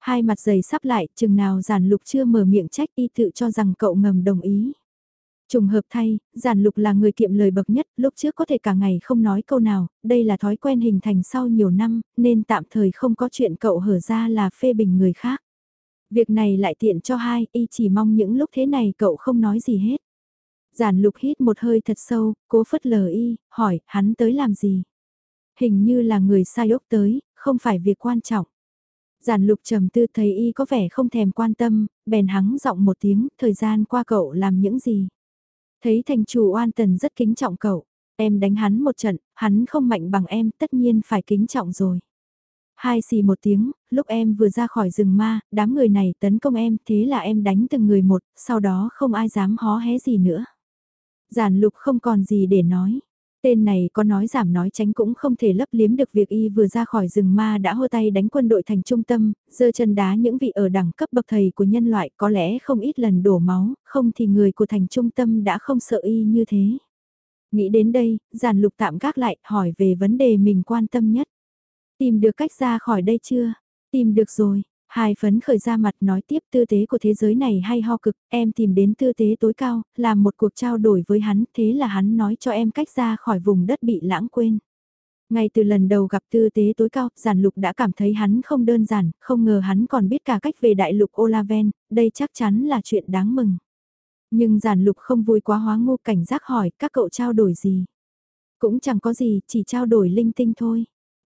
Hai mặt giày sắp lại, chừng nào giản lục chưa mở miệng trách y tự cho rằng cậu ngầm đồng ý. Trùng hợp thay, giản lục là người kiệm lời bậc nhất, lúc trước có thể cả ngày không nói câu nào, đây là thói quen hình thành sau nhiều năm, nên tạm thời không có chuyện cậu hở ra là phê bình người khác. Việc này lại tiện cho hai, y chỉ mong những lúc thế này cậu không nói gì hết. Giản lục hít một hơi thật sâu, cố phất lờ y, hỏi, hắn tới làm gì? Hình như là người sai ốc tới, không phải việc quan trọng. Giản lục trầm tư thấy y có vẻ không thèm quan tâm, bèn hắng giọng một tiếng, thời gian qua cậu làm những gì? Thấy thành chủ oan tần rất kính trọng cậu, em đánh hắn một trận, hắn không mạnh bằng em tất nhiên phải kính trọng rồi. Hai xì một tiếng, lúc em vừa ra khỏi rừng ma, đám người này tấn công em, thế là em đánh từng người một, sau đó không ai dám hó hé gì nữa. Giản lục không còn gì để nói. Tên này có nói giảm nói tránh cũng không thể lấp liếm được việc y vừa ra khỏi rừng ma đã hô tay đánh quân đội thành trung tâm, giơ chân đá những vị ở đẳng cấp bậc thầy của nhân loại có lẽ không ít lần đổ máu, không thì người của thành trung tâm đã không sợ y như thế. Nghĩ đến đây, giản lục tạm gác lại hỏi về vấn đề mình quan tâm nhất. Tìm được cách ra khỏi đây chưa? Tìm được rồi. hài phấn khởi ra mặt nói tiếp tư tế của thế giới này hay ho cực, em tìm đến tư tế tối cao, làm một cuộc trao đổi với hắn, thế là hắn nói cho em cách ra khỏi vùng đất bị lãng quên. Ngay từ lần đầu gặp tư tế tối cao, giản lục đã cảm thấy hắn không đơn giản, không ngờ hắn còn biết cả cách về đại lục Olaven, đây chắc chắn là chuyện đáng mừng. Nhưng giản lục không vui quá hóa ngu cảnh giác hỏi các cậu trao đổi gì. Cũng chẳng có gì, chỉ trao đổi linh tinh thôi.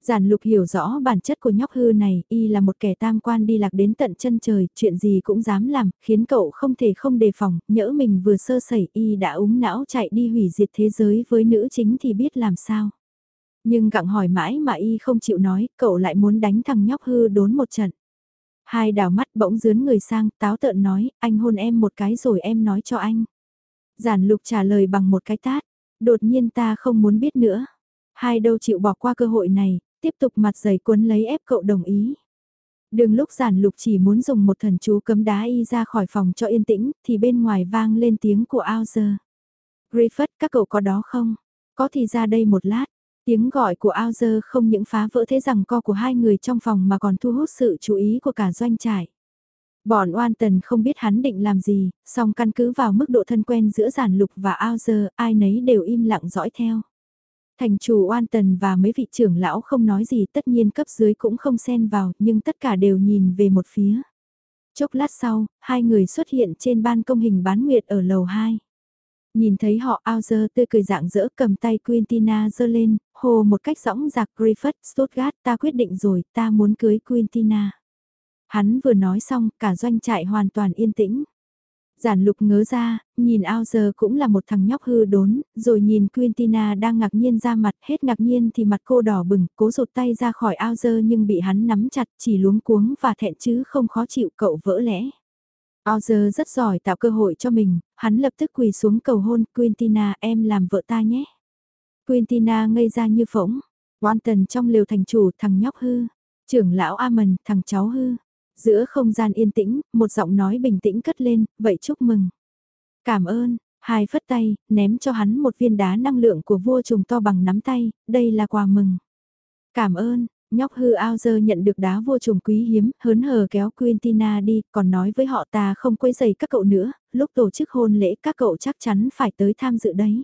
Giản lục hiểu rõ bản chất của nhóc hư này, y là một kẻ tam quan đi lạc đến tận chân trời, chuyện gì cũng dám làm, khiến cậu không thể không đề phòng, nhỡ mình vừa sơ sẩy y đã úng não chạy đi hủy diệt thế giới với nữ chính thì biết làm sao. Nhưng gặng hỏi mãi mà y không chịu nói, cậu lại muốn đánh thằng nhóc hư đốn một trận. Hai đào mắt bỗng dướn người sang, táo tợn nói, anh hôn em một cái rồi em nói cho anh. Giản lục trả lời bằng một cái tát, đột nhiên ta không muốn biết nữa. Hai đâu chịu bỏ qua cơ hội này, tiếp tục mặt dày cuốn lấy ép cậu đồng ý. Đường lúc giản lục chỉ muốn dùng một thần chú cấm đá y ra khỏi phòng cho yên tĩnh, thì bên ngoài vang lên tiếng của ao giờ. Griffith, các cậu có đó không? Có thì ra đây một lát. Tiếng gọi của ao không những phá vỡ thế rằng co của hai người trong phòng mà còn thu hút sự chú ý của cả doanh trại. Bọn oan tần không biết hắn định làm gì, song căn cứ vào mức độ thân quen giữa giản lục và ao ai nấy đều im lặng dõi theo. Thành chủ oan tần và mấy vị trưởng lão không nói gì tất nhiên cấp dưới cũng không xen vào nhưng tất cả đều nhìn về một phía. Chốc lát sau, hai người xuất hiện trên ban công hình bán nguyệt ở lầu 2. Nhìn thấy họ ao dơ tươi cười dạng dỡ cầm tay Quintina dơ lên, hồ một cách rõng rạc Griffith Stuttgart ta quyết định rồi ta muốn cưới Quintina. Hắn vừa nói xong cả doanh trại hoàn toàn yên tĩnh. Giản lục ngớ ra, nhìn ao giờ cũng là một thằng nhóc hư đốn, rồi nhìn Quintina đang ngạc nhiên ra mặt, hết ngạc nhiên thì mặt cô đỏ bừng, cố rụt tay ra khỏi ao giờ nhưng bị hắn nắm chặt, chỉ luống cuống và thẹn chứ không khó chịu cậu vỡ lẽ. Ao giờ rất giỏi tạo cơ hội cho mình, hắn lập tức quỳ xuống cầu hôn, Quintina em làm vợ ta nhé. Quintina ngây ra như phỗng, Wanton trong liều thành chủ thằng nhóc hư, trưởng lão Amon thằng cháu hư. Giữa không gian yên tĩnh, một giọng nói bình tĩnh cất lên, vậy chúc mừng. Cảm ơn, hai phất tay, ném cho hắn một viên đá năng lượng của vua trùng to bằng nắm tay, đây là quà mừng. Cảm ơn, nhóc hư ao giờ nhận được đá vua trùng quý hiếm, hớn hờ kéo Quintina đi, còn nói với họ ta không quấy giày các cậu nữa, lúc tổ chức hôn lễ các cậu chắc chắn phải tới tham dự đấy.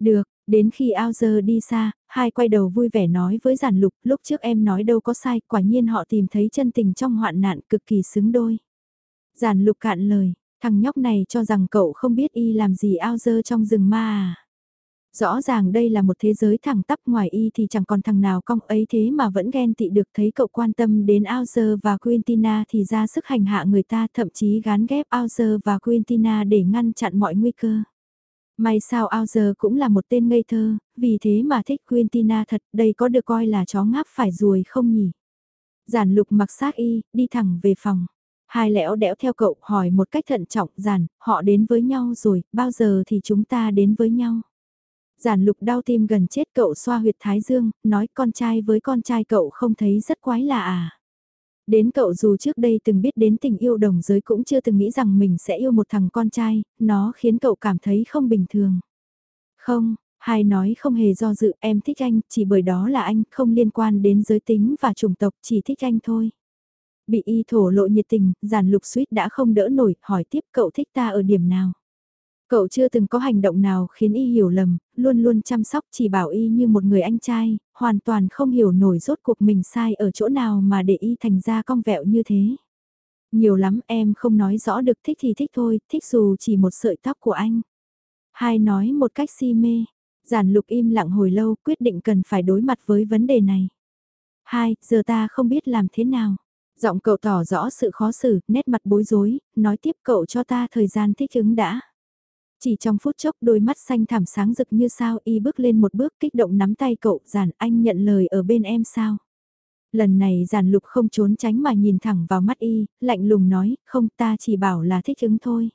Được, đến khi ao giờ đi xa, hai quay đầu vui vẻ nói với giản lục, lúc trước em nói đâu có sai, quả nhiên họ tìm thấy chân tình trong hoạn nạn cực kỳ xứng đôi. Giản lục cạn lời, thằng nhóc này cho rằng cậu không biết y làm gì ao dơ trong rừng ma à. Rõ ràng đây là một thế giới thẳng tắp ngoài y thì chẳng còn thằng nào cong ấy thế mà vẫn ghen tị được thấy cậu quan tâm đến Alzer và Quintina thì ra sức hành hạ người ta thậm chí gán ghép Alzer và Quintina để ngăn chặn mọi nguy cơ. May sao ao giờ cũng là một tên ngây thơ, vì thế mà thích Quintina thật, đây có được coi là chó ngáp phải ruồi không nhỉ? Giản lục mặc xác y, đi thẳng về phòng. Hai lẽo đẽo theo cậu hỏi một cách thận trọng giản, họ đến với nhau rồi, bao giờ thì chúng ta đến với nhau? Giản lục đau tim gần chết cậu xoa huyệt thái dương, nói con trai với con trai cậu không thấy rất quái lạ à? Đến cậu dù trước đây từng biết đến tình yêu đồng giới cũng chưa từng nghĩ rằng mình sẽ yêu một thằng con trai, nó khiến cậu cảm thấy không bình thường. Không, hai nói không hề do dự em thích anh, chỉ bởi đó là anh, không liên quan đến giới tính và chủng tộc, chỉ thích anh thôi. Bị y thổ lộ nhiệt tình, giản lục suýt đã không đỡ nổi, hỏi tiếp cậu thích ta ở điểm nào. Cậu chưa từng có hành động nào khiến y hiểu lầm, luôn luôn chăm sóc chỉ bảo y như một người anh trai, hoàn toàn không hiểu nổi rốt cuộc mình sai ở chỗ nào mà để y thành ra cong vẹo như thế. Nhiều lắm em không nói rõ được thích thì thích thôi, thích dù chỉ một sợi tóc của anh. Hai nói một cách si mê, giản lục im lặng hồi lâu quyết định cần phải đối mặt với vấn đề này. Hai, giờ ta không biết làm thế nào. Giọng cậu tỏ rõ sự khó xử, nét mặt bối rối, nói tiếp cậu cho ta thời gian thích ứng đã. Chỉ trong phút chốc đôi mắt xanh thảm sáng rực như sao y bước lên một bước kích động nắm tay cậu giản anh nhận lời ở bên em sao. Lần này giản lục không trốn tránh mà nhìn thẳng vào mắt y, lạnh lùng nói, không ta chỉ bảo là thích ứng thôi.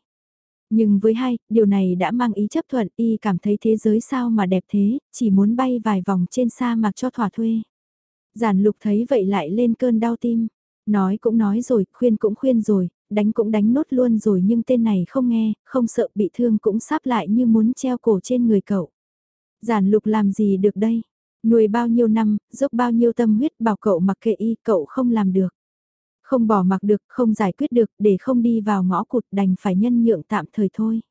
Nhưng với hai, điều này đã mang ý chấp thuận y cảm thấy thế giới sao mà đẹp thế, chỉ muốn bay vài vòng trên sa mạc cho thỏa thuê. Giản lục thấy vậy lại lên cơn đau tim. Nói cũng nói rồi, khuyên cũng khuyên rồi, đánh cũng đánh nốt luôn rồi nhưng tên này không nghe, không sợ bị thương cũng sắp lại như muốn treo cổ trên người cậu. Giản lục làm gì được đây? Nuôi bao nhiêu năm, dốc bao nhiêu tâm huyết bảo cậu mặc kệ y, cậu không làm được. Không bỏ mặc được, không giải quyết được, để không đi vào ngõ cụt đành phải nhân nhượng tạm thời thôi.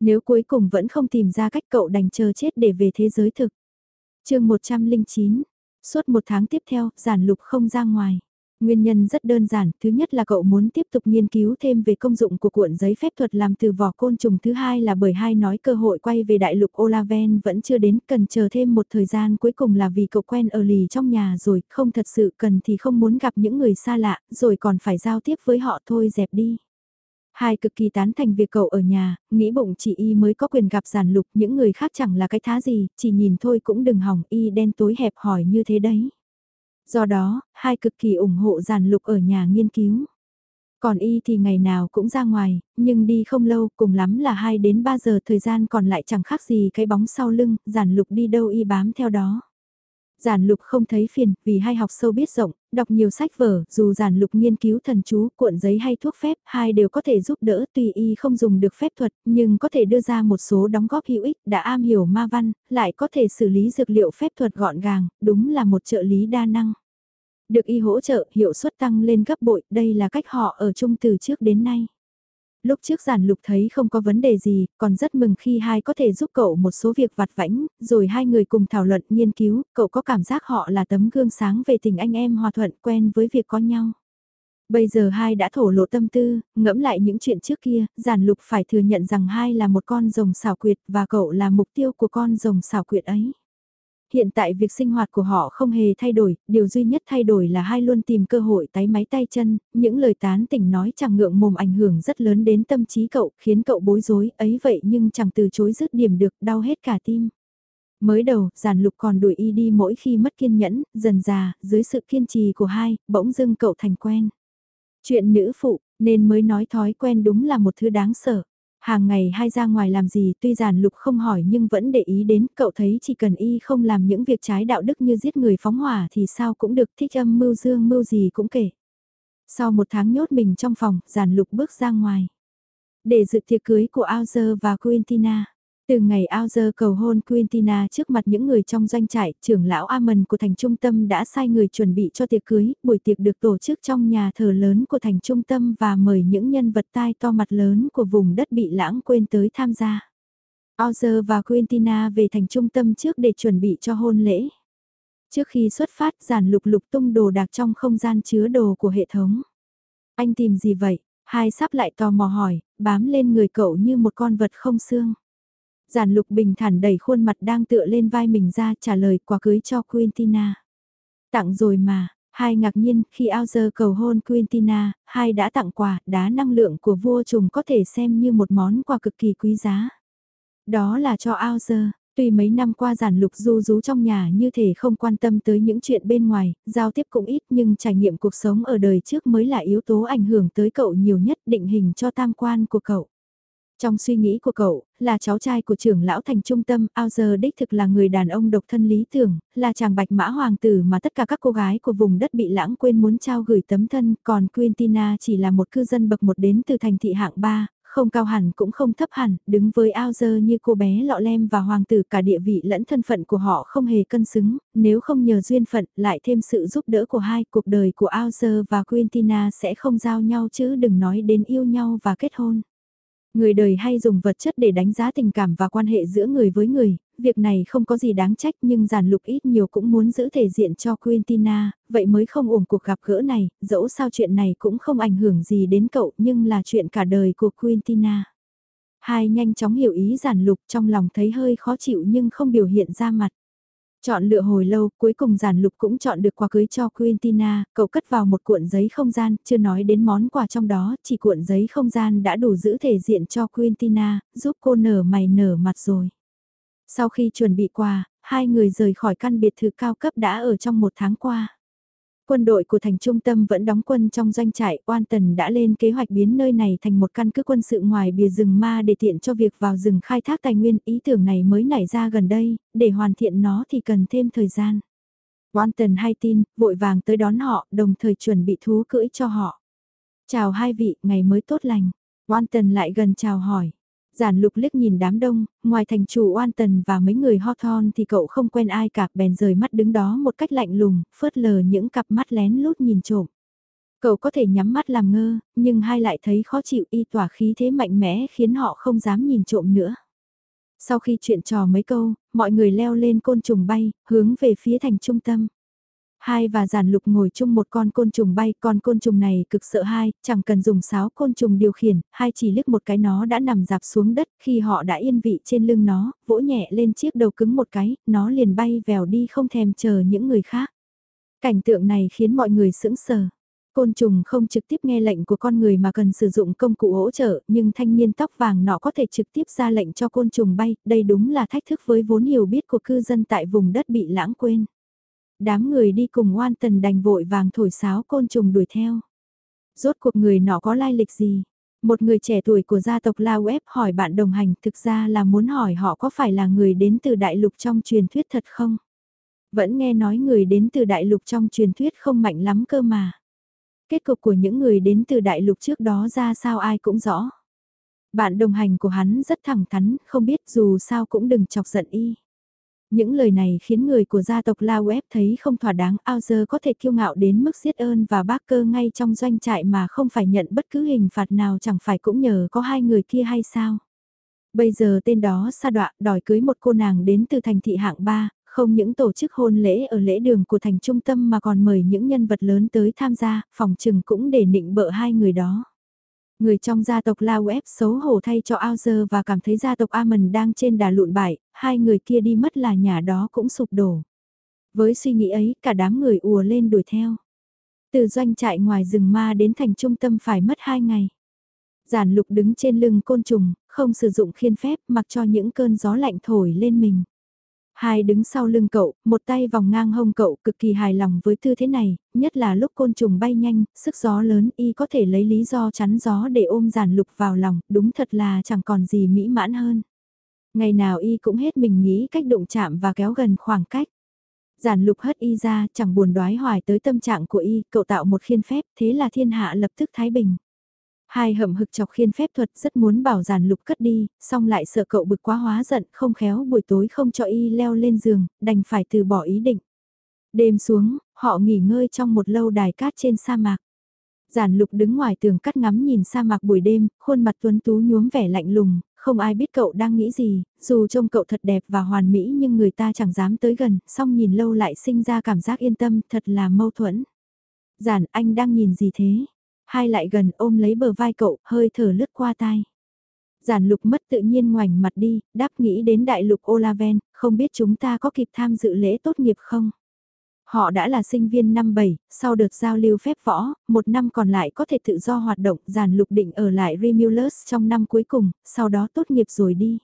Nếu cuối cùng vẫn không tìm ra cách cậu đành chờ chết để về thế giới thực. chương 109, suốt một tháng tiếp theo, giản lục không ra ngoài. Nguyên nhân rất đơn giản, thứ nhất là cậu muốn tiếp tục nghiên cứu thêm về công dụng của cuộn giấy phép thuật làm từ vỏ côn trùng thứ hai là bởi hai nói cơ hội quay về đại lục Olaven vẫn chưa đến, cần chờ thêm một thời gian cuối cùng là vì cậu quen ở lì trong nhà rồi, không thật sự cần thì không muốn gặp những người xa lạ, rồi còn phải giao tiếp với họ thôi dẹp đi. Hai cực kỳ tán thành việc cậu ở nhà, nghĩ bụng chị y mới có quyền gặp giản lục, những người khác chẳng là cái thá gì, chỉ nhìn thôi cũng đừng hỏng y đen tối hẹp hỏi như thế đấy. Do đó, hai cực kỳ ủng hộ giản lục ở nhà nghiên cứu. Còn y thì ngày nào cũng ra ngoài, nhưng đi không lâu, cùng lắm là 2 đến 3 giờ thời gian còn lại chẳng khác gì cái bóng sau lưng, giản lục đi đâu y bám theo đó. Giản lục không thấy phiền, vì hai học sâu biết rộng, đọc nhiều sách vở, dù giản lục nghiên cứu thần chú, cuộn giấy hay thuốc phép, hai đều có thể giúp đỡ tùy y không dùng được phép thuật, nhưng có thể đưa ra một số đóng góp hữu ích, đã am hiểu ma văn, lại có thể xử lý dược liệu phép thuật gọn gàng, đúng là một trợ lý đa năng. Được y hỗ trợ, hiệu suất tăng lên gấp bội, đây là cách họ ở chung từ trước đến nay. Lúc trước giản lục thấy không có vấn đề gì, còn rất mừng khi hai có thể giúp cậu một số việc vặt vãnh, rồi hai người cùng thảo luận nghiên cứu, cậu có cảm giác họ là tấm gương sáng về tình anh em hòa thuận quen với việc có nhau. Bây giờ hai đã thổ lộ tâm tư, ngẫm lại những chuyện trước kia, giản lục phải thừa nhận rằng hai là một con rồng xảo quyệt và cậu là mục tiêu của con rồng xảo quyệt ấy. Hiện tại việc sinh hoạt của họ không hề thay đổi, điều duy nhất thay đổi là hai luôn tìm cơ hội tái máy tay chân, những lời tán tỉnh nói chẳng ngượng mồm ảnh hưởng rất lớn đến tâm trí cậu, khiến cậu bối rối, ấy vậy nhưng chẳng từ chối dứt điểm được, đau hết cả tim. Mới đầu, giản lục còn đuổi y đi mỗi khi mất kiên nhẫn, dần già, dưới sự kiên trì của hai, bỗng dưng cậu thành quen. Chuyện nữ phụ, nên mới nói thói quen đúng là một thứ đáng sợ. Hàng ngày hai ra ngoài làm gì tuy giản lục không hỏi nhưng vẫn để ý đến cậu thấy chỉ cần y không làm những việc trái đạo đức như giết người phóng hỏa thì sao cũng được thích âm mưu dương mưu gì cũng kể. Sau một tháng nhốt mình trong phòng, giản lục bước ra ngoài. Để dự tiệc cưới của Auzer và Quintina. Từ ngày ao cầu hôn Quintina trước mặt những người trong doanh trại, trưởng lão Amon của thành trung tâm đã sai người chuẩn bị cho tiệc cưới, buổi tiệc được tổ chức trong nhà thờ lớn của thành trung tâm và mời những nhân vật tai to mặt lớn của vùng đất bị lãng quên tới tham gia. Auzer và Quintina về thành trung tâm trước để chuẩn bị cho hôn lễ. Trước khi xuất phát giản lục lục tung đồ đạc trong không gian chứa đồ của hệ thống. Anh tìm gì vậy? Hai sắp lại tò mò hỏi, bám lên người cậu như một con vật không xương. Giản lục bình thản đẩy khuôn mặt đang tựa lên vai mình ra trả lời quà cưới cho Quintina. Tặng rồi mà, hai ngạc nhiên khi ao giờ cầu hôn Quintina, hai đã tặng quà, đá năng lượng của vua trùng có thể xem như một món quà cực kỳ quý giá. Đó là cho ao giờ, Tuy mấy năm qua giản lục du rú trong nhà như thể không quan tâm tới những chuyện bên ngoài, giao tiếp cũng ít nhưng trải nghiệm cuộc sống ở đời trước mới là yếu tố ảnh hưởng tới cậu nhiều nhất định hình cho tam quan của cậu. Trong suy nghĩ của cậu, là cháu trai của trưởng lão thành trung tâm, ao giờ đích thực là người đàn ông độc thân lý tưởng, là chàng bạch mã hoàng tử mà tất cả các cô gái của vùng đất bị lãng quên muốn trao gửi tấm thân, còn Quintina chỉ là một cư dân bậc một đến từ thành thị hạng 3, không cao hẳn cũng không thấp hẳn, đứng với ao giờ như cô bé lọ lem và hoàng tử cả địa vị lẫn thân phận của họ không hề cân xứng, nếu không nhờ duyên phận lại thêm sự giúp đỡ của hai cuộc đời của ao giờ và Quintina sẽ không giao nhau chứ đừng nói đến yêu nhau và kết hôn. Người đời hay dùng vật chất để đánh giá tình cảm và quan hệ giữa người với người, việc này không có gì đáng trách nhưng giản lục ít nhiều cũng muốn giữ thể diện cho Quintina, vậy mới không ủng cuộc gặp gỡ này, dẫu sao chuyện này cũng không ảnh hưởng gì đến cậu nhưng là chuyện cả đời của Quintina. Hai nhanh chóng hiểu ý giản lục trong lòng thấy hơi khó chịu nhưng không biểu hiện ra mặt. Chọn lựa hồi lâu, cuối cùng giản lục cũng chọn được quà cưới cho Quintina, cậu cất vào một cuộn giấy không gian, chưa nói đến món quà trong đó, chỉ cuộn giấy không gian đã đủ giữ thể diện cho Quintina, giúp cô nở mày nở mặt rồi. Sau khi chuẩn bị quà, hai người rời khỏi căn biệt thự cao cấp đã ở trong một tháng qua. Quân đội của thành trung tâm vẫn đóng quân trong doanh trại, oan tần đã lên kế hoạch biến nơi này thành một căn cứ quân sự ngoài bìa rừng ma để tiện cho việc vào rừng khai thác tài nguyên. Ý tưởng này mới nảy ra gần đây, để hoàn thiện nó thì cần thêm thời gian. Oan tần hay tin, vội vàng tới đón họ, đồng thời chuẩn bị thú cưỡi cho họ. Chào hai vị, ngày mới tốt lành. Oan tần lại gần chào hỏi. Giản lục liếc nhìn đám đông, ngoài thành chủ oan tần và mấy người ho thon thì cậu không quen ai cả bèn rời mắt đứng đó một cách lạnh lùng, phớt lờ những cặp mắt lén lút nhìn trộm. Cậu có thể nhắm mắt làm ngơ, nhưng hai lại thấy khó chịu y tỏa khí thế mạnh mẽ khiến họ không dám nhìn trộm nữa. Sau khi chuyện trò mấy câu, mọi người leo lên côn trùng bay, hướng về phía thành trung tâm. Hai và giản lục ngồi chung một con côn trùng bay, con côn trùng này cực sợ hai, chẳng cần dùng sáo côn trùng điều khiển, hai chỉ liếc một cái nó đã nằm dạp xuống đất, khi họ đã yên vị trên lưng nó, vỗ nhẹ lên chiếc đầu cứng một cái, nó liền bay vèo đi không thèm chờ những người khác. Cảnh tượng này khiến mọi người sững sờ. Côn trùng không trực tiếp nghe lệnh của con người mà cần sử dụng công cụ hỗ trợ, nhưng thanh niên tóc vàng nọ có thể trực tiếp ra lệnh cho côn trùng bay, đây đúng là thách thức với vốn hiểu biết của cư dân tại vùng đất bị lãng quên. Đám người đi cùng oan tần đành vội vàng thổi sáo côn trùng đuổi theo. Rốt cuộc người nọ có lai lịch gì? Một người trẻ tuổi của gia tộc La Web hỏi bạn đồng hành thực ra là muốn hỏi họ có phải là người đến từ đại lục trong truyền thuyết thật không? Vẫn nghe nói người đến từ đại lục trong truyền thuyết không mạnh lắm cơ mà. Kết cục của những người đến từ đại lục trước đó ra sao ai cũng rõ. Bạn đồng hành của hắn rất thẳng thắn, không biết dù sao cũng đừng chọc giận y. Những lời này khiến người của gia tộc La Web thấy không thỏa đáng ao giờ có thể kiêu ngạo đến mức giết ơn và bác cơ ngay trong doanh trại mà không phải nhận bất cứ hình phạt nào chẳng phải cũng nhờ có hai người kia hay sao. Bây giờ tên đó sa đọa đòi cưới một cô nàng đến từ thành thị hạng ba, không những tổ chức hôn lễ ở lễ đường của thành trung tâm mà còn mời những nhân vật lớn tới tham gia, phòng trừng cũng để nịnh bợ hai người đó. Người trong gia tộc La Web xấu hổ thay cho Aozer và cảm thấy gia tộc Amon đang trên đà lụn bại, hai người kia đi mất là nhà đó cũng sụp đổ. Với suy nghĩ ấy, cả đám người ùa lên đuổi theo. Từ doanh trại ngoài rừng ma đến thành trung tâm phải mất hai ngày. Giản lục đứng trên lưng côn trùng, không sử dụng khiên phép mặc cho những cơn gió lạnh thổi lên mình. Hai đứng sau lưng cậu, một tay vòng ngang hông cậu cực kỳ hài lòng với tư thế này, nhất là lúc côn trùng bay nhanh, sức gió lớn y có thể lấy lý do chắn gió để ôm giản lục vào lòng, đúng thật là chẳng còn gì mỹ mãn hơn. Ngày nào y cũng hết mình nghĩ cách đụng chạm và kéo gần khoảng cách. Giản lục hất y ra, chẳng buồn đoái hoài tới tâm trạng của y, cậu tạo một khiên phép, thế là thiên hạ lập tức thái bình. Hai hậm hực chọc khiên phép thuật rất muốn bảo giản lục cất đi, xong lại sợ cậu bực quá hóa giận không khéo buổi tối không cho y leo lên giường, đành phải từ bỏ ý định. Đêm xuống, họ nghỉ ngơi trong một lâu đài cát trên sa mạc. Giản lục đứng ngoài tường cắt ngắm nhìn sa mạc buổi đêm, khuôn mặt tuấn tú nhuốm vẻ lạnh lùng, không ai biết cậu đang nghĩ gì, dù trông cậu thật đẹp và hoàn mỹ nhưng người ta chẳng dám tới gần, song nhìn lâu lại sinh ra cảm giác yên tâm, thật là mâu thuẫn. Giản, anh đang nhìn gì thế? Hai lại gần ôm lấy bờ vai cậu, hơi thở lướt qua tai. Giản lục mất tự nhiên ngoảnh mặt đi, đáp nghĩ đến đại lục Olaven, không biết chúng ta có kịp tham dự lễ tốt nghiệp không? Họ đã là sinh viên năm 7, sau đợt giao lưu phép võ, một năm còn lại có thể tự do hoạt động, giản lục định ở lại Remulus trong năm cuối cùng, sau đó tốt nghiệp rồi đi.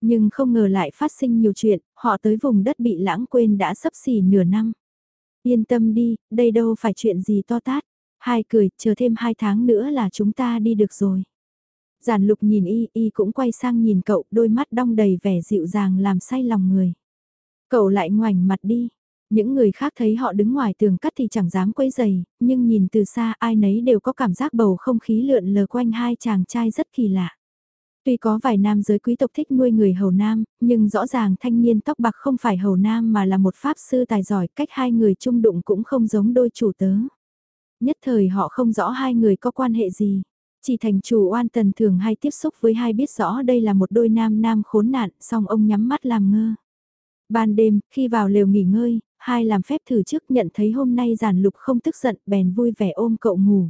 Nhưng không ngờ lại phát sinh nhiều chuyện, họ tới vùng đất bị lãng quên đã sắp xỉ nửa năm. Yên tâm đi, đây đâu phải chuyện gì to tát. Hai cười, chờ thêm hai tháng nữa là chúng ta đi được rồi. Giản lục nhìn y, y cũng quay sang nhìn cậu, đôi mắt đong đầy vẻ dịu dàng làm say lòng người. Cậu lại ngoảnh mặt đi. Những người khác thấy họ đứng ngoài tường cắt thì chẳng dám quấy giày, nhưng nhìn từ xa ai nấy đều có cảm giác bầu không khí lượn lờ quanh hai chàng trai rất kỳ lạ. Tuy có vài nam giới quý tộc thích nuôi người hầu nam, nhưng rõ ràng thanh niên tóc bạc không phải hầu nam mà là một pháp sư tài giỏi, cách hai người chung đụng cũng không giống đôi chủ tớ. Nhất thời họ không rõ hai người có quan hệ gì. Chỉ thành chủ oan tần thường hay tiếp xúc với hai biết rõ đây là một đôi nam nam khốn nạn, song ông nhắm mắt làm ngơ. Ban đêm, khi vào lều nghỉ ngơi, hai làm phép thử trước nhận thấy hôm nay giản lục không tức giận bèn vui vẻ ôm cậu ngủ.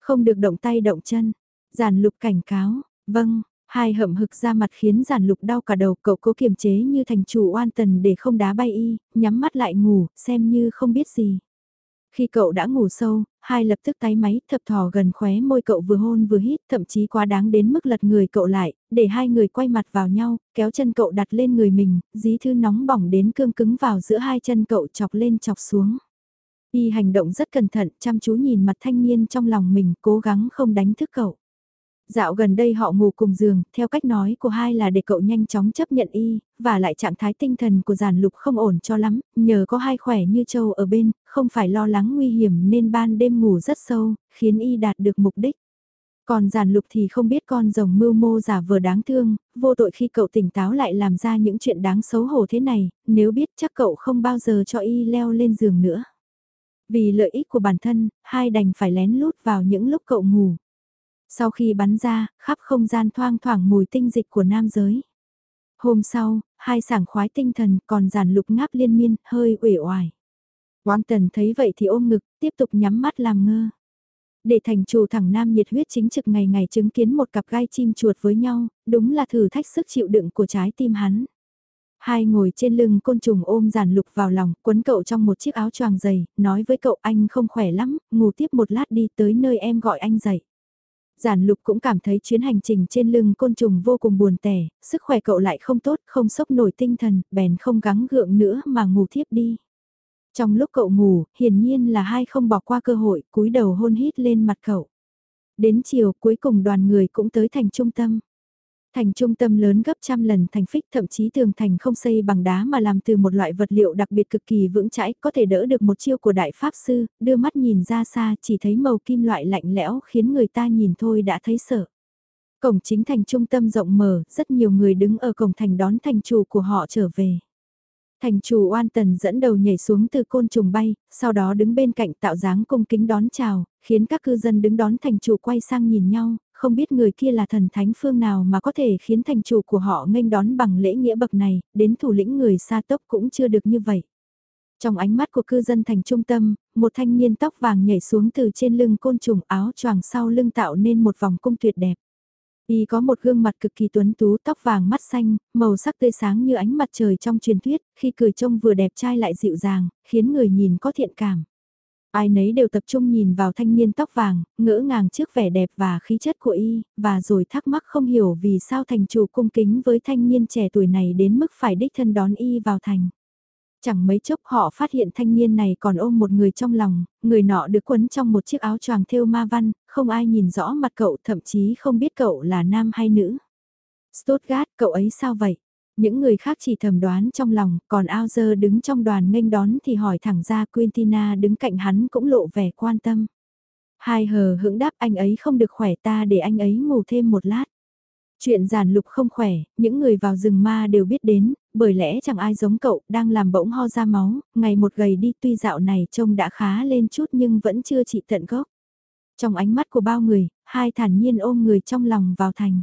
Không được động tay động chân. Giản lục cảnh cáo, vâng, hai hậm hực ra mặt khiến giản lục đau cả đầu cậu cố kiềm chế như thành chủ oan tần để không đá bay y, nhắm mắt lại ngủ, xem như không biết gì. Khi cậu đã ngủ sâu, hai lập tức tái máy, thập thò gần khóe môi cậu vừa hôn vừa hít, thậm chí quá đáng đến mức lật người cậu lại, để hai người quay mặt vào nhau, kéo chân cậu đặt lên người mình, dí thư nóng bỏng đến cương cứng vào giữa hai chân cậu chọc lên chọc xuống. Y hành động rất cẩn thận, chăm chú nhìn mặt thanh niên trong lòng mình, cố gắng không đánh thức cậu. Dạo gần đây họ ngủ cùng giường, theo cách nói của hai là để cậu nhanh chóng chấp nhận y, và lại trạng thái tinh thần của giản lục không ổn cho lắm, nhờ có hai khỏe như châu ở bên, không phải lo lắng nguy hiểm nên ban đêm ngủ rất sâu, khiến y đạt được mục đích. Còn giản lục thì không biết con rồng mưu mô giả vờ đáng thương, vô tội khi cậu tỉnh táo lại làm ra những chuyện đáng xấu hổ thế này, nếu biết chắc cậu không bao giờ cho y leo lên giường nữa. Vì lợi ích của bản thân, hai đành phải lén lút vào những lúc cậu ngủ. Sau khi bắn ra, khắp không gian thoang thoảng mùi tinh dịch của nam giới. Hôm sau, hai sảng khoái tinh thần còn giản lục ngáp liên miên, hơi uể oải. Quán tần thấy vậy thì ôm ngực, tiếp tục nhắm mắt làm ngơ. Để thành chủ thẳng nam nhiệt huyết chính trực ngày ngày chứng kiến một cặp gai chim chuột với nhau, đúng là thử thách sức chịu đựng của trái tim hắn. Hai ngồi trên lưng côn trùng ôm giản lục vào lòng, quấn cậu trong một chiếc áo choàng dày, nói với cậu anh không khỏe lắm, ngủ tiếp một lát đi tới nơi em gọi anh dậy. Giản lục cũng cảm thấy chuyến hành trình trên lưng côn trùng vô cùng buồn tẻ, sức khỏe cậu lại không tốt, không sốc nổi tinh thần, bèn không gắng gượng nữa mà ngủ thiếp đi. Trong lúc cậu ngủ, hiển nhiên là hai không bỏ qua cơ hội, cúi đầu hôn hít lên mặt cậu. Đến chiều cuối cùng đoàn người cũng tới thành trung tâm. Thành trung tâm lớn gấp trăm lần thành phích thậm chí tường thành không xây bằng đá mà làm từ một loại vật liệu đặc biệt cực kỳ vững chãi có thể đỡ được một chiêu của đại pháp sư, đưa mắt nhìn ra xa chỉ thấy màu kim loại lạnh lẽo khiến người ta nhìn thôi đã thấy sợ. Cổng chính thành trung tâm rộng mở, rất nhiều người đứng ở cổng thành đón thành chủ của họ trở về. Thành chủ oan tần dẫn đầu nhảy xuống từ côn trùng bay, sau đó đứng bên cạnh tạo dáng cung kính đón chào, khiến các cư dân đứng đón thành chủ quay sang nhìn nhau, không biết người kia là thần thánh phương nào mà có thể khiến thành chủ của họ nghênh đón bằng lễ nghĩa bậc này, đến thủ lĩnh người xa tốc cũng chưa được như vậy. Trong ánh mắt của cư dân thành trung tâm, một thanh niên tóc vàng nhảy xuống từ trên lưng côn trùng áo choàng sau lưng tạo nên một vòng cung tuyệt đẹp. Y có một gương mặt cực kỳ tuấn tú tóc vàng mắt xanh, màu sắc tươi sáng như ánh mặt trời trong truyền thuyết, khi cười trông vừa đẹp trai lại dịu dàng, khiến người nhìn có thiện cảm. Ai nấy đều tập trung nhìn vào thanh niên tóc vàng, ngỡ ngàng trước vẻ đẹp và khí chất của y, và rồi thắc mắc không hiểu vì sao thành chủ cung kính với thanh niên trẻ tuổi này đến mức phải đích thân đón y vào thành. Chẳng mấy chốc họ phát hiện thanh niên này còn ôm một người trong lòng, người nọ được quấn trong một chiếc áo choàng thêu ma văn, không ai nhìn rõ mặt cậu thậm chí không biết cậu là nam hay nữ. Stuttgart, cậu ấy sao vậy? Những người khác chỉ thầm đoán trong lòng, còn Ao đứng trong đoàn nghênh đón thì hỏi thẳng ra Quintina đứng cạnh hắn cũng lộ vẻ quan tâm. Hai hờ hững đáp anh ấy không được khỏe ta để anh ấy ngủ thêm một lát. Chuyện giản lục không khỏe, những người vào rừng ma đều biết đến, bởi lẽ chẳng ai giống cậu, đang làm bỗng ho ra máu, ngày một gầy đi tuy dạo này trông đã khá lên chút nhưng vẫn chưa trị tận gốc. Trong ánh mắt của bao người, hai thản nhiên ôm người trong lòng vào thành.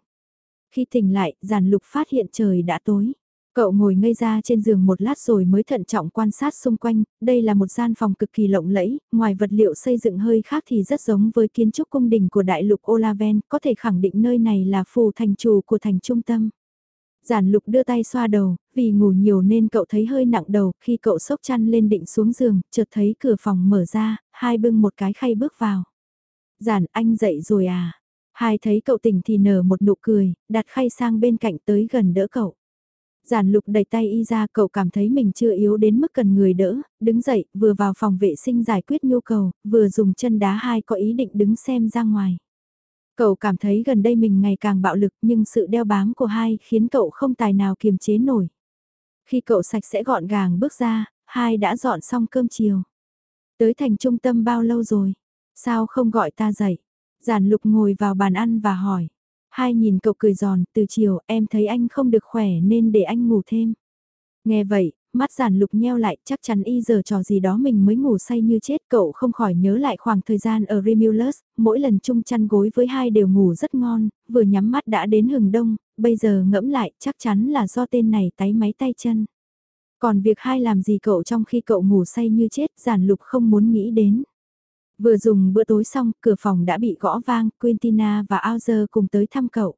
Khi tỉnh lại, giản lục phát hiện trời đã tối. Cậu ngồi ngây ra trên giường một lát rồi mới thận trọng quan sát xung quanh, đây là một gian phòng cực kỳ lộng lẫy, ngoài vật liệu xây dựng hơi khác thì rất giống với kiến trúc cung đình của đại lục Olaven, có thể khẳng định nơi này là phù thành chủ của thành trung tâm. Giản lục đưa tay xoa đầu, vì ngủ nhiều nên cậu thấy hơi nặng đầu, khi cậu sốc chăn lên định xuống giường, chợt thấy cửa phòng mở ra, hai bưng một cái khay bước vào. Giản anh dậy rồi à? Hai thấy cậu tỉnh thì nở một nụ cười, đặt khay sang bên cạnh tới gần đỡ cậu. Giản lục đẩy tay y ra cậu cảm thấy mình chưa yếu đến mức cần người đỡ, đứng dậy, vừa vào phòng vệ sinh giải quyết nhu cầu, vừa dùng chân đá hai có ý định đứng xem ra ngoài. Cậu cảm thấy gần đây mình ngày càng bạo lực nhưng sự đeo bám của hai khiến cậu không tài nào kiềm chế nổi. Khi cậu sạch sẽ gọn gàng bước ra, hai đã dọn xong cơm chiều. Tới thành trung tâm bao lâu rồi? Sao không gọi ta dậy? Giản lục ngồi vào bàn ăn và hỏi. Hai nhìn cậu cười giòn, từ chiều em thấy anh không được khỏe nên để anh ngủ thêm. Nghe vậy, mắt giản lục nheo lại chắc chắn y giờ trò gì đó mình mới ngủ say như chết cậu không khỏi nhớ lại khoảng thời gian ở Remulus, mỗi lần chung chăn gối với hai đều ngủ rất ngon, vừa nhắm mắt đã đến hừng đông, bây giờ ngẫm lại chắc chắn là do tên này tái máy tay chân. Còn việc hai làm gì cậu trong khi cậu ngủ say như chết giản lục không muốn nghĩ đến. Vừa dùng bữa tối xong, cửa phòng đã bị gõ vang, Quintina và Auzer cùng tới thăm cậu.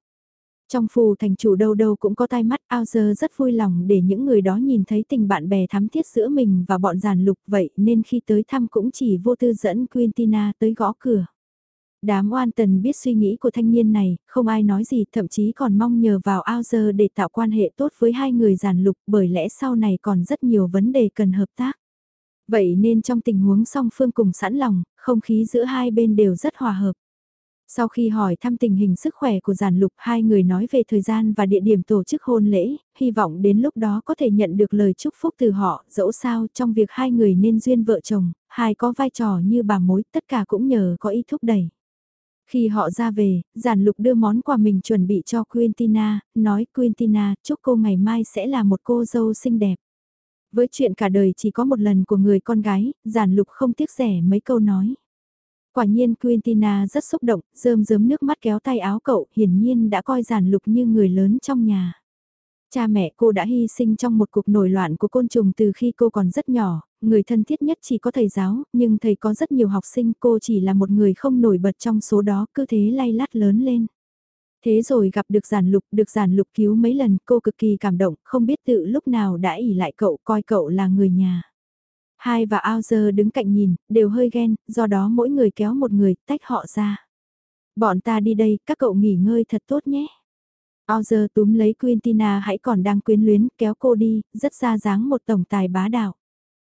Trong phù thành chủ đâu đâu cũng có tai mắt, Auzer rất vui lòng để những người đó nhìn thấy tình bạn bè thắm thiết giữa mình và bọn giàn lục vậy nên khi tới thăm cũng chỉ vô tư dẫn Quintina tới gõ cửa. Đám oan tần biết suy nghĩ của thanh niên này, không ai nói gì, thậm chí còn mong nhờ vào Auzer để tạo quan hệ tốt với hai người giàn lục bởi lẽ sau này còn rất nhiều vấn đề cần hợp tác. Vậy nên trong tình huống song phương cùng sẵn lòng, không khí giữa hai bên đều rất hòa hợp. Sau khi hỏi thăm tình hình sức khỏe của giản lục hai người nói về thời gian và địa điểm tổ chức hôn lễ, hy vọng đến lúc đó có thể nhận được lời chúc phúc từ họ, dẫu sao trong việc hai người nên duyên vợ chồng, hai có vai trò như bà mối, tất cả cũng nhờ có ý thúc đẩy. Khi họ ra về, giản lục đưa món quà mình chuẩn bị cho Quintina, nói Quintina chúc cô ngày mai sẽ là một cô dâu xinh đẹp. Với chuyện cả đời chỉ có một lần của người con gái, giản lục không tiếc rẻ mấy câu nói. Quả nhiên Quintina rất xúc động, rơm rớm nước mắt kéo tay áo cậu, hiển nhiên đã coi giản lục như người lớn trong nhà. Cha mẹ cô đã hy sinh trong một cuộc nổi loạn của côn trùng từ khi cô còn rất nhỏ, người thân thiết nhất chỉ có thầy giáo, nhưng thầy có rất nhiều học sinh cô chỉ là một người không nổi bật trong số đó cứ thế lay lát lớn lên. Thế rồi gặp được giản lục, được giản lục cứu mấy lần, cô cực kỳ cảm động, không biết tự lúc nào đã ỉ lại cậu, coi cậu là người nhà. Hai và ao giờ đứng cạnh nhìn, đều hơi ghen, do đó mỗi người kéo một người, tách họ ra. Bọn ta đi đây, các cậu nghỉ ngơi thật tốt nhé. Ao giờ túm lấy Quintina hãy còn đang quyến luyến, kéo cô đi, rất ra dáng một tổng tài bá đạo.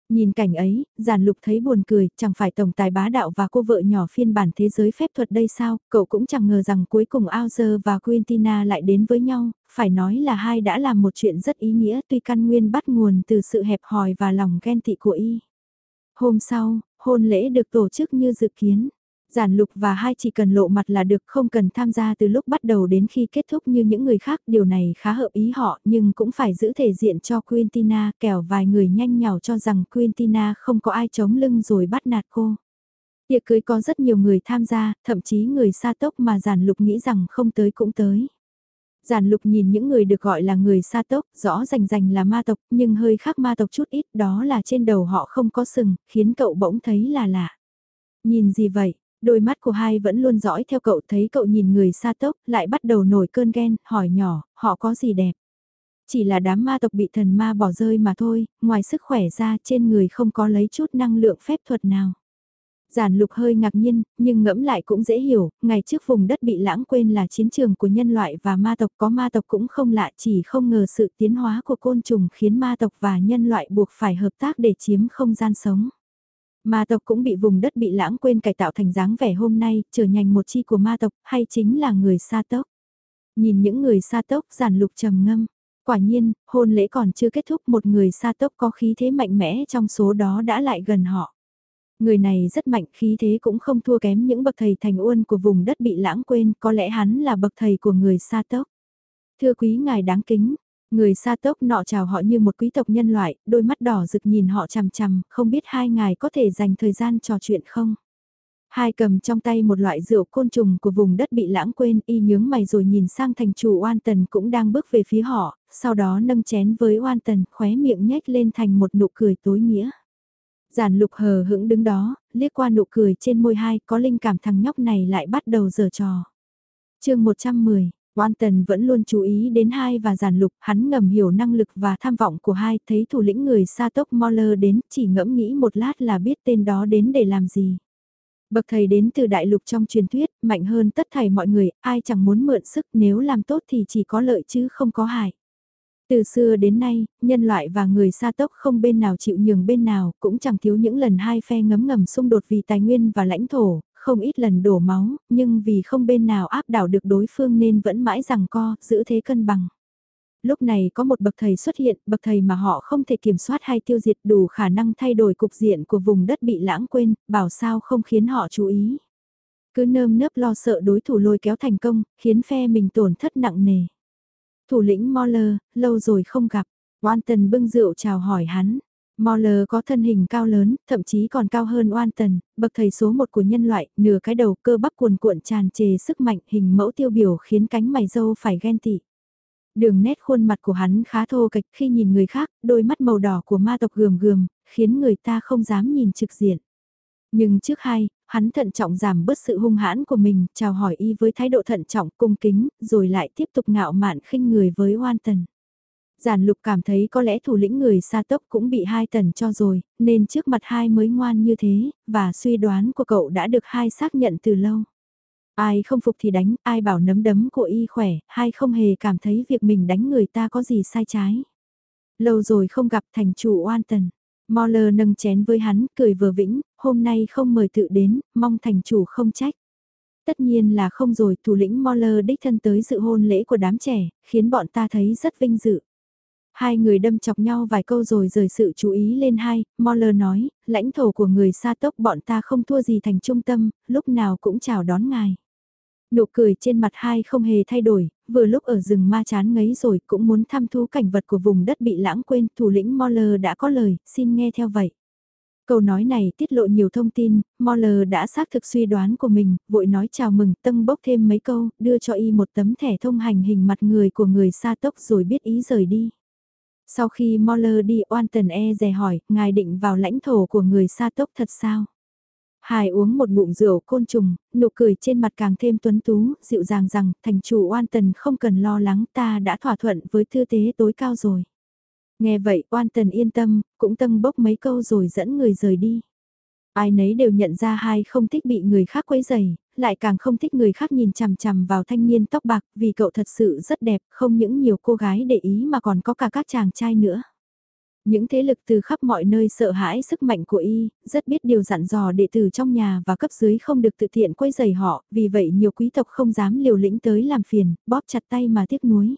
Nhìn cảnh ấy, giàn lục thấy buồn cười, chẳng phải tổng tài bá đạo và cô vợ nhỏ phiên bản thế giới phép thuật đây sao, cậu cũng chẳng ngờ rằng cuối cùng Auser và Quintina lại đến với nhau, phải nói là hai đã làm một chuyện rất ý nghĩa tuy căn nguyên bắt nguồn từ sự hẹp hòi và lòng ghen tị của y. Hôm sau, hôn lễ được tổ chức như dự kiến. Giản lục và hai chỉ cần lộ mặt là được không cần tham gia từ lúc bắt đầu đến khi kết thúc như những người khác. Điều này khá hợp ý họ nhưng cũng phải giữ thể diện cho Quintina kẻo vài người nhanh nhào cho rằng Quintina không có ai chống lưng rồi bắt nạt cô. Tiệc cưới có rất nhiều người tham gia, thậm chí người xa tốc mà giản lục nghĩ rằng không tới cũng tới. Giản lục nhìn những người được gọi là người sa tốc, rõ rành rành là ma tộc, nhưng hơi khác ma tộc chút ít, đó là trên đầu họ không có sừng, khiến cậu bỗng thấy là lạ. Nhìn gì vậy? Đôi mắt của hai vẫn luôn dõi theo cậu thấy cậu nhìn người xa tốc, lại bắt đầu nổi cơn ghen, hỏi nhỏ, họ có gì đẹp? Chỉ là đám ma tộc bị thần ma bỏ rơi mà thôi, ngoài sức khỏe ra trên người không có lấy chút năng lượng phép thuật nào. Giản lục hơi ngạc nhiên, nhưng ngẫm lại cũng dễ hiểu, ngày trước vùng đất bị lãng quên là chiến trường của nhân loại và ma tộc có ma tộc cũng không lạ chỉ không ngờ sự tiến hóa của côn trùng khiến ma tộc và nhân loại buộc phải hợp tác để chiếm không gian sống. Ma tộc cũng bị vùng đất bị lãng quên cải tạo thành dáng vẻ hôm nay, trở nhành một chi của ma tộc, hay chính là người sa tốc. Nhìn những người sa tốc giản lục trầm ngâm. Quả nhiên, hôn lễ còn chưa kết thúc một người sa tốc có khí thế mạnh mẽ trong số đó đã lại gần họ. Người này rất mạnh khí thế cũng không thua kém những bậc thầy thành uôn của vùng đất bị lãng quên, có lẽ hắn là bậc thầy của người sa tốc. Thưa quý ngài đáng kính, người xa tốc nọ chào họ như một quý tộc nhân loại, đôi mắt đỏ rực nhìn họ chằm chằm, không biết hai ngài có thể dành thời gian trò chuyện không? Hai cầm trong tay một loại rượu côn trùng của vùng đất bị lãng quên, y nhướng mày rồi nhìn sang thành chủ oan tần cũng đang bước về phía họ, sau đó nâng chén với oan tần, khóe miệng nhếch lên thành một nụ cười tối nghĩa. Giản lục hờ hững đứng đó, liếc qua nụ cười trên môi hai, có linh cảm thằng nhóc này lại bắt đầu giở trò. chương 110, Quan Tần vẫn luôn chú ý đến hai và giản lục, hắn ngầm hiểu năng lực và tham vọng của hai, thấy thủ lĩnh người Sa Tốc Moller đến, chỉ ngẫm nghĩ một lát là biết tên đó đến để làm gì. Bậc thầy đến từ đại lục trong truyền thuyết, mạnh hơn tất thảy mọi người, ai chẳng muốn mượn sức nếu làm tốt thì chỉ có lợi chứ không có hại. Từ xưa đến nay, nhân loại và người sa tốc không bên nào chịu nhường bên nào, cũng chẳng thiếu những lần hai phe ngấm ngầm xung đột vì tài nguyên và lãnh thổ, không ít lần đổ máu, nhưng vì không bên nào áp đảo được đối phương nên vẫn mãi rằng co, giữ thế cân bằng. Lúc này có một bậc thầy xuất hiện, bậc thầy mà họ không thể kiểm soát hay tiêu diệt đủ khả năng thay đổi cục diện của vùng đất bị lãng quên, bảo sao không khiến họ chú ý. Cứ nơm nớp lo sợ đối thủ lôi kéo thành công, khiến phe mình tổn thất nặng nề. Thủ lĩnh Moller, lâu rồi không gặp. Wanton bưng rượu chào hỏi hắn. Moller có thân hình cao lớn, thậm chí còn cao hơn Wanton, bậc thầy số một của nhân loại, nửa cái đầu cơ bắp cuồn cuộn tràn trề sức mạnh hình mẫu tiêu biểu khiến cánh mày dâu phải ghen tị. Đường nét khuôn mặt của hắn khá thô kịch khi nhìn người khác, đôi mắt màu đỏ của ma tộc gườm gườm, khiến người ta không dám nhìn trực diện. Nhưng trước hai, hắn thận trọng giảm bớt sự hung hãn của mình, chào hỏi y với thái độ thận trọng cung kính, rồi lại tiếp tục ngạo mạn khinh người với oan tần. Giản lục cảm thấy có lẽ thủ lĩnh người xa tốc cũng bị hai tần cho rồi, nên trước mặt hai mới ngoan như thế, và suy đoán của cậu đã được hai xác nhận từ lâu. Ai không phục thì đánh, ai bảo nấm đấm của y khỏe, hai không hề cảm thấy việc mình đánh người ta có gì sai trái. Lâu rồi không gặp thành chủ oan tần. Moller nâng chén với hắn, cười vừa vĩnh, hôm nay không mời tự đến, mong thành chủ không trách. Tất nhiên là không rồi, thủ lĩnh Moller đích thân tới dự hôn lễ của đám trẻ, khiến bọn ta thấy rất vinh dự. Hai người đâm chọc nhau vài câu rồi rời sự chú ý lên hai, Moller nói, lãnh thổ của người xa tốc bọn ta không thua gì thành trung tâm, lúc nào cũng chào đón ngài. Nụ cười trên mặt hai không hề thay đổi, vừa lúc ở rừng ma chán ngấy rồi cũng muốn thăm thú cảnh vật của vùng đất bị lãng quên, thủ lĩnh Moller đã có lời, xin nghe theo vậy. Câu nói này tiết lộ nhiều thông tin, Moller đã xác thực suy đoán của mình, vội nói chào mừng, tân bốc thêm mấy câu, đưa cho y một tấm thẻ thông hành hình mặt người của người xa tốc rồi biết ý rời đi. Sau khi Moller đi oan tần e dè hỏi, ngài định vào lãnh thổ của người sa tốc thật sao? Hải uống một ngụm rượu côn trùng, nụ cười trên mặt càng thêm tuấn tú, dịu dàng rằng, thành chủ oan tần không cần lo lắng ta đã thỏa thuận với thư tế tối cao rồi. Nghe vậy oan tần yên tâm, cũng tâm bốc mấy câu rồi dẫn người rời đi. Ai nấy đều nhận ra hai không thích bị người khác quấy rầy, lại càng không thích người khác nhìn chằm chằm vào thanh niên tóc bạc vì cậu thật sự rất đẹp, không những nhiều cô gái để ý mà còn có cả các chàng trai nữa. Những thế lực từ khắp mọi nơi sợ hãi sức mạnh của y, rất biết điều dặn dò đệ tử trong nhà và cấp dưới không được tự tiện quấy giày họ, vì vậy nhiều quý tộc không dám liều lĩnh tới làm phiền, bóp chặt tay mà tiếc nuối.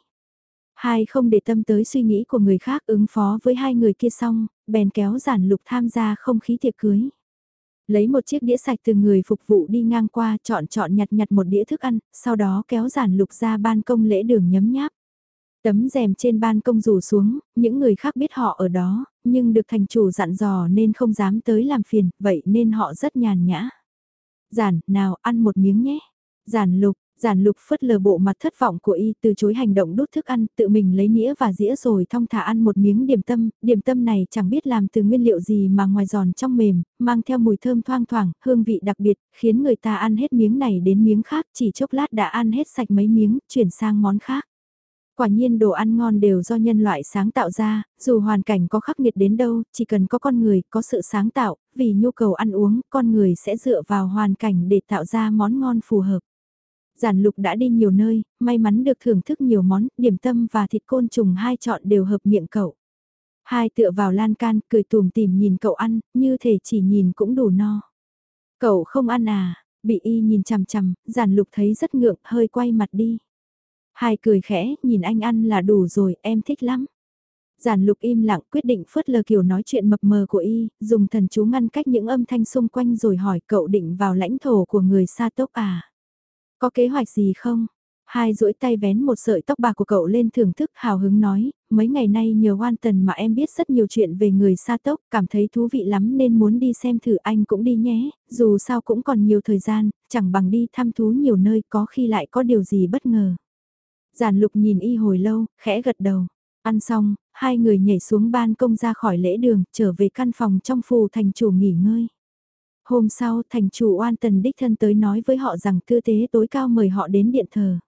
Hai không để tâm tới suy nghĩ của người khác ứng phó với hai người kia xong, bèn kéo giản lục tham gia không khí tiệc cưới. Lấy một chiếc đĩa sạch từ người phục vụ đi ngang qua chọn chọn nhặt nhặt một đĩa thức ăn, sau đó kéo giản lục ra ban công lễ đường nhấm nháp. Tấm rèm trên ban công rủ xuống, những người khác biết họ ở đó, nhưng được thành chủ dặn dò nên không dám tới làm phiền, vậy nên họ rất nhàn nhã. Giản, nào, ăn một miếng nhé. Giản lục, giản lục phớt lờ bộ mặt thất vọng của y từ chối hành động đút thức ăn, tự mình lấy nĩa và dĩa rồi thong thả ăn một miếng điểm tâm, điểm tâm này chẳng biết làm từ nguyên liệu gì mà ngoài giòn trong mềm, mang theo mùi thơm thoang thoảng, hương vị đặc biệt, khiến người ta ăn hết miếng này đến miếng khác, chỉ chốc lát đã ăn hết sạch mấy miếng, chuyển sang món khác. Quả nhiên đồ ăn ngon đều do nhân loại sáng tạo ra, dù hoàn cảnh có khắc nghiệt đến đâu, chỉ cần có con người, có sự sáng tạo, vì nhu cầu ăn uống, con người sẽ dựa vào hoàn cảnh để tạo ra món ngon phù hợp. Giản lục đã đi nhiều nơi, may mắn được thưởng thức nhiều món, điểm tâm và thịt côn trùng hai chọn đều hợp miệng cậu. Hai tựa vào lan can, cười tùm tìm nhìn cậu ăn, như thể chỉ nhìn cũng đủ no. Cậu không ăn à, bị y nhìn chằm chằm, giản lục thấy rất ngượng, hơi quay mặt đi. Hai cười khẽ, nhìn anh ăn là đủ rồi, em thích lắm. Giản lục im lặng quyết định phớt lờ kiểu nói chuyện mập mờ của y, dùng thần chú ngăn cách những âm thanh xung quanh rồi hỏi cậu định vào lãnh thổ của người Sa Tốc à? Có kế hoạch gì không? Hai duỗi tay vén một sợi tóc bạc của cậu lên thưởng thức hào hứng nói, mấy ngày nay nhờ quan tần mà em biết rất nhiều chuyện về người Sa Tốc, cảm thấy thú vị lắm nên muốn đi xem thử anh cũng đi nhé, dù sao cũng còn nhiều thời gian, chẳng bằng đi thăm thú nhiều nơi có khi lại có điều gì bất ngờ. Giản lục nhìn y hồi lâu, khẽ gật đầu. Ăn xong, hai người nhảy xuống ban công ra khỏi lễ đường, trở về căn phòng trong phù thành chủ nghỉ ngơi. Hôm sau, thành chủ oan tần đích thân tới nói với họ rằng tư tế tối cao mời họ đến điện thờ.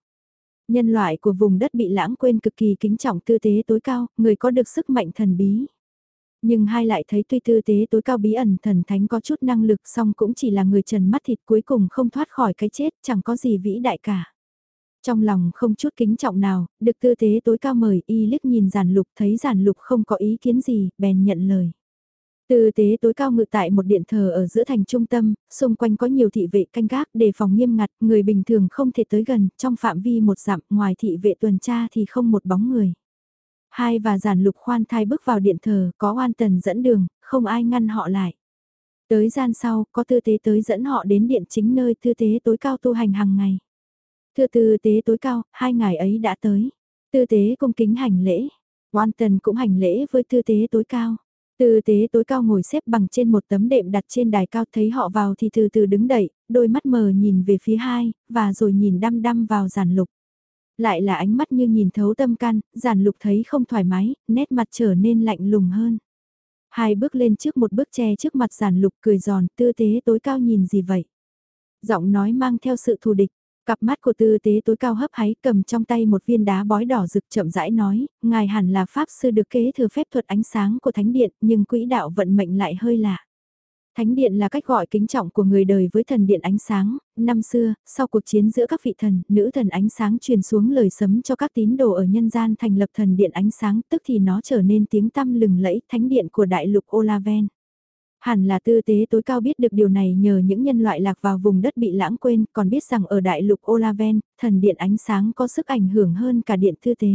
Nhân loại của vùng đất bị lãng quên cực kỳ kính trọng tư tế tối cao, người có được sức mạnh thần bí. Nhưng hai lại thấy tuy tư tế tối cao bí ẩn thần thánh có chút năng lực song cũng chỉ là người trần mắt thịt cuối cùng không thoát khỏi cái chết, chẳng có gì vĩ đại cả. Trong lòng không chút kính trọng nào, được tư tế tối cao mời y liếc nhìn giản lục thấy giản lục không có ý kiến gì, bèn nhận lời. Tư tế tối cao ngự tại một điện thờ ở giữa thành trung tâm, xung quanh có nhiều thị vệ canh gác đề phòng nghiêm ngặt, người bình thường không thể tới gần, trong phạm vi một dặm ngoài thị vệ tuần tra thì không một bóng người. Hai và giản lục khoan thai bước vào điện thờ, có oan tần dẫn đường, không ai ngăn họ lại. Tới gian sau, có tư tế tới dẫn họ đến điện chính nơi tư tế tối cao tu hành hàng ngày. Thưa tư tế tối cao, hai ngày ấy đã tới. Tư tế cung kính hành lễ. Oan tần cũng hành lễ với tư tế tối cao. Tư tế tối cao ngồi xếp bằng trên một tấm đệm đặt trên đài cao thấy họ vào thì từ từ đứng dậy, đôi mắt mờ nhìn về phía hai, và rồi nhìn đăm đăm vào giản lục. Lại là ánh mắt như nhìn thấu tâm can, Giản lục thấy không thoải mái, nét mặt trở nên lạnh lùng hơn. Hai bước lên trước một bước che trước mặt giản lục cười giòn, tư tế tối cao nhìn gì vậy? Giọng nói mang theo sự thù địch, Cặp mắt của tư tế tối cao hấp háy cầm trong tay một viên đá bói đỏ rực chậm rãi nói, ngài hẳn là pháp sư được kế thừa phép thuật ánh sáng của thánh điện nhưng quỹ đạo vận mệnh lại hơi lạ. Thánh điện là cách gọi kính trọng của người đời với thần điện ánh sáng, năm xưa, sau cuộc chiến giữa các vị thần, nữ thần ánh sáng truyền xuống lời sấm cho các tín đồ ở nhân gian thành lập thần điện ánh sáng, tức thì nó trở nên tiếng tăm lừng lẫy thánh điện của đại lục Olaven. Hẳn là tư tế tối cao biết được điều này nhờ những nhân loại lạc vào vùng đất bị lãng quên, còn biết rằng ở đại lục Olaven, thần điện ánh sáng có sức ảnh hưởng hơn cả điện tư tế.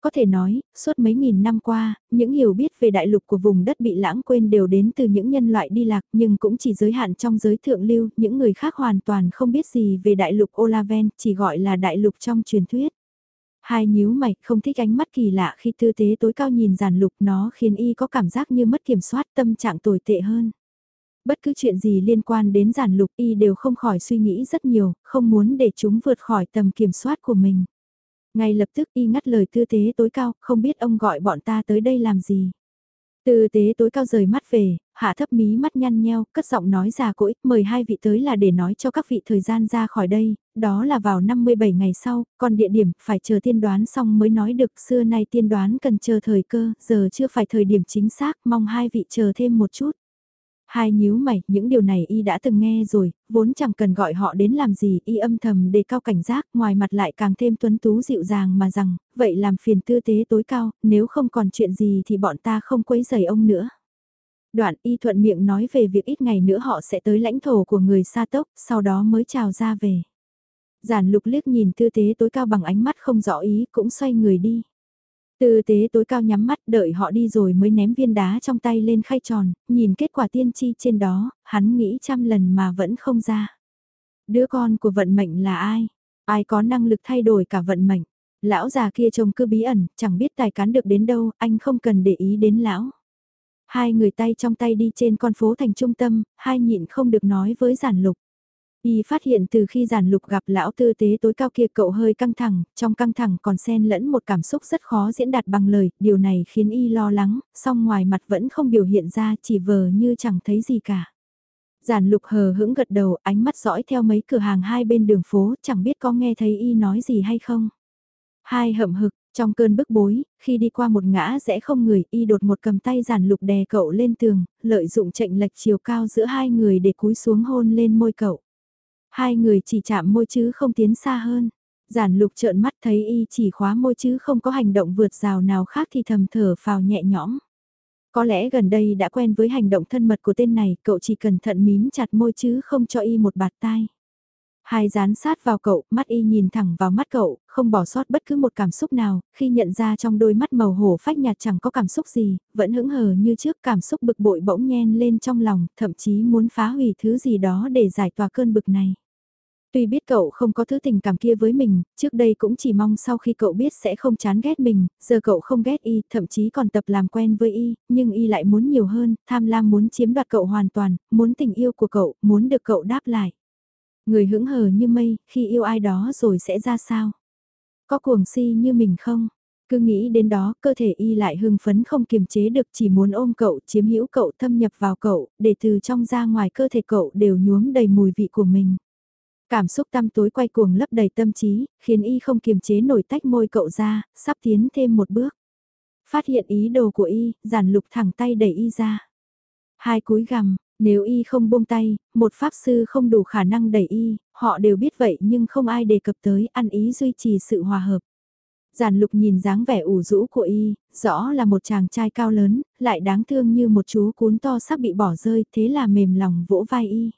Có thể nói, suốt mấy nghìn năm qua, những hiểu biết về đại lục của vùng đất bị lãng quên đều đến từ những nhân loại đi lạc nhưng cũng chỉ giới hạn trong giới thượng lưu, những người khác hoàn toàn không biết gì về đại lục Olaven, chỉ gọi là đại lục trong truyền thuyết. Hai nhíu mày, không thích ánh mắt kỳ lạ khi tư tế tối cao nhìn giàn lục nó khiến y có cảm giác như mất kiểm soát tâm trạng tồi tệ hơn. Bất cứ chuyện gì liên quan đến giàn lục y đều không khỏi suy nghĩ rất nhiều, không muốn để chúng vượt khỏi tầm kiểm soát của mình. Ngay lập tức y ngắt lời tư tế tối cao, không biết ông gọi bọn ta tới đây làm gì. Tư tế tối cao rời mắt về, hạ thấp mí mắt nhăn nheo, cất giọng nói già cỗi, mời hai vị tới là để nói cho các vị thời gian ra khỏi đây, đó là vào 57 ngày sau, còn địa điểm phải chờ tiên đoán xong mới nói được, xưa nay tiên đoán cần chờ thời cơ, giờ chưa phải thời điểm chính xác, mong hai vị chờ thêm một chút. Hai nhíu mày, những điều này y đã từng nghe rồi, vốn chẳng cần gọi họ đến làm gì, y âm thầm đề cao cảnh giác, ngoài mặt lại càng thêm tuấn tú dịu dàng mà rằng, vậy làm phiền tư tế tối cao, nếu không còn chuyện gì thì bọn ta không quấy rầy ông nữa. Đoạn y thuận miệng nói về việc ít ngày nữa họ sẽ tới lãnh thổ của người Sa Tốc, sau đó mới chào ra về. Giản lục liếc nhìn tư tế tối cao bằng ánh mắt không rõ ý cũng xoay người đi. Tư tế tối cao nhắm mắt đợi họ đi rồi mới ném viên đá trong tay lên khay tròn, nhìn kết quả tiên tri trên đó, hắn nghĩ trăm lần mà vẫn không ra. Đứa con của vận mệnh là ai? Ai có năng lực thay đổi cả vận mệnh? Lão già kia trông cứ bí ẩn, chẳng biết tài cán được đến đâu, anh không cần để ý đến lão. Hai người tay trong tay đi trên con phố thành trung tâm, hai nhịn không được nói với giản lục. Y phát hiện từ khi giản lục gặp lão tư tế tối cao kia cậu hơi căng thẳng, trong căng thẳng còn xen lẫn một cảm xúc rất khó diễn đạt bằng lời, điều này khiến Y lo lắng, song ngoài mặt vẫn không biểu hiện ra chỉ vờ như chẳng thấy gì cả. Giản lục hờ hững gật đầu, ánh mắt dõi theo mấy cửa hàng hai bên đường phố, chẳng biết có nghe thấy Y nói gì hay không. Hai hậm hực, trong cơn bức bối, khi đi qua một ngã rẽ không người, y đột một cầm tay giản lục đè cậu lên tường, lợi dụng chệnh lệch chiều cao giữa hai người để cúi xuống hôn lên môi cậu. Hai người chỉ chạm môi chứ không tiến xa hơn. Giản lục trợn mắt thấy y chỉ khóa môi chứ không có hành động vượt rào nào khác thì thầm thở phào nhẹ nhõm. Có lẽ gần đây đã quen với hành động thân mật của tên này, cậu chỉ cẩn thận mím chặt môi chứ không cho y một bạt tai. Hai dán sát vào cậu, mắt y nhìn thẳng vào mắt cậu, không bỏ sót bất cứ một cảm xúc nào, khi nhận ra trong đôi mắt màu hổ phách nhạt chẳng có cảm xúc gì, vẫn hững hờ như trước cảm xúc bực bội bỗng nhen lên trong lòng, thậm chí muốn phá hủy thứ gì đó để giải tỏa cơn bực này. Tuy biết cậu không có thứ tình cảm kia với mình, trước đây cũng chỉ mong sau khi cậu biết sẽ không chán ghét mình, giờ cậu không ghét y, thậm chí còn tập làm quen với y, nhưng y lại muốn nhiều hơn, tham lam muốn chiếm đoạt cậu hoàn toàn, muốn tình yêu của cậu, muốn được cậu đáp lại. Người hững hờ như mây, khi yêu ai đó rồi sẽ ra sao? Có cuồng si như mình không? Cứ nghĩ đến đó, cơ thể y lại hưng phấn không kiềm chế được chỉ muốn ôm cậu, chiếm hữu cậu, thâm nhập vào cậu, để từ trong ra ngoài cơ thể cậu đều nhuốm đầy mùi vị của mình. Cảm xúc tăm tối quay cuồng lấp đầy tâm trí, khiến y không kiềm chế nổi tách môi cậu ra, sắp tiến thêm một bước. Phát hiện ý đồ của y, giản lục thẳng tay đẩy y ra. Hai cúi gằm, nếu y không buông tay, một pháp sư không đủ khả năng đẩy y, họ đều biết vậy nhưng không ai đề cập tới ăn ý duy trì sự hòa hợp. Giản lục nhìn dáng vẻ ủ rũ của y, rõ là một chàng trai cao lớn, lại đáng thương như một chú cún to sắp bị bỏ rơi, thế là mềm lòng vỗ vai y.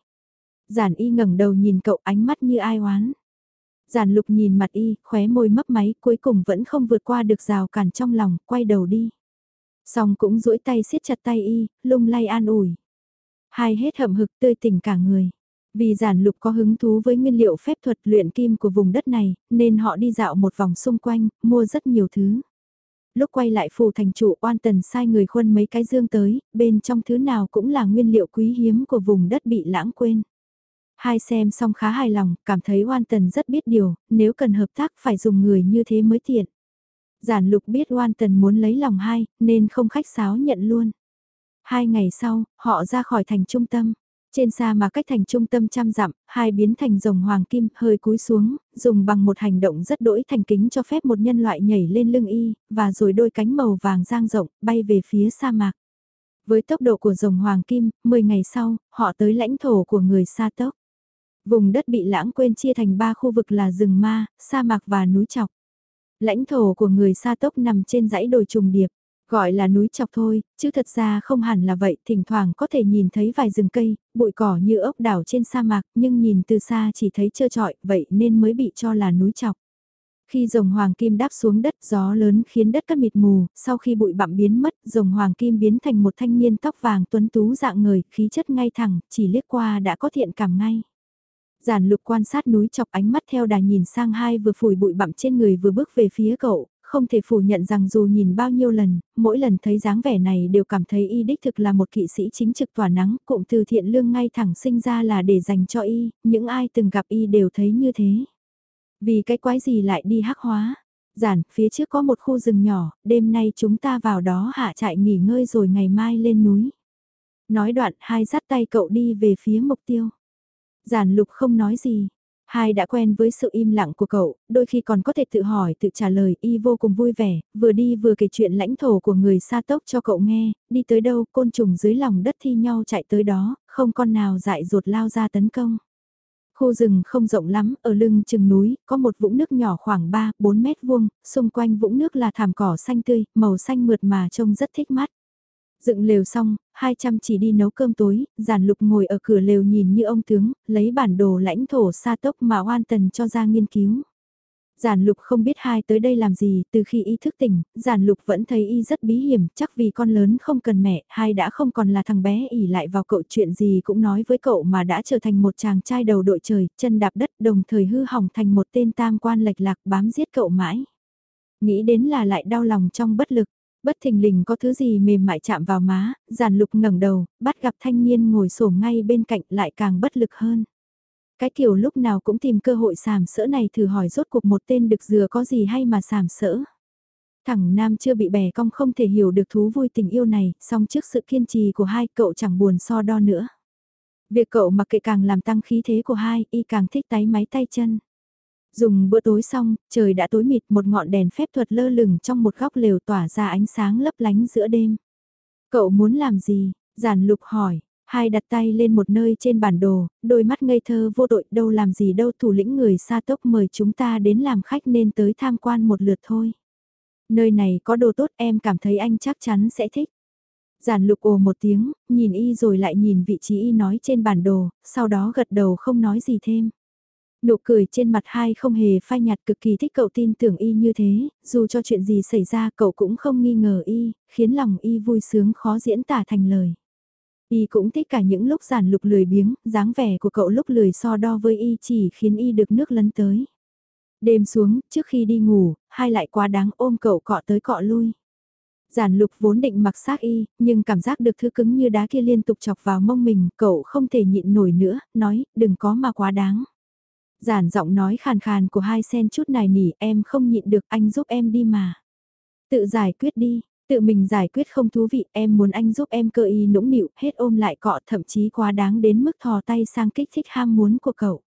Giản y ngẩng đầu nhìn cậu ánh mắt như ai oán. Giản lục nhìn mặt y, khóe môi mấp máy, cuối cùng vẫn không vượt qua được rào cản trong lòng, quay đầu đi. Xong cũng duỗi tay siết chặt tay y, lung lay an ủi. Hai hết hậm hực tươi tỉnh cả người. Vì giản lục có hứng thú với nguyên liệu phép thuật luyện kim của vùng đất này, nên họ đi dạo một vòng xung quanh, mua rất nhiều thứ. Lúc quay lại phủ thành chủ oan tần sai người khuân mấy cái dương tới, bên trong thứ nào cũng là nguyên liệu quý hiếm của vùng đất bị lãng quên. Hai xem xong khá hài lòng, cảm thấy oan tần rất biết điều, nếu cần hợp tác phải dùng người như thế mới tiện. Giản lục biết oan tần muốn lấy lòng hai, nên không khách sáo nhận luôn. Hai ngày sau, họ ra khỏi thành trung tâm. Trên xa mà cách thành trung tâm trăm dặm, hai biến thành rồng hoàng kim hơi cúi xuống, dùng bằng một hành động rất đỗi thành kính cho phép một nhân loại nhảy lên lưng y, và rồi đôi cánh màu vàng giang rộng, bay về phía sa mạc. Với tốc độ của rồng hoàng kim, 10 ngày sau, họ tới lãnh thổ của người Sa Tốc. Vùng đất bị lãng quên chia thành ba khu vực là rừng ma, sa mạc và núi chọc. Lãnh thổ của người Sa Tốc nằm trên dãy đồi trùng điệp. Gọi là núi chọc thôi, chứ thật ra không hẳn là vậy, thỉnh thoảng có thể nhìn thấy vài rừng cây, bụi cỏ như ốc đảo trên sa mạc, nhưng nhìn từ xa chỉ thấy trơ trọi, vậy nên mới bị cho là núi chọc. Khi rồng hoàng kim đáp xuống đất gió lớn khiến đất cắt mịt mù, sau khi bụi bặm biến mất, rồng hoàng kim biến thành một thanh niên tóc vàng tuấn tú dạng người, khí chất ngay thẳng, chỉ liếc qua đã có thiện cảm ngay. Giản lục quan sát núi chọc ánh mắt theo đà nhìn sang hai vừa phủi bụi bặm trên người vừa bước về phía cậu, không thể phủ nhận rằng dù nhìn bao nhiêu lần, mỗi lần thấy dáng vẻ này đều cảm thấy y đích thực là một kỵ sĩ chính trực tỏa nắng, cụm từ thiện lương ngay thẳng sinh ra là để dành cho y, những ai từng gặp y đều thấy như thế. Vì cái quái gì lại đi hắc hóa? Giản, phía trước có một khu rừng nhỏ, đêm nay chúng ta vào đó hạ trại nghỉ ngơi rồi ngày mai lên núi. Nói đoạn hai dắt tay cậu đi về phía mục tiêu. Giản lục không nói gì, Hai đã quen với sự im lặng của cậu, đôi khi còn có thể tự hỏi tự trả lời y vô cùng vui vẻ, vừa đi vừa kể chuyện lãnh thổ của người xa tốc cho cậu nghe, đi tới đâu côn trùng dưới lòng đất thi nhau chạy tới đó, không con nào dại dột lao ra tấn công. Khu rừng không rộng lắm, ở lưng chừng núi, có một vũng nước nhỏ khoảng 3-4 mét vuông, xung quanh vũng nước là thảm cỏ xanh tươi, màu xanh mượt mà trông rất thích mắt. Dựng lều xong, 200 chỉ đi nấu cơm tối, giản lục ngồi ở cửa lều nhìn như ông tướng, lấy bản đồ lãnh thổ sa tốc mà oan tần cho ra nghiên cứu. Giản lục không biết hai tới đây làm gì, từ khi ý thức tỉnh, giản lục vẫn thấy y rất bí hiểm, chắc vì con lớn không cần mẹ, hai đã không còn là thằng bé ỉ lại vào cậu chuyện gì cũng nói với cậu mà đã trở thành một chàng trai đầu đội trời, chân đạp đất đồng thời hư hỏng thành một tên tam quan lệch lạc bám giết cậu mãi. Nghĩ đến là lại đau lòng trong bất lực, bất thình lình có thứ gì mềm mại chạm vào má, giản lục ngẩng đầu, bắt gặp thanh niên ngồi xổm ngay bên cạnh lại càng bất lực hơn. Cái kiểu lúc nào cũng tìm cơ hội sàm sỡ này thử hỏi rốt cuộc một tên đực dừa có gì hay mà sàm sỡ. thẳng Nam chưa bị bẻ cong không thể hiểu được thú vui tình yêu này, song trước sự kiên trì của hai cậu chẳng buồn so đo nữa. Việc cậu mặc kệ càng làm tăng khí thế của hai, y càng thích tái máy tay chân. Dùng bữa tối xong, trời đã tối mịt một ngọn đèn phép thuật lơ lửng trong một góc lều tỏa ra ánh sáng lấp lánh giữa đêm. Cậu muốn làm gì? Giản lục hỏi, Hai đặt tay lên một nơi trên bản đồ, đôi mắt ngây thơ vô tội đâu làm gì đâu thủ lĩnh người xa tốc mời chúng ta đến làm khách nên tới tham quan một lượt thôi. Nơi này có đồ tốt em cảm thấy anh chắc chắn sẽ thích. Giản lục ồ một tiếng, nhìn y rồi lại nhìn vị trí y nói trên bản đồ, sau đó gật đầu không nói gì thêm. Nụ cười trên mặt hai không hề phai nhạt cực kỳ thích cậu tin tưởng y như thế, dù cho chuyện gì xảy ra cậu cũng không nghi ngờ y, khiến lòng y vui sướng khó diễn tả thành lời. Y cũng thích cả những lúc giản lục lười biếng, dáng vẻ của cậu lúc lười so đo với Y chỉ khiến Y được nước lấn tới. Đêm xuống, trước khi đi ngủ, hai lại quá đáng ôm cậu cọ tới cọ lui. Giản lục vốn định mặc xác y, nhưng cảm giác được thứ cứng như đá kia liên tục chọc vào mông mình, cậu không thể nhịn nổi nữa, nói, đừng có mà quá đáng. Giản giọng nói khàn khàn của hai sen chút này nỉ, em không nhịn được, anh giúp em đi mà. Tự giải quyết đi, Tự mình giải quyết không thú vị, em muốn anh giúp em cơ y nũng nịu, hết ôm lại cọ thậm chí quá đáng đến mức thò tay sang kích thích ham muốn của cậu.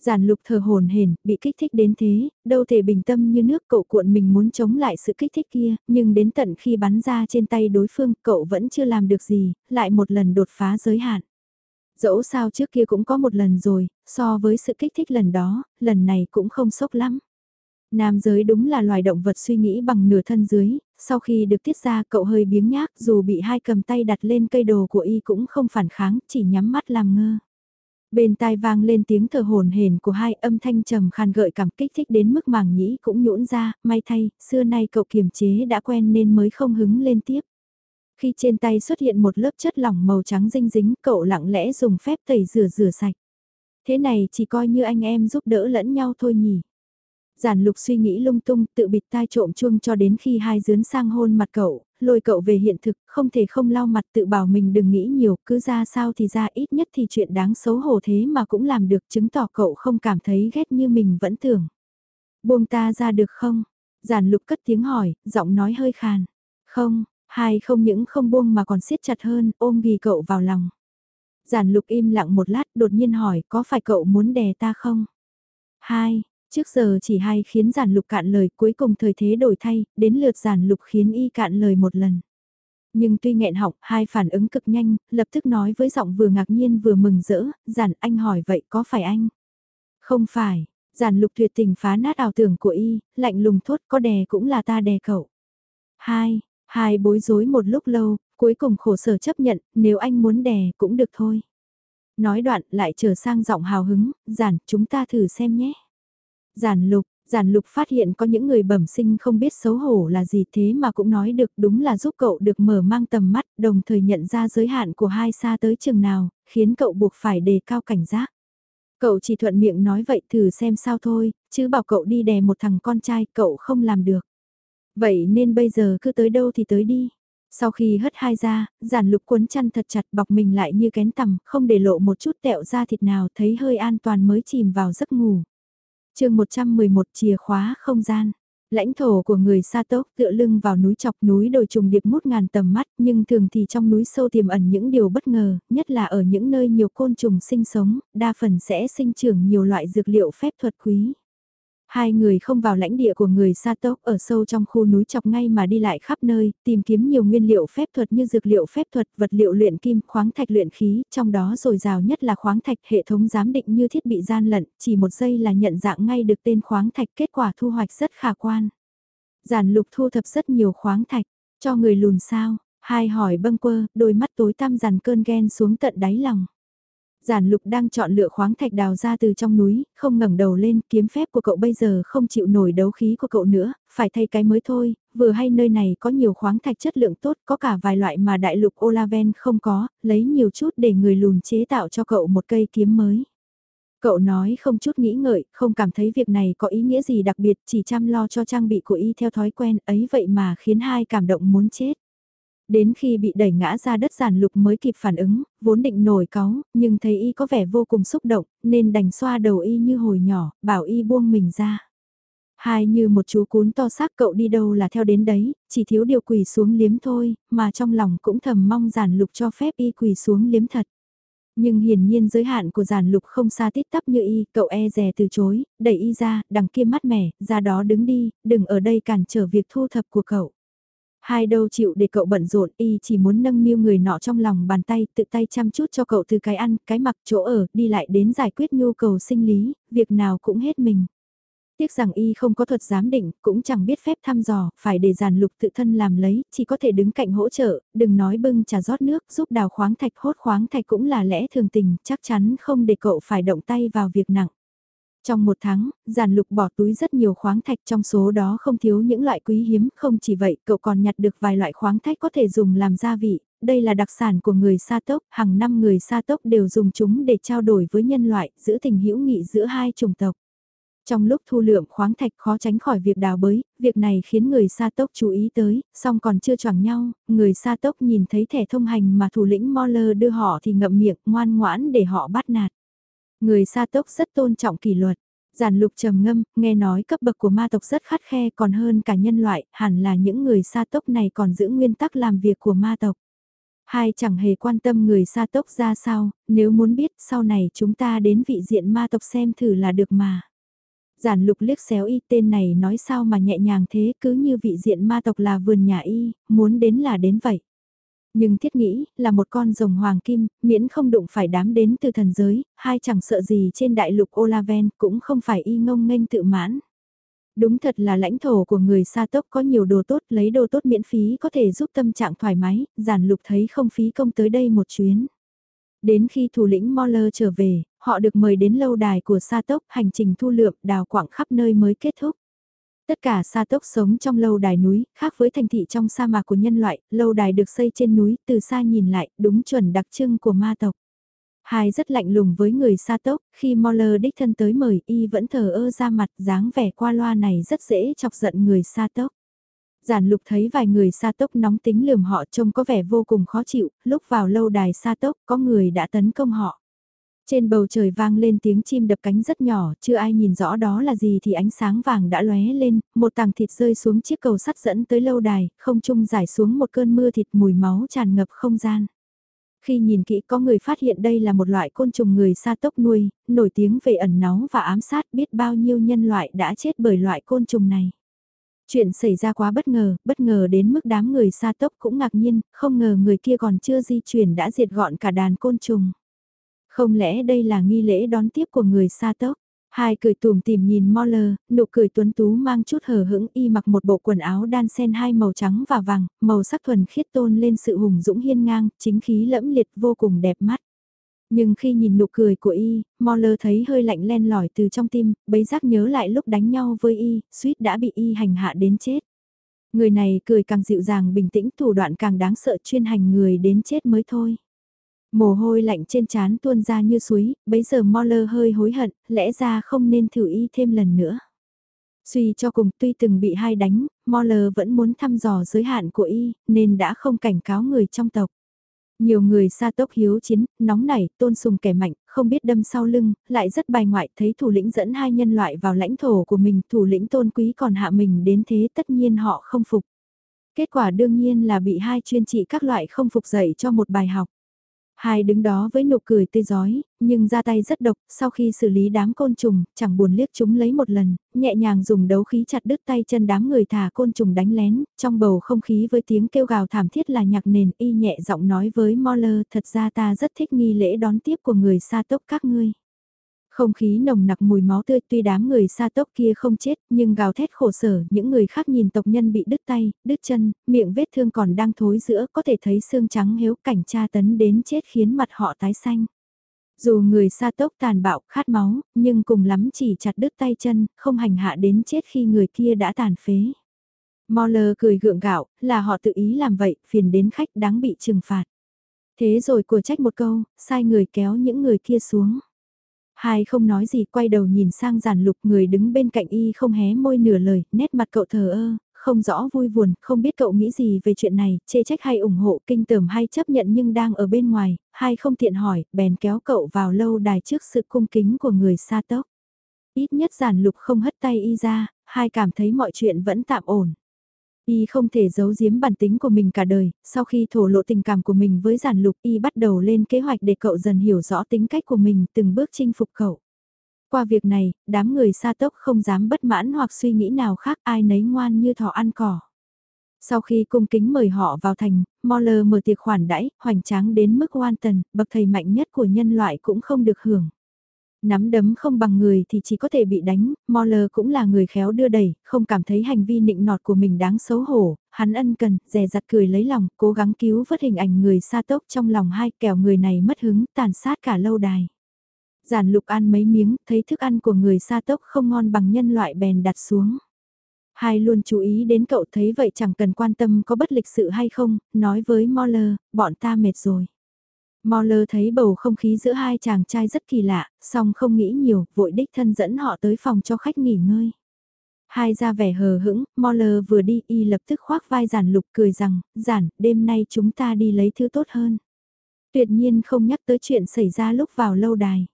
Giản lục thờ hồn hển, bị kích thích đến thế, đâu thể bình tâm như nước cậu cuộn mình muốn chống lại sự kích thích kia, nhưng đến tận khi bắn ra trên tay đối phương cậu vẫn chưa làm được gì, lại một lần đột phá giới hạn. Dẫu sao trước kia cũng có một lần rồi, so với sự kích thích lần đó, lần này cũng không sốc lắm. Nam giới đúng là loài động vật suy nghĩ bằng nửa thân dưới, sau khi được tiết ra cậu hơi biếng nhác dù bị hai cầm tay đặt lên cây đồ của y cũng không phản kháng, chỉ nhắm mắt làm ngơ. Bên tai vang lên tiếng thở hồn hển của hai âm thanh trầm khàn gợi cảm kích thích đến mức màng nhĩ cũng nhũn ra, may thay, xưa nay cậu kiềm chế đã quen nên mới không hứng lên tiếp. Khi trên tay xuất hiện một lớp chất lỏng màu trắng dinh dính, cậu lặng lẽ dùng phép tẩy rửa rửa sạch. Thế này chỉ coi như anh em giúp đỡ lẫn nhau thôi nhỉ. Giản lục suy nghĩ lung tung tự bịt tai trộm chuông cho đến khi hai dướn sang hôn mặt cậu, lôi cậu về hiện thực, không thể không lau mặt tự bảo mình đừng nghĩ nhiều, cứ ra sao thì ra ít nhất thì chuyện đáng xấu hổ thế mà cũng làm được chứng tỏ cậu không cảm thấy ghét như mình vẫn tưởng. Buông ta ra được không? Giản lục cất tiếng hỏi, giọng nói hơi khàn. Không, hai không những không buông mà còn siết chặt hơn, ôm ghi cậu vào lòng. Giản lục im lặng một lát, đột nhiên hỏi, có phải cậu muốn đè ta không? Hai, Trước giờ chỉ hai khiến giản lục cạn lời cuối cùng thời thế đổi thay, đến lượt giản lục khiến y cạn lời một lần. Nhưng tuy nghẹn họng, hai phản ứng cực nhanh, lập tức nói với giọng vừa ngạc nhiên vừa mừng rỡ, giản anh hỏi vậy có phải anh? Không phải, giản lục tuyệt tình phá nát ảo tưởng của y, lạnh lùng thốt có đè cũng là ta đè cậu. Hai, hai bối rối một lúc lâu, cuối cùng khổ sở chấp nhận, nếu anh muốn đè cũng được thôi. Nói đoạn lại trở sang giọng hào hứng, giản chúng ta thử xem nhé. Giản lục, giản lục phát hiện có những người bẩm sinh không biết xấu hổ là gì thế mà cũng nói được đúng là giúp cậu được mở mang tầm mắt, đồng thời nhận ra giới hạn của hai xa tới chừng nào, khiến cậu buộc phải đề cao cảnh giác. Cậu chỉ thuận miệng nói vậy thử xem sao thôi, chứ bảo cậu đi đè một thằng con trai cậu không làm được. Vậy nên bây giờ cứ tới đâu thì tới đi. Sau khi hất hai ra, giản lục cuốn chăn thật chặt bọc mình lại như kén tằm, không để lộ một chút tẹo da thịt nào thấy hơi an toàn mới chìm vào giấc ngủ chương 111 chìa khóa không gian. Lãnh thổ của người Sa Tốc tựa lưng vào núi chọc núi đồi trùng điệp mút ngàn tầm mắt nhưng thường thì trong núi sâu tiềm ẩn những điều bất ngờ, nhất là ở những nơi nhiều côn trùng sinh sống, đa phần sẽ sinh trưởng nhiều loại dược liệu phép thuật quý. Hai người không vào lãnh địa của người Sa Tốc ở sâu trong khu núi chọc ngay mà đi lại khắp nơi, tìm kiếm nhiều nguyên liệu phép thuật như dược liệu phép thuật, vật liệu luyện kim, khoáng thạch luyện khí, trong đó dồi dào nhất là khoáng thạch hệ thống giám định như thiết bị gian lận, chỉ một giây là nhận dạng ngay được tên khoáng thạch kết quả thu hoạch rất khả quan. Giản lục thu thập rất nhiều khoáng thạch, cho người lùn sao, hai hỏi bâng quơ, đôi mắt tối tăm dàn cơn ghen xuống tận đáy lòng. Giản lục đang chọn lựa khoáng thạch đào ra từ trong núi, không ngẩng đầu lên, kiếm phép của cậu bây giờ không chịu nổi đấu khí của cậu nữa, phải thay cái mới thôi, vừa hay nơi này có nhiều khoáng thạch chất lượng tốt, có cả vài loại mà đại lục Olaven không có, lấy nhiều chút để người lùn chế tạo cho cậu một cây kiếm mới. Cậu nói không chút nghĩ ngợi, không cảm thấy việc này có ý nghĩa gì đặc biệt, chỉ chăm lo cho trang bị của y theo thói quen ấy vậy mà khiến hai cảm động muốn chết. Đến khi bị đẩy ngã ra đất giản lục mới kịp phản ứng, vốn định nổi cáu, nhưng thấy y có vẻ vô cùng xúc động, nên đành xoa đầu y như hồi nhỏ, bảo y buông mình ra. Hai như một chú cún to xác cậu đi đâu là theo đến đấy, chỉ thiếu điều quỳ xuống liếm thôi, mà trong lòng cũng thầm mong giản lục cho phép y quỳ xuống liếm thật. Nhưng hiển nhiên giới hạn của giản lục không xa tít tắp như y, cậu e rè từ chối, đẩy y ra, đằng kia mắt mẻ, ra đó đứng đi, đừng ở đây cản trở việc thu thập của cậu. Hai đâu chịu để cậu bận rộn y chỉ muốn nâng niu người nọ trong lòng bàn tay, tự tay chăm chút cho cậu từ cái ăn, cái mặc, chỗ ở, đi lại đến giải quyết nhu cầu sinh lý, việc nào cũng hết mình. Tiếc rằng y không có thuật giám định, cũng chẳng biết phép thăm dò, phải để giàn lục tự thân làm lấy, chỉ có thể đứng cạnh hỗ trợ, đừng nói bưng trà rót nước, giúp đào khoáng thạch hốt khoáng thạch cũng là lẽ thường tình, chắc chắn không để cậu phải động tay vào việc nặng. Trong một tháng, giàn lục bỏ túi rất nhiều khoáng thạch trong số đó không thiếu những loại quý hiếm, không chỉ vậy cậu còn nhặt được vài loại khoáng thạch có thể dùng làm gia vị, đây là đặc sản của người Sa Tốc, hàng năm người Sa Tốc đều dùng chúng để trao đổi với nhân loại, giữ tình hữu nghị giữa hai chủng tộc. Trong lúc thu lượm khoáng thạch khó tránh khỏi việc đào bới, việc này khiến người Sa Tốc chú ý tới, song còn chưa choảng nhau, người Sa Tốc nhìn thấy thẻ thông hành mà thủ lĩnh Moller đưa họ thì ngậm miệng ngoan ngoãn để họ bắt nạt. Người Sa Tốc rất tôn trọng kỷ luật. Giản lục trầm ngâm, nghe nói cấp bậc của ma tộc rất khắt khe còn hơn cả nhân loại, hẳn là những người sa tốc này còn giữ nguyên tắc làm việc của ma tộc. Hai chẳng hề quan tâm người sa tốc ra sao, nếu muốn biết sau này chúng ta đến vị diện ma tộc xem thử là được mà. Giản lục liếc xéo y tên này nói sao mà nhẹ nhàng thế cứ như vị diện ma tộc là vườn nhà y, muốn đến là đến vậy. Nhưng thiết nghĩ, là một con rồng hoàng kim, miễn không đụng phải đám đến từ thần giới, hai chẳng sợ gì trên đại lục Olaven, cũng không phải y ngông nghênh tự mãn. Đúng thật là lãnh thổ của người Sa Tốc có nhiều đồ tốt, lấy đồ tốt miễn phí có thể giúp tâm trạng thoải mái, giản lục thấy không phí công tới đây một chuyến. Đến khi thủ lĩnh Moller trở về, họ được mời đến lâu đài của Sa Tốc, hành trình thu lượm đào quảng khắp nơi mới kết thúc. Tất cả sa tốc sống trong lâu đài núi, khác với thành thị trong sa mạc của nhân loại, lâu đài được xây trên núi, từ xa nhìn lại, đúng chuẩn đặc trưng của ma tộc. Hai rất lạnh lùng với người sa tốc, khi Moller đích thân tới mời y vẫn thờ ơ ra mặt, dáng vẻ qua loa này rất dễ chọc giận người sa tốc. Giản lục thấy vài người sa tốc nóng tính lườm họ trông có vẻ vô cùng khó chịu, lúc vào lâu đài sa tốc có người đã tấn công họ. Trên bầu trời vang lên tiếng chim đập cánh rất nhỏ, chưa ai nhìn rõ đó là gì thì ánh sáng vàng đã lóe lên, một tàng thịt rơi xuống chiếc cầu sắt dẫn tới lâu đài, không trung giải xuống một cơn mưa thịt mùi máu tràn ngập không gian. Khi nhìn kỹ có người phát hiện đây là một loại côn trùng người sa tốc nuôi, nổi tiếng về ẩn náu và ám sát biết bao nhiêu nhân loại đã chết bởi loại côn trùng này. Chuyện xảy ra quá bất ngờ, bất ngờ đến mức đám người sa tốc cũng ngạc nhiên, không ngờ người kia còn chưa di chuyển đã diệt gọn cả đàn côn trùng. Không lẽ đây là nghi lễ đón tiếp của người xa tốc? Hai cười tùm tìm nhìn Moller, nụ cười tuấn tú mang chút hờ hững y mặc một bộ quần áo đan sen hai màu trắng và vàng, màu sắc thuần khiết tôn lên sự hùng dũng hiên ngang, chính khí lẫm liệt vô cùng đẹp mắt. Nhưng khi nhìn nụ cười của y, Moller thấy hơi lạnh len lỏi từ trong tim, bấy giác nhớ lại lúc đánh nhau với y, suýt đã bị y hành hạ đến chết. Người này cười càng dịu dàng bình tĩnh thủ đoạn càng đáng sợ chuyên hành người đến chết mới thôi. Mồ hôi lạnh trên trán tuôn ra như suối, bấy giờ Moller hơi hối hận, lẽ ra không nên thử y thêm lần nữa. Suy cho cùng tuy từng bị hai đánh, Moller vẫn muốn thăm dò giới hạn của y, nên đã không cảnh cáo người trong tộc. Nhiều người xa tốc hiếu chiến, nóng nảy, tôn sùng kẻ mạnh, không biết đâm sau lưng, lại rất bài ngoại, thấy thủ lĩnh dẫn hai nhân loại vào lãnh thổ của mình, thủ lĩnh tôn quý còn hạ mình đến thế tất nhiên họ không phục. Kết quả đương nhiên là bị hai chuyên trị các loại không phục dậy cho một bài học. Hai đứng đó với nụ cười tươi giói, nhưng ra tay rất độc, sau khi xử lý đám côn trùng, chẳng buồn liếc chúng lấy một lần, nhẹ nhàng dùng đấu khí chặt đứt tay chân đám người thả côn trùng đánh lén, trong bầu không khí với tiếng kêu gào thảm thiết là nhạc nền y nhẹ giọng nói với Moller, thật ra ta rất thích nghi lễ đón tiếp của người xa tốc các ngươi. Không khí nồng nặc mùi máu tươi tuy đám người xa tốc kia không chết nhưng gào thét khổ sở những người khác nhìn tộc nhân bị đứt tay, đứt chân, miệng vết thương còn đang thối giữa có thể thấy xương trắng hiếu cảnh tra tấn đến chết khiến mặt họ tái xanh. Dù người xa tốc tàn bạo khát máu nhưng cùng lắm chỉ chặt đứt tay chân không hành hạ đến chết khi người kia đã tàn phế. Moller cười gượng gạo là họ tự ý làm vậy phiền đến khách đáng bị trừng phạt. Thế rồi của trách một câu, sai người kéo những người kia xuống. Hai không nói gì quay đầu nhìn sang giản lục người đứng bên cạnh y không hé môi nửa lời, nét mặt cậu thờ ơ, không rõ vui buồn, không biết cậu nghĩ gì về chuyện này, chê trách hay ủng hộ, kinh tởm hay chấp nhận nhưng đang ở bên ngoài, hai không tiện hỏi, bèn kéo cậu vào lâu đài trước sự cung kính của người xa tốc. Ít nhất giản lục không hất tay y ra, hai cảm thấy mọi chuyện vẫn tạm ổn. Y không thể giấu giếm bản tính của mình cả đời, sau khi thổ lộ tình cảm của mình với giản lục Y bắt đầu lên kế hoạch để cậu dần hiểu rõ tính cách của mình từng bước chinh phục cậu. Qua việc này, đám người xa tốc không dám bất mãn hoặc suy nghĩ nào khác ai nấy ngoan như thỏ ăn cỏ. Sau khi cung kính mời họ vào thành, Moller mở tiệc khoản đãi, hoành tráng đến mức oan tần, bậc thầy mạnh nhất của nhân loại cũng không được hưởng. Nắm đấm không bằng người thì chỉ có thể bị đánh, Moller cũng là người khéo đưa đẩy, không cảm thấy hành vi nịnh nọt của mình đáng xấu hổ, hắn ân cần, dè dặt cười lấy lòng, cố gắng cứu vớt hình ảnh người xa tốc trong lòng hai kẻo người này mất hứng, tàn sát cả lâu đài. Giản lục ăn mấy miếng, thấy thức ăn của người xa tốc không ngon bằng nhân loại bèn đặt xuống. Hai luôn chú ý đến cậu thấy vậy chẳng cần quan tâm có bất lịch sự hay không, nói với Moller, bọn ta mệt rồi. Moller thấy bầu không khí giữa hai chàng trai rất kỳ lạ, song không nghĩ nhiều, vội đích thân dẫn họ tới phòng cho khách nghỉ ngơi. Hai ra vẻ hờ hững, Moller vừa đi y lập tức khoác vai giản lục cười rằng, giản, đêm nay chúng ta đi lấy thứ tốt hơn. Tuyệt nhiên không nhắc tới chuyện xảy ra lúc vào lâu đài.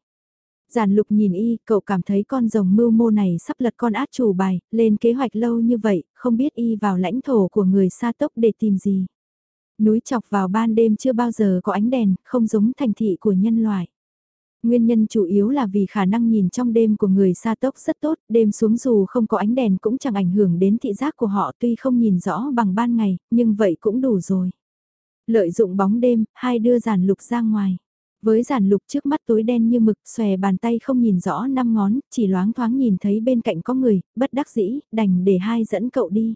Giản lục nhìn y, cậu cảm thấy con rồng mưu mô này sắp lật con át chủ bài, lên kế hoạch lâu như vậy, không biết y vào lãnh thổ của người xa tốc để tìm gì. Núi chọc vào ban đêm chưa bao giờ có ánh đèn, không giống thành thị của nhân loại. Nguyên nhân chủ yếu là vì khả năng nhìn trong đêm của người xa tốc rất tốt, đêm xuống dù không có ánh đèn cũng chẳng ảnh hưởng đến thị giác của họ tuy không nhìn rõ bằng ban ngày, nhưng vậy cũng đủ rồi. Lợi dụng bóng đêm, hai đưa giản lục ra ngoài. Với giản lục trước mắt tối đen như mực, xòe bàn tay không nhìn rõ năm ngón, chỉ loáng thoáng nhìn thấy bên cạnh có người, bất đắc dĩ, đành để hai dẫn cậu đi.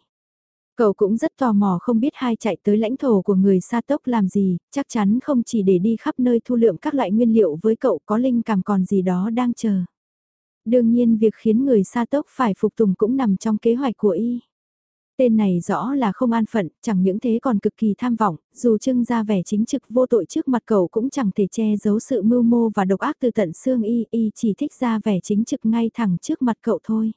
Cậu cũng rất tò mò không biết hai chạy tới lãnh thổ của người Sa Tốc làm gì, chắc chắn không chỉ để đi khắp nơi thu lượm các loại nguyên liệu với cậu có linh cảm còn gì đó đang chờ. Đương nhiên việc khiến người Sa Tốc phải phục tùng cũng nằm trong kế hoạch của y. Tên này rõ là không an phận, chẳng những thế còn cực kỳ tham vọng, dù trưng ra vẻ chính trực vô tội trước mặt cậu cũng chẳng thể che giấu sự mưu mô và độc ác từ tận xương y, y chỉ thích ra vẻ chính trực ngay thẳng trước mặt cậu thôi.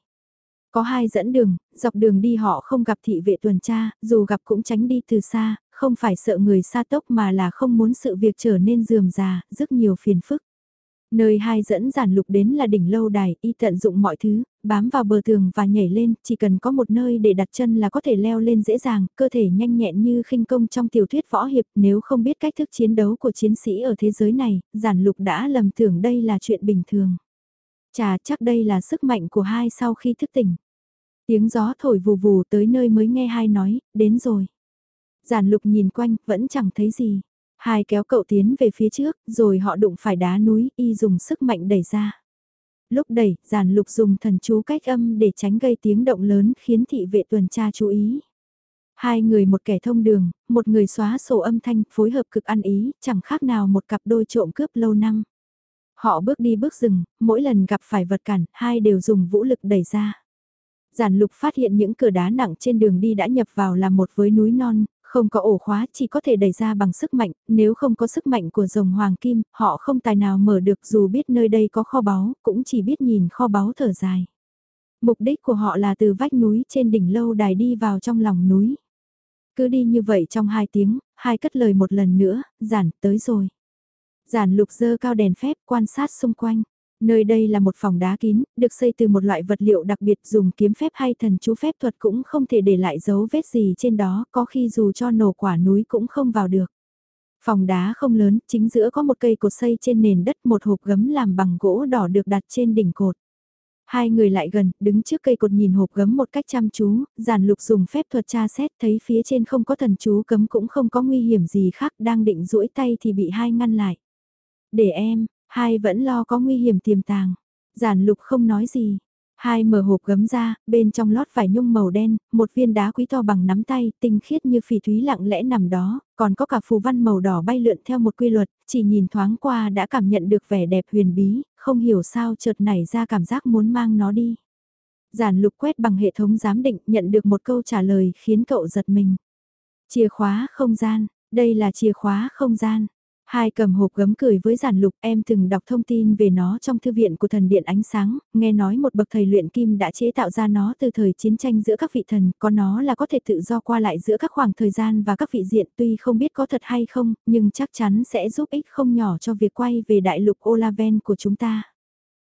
Có hai dẫn đường, dọc đường đi họ không gặp thị vệ tuần tra, dù gặp cũng tránh đi từ xa, không phải sợ người xa tốc mà là không muốn sự việc trở nên dườm già, rất nhiều phiền phức. Nơi hai dẫn giản lục đến là đỉnh lâu đài, y tận dụng mọi thứ, bám vào bờ tường và nhảy lên, chỉ cần có một nơi để đặt chân là có thể leo lên dễ dàng, cơ thể nhanh nhẹn như khinh công trong tiểu thuyết võ hiệp, nếu không biết cách thức chiến đấu của chiến sĩ ở thế giới này, giản lục đã lầm tưởng đây là chuyện bình thường. Chà chắc đây là sức mạnh của hai sau khi thức tỉnh. Tiếng gió thổi vù vù tới nơi mới nghe hai nói, đến rồi. Giản lục nhìn quanh, vẫn chẳng thấy gì. Hai kéo cậu tiến về phía trước, rồi họ đụng phải đá núi, y dùng sức mạnh đẩy ra. Lúc đẩy, giản lục dùng thần chú cách âm để tránh gây tiếng động lớn khiến thị vệ tuần tra chú ý. Hai người một kẻ thông đường, một người xóa sổ âm thanh, phối hợp cực ăn ý, chẳng khác nào một cặp đôi trộm cướp lâu năm. Họ bước đi bước rừng, mỗi lần gặp phải vật cản, hai đều dùng vũ lực đẩy ra. Giản lục phát hiện những cửa đá nặng trên đường đi đã nhập vào là một với núi non, không có ổ khóa chỉ có thể đẩy ra bằng sức mạnh, nếu không có sức mạnh của rồng hoàng kim, họ không tài nào mở được dù biết nơi đây có kho báu, cũng chỉ biết nhìn kho báu thở dài. Mục đích của họ là từ vách núi trên đỉnh lâu đài đi vào trong lòng núi. Cứ đi như vậy trong hai tiếng, hai cất lời một lần nữa, giản, tới rồi. Giản lục dơ cao đèn phép quan sát xung quanh. Nơi đây là một phòng đá kín, được xây từ một loại vật liệu đặc biệt dùng kiếm phép hay thần chú phép thuật cũng không thể để lại dấu vết gì trên đó, có khi dù cho nổ quả núi cũng không vào được. Phòng đá không lớn, chính giữa có một cây cột xây trên nền đất một hộp gấm làm bằng gỗ đỏ được đặt trên đỉnh cột. Hai người lại gần, đứng trước cây cột nhìn hộp gấm một cách chăm chú, giản lục dùng phép thuật tra xét thấy phía trên không có thần chú cấm cũng không có nguy hiểm gì khác đang định duỗi tay thì bị hai ngăn lại. Để em, hai vẫn lo có nguy hiểm tiềm tàng. Giản lục không nói gì, Hai mở hộp gấm ra, bên trong lót vải nhung màu đen, một viên đá quý to bằng nắm tay, tinh khiết như phỉ thúy lặng lẽ nằm đó, còn có cả phù văn màu đỏ bay lượn theo một quy luật, chỉ nhìn thoáng qua đã cảm nhận được vẻ đẹp huyền bí, không hiểu sao chợt nảy ra cảm giác muốn mang nó đi. Giản lục quét bằng hệ thống giám định nhận được một câu trả lời khiến cậu giật mình. Chìa khóa không gian, đây là chìa khóa không gian. Hai cầm hộp gấm cười với giản lục em từng đọc thông tin về nó trong thư viện của thần điện ánh sáng, nghe nói một bậc thầy luyện kim đã chế tạo ra nó từ thời chiến tranh giữa các vị thần, có nó là có thể tự do qua lại giữa các khoảng thời gian và các vị diện tuy không biết có thật hay không, nhưng chắc chắn sẽ giúp ích không nhỏ cho việc quay về đại lục Olaven của chúng ta.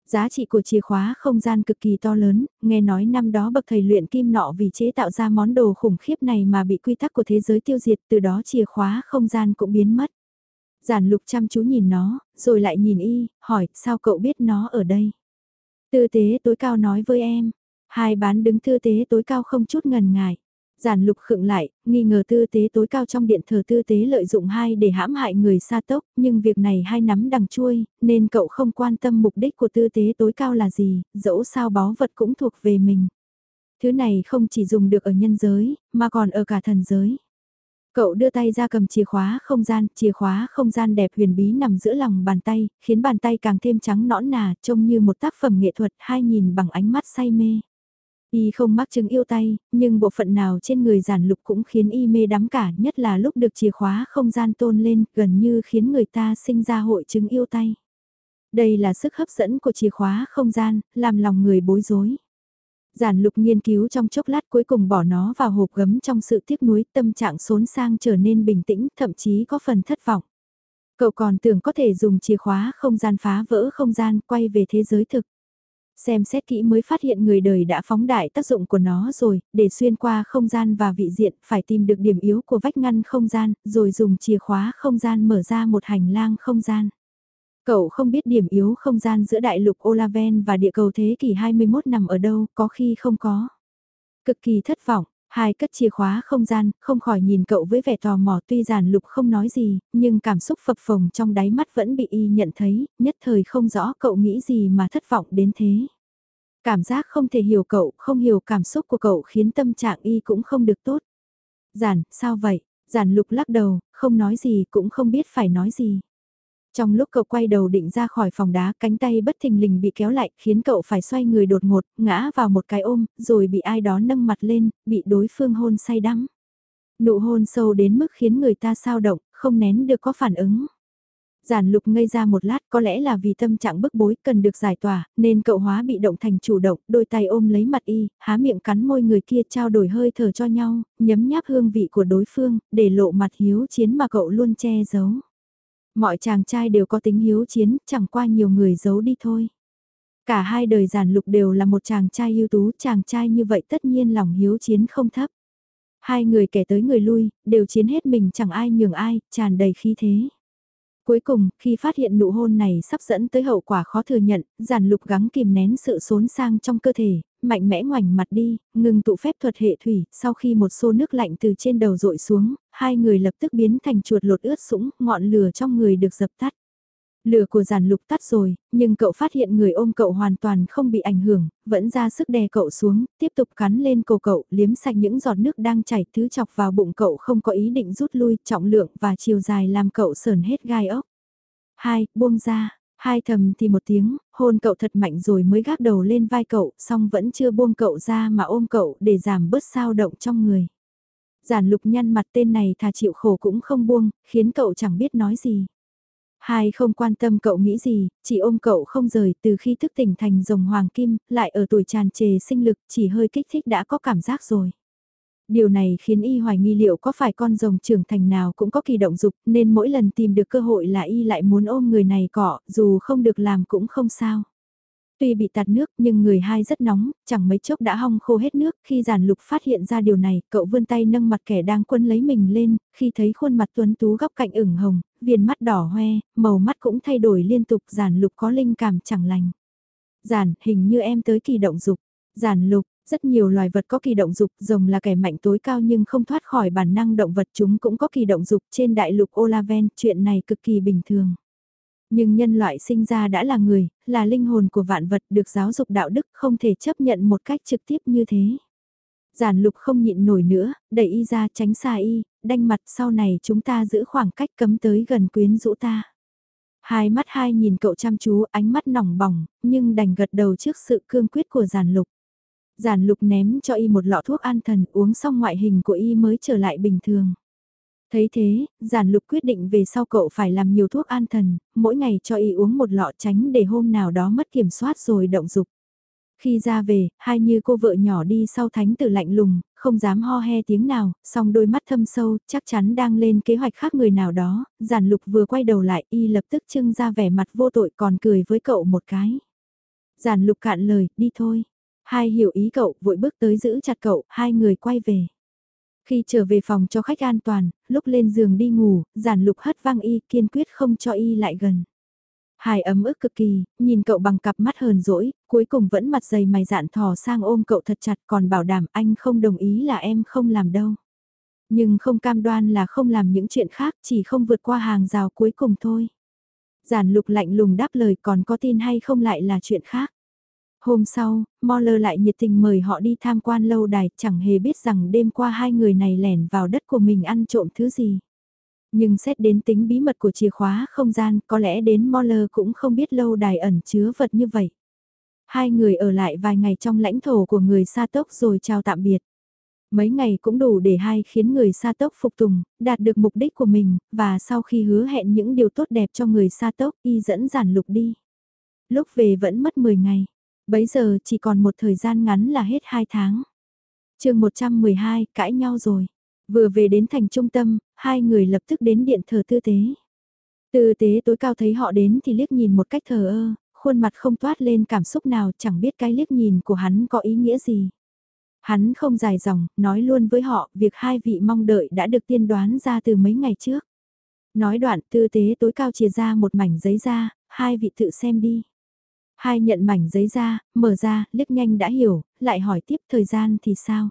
Giá trị của chìa khóa không gian cực kỳ to lớn, nghe nói năm đó bậc thầy luyện kim nọ vì chế tạo ra món đồ khủng khiếp này mà bị quy tắc của thế giới tiêu diệt từ đó chìa khóa không gian cũng biến mất. Giản lục chăm chú nhìn nó, rồi lại nhìn y, hỏi, sao cậu biết nó ở đây? Tư tế tối cao nói với em, hai bán đứng tư tế tối cao không chút ngần ngại. Giản lục khựng lại, nghi ngờ tư tế tối cao trong điện thờ tư tế lợi dụng hai để hãm hại người xa tốc, nhưng việc này hai nắm đằng chui, nên cậu không quan tâm mục đích của tư tế tối cao là gì, dẫu sao báu vật cũng thuộc về mình. Thứ này không chỉ dùng được ở nhân giới, mà còn ở cả thần giới. Cậu đưa tay ra cầm chìa khóa không gian, chìa khóa không gian đẹp huyền bí nằm giữa lòng bàn tay, khiến bàn tay càng thêm trắng nõn nà, trông như một tác phẩm nghệ thuật, hai nhìn bằng ánh mắt say mê. Y không mắc chứng yêu tay, nhưng bộ phận nào trên người giản lục cũng khiến y mê đắm cả, nhất là lúc được chìa khóa không gian tôn lên, gần như khiến người ta sinh ra hội chứng yêu tay. Đây là sức hấp dẫn của chìa khóa không gian, làm lòng người bối rối. Giản lục nghiên cứu trong chốc lát cuối cùng bỏ nó vào hộp gấm trong sự tiếc nuối tâm trạng xốn sang trở nên bình tĩnh, thậm chí có phần thất vọng. Cậu còn tưởng có thể dùng chìa khóa không gian phá vỡ không gian quay về thế giới thực. Xem xét kỹ mới phát hiện người đời đã phóng đại tác dụng của nó rồi, để xuyên qua không gian và vị diện phải tìm được điểm yếu của vách ngăn không gian, rồi dùng chìa khóa không gian mở ra một hành lang không gian. Cậu không biết điểm yếu không gian giữa đại lục Olaven và địa cầu thế kỷ 21 nằm ở đâu, có khi không có. Cực kỳ thất vọng, hai cất chìa khóa không gian, không khỏi nhìn cậu với vẻ tò mò tuy giản lục không nói gì, nhưng cảm xúc phập phồng trong đáy mắt vẫn bị y nhận thấy, nhất thời không rõ cậu nghĩ gì mà thất vọng đến thế. Cảm giác không thể hiểu cậu, không hiểu cảm xúc của cậu khiến tâm trạng y cũng không được tốt. Giản, sao vậy? Giản lục lắc đầu, không nói gì cũng không biết phải nói gì. Trong lúc cậu quay đầu định ra khỏi phòng đá, cánh tay bất thình lình bị kéo lại, khiến cậu phải xoay người đột ngột, ngã vào một cái ôm, rồi bị ai đó nâng mặt lên, bị đối phương hôn say đắm. Nụ hôn sâu đến mức khiến người ta sao động, không nén được có phản ứng. Giản lục ngây ra một lát có lẽ là vì tâm trạng bức bối cần được giải tỏa, nên cậu hóa bị động thành chủ động, đôi tay ôm lấy mặt y, há miệng cắn môi người kia trao đổi hơi thở cho nhau, nhấm nháp hương vị của đối phương, để lộ mặt hiếu chiến mà cậu luôn che giấu. Mọi chàng trai đều có tính hiếu chiến, chẳng qua nhiều người giấu đi thôi. Cả hai đời giản lục đều là một chàng trai ưu tú, chàng trai như vậy tất nhiên lòng hiếu chiến không thấp. Hai người kẻ tới người lui, đều chiến hết mình chẳng ai nhường ai, tràn đầy khí thế. Cuối cùng, khi phát hiện nụ hôn này sắp dẫn tới hậu quả khó thừa nhận, giản lục gắng kìm nén sự xốn sang trong cơ thể, mạnh mẽ ngoảnh mặt đi, ngừng tụ phép thuật hệ thủy, sau khi một xô nước lạnh từ trên đầu rội xuống, hai người lập tức biến thành chuột lột ướt sũng, ngọn lửa trong người được dập tắt. Lửa của giản lục tắt rồi, nhưng cậu phát hiện người ôm cậu hoàn toàn không bị ảnh hưởng, vẫn ra sức đè cậu xuống, tiếp tục cắn lên cổ cậu, liếm sạch những giọt nước đang chảy thứ chọc vào bụng cậu không có ý định rút lui, trọng lượng và chiều dài làm cậu sờn hết gai ốc. Hai, buông ra, hai thầm thì một tiếng, hôn cậu thật mạnh rồi mới gác đầu lên vai cậu, xong vẫn chưa buông cậu ra mà ôm cậu để giảm bớt sao động trong người. Giản lục nhăn mặt tên này thà chịu khổ cũng không buông, khiến cậu chẳng biết nói gì. Hai không quan tâm cậu nghĩ gì, chỉ ôm cậu không rời từ khi thức tỉnh thành rồng hoàng kim, lại ở tuổi tràn trề sinh lực, chỉ hơi kích thích đã có cảm giác rồi. Điều này khiến y hoài nghi liệu có phải con rồng trưởng thành nào cũng có kỳ động dục nên mỗi lần tìm được cơ hội là y lại muốn ôm người này cọ, dù không được làm cũng không sao. Tuy bị tạt nước nhưng người hai rất nóng, chẳng mấy chốc đã hong khô hết nước. Khi giản lục phát hiện ra điều này, cậu vươn tay nâng mặt kẻ đang quân lấy mình lên, khi thấy khuôn mặt tuấn tú góc cạnh ửng hồng, viền mắt đỏ hoe, màu mắt cũng thay đổi liên tục giản lục có linh cảm chẳng lành. Giản, hình như em tới kỳ động dục. Giản lục, rất nhiều loài vật có kỳ động dục, rồng là kẻ mạnh tối cao nhưng không thoát khỏi bản năng động vật chúng cũng có kỳ động dục trên đại lục Olaven, chuyện này cực kỳ bình thường. Nhưng nhân loại sinh ra đã là người, là linh hồn của vạn vật được giáo dục đạo đức không thể chấp nhận một cách trực tiếp như thế. Giản lục không nhịn nổi nữa, đẩy y ra tránh xa y, đanh mặt sau này chúng ta giữ khoảng cách cấm tới gần quyến rũ ta. Hai mắt hai nhìn cậu chăm chú ánh mắt nỏng bỏng, nhưng đành gật đầu trước sự cương quyết của giản lục. Giản lục ném cho y một lọ thuốc an thần uống xong ngoại hình của y mới trở lại bình thường. Thấy thế, giản lục quyết định về sau cậu phải làm nhiều thuốc an thần, mỗi ngày cho y uống một lọ tránh để hôm nào đó mất kiểm soát rồi động dục. Khi ra về, hai như cô vợ nhỏ đi sau thánh tử lạnh lùng, không dám ho he tiếng nào, song đôi mắt thâm sâu, chắc chắn đang lên kế hoạch khác người nào đó, giản lục vừa quay đầu lại y lập tức trưng ra vẻ mặt vô tội còn cười với cậu một cái. Giản lục cạn lời, đi thôi. Hai hiểu ý cậu, vội bước tới giữ chặt cậu, hai người quay về. Khi trở về phòng cho khách an toàn, lúc lên giường đi ngủ, giản lục hất vang y, kiên quyết không cho y lại gần. Hải ấm ức cực kỳ, nhìn cậu bằng cặp mắt hờn dỗi, cuối cùng vẫn mặt dày mày dạn thò sang ôm cậu thật chặt còn bảo đảm anh không đồng ý là em không làm đâu. Nhưng không cam đoan là không làm những chuyện khác chỉ không vượt qua hàng rào cuối cùng thôi. Giản lục lạnh lùng đáp lời còn có tin hay không lại là chuyện khác. Hôm sau, Moller lại nhiệt tình mời họ đi tham quan lâu đài, chẳng hề biết rằng đêm qua hai người này lẻn vào đất của mình ăn trộm thứ gì. Nhưng xét đến tính bí mật của chìa khóa không gian, có lẽ đến Moller cũng không biết lâu đài ẩn chứa vật như vậy. Hai người ở lại vài ngày trong lãnh thổ của người Sa Tốc rồi chào tạm biệt. Mấy ngày cũng đủ để hai khiến người Sa Tốc phục tùng, đạt được mục đích của mình, và sau khi hứa hẹn những điều tốt đẹp cho người Sa Tốc, y dẫn giản lục đi. Lúc về vẫn mất 10 ngày. Bấy giờ chỉ còn một thời gian ngắn là hết 2 tháng. chương 112, cãi nhau rồi. Vừa về đến thành trung tâm, hai người lập tức đến điện thờ tư tế. Tư tế tối cao thấy họ đến thì liếc nhìn một cách thờ ơ, khuôn mặt không toát lên cảm xúc nào chẳng biết cái liếc nhìn của hắn có ý nghĩa gì. Hắn không dài dòng, nói luôn với họ việc hai vị mong đợi đã được tiên đoán ra từ mấy ngày trước. Nói đoạn tư tế tối cao chia ra một mảnh giấy ra, hai vị tự xem đi. Hai nhận mảnh giấy ra, mở ra, liếc nhanh đã hiểu, lại hỏi tiếp thời gian thì sao?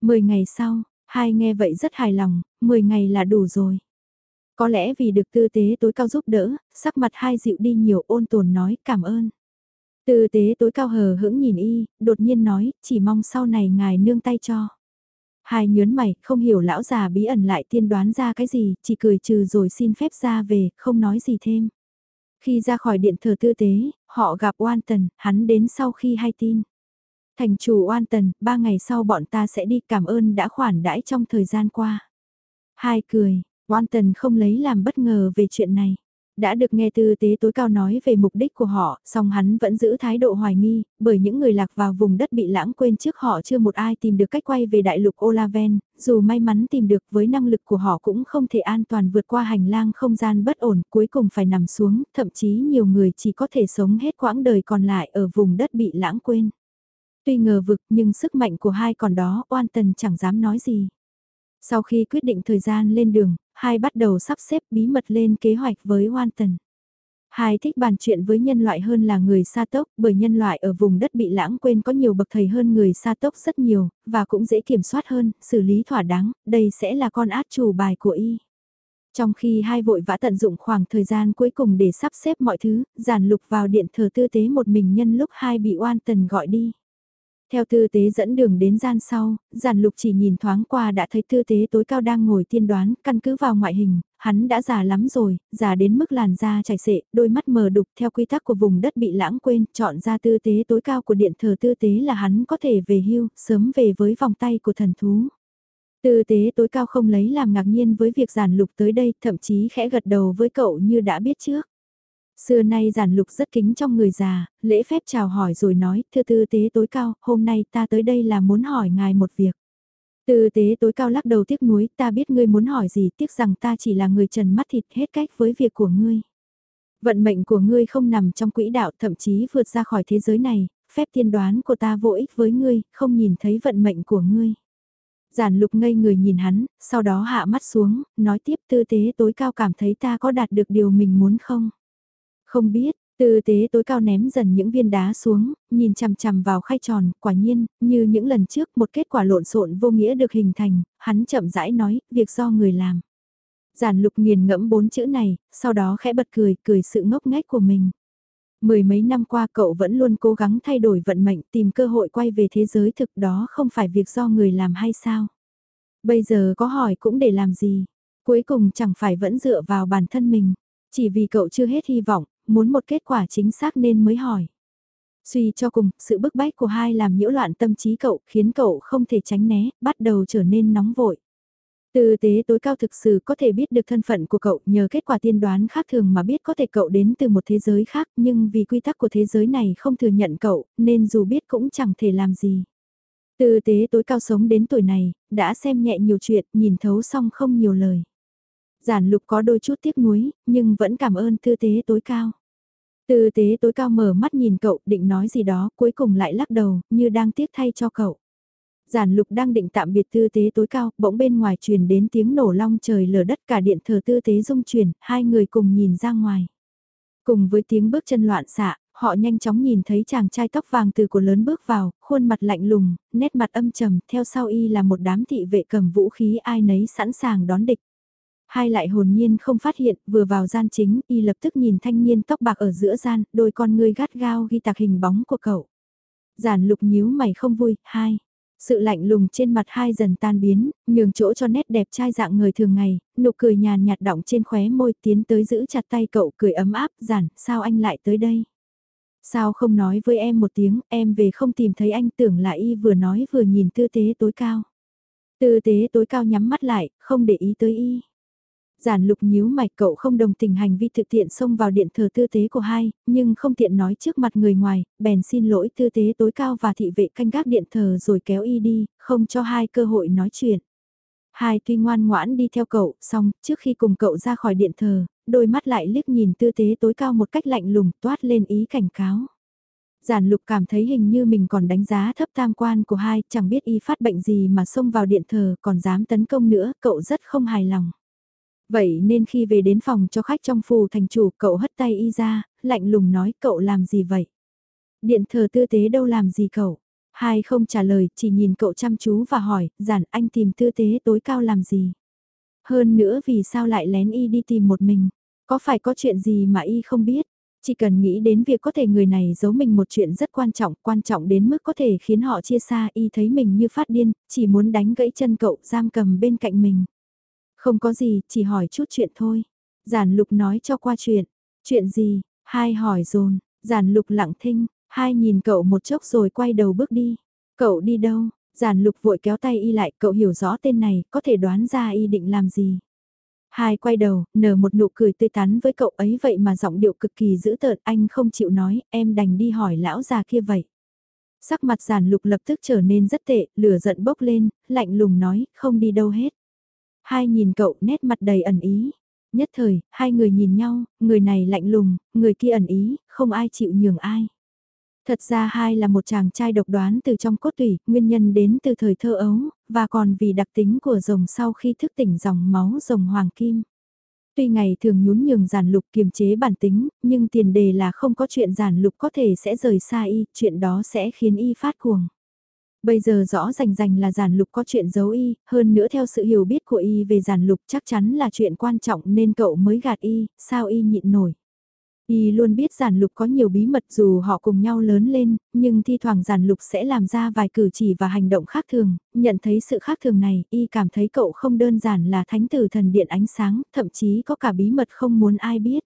Mười ngày sau, hai nghe vậy rất hài lòng, mười ngày là đủ rồi. Có lẽ vì được tư tế tối cao giúp đỡ, sắc mặt hai dịu đi nhiều ôn tồn nói cảm ơn. Tư tế tối cao hờ hững nhìn y, đột nhiên nói, chỉ mong sau này ngài nương tay cho. Hai nhớn mày, không hiểu lão già bí ẩn lại tiên đoán ra cái gì, chỉ cười trừ rồi xin phép ra về, không nói gì thêm. Khi ra khỏi điện thờ tư tế, họ gặp Oan Tần, hắn đến sau khi hay tin. Thành chủ Oan Tần, ba ngày sau bọn ta sẽ đi cảm ơn đã khoản đãi trong thời gian qua. Hai cười, Oan Tần không lấy làm bất ngờ về chuyện này. Đã được nghe tư tế tối cao nói về mục đích của họ, song hắn vẫn giữ thái độ hoài nghi, bởi những người lạc vào vùng đất bị lãng quên trước họ chưa một ai tìm được cách quay về đại lục Olaven, dù may mắn tìm được với năng lực của họ cũng không thể an toàn vượt qua hành lang không gian bất ổn, cuối cùng phải nằm xuống, thậm chí nhiều người chỉ có thể sống hết quãng đời còn lại ở vùng đất bị lãng quên. Tuy ngờ vực nhưng sức mạnh của hai còn đó oan tần chẳng dám nói gì. Sau khi quyết định thời gian lên đường, hai bắt đầu sắp xếp bí mật lên kế hoạch với Wanton. Hai thích bàn chuyện với nhân loại hơn là người sa tốc, bởi nhân loại ở vùng đất bị lãng quên có nhiều bậc thầy hơn người sa tốc rất nhiều, và cũng dễ kiểm soát hơn, xử lý thỏa đáng, đây sẽ là con át chủ bài của y. Trong khi hai vội vã tận dụng khoảng thời gian cuối cùng để sắp xếp mọi thứ, giản lục vào điện thờ tư tế một mình nhân lúc hai bị oan tần gọi đi. Theo tư tế dẫn đường đến gian sau, giản lục chỉ nhìn thoáng qua đã thấy tư tế tối cao đang ngồi tiên đoán, căn cứ vào ngoại hình, hắn đã già lắm rồi, già đến mức làn da chảy xệ, đôi mắt mờ đục theo quy tắc của vùng đất bị lãng quên, chọn ra tư tế tối cao của điện thờ tư tế là hắn có thể về hưu, sớm về với vòng tay của thần thú. Tư tế tối cao không lấy làm ngạc nhiên với việc giản lục tới đây, thậm chí khẽ gật đầu với cậu như đã biết trước. Xưa nay giản lục rất kính trong người già, lễ phép chào hỏi rồi nói, thưa tư tế tối cao, hôm nay ta tới đây là muốn hỏi ngài một việc. Tư tế tối cao lắc đầu tiếc nuối, ta biết ngươi muốn hỏi gì, tiếc rằng ta chỉ là người trần mắt thịt hết cách với việc của ngươi. Vận mệnh của ngươi không nằm trong quỹ đạo thậm chí vượt ra khỏi thế giới này, phép tiên đoán của ta vô ích với ngươi, không nhìn thấy vận mệnh của ngươi. Giản lục ngây người nhìn hắn, sau đó hạ mắt xuống, nói tiếp tư tế tối cao cảm thấy ta có đạt được điều mình muốn không? Không biết, tư tế tối cao ném dần những viên đá xuống, nhìn chằm chằm vào khay tròn, quả nhiên, như những lần trước một kết quả lộn xộn vô nghĩa được hình thành, hắn chậm rãi nói, việc do người làm. Giản lục nghiền ngẫm bốn chữ này, sau đó khẽ bật cười, cười sự ngốc nghếch của mình. Mười mấy năm qua cậu vẫn luôn cố gắng thay đổi vận mệnh tìm cơ hội quay về thế giới thực đó không phải việc do người làm hay sao? Bây giờ có hỏi cũng để làm gì? Cuối cùng chẳng phải vẫn dựa vào bản thân mình. Chỉ vì cậu chưa hết hy vọng, muốn một kết quả chính xác nên mới hỏi. Suy cho cùng, sự bức bách của hai làm nhiễu loạn tâm trí cậu khiến cậu không thể tránh né, bắt đầu trở nên nóng vội. Tư tế tối cao thực sự có thể biết được thân phận của cậu nhờ kết quả tiên đoán khác thường mà biết có thể cậu đến từ một thế giới khác nhưng vì quy tắc của thế giới này không thừa nhận cậu nên dù biết cũng chẳng thể làm gì. Tư tế tối cao sống đến tuổi này, đã xem nhẹ nhiều chuyện, nhìn thấu xong không nhiều lời. Giản lục có đôi chút tiếc nuối, nhưng vẫn cảm ơn tư tế tối cao. Tư tế tối cao mở mắt nhìn cậu, định nói gì đó, cuối cùng lại lắc đầu, như đang tiếc thay cho cậu. Giản lục đang định tạm biệt tư tế tối cao, bỗng bên ngoài truyền đến tiếng nổ long trời lở đất cả điện thờ tư tế rung chuyển, hai người cùng nhìn ra ngoài. Cùng với tiếng bước chân loạn xạ, họ nhanh chóng nhìn thấy chàng trai tóc vàng từ của lớn bước vào, khuôn mặt lạnh lùng, nét mặt âm trầm, theo sau y là một đám thị vệ cầm vũ khí ai nấy sẵn sàng đón địch. Hai lại hồn nhiên không phát hiện, vừa vào gian chính, y lập tức nhìn thanh niên tóc bạc ở giữa gian, đôi con ngươi gắt gao ghi tạc hình bóng của cậu. Giản lục nhíu mày không vui, hai. Sự lạnh lùng trên mặt hai dần tan biến, nhường chỗ cho nét đẹp trai dạng người thường ngày, nụ cười nhàn nhạt động trên khóe môi tiến tới giữ chặt tay cậu cười ấm áp, giản, sao anh lại tới đây? Sao không nói với em một tiếng, em về không tìm thấy anh tưởng là y vừa nói vừa nhìn tư tế tối cao. Tư tế tối cao nhắm mắt lại, không để ý tới y. Giản lục nhíu mạch cậu không đồng tình hành vi thực tiện xông vào điện thờ tư tế của hai, nhưng không tiện nói trước mặt người ngoài, bèn xin lỗi tư tế tối cao và thị vệ canh gác điện thờ rồi kéo y đi, không cho hai cơ hội nói chuyện. Hai tuy ngoan ngoãn đi theo cậu, xong, trước khi cùng cậu ra khỏi điện thờ, đôi mắt lại liếc nhìn tư tế tối cao một cách lạnh lùng toát lên ý cảnh cáo. Giản lục cảm thấy hình như mình còn đánh giá thấp tam quan của hai, chẳng biết y phát bệnh gì mà xông vào điện thờ còn dám tấn công nữa, cậu rất không hài lòng. Vậy nên khi về đến phòng cho khách trong phù thành chủ cậu hất tay y ra, lạnh lùng nói cậu làm gì vậy? Điện thờ tư tế đâu làm gì cậu? Hai không trả lời, chỉ nhìn cậu chăm chú và hỏi, giản anh tìm tư tế tối cao làm gì? Hơn nữa vì sao lại lén y đi tìm một mình? Có phải có chuyện gì mà y không biết? Chỉ cần nghĩ đến việc có thể người này giấu mình một chuyện rất quan trọng, quan trọng đến mức có thể khiến họ chia xa y thấy mình như phát điên, chỉ muốn đánh gãy chân cậu giam cầm bên cạnh mình. Không có gì, chỉ hỏi chút chuyện thôi. Giản lục nói cho qua chuyện. Chuyện gì? Hai hỏi dồn giản lục lặng thinh, hai nhìn cậu một chốc rồi quay đầu bước đi. Cậu đi đâu? Giản lục vội kéo tay y lại, cậu hiểu rõ tên này, có thể đoán ra y định làm gì. Hai quay đầu, nở một nụ cười tươi tắn với cậu ấy vậy mà giọng điệu cực kỳ dữ tợn, anh không chịu nói, em đành đi hỏi lão già kia vậy. Sắc mặt giản lục lập tức trở nên rất tệ, lửa giận bốc lên, lạnh lùng nói, không đi đâu hết. Hai nhìn cậu nét mặt đầy ẩn ý. Nhất thời, hai người nhìn nhau, người này lạnh lùng, người kia ẩn ý, không ai chịu nhường ai. Thật ra hai là một chàng trai độc đoán từ trong cốt tủy, nguyên nhân đến từ thời thơ ấu, và còn vì đặc tính của rồng sau khi thức tỉnh dòng máu rồng hoàng kim. Tuy ngày thường nhún nhường giản lục kiềm chế bản tính, nhưng tiền đề là không có chuyện giản lục có thể sẽ rời xa y, chuyện đó sẽ khiến y phát cuồng. Bây giờ rõ rành rành là giản lục có chuyện giấu y, hơn nữa theo sự hiểu biết của y về giản lục chắc chắn là chuyện quan trọng nên cậu mới gạt y, sao y nhịn nổi. Y luôn biết giản lục có nhiều bí mật dù họ cùng nhau lớn lên, nhưng thi thoảng giản lục sẽ làm ra vài cử chỉ và hành động khác thường, nhận thấy sự khác thường này, y cảm thấy cậu không đơn giản là thánh tử thần điện ánh sáng, thậm chí có cả bí mật không muốn ai biết.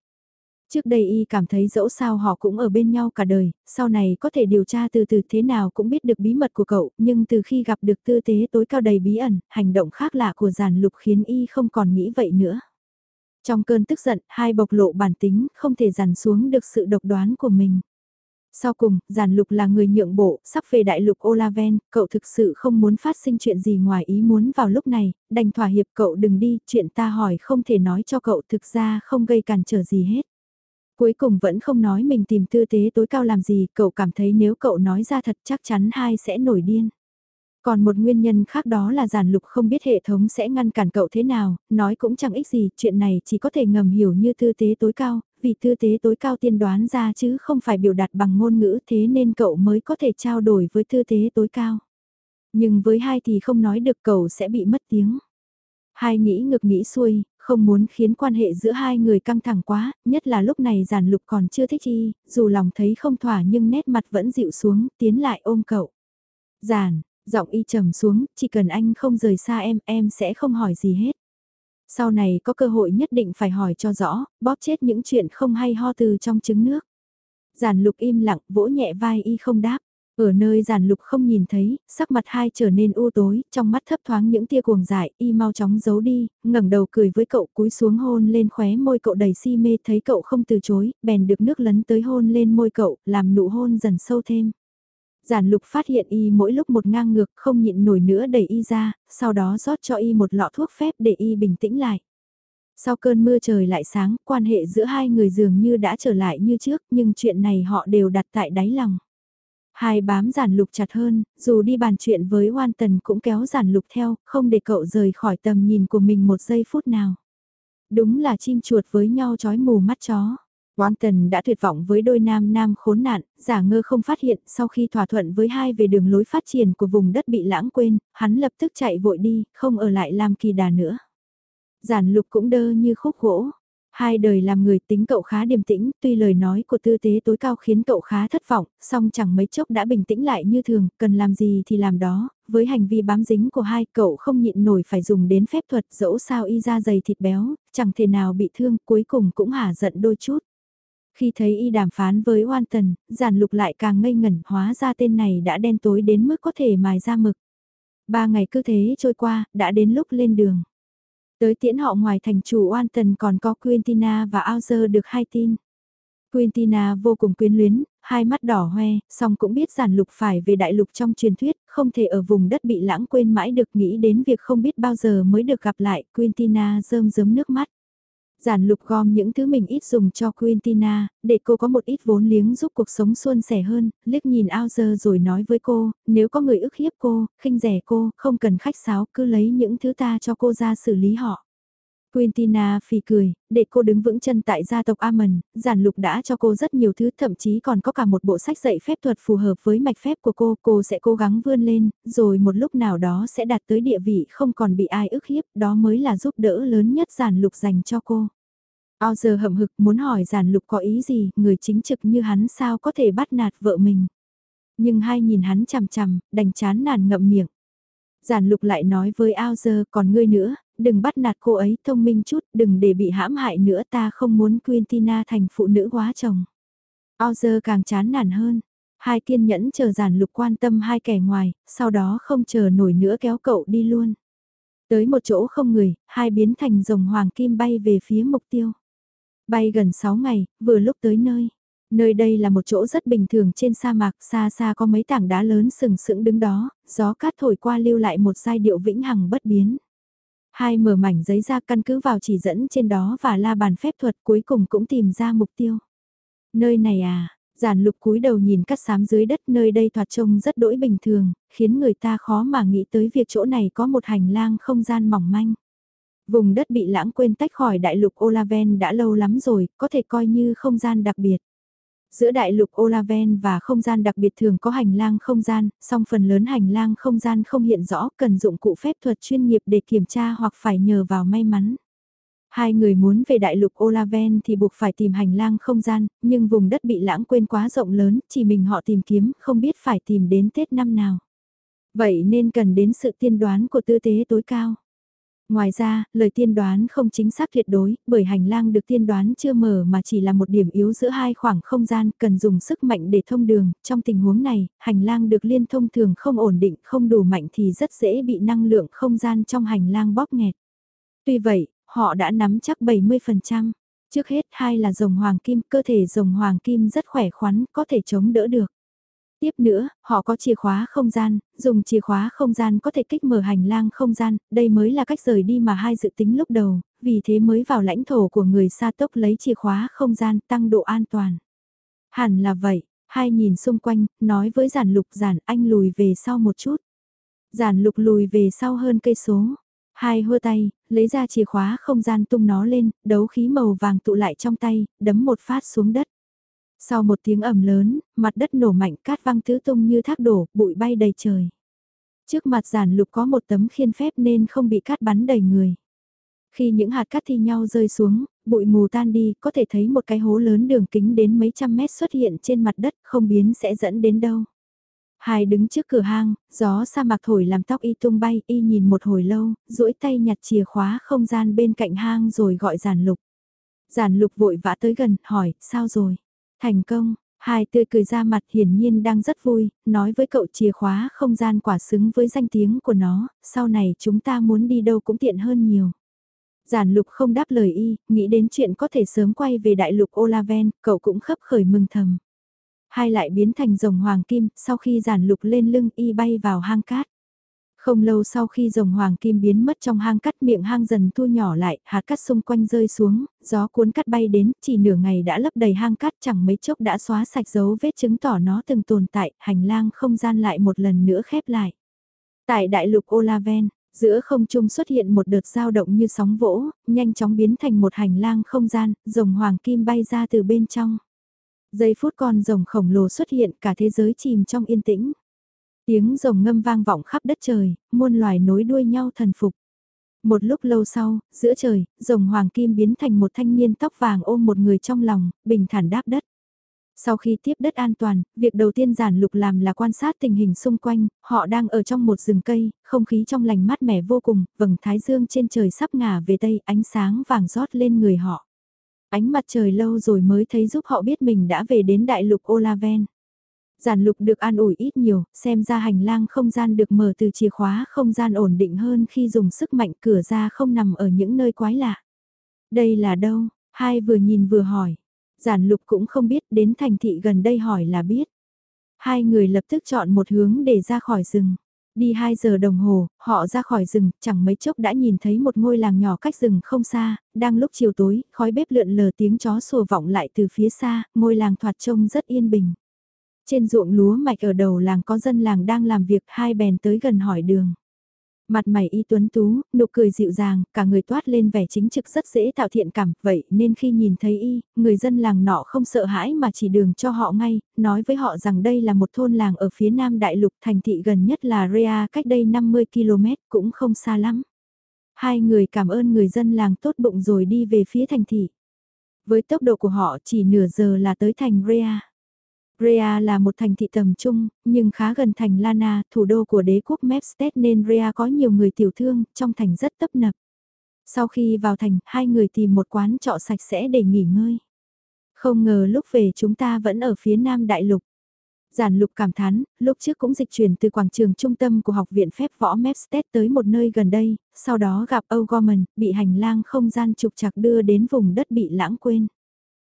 Trước đây y cảm thấy dẫu sao họ cũng ở bên nhau cả đời, sau này có thể điều tra từ từ thế nào cũng biết được bí mật của cậu, nhưng từ khi gặp được tư tế tối cao đầy bí ẩn, hành động khác lạ của giản lục khiến y không còn nghĩ vậy nữa. Trong cơn tức giận, hai bộc lộ bản tính, không thể dằn xuống được sự độc đoán của mình. Sau cùng, giản lục là người nhượng bộ, sắp về đại lục Olaven, cậu thực sự không muốn phát sinh chuyện gì ngoài ý muốn vào lúc này, đành thỏa hiệp cậu đừng đi, chuyện ta hỏi không thể nói cho cậu thực ra không gây cản trở gì hết. Cuối cùng vẫn không nói mình tìm tư tế tối cao làm gì, cậu cảm thấy nếu cậu nói ra thật chắc chắn hai sẽ nổi điên. Còn một nguyên nhân khác đó là giản lục không biết hệ thống sẽ ngăn cản cậu thế nào, nói cũng chẳng ích gì, chuyện này chỉ có thể ngầm hiểu như tư tế tối cao, vì tư tế tối cao tiên đoán ra chứ không phải biểu đạt bằng ngôn ngữ thế nên cậu mới có thể trao đổi với tư tế tối cao. Nhưng với hai thì không nói được cậu sẽ bị mất tiếng. Hai nghĩ ngược nghĩ xuôi, không muốn khiến quan hệ giữa hai người căng thẳng quá, nhất là lúc này giản lục còn chưa thích y, dù lòng thấy không thỏa nhưng nét mặt vẫn dịu xuống, tiến lại ôm cậu. Giản, giọng y trầm xuống, chỉ cần anh không rời xa em, em sẽ không hỏi gì hết. Sau này có cơ hội nhất định phải hỏi cho rõ, bóp chết những chuyện không hay ho từ trong trứng nước. Giản lục im lặng, vỗ nhẹ vai y không đáp. Ở nơi giản lục không nhìn thấy, sắc mặt hai trở nên u tối, trong mắt thấp thoáng những tia cuồng dại, y mau chóng giấu đi, ngẩng đầu cười với cậu cúi xuống hôn lên khóe môi cậu đầy si mê thấy cậu không từ chối, bèn được nước lấn tới hôn lên môi cậu, làm nụ hôn dần sâu thêm. Giản lục phát hiện y mỗi lúc một ngang ngược không nhịn nổi nữa đẩy y ra, sau đó rót cho y một lọ thuốc phép để y bình tĩnh lại. Sau cơn mưa trời lại sáng, quan hệ giữa hai người dường như đã trở lại như trước, nhưng chuyện này họ đều đặt tại đáy lòng. Hai bám giản lục chặt hơn, dù đi bàn chuyện với Hoan Tần cũng kéo giản lục theo, không để cậu rời khỏi tầm nhìn của mình một giây phút nào. Đúng là chim chuột với nhau trói mù mắt chó. Oan Tần đã tuyệt vọng với đôi nam nam khốn nạn, giả ngơ không phát hiện sau khi thỏa thuận với hai về đường lối phát triển của vùng đất bị lãng quên, hắn lập tức chạy vội đi, không ở lại làm kỳ đà nữa. Giản lục cũng đơ như khúc gỗ. Hai đời làm người tính cậu khá điềm tĩnh, tuy lời nói của tư tế tối cao khiến cậu khá thất vọng, song chẳng mấy chốc đã bình tĩnh lại như thường, cần làm gì thì làm đó, với hành vi bám dính của hai cậu không nhịn nổi phải dùng đến phép thuật dẫu sao y ra dày thịt béo, chẳng thể nào bị thương, cuối cùng cũng hả giận đôi chút. Khi thấy y đàm phán với oan tần, giản lục lại càng ngây ngẩn hóa ra tên này đã đen tối đến mức có thể mài ra mực. Ba ngày cứ thế trôi qua, đã đến lúc lên đường. Tới tiễn họ ngoài thành chủ oan tần còn có Quintina và Auzer được hai tin. Quintina vô cùng quyến luyến, hai mắt đỏ hoe, song cũng biết giản lục phải về đại lục trong truyền thuyết, không thể ở vùng đất bị lãng quên mãi được nghĩ đến việc không biết bao giờ mới được gặp lại, Quintina rơm rớm nước mắt. Giản lục gom những thứ mình ít dùng cho Quintina, để cô có một ít vốn liếng giúp cuộc sống suôn sẻ hơn, liếc nhìn ao giờ rồi nói với cô, nếu có người ức hiếp cô, khinh rẻ cô, không cần khách sáo, cứ lấy những thứ ta cho cô ra xử lý họ. Quintina phì cười, để cô đứng vững chân tại gia tộc Amon, giản lục đã cho cô rất nhiều thứ, thậm chí còn có cả một bộ sách dạy phép thuật phù hợp với mạch phép của cô, cô sẽ cố gắng vươn lên, rồi một lúc nào đó sẽ đạt tới địa vị không còn bị ai ức hiếp, đó mới là giúp đỡ lớn nhất giản lục dành cho cô. Ao giờ hậm hực muốn hỏi giản lục có ý gì, người chính trực như hắn sao có thể bắt nạt vợ mình. Nhưng hai nhìn hắn chằm chằm, đành chán nản ngậm miệng. Giản lục lại nói với ao giờ còn ngươi nữa, đừng bắt nạt cô ấy thông minh chút, đừng để bị hãm hại nữa ta không muốn Quintina thành phụ nữ quá chồng. Ozer càng chán nản hơn. Hai kiên nhẫn chờ giản lục quan tâm hai kẻ ngoài, sau đó không chờ nổi nữa kéo cậu đi luôn. Tới một chỗ không người, hai biến thành rồng hoàng kim bay về phía mục tiêu. Bay gần 6 ngày, vừa lúc tới nơi. Nơi đây là một chỗ rất bình thường trên sa mạc, xa xa có mấy tảng đá lớn sừng sững đứng đó, gió cát thổi qua lưu lại một giai điệu vĩnh hằng bất biến. Hai mở mảnh giấy ra căn cứ vào chỉ dẫn trên đó và la bàn phép thuật cuối cùng cũng tìm ra mục tiêu. Nơi này à, giản lục cúi đầu nhìn cắt xám dưới đất nơi đây thoạt trông rất đỗi bình thường, khiến người ta khó mà nghĩ tới việc chỗ này có một hành lang không gian mỏng manh. Vùng đất bị lãng quên tách khỏi đại lục Olaven đã lâu lắm rồi, có thể coi như không gian đặc biệt. Giữa đại lục Olaven và không gian đặc biệt thường có hành lang không gian, song phần lớn hành lang không gian không hiện rõ cần dụng cụ phép thuật chuyên nghiệp để kiểm tra hoặc phải nhờ vào may mắn. Hai người muốn về đại lục Olaven thì buộc phải tìm hành lang không gian, nhưng vùng đất bị lãng quên quá rộng lớn, chỉ mình họ tìm kiếm, không biết phải tìm đến Tết năm nào. Vậy nên cần đến sự tiên đoán của tư tế tối cao. Ngoài ra, lời tiên đoán không chính xác tuyệt đối, bởi hành lang được tiên đoán chưa mở mà chỉ là một điểm yếu giữa hai khoảng không gian cần dùng sức mạnh để thông đường. Trong tình huống này, hành lang được liên thông thường không ổn định, không đủ mạnh thì rất dễ bị năng lượng không gian trong hành lang bóp nghẹt. Tuy vậy, họ đã nắm chắc 70%. Trước hết hai là rồng hoàng kim, cơ thể rồng hoàng kim rất khỏe khoắn, có thể chống đỡ được. Tiếp nữa, họ có chìa khóa không gian, dùng chìa khóa không gian có thể kích mở hành lang không gian, đây mới là cách rời đi mà hai dự tính lúc đầu, vì thế mới vào lãnh thổ của người Sa Tốc lấy chìa khóa không gian tăng độ an toàn. Hẳn là vậy, hai nhìn xung quanh, nói với giản lục giản anh lùi về sau một chút. Giản lục lùi về sau hơn cây số. Hai hơ tay, lấy ra chìa khóa không gian tung nó lên, đấu khí màu vàng tụ lại trong tay, đấm một phát xuống đất. Sau một tiếng ầm lớn, mặt đất nổ mạnh cát văng tứ tung như thác đổ, bụi bay đầy trời. Trước mặt giản lục có một tấm khiên phép nên không bị cát bắn đầy người. Khi những hạt cát thi nhau rơi xuống, bụi mù tan đi, có thể thấy một cái hố lớn đường kính đến mấy trăm mét xuất hiện trên mặt đất, không biến sẽ dẫn đến đâu. Hai đứng trước cửa hang, gió sa mạc thổi làm tóc y tung bay, y nhìn một hồi lâu, duỗi tay nhặt chìa khóa không gian bên cạnh hang rồi gọi giản lục. Giản lục vội vã tới gần, hỏi, sao rồi? Thành công, hai tươi cười ra mặt hiển nhiên đang rất vui, nói với cậu chìa khóa không gian quả xứng với danh tiếng của nó, sau này chúng ta muốn đi đâu cũng tiện hơn nhiều. Giản lục không đáp lời y, nghĩ đến chuyện có thể sớm quay về đại lục Olaven, cậu cũng khấp khởi mừng thầm. Hai lại biến thành rồng hoàng kim, sau khi giản lục lên lưng y bay vào hang cát. Không lâu sau khi rồng hoàng kim biến mất trong hang cắt miệng hang dần thu nhỏ lại, hạt cắt xung quanh rơi xuống, gió cuốn cắt bay đến, chỉ nửa ngày đã lấp đầy hang cắt chẳng mấy chốc đã xóa sạch dấu vết chứng tỏ nó từng tồn tại, hành lang không gian lại một lần nữa khép lại. Tại đại lục Olaven, giữa không trung xuất hiện một đợt dao động như sóng vỗ, nhanh chóng biến thành một hành lang không gian, rồng hoàng kim bay ra từ bên trong. Giây phút con rồng khổng lồ xuất hiện cả thế giới chìm trong yên tĩnh. Tiếng rồng ngâm vang vọng khắp đất trời, muôn loài nối đuôi nhau thần phục. Một lúc lâu sau, giữa trời, rồng hoàng kim biến thành một thanh niên tóc vàng ôm một người trong lòng, bình thản đáp đất. Sau khi tiếp đất an toàn, việc đầu tiên giản lục làm là quan sát tình hình xung quanh, họ đang ở trong một rừng cây, không khí trong lành mát mẻ vô cùng, vầng thái dương trên trời sắp ngả về tây, ánh sáng vàng rót lên người họ. Ánh mặt trời lâu rồi mới thấy giúp họ biết mình đã về đến đại lục Olaven. Giản lục được an ủi ít nhiều, xem ra hành lang không gian được mở từ chìa khóa không gian ổn định hơn khi dùng sức mạnh cửa ra không nằm ở những nơi quái lạ. Đây là đâu? Hai vừa nhìn vừa hỏi. Giản lục cũng không biết đến thành thị gần đây hỏi là biết. Hai người lập tức chọn một hướng để ra khỏi rừng. Đi 2 giờ đồng hồ, họ ra khỏi rừng, chẳng mấy chốc đã nhìn thấy một ngôi làng nhỏ cách rừng không xa, đang lúc chiều tối, khói bếp lượn lờ tiếng chó sủa vọng lại từ phía xa, ngôi làng thoạt trông rất yên bình. Trên ruộng lúa mạch ở đầu làng có dân làng đang làm việc hai bèn tới gần hỏi đường. Mặt mày y tuấn tú, nụ cười dịu dàng, cả người toát lên vẻ chính trực rất dễ tạo thiện cảm, vậy nên khi nhìn thấy y, người dân làng nọ không sợ hãi mà chỉ đường cho họ ngay, nói với họ rằng đây là một thôn làng ở phía nam đại lục thành thị gần nhất là Rea cách đây 50 km, cũng không xa lắm. Hai người cảm ơn người dân làng tốt bụng rồi đi về phía thành thị. Với tốc độ của họ chỉ nửa giờ là tới thành Rea. Rea là một thành thị tầm trung, nhưng khá gần thành Lana, thủ đô của đế quốc Mepstead nên Rea có nhiều người tiểu thương, trong thành rất tấp nập. Sau khi vào thành, hai người tìm một quán trọ sạch sẽ để nghỉ ngơi. Không ngờ lúc về chúng ta vẫn ở phía nam đại lục. Giản lục cảm thán, lúc trước cũng dịch chuyển từ quảng trường trung tâm của học viện phép võ Mepstead tới một nơi gần đây, sau đó gặp O'Gorman, bị hành lang không gian trục chặt đưa đến vùng đất bị lãng quên.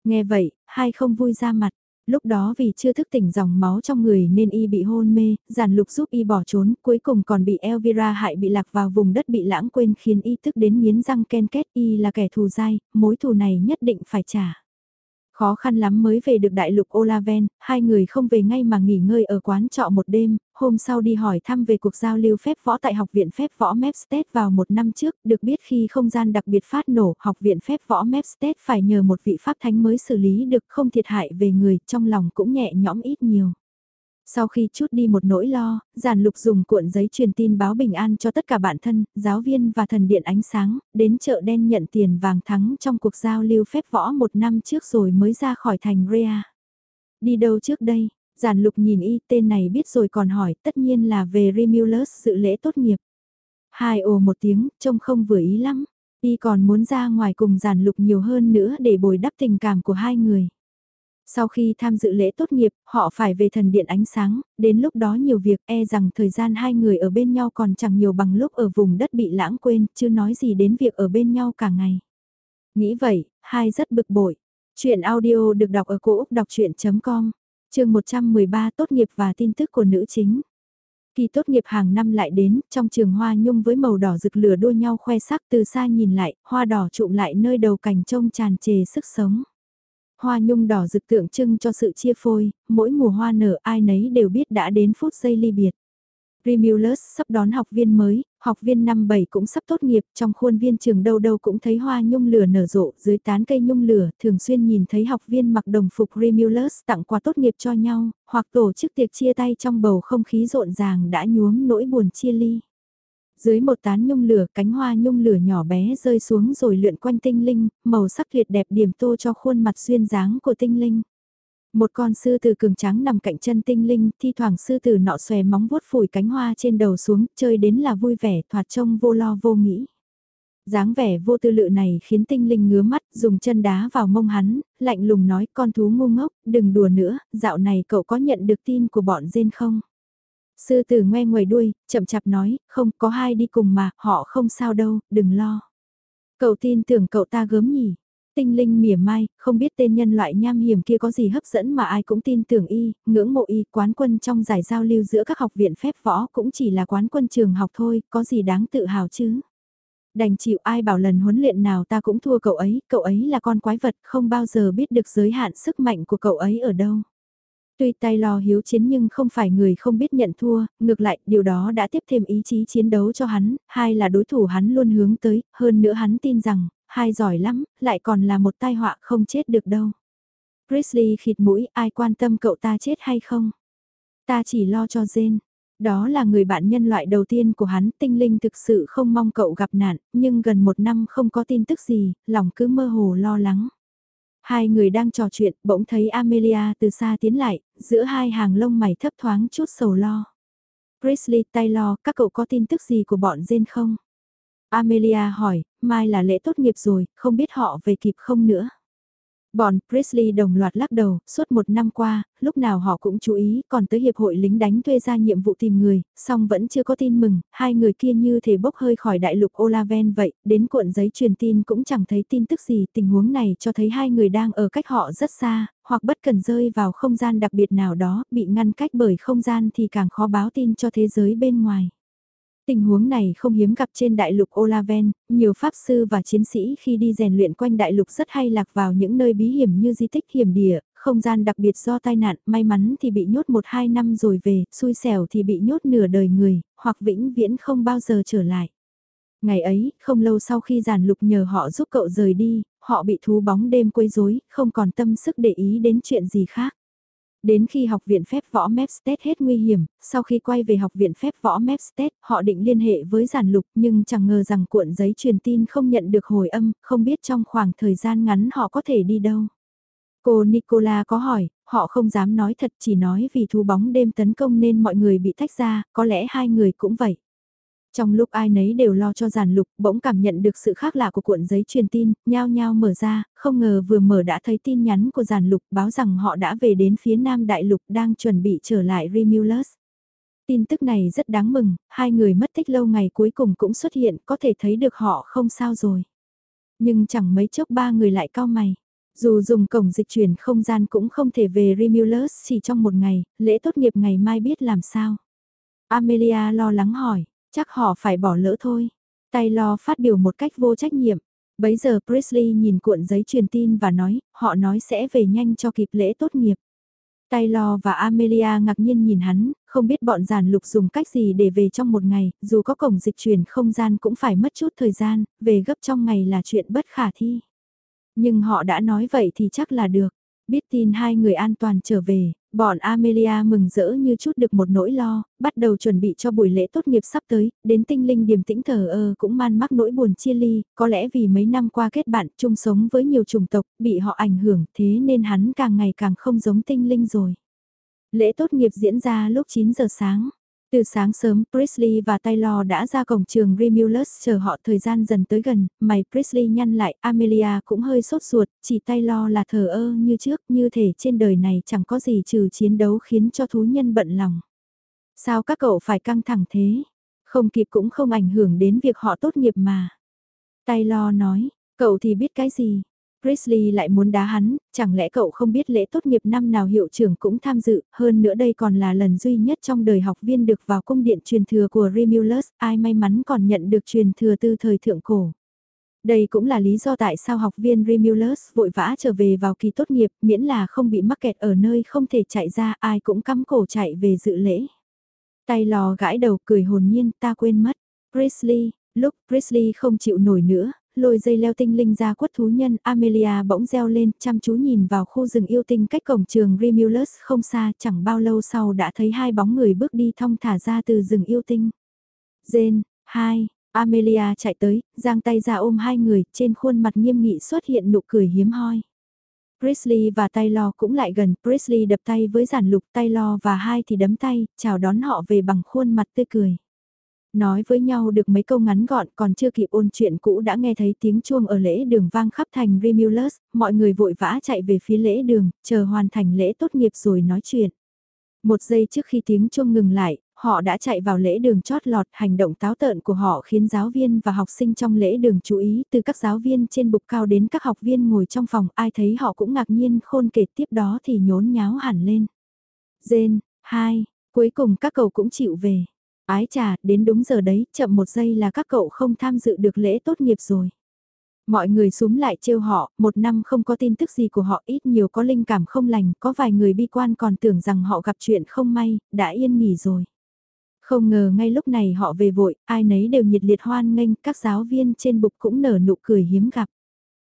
Nghe vậy, hai không vui ra mặt. Lúc đó vì chưa thức tỉnh dòng máu trong người nên y bị hôn mê, giản lục giúp y bỏ trốn, cuối cùng còn bị Elvira hại bị lạc vào vùng đất bị lãng quên khiến y tức đến miến răng ken kết y là kẻ thù dai, mối thù này nhất định phải trả. Khó khăn lắm mới về được đại lục Olaven, hai người không về ngay mà nghỉ ngơi ở quán trọ một đêm, hôm sau đi hỏi thăm về cuộc giao lưu phép võ tại Học viện phép võ Mepstead vào một năm trước, được biết khi không gian đặc biệt phát nổ, Học viện phép võ Mepstead phải nhờ một vị pháp thánh mới xử lý được không thiệt hại về người, trong lòng cũng nhẹ nhõm ít nhiều. Sau khi chút đi một nỗi lo, giản lục dùng cuộn giấy truyền tin báo bình an cho tất cả bạn thân, giáo viên và thần điện ánh sáng, đến chợ đen nhận tiền vàng thắng trong cuộc giao lưu phép võ một năm trước rồi mới ra khỏi thành Rea. Đi đâu trước đây? Giản lục nhìn y tên này biết rồi còn hỏi tất nhiên là về Remulus dự lễ tốt nghiệp. Hai ồ một tiếng, trông không vừa ý lắm. Y còn muốn ra ngoài cùng giản lục nhiều hơn nữa để bồi đắp tình cảm của hai người. Sau khi tham dự lễ tốt nghiệp, họ phải về thần điện ánh sáng, đến lúc đó nhiều việc e rằng thời gian hai người ở bên nhau còn chẳng nhiều bằng lúc ở vùng đất bị lãng quên, chưa nói gì đến việc ở bên nhau cả ngày. Nghĩ vậy, hai rất bực bội. Chuyện audio được đọc ở cổ Úc đọc chuyện.com, trường 113 tốt nghiệp và tin tức của nữ chính. Kỳ tốt nghiệp hàng năm lại đến, trong trường hoa nhung với màu đỏ rực lửa đua nhau khoe sắc từ xa nhìn lại, hoa đỏ trụm lại nơi đầu cành trông tràn trề sức sống. Hoa nhung đỏ rực tượng trưng cho sự chia phôi, mỗi mùa hoa nở ai nấy đều biết đã đến phút giây ly biệt. Remulus sắp đón học viên mới, học viên năm 7 cũng sắp tốt nghiệp, trong khuôn viên trường đâu đâu cũng thấy hoa nhung lửa nở rộ, dưới tán cây nhung lửa, thường xuyên nhìn thấy học viên mặc đồng phục Remulus tặng quà tốt nghiệp cho nhau, hoặc tổ chức tiệc chia tay trong bầu không khí rộn ràng đã nhuốm nỗi buồn chia ly. Dưới một tán nhung lửa, cánh hoa nhung lửa nhỏ bé rơi xuống rồi lượn quanh tinh linh, màu sắc tuyệt đẹp điểm tô cho khuôn mặt duyên dáng của tinh linh. Một con sư tử cường trắng nằm cạnh chân tinh linh, thi thoảng sư tử nọ xòe móng vuốt phủi cánh hoa trên đầu xuống, chơi đến là vui vẻ, thoạt trông vô lo vô nghĩ. dáng vẻ vô tư lự này khiến tinh linh ngứa mắt, dùng chân đá vào mông hắn, lạnh lùng nói con thú ngu ngốc, đừng đùa nữa, dạo này cậu có nhận được tin của bọn dên không? Sư tử ngoe ngoài đuôi, chậm chạp nói, không có hai đi cùng mà, họ không sao đâu, đừng lo. Cậu tin tưởng cậu ta gớm nhỉ? Tinh linh mỉa mai, không biết tên nhân loại nham hiểm kia có gì hấp dẫn mà ai cũng tin tưởng y, ngưỡng mộ y, quán quân trong giải giao lưu giữa các học viện phép võ cũng chỉ là quán quân trường học thôi, có gì đáng tự hào chứ. Đành chịu ai bảo lần huấn luyện nào ta cũng thua cậu ấy, cậu ấy là con quái vật không bao giờ biết được giới hạn sức mạnh của cậu ấy ở đâu. Tuy tay lo hiếu chiến nhưng không phải người không biết nhận thua, ngược lại điều đó đã tiếp thêm ý chí chiến đấu cho hắn, hai là đối thủ hắn luôn hướng tới, hơn nữa hắn tin rằng, hai giỏi lắm, lại còn là một tai họa không chết được đâu. Grizzly khịt mũi, ai quan tâm cậu ta chết hay không? Ta chỉ lo cho Jane. Đó là người bạn nhân loại đầu tiên của hắn, tinh linh thực sự không mong cậu gặp nạn, nhưng gần một năm không có tin tức gì, lòng cứ mơ hồ lo lắng. Hai người đang trò chuyện, bỗng thấy Amelia từ xa tiến lại, giữa hai hàng lông mày thấp thoáng chút sầu lo. Grizzly, Taylor, các cậu có tin tức gì của bọn Jane không? Amelia hỏi, mai là lễ tốt nghiệp rồi, không biết họ về kịp không nữa. Bọn Presley đồng loạt lắc đầu, suốt một năm qua, lúc nào họ cũng chú ý, còn tới hiệp hội lính đánh thuê ra nhiệm vụ tìm người, song vẫn chưa có tin mừng, hai người kia như thể bốc hơi khỏi đại lục Olaven vậy, đến cuộn giấy truyền tin cũng chẳng thấy tin tức gì, tình huống này cho thấy hai người đang ở cách họ rất xa, hoặc bất cần rơi vào không gian đặc biệt nào đó, bị ngăn cách bởi không gian thì càng khó báo tin cho thế giới bên ngoài. Tình huống này không hiếm gặp trên đại lục Olaven, nhiều pháp sư và chiến sĩ khi đi rèn luyện quanh đại lục rất hay lạc vào những nơi bí hiểm như di tích hiểm địa, không gian đặc biệt do tai nạn, may mắn thì bị nhốt 1-2 năm rồi về, xui xẻo thì bị nhốt nửa đời người, hoặc vĩnh viễn không bao giờ trở lại. Ngày ấy, không lâu sau khi giàn lục nhờ họ giúp cậu rời đi, họ bị thú bóng đêm quấy rối, không còn tâm sức để ý đến chuyện gì khác. Đến khi học viện phép võ Mepstead hết nguy hiểm, sau khi quay về học viện phép võ Mepstead, họ định liên hệ với giản lục nhưng chẳng ngờ rằng cuộn giấy truyền tin không nhận được hồi âm, không biết trong khoảng thời gian ngắn họ có thể đi đâu. Cô Nicola có hỏi, họ không dám nói thật chỉ nói vì thú bóng đêm tấn công nên mọi người bị tách ra, có lẽ hai người cũng vậy. Trong lúc ai nấy đều lo cho giàn lục, bỗng cảm nhận được sự khác lạ của cuộn giấy truyền tin, nhao nhao mở ra, không ngờ vừa mở đã thấy tin nhắn của giàn lục báo rằng họ đã về đến phía nam đại lục đang chuẩn bị trở lại Remulus. Tin tức này rất đáng mừng, hai người mất tích lâu ngày cuối cùng cũng xuất hiện, có thể thấy được họ không sao rồi. Nhưng chẳng mấy chốc ba người lại cao mày. Dù dùng cổng dịch chuyển không gian cũng không thể về Remulus chỉ trong một ngày, lễ tốt nghiệp ngày mai biết làm sao. Amelia lo lắng hỏi, Chắc họ phải bỏ lỡ thôi. Taylor phát biểu một cách vô trách nhiệm. Bấy giờ Presley nhìn cuộn giấy truyền tin và nói, họ nói sẽ về nhanh cho kịp lễ tốt nghiệp. Taylor và Amelia ngạc nhiên nhìn hắn, không biết bọn giàn lục dùng cách gì để về trong một ngày, dù có cổng dịch chuyển không gian cũng phải mất chút thời gian, về gấp trong ngày là chuyện bất khả thi. Nhưng họ đã nói vậy thì chắc là được. Biết tin hai người an toàn trở về, bọn Amelia mừng rỡ như chút được một nỗi lo, bắt đầu chuẩn bị cho buổi lễ tốt nghiệp sắp tới, đến tinh linh điềm tĩnh thờ ơ cũng man mắc nỗi buồn chia ly, có lẽ vì mấy năm qua kết bạn chung sống với nhiều chủng tộc, bị họ ảnh hưởng thế nên hắn càng ngày càng không giống tinh linh rồi. Lễ tốt nghiệp diễn ra lúc 9 giờ sáng. Từ sáng sớm, Priestley và Taylor đã ra cổng trường Remulus chờ họ thời gian dần tới gần, mày Priestley nhăn lại, Amelia cũng hơi sốt ruột, chỉ Taylor là thờ ơ như trước, như thể trên đời này chẳng có gì trừ chiến đấu khiến cho thú nhân bận lòng. Sao các cậu phải căng thẳng thế? Không kịp cũng không ảnh hưởng đến việc họ tốt nghiệp mà. Taylor nói, Cậu thì biết cái gì? Priestley lại muốn đá hắn, chẳng lẽ cậu không biết lễ tốt nghiệp năm nào hiệu trưởng cũng tham dự, hơn nữa đây còn là lần duy nhất trong đời học viên được vào cung điện truyền thừa của Remulus, ai may mắn còn nhận được truyền thừa từ thời thượng cổ. Đây cũng là lý do tại sao học viên Remulus vội vã trở về vào kỳ tốt nghiệp, miễn là không bị mắc kẹt ở nơi không thể chạy ra, ai cũng cắm cổ chạy về dự lễ. Tay lò gãi đầu cười hồn nhiên, ta quên mất. Priestley, lúc Priestley không chịu nổi nữa, lôi dây leo tinh linh ra quất thú nhân, Amelia bỗng reo lên, chăm chú nhìn vào khu rừng yêu tinh cách cổng trường Remulus không xa, chẳng bao lâu sau đã thấy hai bóng người bước đi thong thả ra từ rừng yêu tinh. Jane, hai, Amelia chạy tới, giang tay ra ôm hai người, trên khuôn mặt nghiêm nghị xuất hiện nụ cười hiếm hoi. Priestley và Taylor cũng lại gần, Priestley đập tay với giản lục Taylor và hai thì đấm tay, chào đón họ về bằng khuôn mặt tươi cười. Nói với nhau được mấy câu ngắn gọn còn chưa kịp ôn chuyện cũ đã nghe thấy tiếng chuông ở lễ đường vang khắp thành Remulus, mọi người vội vã chạy về phía lễ đường, chờ hoàn thành lễ tốt nghiệp rồi nói chuyện. Một giây trước khi tiếng chuông ngừng lại, họ đã chạy vào lễ đường chót lọt hành động táo tợn của họ khiến giáo viên và học sinh trong lễ đường chú ý từ các giáo viên trên bục cao đến các học viên ngồi trong phòng ai thấy họ cũng ngạc nhiên khôn kể tiếp đó thì nhốn nháo hẳn lên. Dên, hai, cuối cùng các cậu cũng chịu về. Ái trà, đến đúng giờ đấy, chậm một giây là các cậu không tham dự được lễ tốt nghiệp rồi. Mọi người súm lại trêu họ, một năm không có tin tức gì của họ ít nhiều có linh cảm không lành, có vài người bi quan còn tưởng rằng họ gặp chuyện không may, đã yên nghỉ rồi. Không ngờ ngay lúc này họ về vội, ai nấy đều nhiệt liệt hoan nghênh, các giáo viên trên bục cũng nở nụ cười hiếm gặp.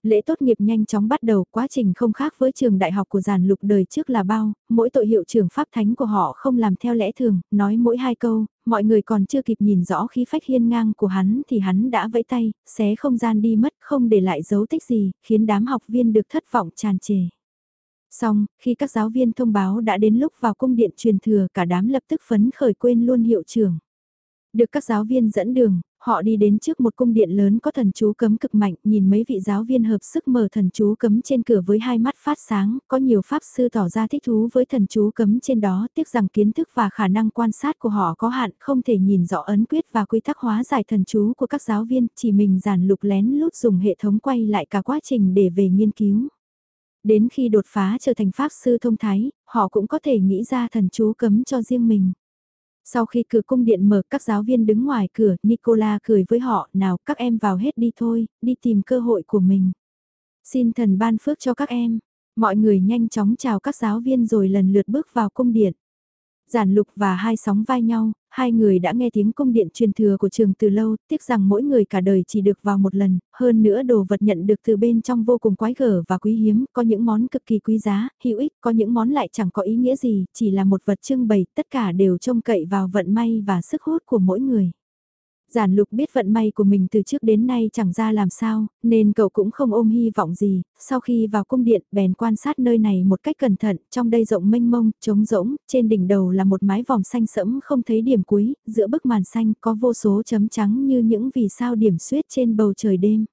Lễ tốt nghiệp nhanh chóng bắt đầu, quá trình không khác với trường đại học của giàn lục đời trước là bao, mỗi tội hiệu trưởng pháp thánh của họ không làm theo lẽ thường, nói mỗi hai câu, mọi người còn chưa kịp nhìn rõ khí phách hiên ngang của hắn thì hắn đã vẫy tay, xé không gian đi mất không để lại dấu tích gì, khiến đám học viên được thất vọng tràn trề. Xong, khi các giáo viên thông báo đã đến lúc vào cung điện truyền thừa cả đám lập tức phấn khởi quên luôn hiệu trưởng. Được các giáo viên dẫn đường, họ đi đến trước một cung điện lớn có thần chú cấm cực mạnh, nhìn mấy vị giáo viên hợp sức mở thần chú cấm trên cửa với hai mắt phát sáng, có nhiều pháp sư tỏ ra thích thú với thần chú cấm trên đó, tiếc rằng kiến thức và khả năng quan sát của họ có hạn, không thể nhìn rõ ấn quyết và quy tắc hóa giải thần chú của các giáo viên, chỉ mình giản lục lén lút dùng hệ thống quay lại cả quá trình để về nghiên cứu. Đến khi đột phá trở thành pháp sư thông thái, họ cũng có thể nghĩ ra thần chú cấm cho riêng mình. Sau khi cửa cung điện mở các giáo viên đứng ngoài cửa, Nicola cười với họ, nào các em vào hết đi thôi, đi tìm cơ hội của mình. Xin thần ban phước cho các em. Mọi người nhanh chóng chào các giáo viên rồi lần lượt bước vào cung điện. Giản lục và hai sóng vai nhau, hai người đã nghe tiếng cung điện truyền thừa của trường từ lâu, tiếc rằng mỗi người cả đời chỉ được vào một lần, hơn nữa đồ vật nhận được từ bên trong vô cùng quái gở và quý hiếm, có những món cực kỳ quý giá, hữu ích, có những món lại chẳng có ý nghĩa gì, chỉ là một vật trưng bày, tất cả đều trông cậy vào vận may và sức hút của mỗi người. Giản lục biết vận may của mình từ trước đến nay chẳng ra làm sao, nên cậu cũng không ôm hy vọng gì, sau khi vào cung điện bèn quan sát nơi này một cách cẩn thận, trong đây rộng mênh mông, trống rỗng, trên đỉnh đầu là một mái vòng xanh sẫm không thấy điểm cuối, giữa bức màn xanh có vô số chấm trắng như những vì sao điểm xuyết trên bầu trời đêm.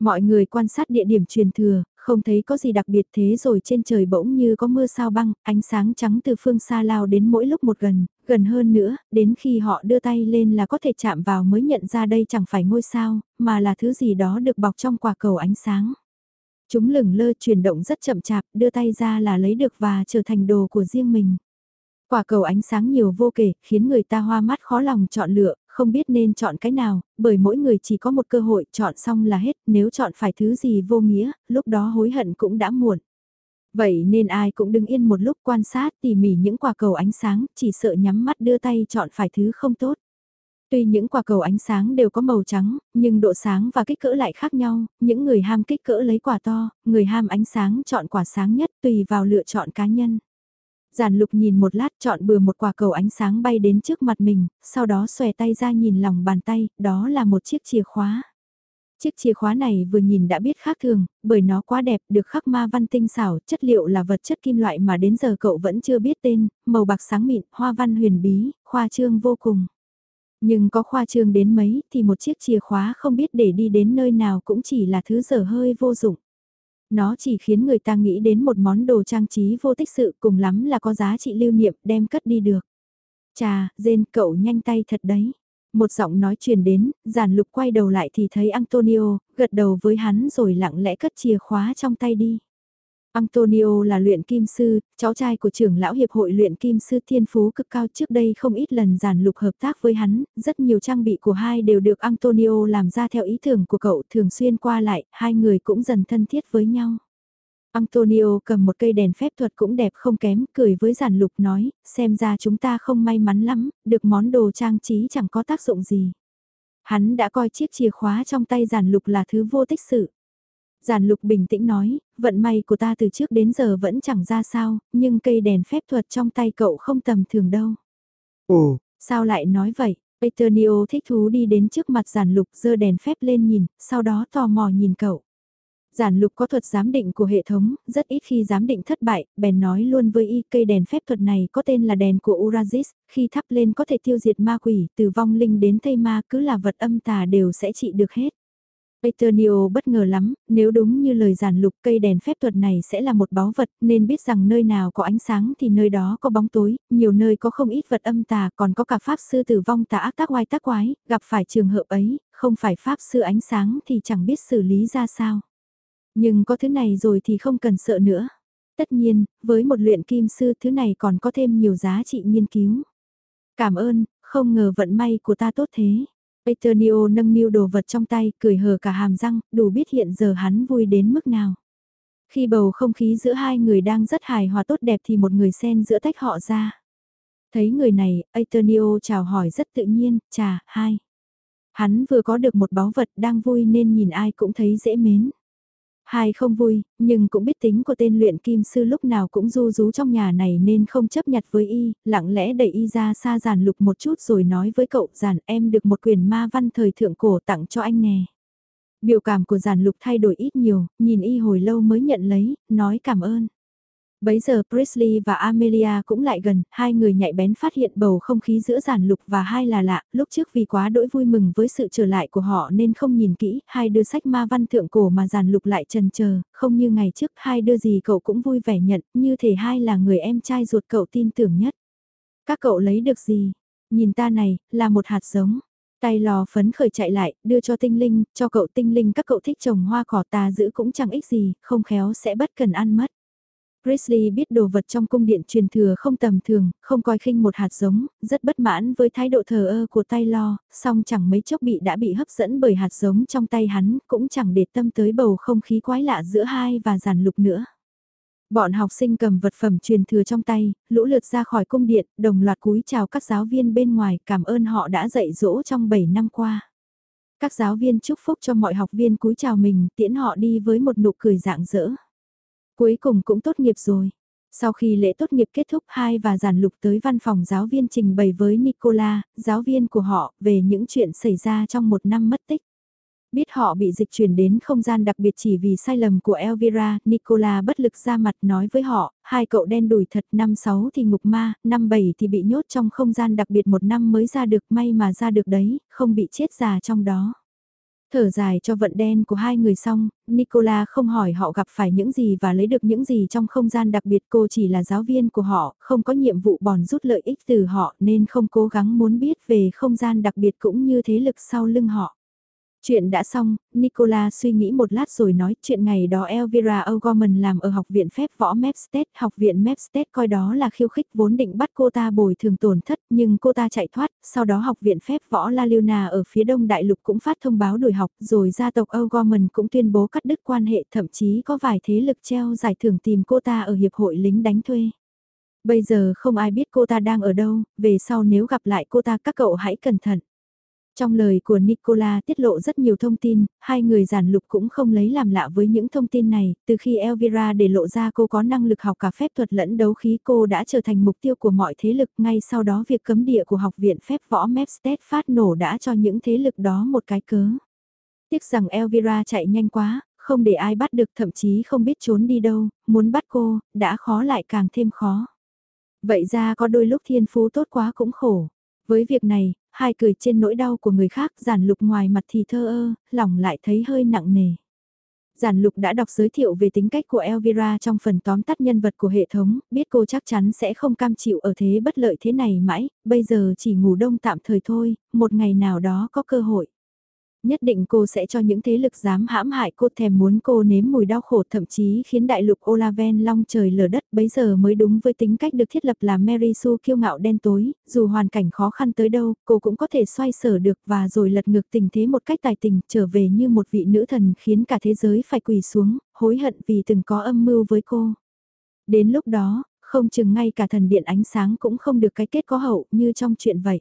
Mọi người quan sát địa điểm truyền thừa, không thấy có gì đặc biệt thế rồi trên trời bỗng như có mưa sao băng, ánh sáng trắng từ phương xa lao đến mỗi lúc một gần, gần hơn nữa, đến khi họ đưa tay lên là có thể chạm vào mới nhận ra đây chẳng phải ngôi sao, mà là thứ gì đó được bọc trong quả cầu ánh sáng. Chúng lửng lơ chuyển động rất chậm chạp, đưa tay ra là lấy được và trở thành đồ của riêng mình. Quả cầu ánh sáng nhiều vô kể, khiến người ta hoa mắt khó lòng chọn lựa, không biết nên chọn cái nào, bởi mỗi người chỉ có một cơ hội chọn xong là hết, nếu chọn phải thứ gì vô nghĩa, lúc đó hối hận cũng đã muộn. Vậy nên ai cũng đứng yên một lúc quan sát tỉ mỉ những quả cầu ánh sáng, chỉ sợ nhắm mắt đưa tay chọn phải thứ không tốt. Tuy những quả cầu ánh sáng đều có màu trắng, nhưng độ sáng và kích cỡ lại khác nhau, những người ham kích cỡ lấy quả to, người ham ánh sáng chọn quả sáng nhất tùy vào lựa chọn cá nhân. Giản lục nhìn một lát chọn bừa một quả cầu ánh sáng bay đến trước mặt mình, sau đó xòe tay ra nhìn lòng bàn tay, đó là một chiếc chìa khóa. Chiếc chìa khóa này vừa nhìn đã biết khác thường, bởi nó quá đẹp, được khắc ma văn tinh xảo, chất liệu là vật chất kim loại mà đến giờ cậu vẫn chưa biết tên, màu bạc sáng mịn, hoa văn huyền bí, khoa trương vô cùng. Nhưng có khoa trương đến mấy thì một chiếc chìa khóa không biết để đi đến nơi nào cũng chỉ là thứ dở hơi vô dụng. Nó chỉ khiến người ta nghĩ đến một món đồ trang trí vô tích sự cùng lắm là có giá trị lưu niệm đem cất đi được. Chà, dên cậu nhanh tay thật đấy. Một giọng nói truyền đến, giản lục quay đầu lại thì thấy Antonio, gật đầu với hắn rồi lặng lẽ cất chìa khóa trong tay đi. Antonio là luyện kim sư, cháu trai của trưởng lão hiệp hội luyện kim sư thiên phú cực cao trước đây không ít lần giản lục hợp tác với hắn, rất nhiều trang bị của hai đều được Antonio làm ra theo ý tưởng của cậu thường xuyên qua lại, hai người cũng dần thân thiết với nhau. Antonio cầm một cây đèn phép thuật cũng đẹp không kém, cười với giản lục nói, xem ra chúng ta không may mắn lắm, được món đồ trang trí chẳng có tác dụng gì. Hắn đã coi chiếc chìa khóa trong tay giản lục là thứ vô tích sự. Giản lục bình tĩnh nói, vận may của ta từ trước đến giờ vẫn chẳng ra sao, nhưng cây đèn phép thuật trong tay cậu không tầm thường đâu. Ồ, sao lại nói vậy? Eternio thích thú đi đến trước mặt giản lục giơ đèn phép lên nhìn, sau đó tò mò nhìn cậu. Giản lục có thuật giám định của hệ thống, rất ít khi giám định thất bại, bèn nói luôn với y cây đèn phép thuật này có tên là đèn của Urazis, khi thắp lên có thể tiêu diệt ma quỷ, từ vong linh đến thây ma cứ là vật âm tà đều sẽ trị được hết. Eternio bất ngờ lắm, nếu đúng như lời giản lục cây đèn phép thuật này sẽ là một báu vật, nên biết rằng nơi nào có ánh sáng thì nơi đó có bóng tối, nhiều nơi có không ít vật âm tà, còn có cả pháp sư tử vong tà ác tác oai tác quái, gặp phải trường hợp ấy, không phải pháp sư ánh sáng thì chẳng biết xử lý ra sao. Nhưng có thứ này rồi thì không cần sợ nữa. Tất nhiên, với một luyện kim sư thứ này còn có thêm nhiều giá trị nghiên cứu. Cảm ơn, không ngờ vận may của ta tốt thế. Eternio nâng niu đồ vật trong tay, cười hờ cả hàm răng, đủ biết hiện giờ hắn vui đến mức nào. Khi bầu không khí giữa hai người đang rất hài hòa tốt đẹp thì một người xen giữa tách họ ra. Thấy người này, Eternio chào hỏi rất tự nhiên, chà, hai. Hắn vừa có được một báu vật đang vui nên nhìn ai cũng thấy dễ mến. Hai không vui, nhưng cũng biết tính của tên luyện kim sư lúc nào cũng du rú trong nhà này nên không chấp nhặt với y, lặng lẽ đẩy y ra xa giàn lục một chút rồi nói với cậu giàn em được một quyền ma văn thời thượng cổ tặng cho anh nè. Biểu cảm của giàn lục thay đổi ít nhiều, nhìn y hồi lâu mới nhận lấy, nói cảm ơn. Bấy giờ Presley và Amelia cũng lại gần, hai người nhạy bén phát hiện bầu không khí giữa giản lục và hai là lạ, lúc trước vì quá đỗi vui mừng với sự trở lại của họ nên không nhìn kỹ, hai đưa sách ma văn thượng cổ mà giản lục lại trần chờ không như ngày trước hai đưa gì cậu cũng vui vẻ nhận, như thể hai là người em trai ruột cậu tin tưởng nhất. Các cậu lấy được gì? Nhìn ta này, là một hạt giống. Tay lò phấn khởi chạy lại, đưa cho tinh linh, cho cậu tinh linh các cậu thích trồng hoa cỏ ta giữ cũng chẳng ích gì, không khéo sẽ bất cần ăn mất. Presley biết đồ vật trong cung điện truyền thừa không tầm thường, không coi khinh một hạt giống, rất bất mãn với thái độ thờ ơ của Taylor, song chẳng mấy chốc bị đã bị hấp dẫn bởi hạt giống trong tay hắn, cũng chẳng để tâm tới bầu không khí quái lạ giữa hai và giàn lục nữa. Bọn học sinh cầm vật phẩm truyền thừa trong tay, lũ lượt ra khỏi cung điện, đồng loạt cúi chào các giáo viên bên ngoài, cảm ơn họ đã dạy dỗ trong 7 năm qua. Các giáo viên chúc phúc cho mọi học viên cúi chào mình, tiễn họ đi với một nụ cười rạng rỡ. Cuối cùng cũng tốt nghiệp rồi. Sau khi lễ tốt nghiệp kết thúc hai và giản lục tới văn phòng giáo viên trình bày với Nicola, giáo viên của họ, về những chuyện xảy ra trong một năm mất tích. Biết họ bị dịch chuyển đến không gian đặc biệt chỉ vì sai lầm của Elvira, Nicola bất lực ra mặt nói với họ, hai cậu đen đủi thật, năm sáu thì ngục ma, năm bảy thì bị nhốt trong không gian đặc biệt một năm mới ra được, may mà ra được đấy, không bị chết già trong đó. Thở dài cho vận đen của hai người xong, Nicola không hỏi họ gặp phải những gì và lấy được những gì trong không gian đặc biệt cô chỉ là giáo viên của họ, không có nhiệm vụ bòn rút lợi ích từ họ nên không cố gắng muốn biết về không gian đặc biệt cũng như thế lực sau lưng họ. Chuyện đã xong, Nicola suy nghĩ một lát rồi nói chuyện ngày đó Elvira O'Gorman làm ở học viện phép võ Mepstead. Học viện Mepstead coi đó là khiêu khích vốn định bắt cô ta bồi thường tổn thất nhưng cô ta chạy thoát. Sau đó học viện phép võ La Luna ở phía đông đại lục cũng phát thông báo đuổi học rồi gia tộc O'Gorman cũng tuyên bố cắt đứt quan hệ thậm chí có vài thế lực treo giải thưởng tìm cô ta ở hiệp hội lính đánh thuê. Bây giờ không ai biết cô ta đang ở đâu, về sau nếu gặp lại cô ta các cậu hãy cẩn thận. Trong lời của Nicola tiết lộ rất nhiều thông tin, hai người giản lục cũng không lấy làm lạ với những thông tin này, từ khi Elvira để lộ ra cô có năng lực học cả phép thuật lẫn đấu khí cô đã trở thành mục tiêu của mọi thế lực, ngay sau đó việc cấm địa của học viện phép võ Mepstead phát nổ đã cho những thế lực đó một cái cớ. Tiếc rằng Elvira chạy nhanh quá, không để ai bắt được thậm chí không biết trốn đi đâu, muốn bắt cô, đã khó lại càng thêm khó. Vậy ra có đôi lúc thiên phú tốt quá cũng khổ. Với việc này, hai cười trên nỗi đau của người khác giản lục ngoài mặt thì thơ ơ, lòng lại thấy hơi nặng nề. Giản lục đã đọc giới thiệu về tính cách của Elvira trong phần tóm tắt nhân vật của hệ thống, biết cô chắc chắn sẽ không cam chịu ở thế bất lợi thế này mãi, bây giờ chỉ ngủ đông tạm thời thôi, một ngày nào đó có cơ hội nhất định cô sẽ cho những thế lực dám hãm hại cô thèm muốn cô nếm mùi đau khổ thậm chí khiến đại lục Olaven long trời lở đất bấy giờ mới đúng với tính cách được thiết lập là Mary Sue kiêu ngạo đen tối, dù hoàn cảnh khó khăn tới đâu, cô cũng có thể xoay sở được và rồi lật ngược tình thế một cách tài tình trở về như một vị nữ thần khiến cả thế giới phải quỳ xuống, hối hận vì từng có âm mưu với cô. Đến lúc đó, không chừng ngay cả thần điện ánh sáng cũng không được cái kết có hậu như trong chuyện vậy.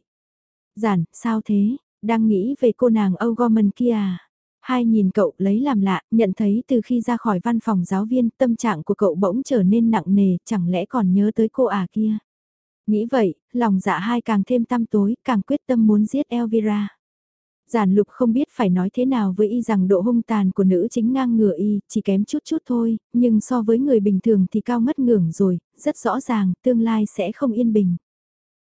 Giản, sao thế? Đang nghĩ về cô nàng O'Gorman kia à? Hai nhìn cậu lấy làm lạ, nhận thấy từ khi ra khỏi văn phòng giáo viên tâm trạng của cậu bỗng trở nên nặng nề, chẳng lẽ còn nhớ tới cô à kia. Nghĩ vậy, lòng dạ hai càng thêm tăm tối, càng quyết tâm muốn giết Elvira. Giản lục không biết phải nói thế nào với y rằng độ hung tàn của nữ chính ngang ngửa y, chỉ kém chút chút thôi, nhưng so với người bình thường thì cao ngất ngưỡng rồi, rất rõ ràng, tương lai sẽ không yên bình.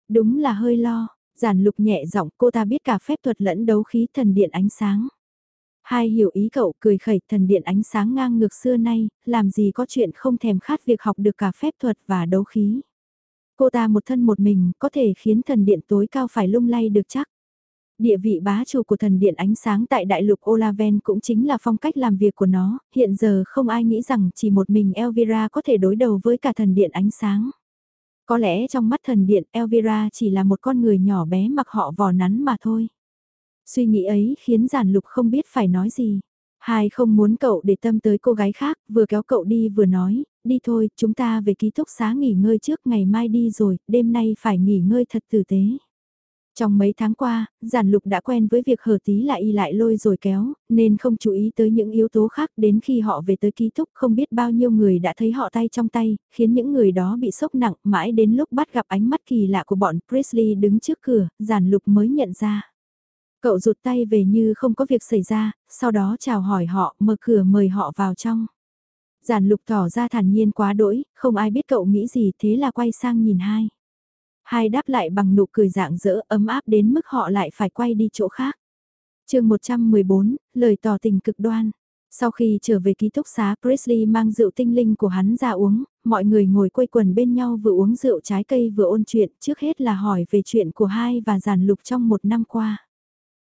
Đúng là hơi lo, Giản lục nhẹ giọng cô ta biết cả phép thuật lẫn đấu khí thần điện ánh sáng. Hai hiểu ý cậu cười khẩy thần điện ánh sáng ngang ngược xưa nay, làm gì có chuyện không thèm khát việc học được cả phép thuật và đấu khí. Cô ta một thân một mình có thể khiến thần điện tối cao phải lung lay được chắc. Địa vị bá chủ của thần điện ánh sáng tại đại lục Olaven cũng chính là phong cách làm việc của nó, hiện giờ không ai nghĩ rằng chỉ một mình Elvira có thể đối đầu với cả thần điện ánh sáng. Có lẽ trong mắt thần điện Elvira chỉ là một con người nhỏ bé mặc họ vò nắn mà thôi. Suy nghĩ ấy khiến giản lục không biết phải nói gì. Hai không muốn cậu để tâm tới cô gái khác, vừa kéo cậu đi vừa nói, đi thôi, chúng ta về ký túc xá nghỉ ngơi trước ngày mai đi rồi, đêm nay phải nghỉ ngơi thật tử tế. Trong mấy tháng qua, giản lục đã quen với việc hở tí lại y lại lôi rồi kéo, nên không chú ý tới những yếu tố khác đến khi họ về tới ký túc không biết bao nhiêu người đã thấy họ tay trong tay, khiến những người đó bị sốc nặng mãi đến lúc bắt gặp ánh mắt kỳ lạ của bọn Presley đứng trước cửa, giản lục mới nhận ra. Cậu rụt tay về như không có việc xảy ra, sau đó chào hỏi họ, mở cửa mời họ vào trong. Giản lục tỏ ra thản nhiên quá đỗi, không ai biết cậu nghĩ gì thế là quay sang nhìn hai. Hai đáp lại bằng nụ cười dạng dỡ ấm áp đến mức họ lại phải quay đi chỗ khác. chương 114, lời tỏ tình cực đoan. Sau khi trở về ký túc xá, Presley mang rượu tinh linh của hắn ra uống, mọi người ngồi quây quần bên nhau vừa uống rượu trái cây vừa ôn chuyện, trước hết là hỏi về chuyện của hai và giàn lục trong một năm qua.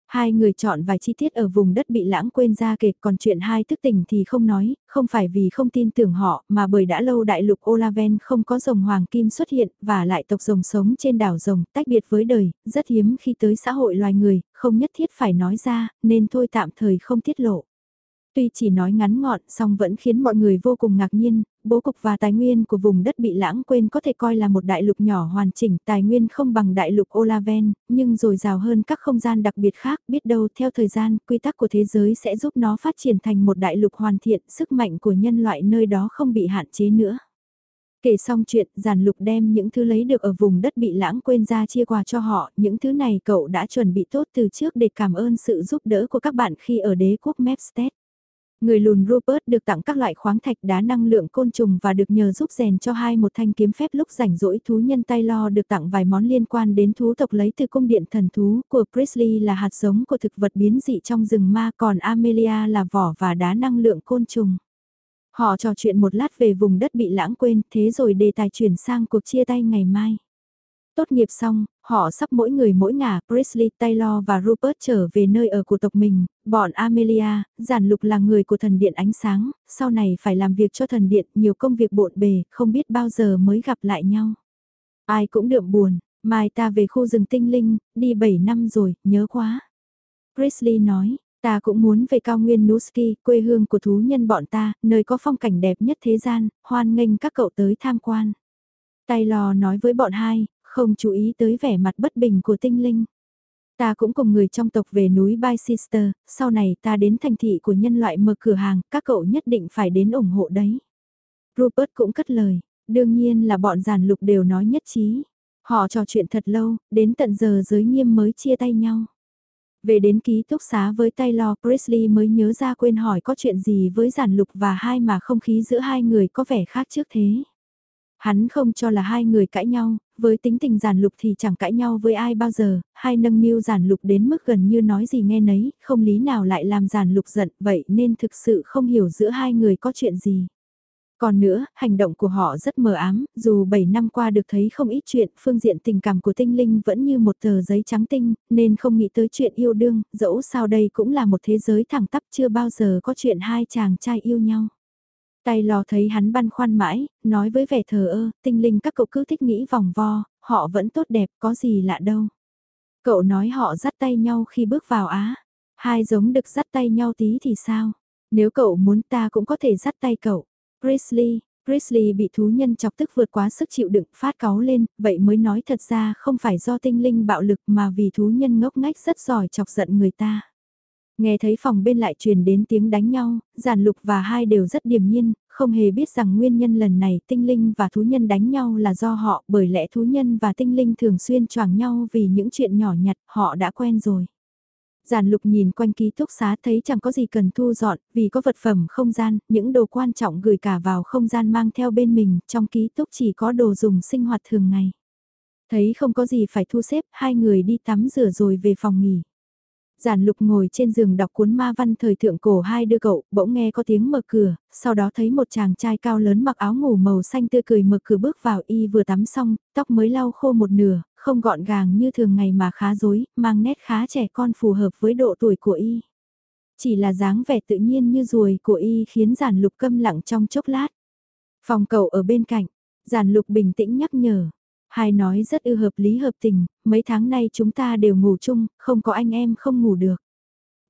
Hai người chọn vài chi tiết ở vùng đất bị lãng quên ra kể còn chuyện hai thức tình thì không nói, không phải vì không tin tưởng họ mà bởi đã lâu đại lục Olaven không có rồng hoàng kim xuất hiện và lại tộc rồng sống trên đảo rồng tách biệt với đời, rất hiếm khi tới xã hội loài người, không nhất thiết phải nói ra, nên thôi tạm thời không tiết lộ. Tuy chỉ nói ngắn gọn song vẫn khiến mọi người vô cùng ngạc nhiên, bố cục và tài nguyên của vùng đất bị lãng quên có thể coi là một đại lục nhỏ hoàn chỉnh, tài nguyên không bằng đại lục Olaven, nhưng dồi rào hơn các không gian đặc biệt khác, biết đâu theo thời gian, quy tắc của thế giới sẽ giúp nó phát triển thành một đại lục hoàn thiện, sức mạnh của nhân loại nơi đó không bị hạn chế nữa. Kể xong chuyện, giàn lục đem những thứ lấy được ở vùng đất bị lãng quên ra chia quà cho họ, những thứ này cậu đã chuẩn bị tốt từ trước để cảm ơn sự giúp đỡ của các bạn khi ở đế quốc Mepstead. Người lùn Rupert được tặng các loại khoáng thạch đá năng lượng côn trùng và được nhờ giúp rèn cho hai một thanh kiếm phép lúc rảnh rỗi thú nhân tay lo được tặng vài món liên quan đến thú tộc lấy từ cung điện thần thú của Presley là hạt giống của thực vật biến dị trong rừng ma, còn Amelia là vỏ và đá năng lượng côn trùng. Họ trò chuyện một lát về vùng đất bị lãng quên, thế rồi đề tài chuyển sang cuộc chia tay ngày mai. Tốt nghiệp xong, họ sắp mỗi người mỗi ngả, Presley, Taylor và Rupert trở về nơi ở của tộc mình, bọn Amelia, giản lục là người của thần điện ánh sáng, sau này phải làm việc cho thần điện, nhiều công việc bộn bề, không biết bao giờ mới gặp lại nhau. Ai cũng đượm buồn, mai ta về khu rừng tinh linh, đi 7 năm rồi, nhớ quá. Presley nói, ta cũng muốn về cao nguyên Nuski, quê hương của thú nhân bọn ta, nơi có phong cảnh đẹp nhất thế gian, hoan nghênh các cậu tới tham quan. Taylor nói với bọn hai, không chú ý tới vẻ mặt bất bình của tinh linh. Ta cũng cùng người trong tộc về núi Sister, sau này ta đến thành thị của nhân loại mở cửa hàng, các cậu nhất định phải đến ủng hộ đấy. Rupert cũng cất lời, đương nhiên là bọn giản lục đều nói nhất trí. Họ trò chuyện thật lâu, đến tận giờ giới nghiêm mới chia tay nhau. Về đến ký túc xá với Taylor Presley mới nhớ ra quên hỏi có chuyện gì với giản lục và hai mà không khí giữa hai người có vẻ khác trước thế. Hắn không cho là hai người cãi nhau, với tính tình giản lục thì chẳng cãi nhau với ai bao giờ, hai nâng niu giản lục đến mức gần như nói gì nghe nấy, không lý nào lại làm giản lục giận vậy nên thực sự không hiểu giữa hai người có chuyện gì. Còn nữa, hành động của họ rất mờ ám, dù 7 năm qua được thấy không ít chuyện, phương diện tình cảm của tinh linh vẫn như một tờ giấy trắng tinh, nên không nghĩ tới chuyện yêu đương, dẫu sao đây cũng là một thế giới thẳng tắp chưa bao giờ có chuyện hai chàng trai yêu nhau. Tay lò thấy hắn băn khoăn mãi, nói với vẻ thờ ơ, tinh linh các cậu cứ thích nghĩ vòng vo, họ vẫn tốt đẹp, có gì lạ đâu. Cậu nói họ dắt tay nhau khi bước vào Á, hai giống được dắt tay nhau tí thì sao? Nếu cậu muốn ta cũng có thể dắt tay cậu. Grizzly, Grizzly bị thú nhân chọc tức vượt quá sức chịu đựng phát cáu lên, vậy mới nói thật ra không phải do tinh linh bạo lực mà vì thú nhân ngốc ngách rất giỏi chọc giận người ta. Nghe thấy phòng bên lại truyền đến tiếng đánh nhau, giản lục và hai đều rất điềm nhiên, không hề biết rằng nguyên nhân lần này tinh linh và thú nhân đánh nhau là do họ bởi lẽ thú nhân và tinh linh thường xuyên choảng nhau vì những chuyện nhỏ nhặt họ đã quen rồi. Giản lục nhìn quanh ký túc xá thấy chẳng có gì cần thu dọn, vì có vật phẩm không gian, những đồ quan trọng gửi cả vào không gian mang theo bên mình, trong ký túc chỉ có đồ dùng sinh hoạt thường ngày. Thấy không có gì phải thu xếp, hai người đi tắm rửa rồi về phòng nghỉ. Giản lục ngồi trên giường đọc cuốn ma văn thời thượng cổ hai đưa cậu, bỗng nghe có tiếng mở cửa, sau đó thấy một chàng trai cao lớn mặc áo ngủ màu xanh tươi cười mở cửa bước vào y vừa tắm xong, tóc mới lau khô một nửa, không gọn gàng như thường ngày mà khá rối, mang nét khá trẻ con phù hợp với độ tuổi của y. Chỉ là dáng vẻ tự nhiên như ruồi của y khiến giản lục câm lặng trong chốc lát. Phòng cậu ở bên cạnh, giản lục bình tĩnh nhắc nhở. Hai nói rất ư hợp lý hợp tình, mấy tháng nay chúng ta đều ngủ chung, không có anh em không ngủ được.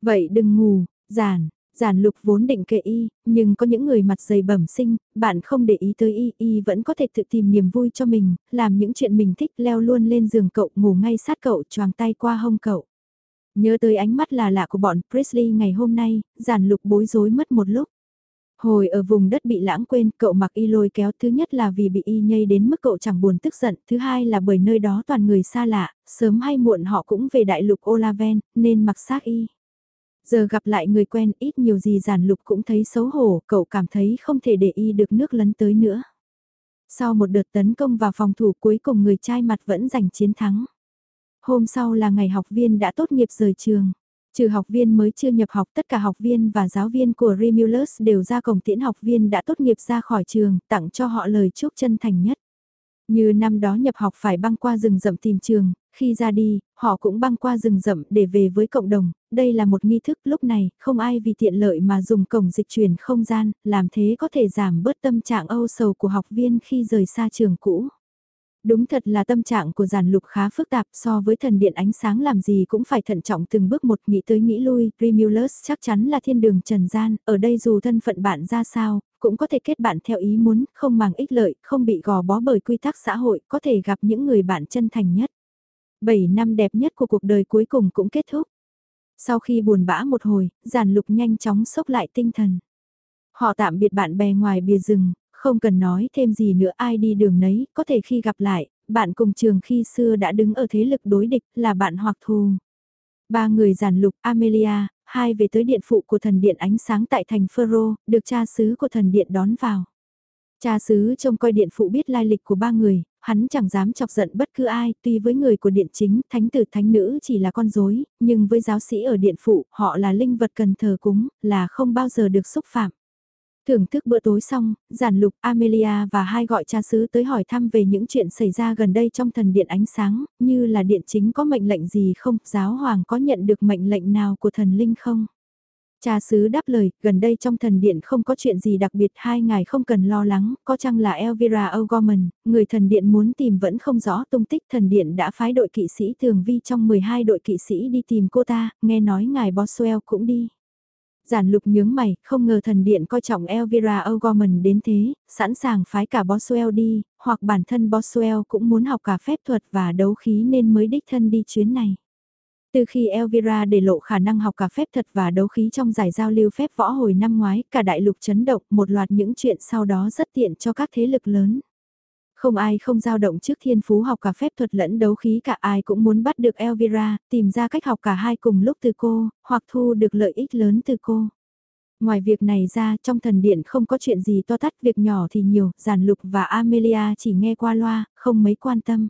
Vậy đừng ngủ, giản, giản lục vốn định kệ y, nhưng có những người mặt dày bẩm sinh, bạn không để ý tới y, y vẫn có thể tự tìm niềm vui cho mình, làm những chuyện mình thích leo luôn lên giường cậu ngủ ngay sát cậu choàng tay qua hông cậu. Nhớ tới ánh mắt là lạ của bọn Presley ngày hôm nay, giản lục bối rối mất một lúc. Hồi ở vùng đất bị lãng quên, cậu mặc y lôi kéo thứ nhất là vì bị y nhây đến mức cậu chẳng buồn tức giận, thứ hai là bởi nơi đó toàn người xa lạ, sớm hay muộn họ cũng về đại lục Olaven, nên mặc xác y. Giờ gặp lại người quen ít nhiều gì giản lục cũng thấy xấu hổ, cậu cảm thấy không thể để y được nước lấn tới nữa. Sau một đợt tấn công vào phòng thủ cuối cùng người trai mặt vẫn giành chiến thắng. Hôm sau là ngày học viên đã tốt nghiệp rời trường. Trừ học viên mới chưa nhập học tất cả học viên và giáo viên của Remulus đều ra cổng tiễn học viên đã tốt nghiệp ra khỏi trường, tặng cho họ lời chúc chân thành nhất. Như năm đó nhập học phải băng qua rừng rậm tìm trường, khi ra đi, họ cũng băng qua rừng rậm để về với cộng đồng, đây là một nghi thức lúc này, không ai vì tiện lợi mà dùng cổng dịch chuyển không gian, làm thế có thể giảm bớt tâm trạng âu sầu của học viên khi rời xa trường cũ. Đúng thật là tâm trạng của giản lục khá phức tạp so với thần điện ánh sáng làm gì cũng phải thận trọng từng bước một nghĩ tới nghĩ lui, Remulus chắc chắn là thiên đường trần gian, ở đây dù thân phận bạn ra sao, cũng có thể kết bạn theo ý muốn, không màng ích lợi, không bị gò bó bởi quy tắc xã hội, có thể gặp những người bạn chân thành nhất. 7 năm đẹp nhất của cuộc đời cuối cùng cũng kết thúc. Sau khi buồn bã một hồi, giản lục nhanh chóng sốc lại tinh thần. Họ tạm biệt bạn bè ngoài bìa rừng, không cần nói thêm gì nữa ai đi đường nấy, có thể khi gặp lại, bạn cùng trường khi xưa đã đứng ở thế lực đối địch là bạn hoặc thù. Ba người giản lục Amelia, hai về tới điện phụ của thần điện ánh sáng tại thành Ferro, được cha xứ của thần điện đón vào. Cha xứ trông coi điện phụ biết lai lịch của ba người, hắn chẳng dám chọc giận bất cứ ai, tuy với người của điện chính, thánh tử thánh nữ chỉ là con rối, nhưng với giáo sĩ ở điện phụ, họ là linh vật cần thờ cúng, là không bao giờ được xúc phạm. Thưởng thức bữa tối xong, giản lục Amelia và hai gọi cha sứ tới hỏi thăm về những chuyện xảy ra gần đây trong thần điện ánh sáng, như là điện chính có mệnh lệnh gì không, giáo hoàng có nhận được mệnh lệnh nào của thần linh không. Cha sứ đáp lời, gần đây trong thần điện không có chuyện gì đặc biệt hai ngài không cần lo lắng, có chăng là Elvira O'Gorman, người thần điện muốn tìm vẫn không rõ tung tích thần điện đã phái đội kỵ sĩ thường vi trong 12 đội kỵ sĩ đi tìm cô ta, nghe nói ngài Boswell cũng đi. Giản lục nhướng mày, không ngờ thần điện coi trọng Elvira O'Gorman đến thế, sẵn sàng phái cả Boswell đi, hoặc bản thân Boswell cũng muốn học cả phép thuật và đấu khí nên mới đích thân đi chuyến này. Từ khi Elvira để lộ khả năng học cả phép thuật và đấu khí trong giải giao lưu phép võ hồi năm ngoái, cả đại lục chấn động, một loạt những chuyện sau đó rất tiện cho các thế lực lớn. Không ai không dao động trước thiên phú học cả phép thuật lẫn đấu khí cả ai cũng muốn bắt được Elvira, tìm ra cách học cả hai cùng lúc từ cô, hoặc thu được lợi ích lớn từ cô. Ngoài việc này ra trong thần điện không có chuyện gì to tát việc nhỏ thì nhiều, giản lục và Amelia chỉ nghe qua loa, không mấy quan tâm.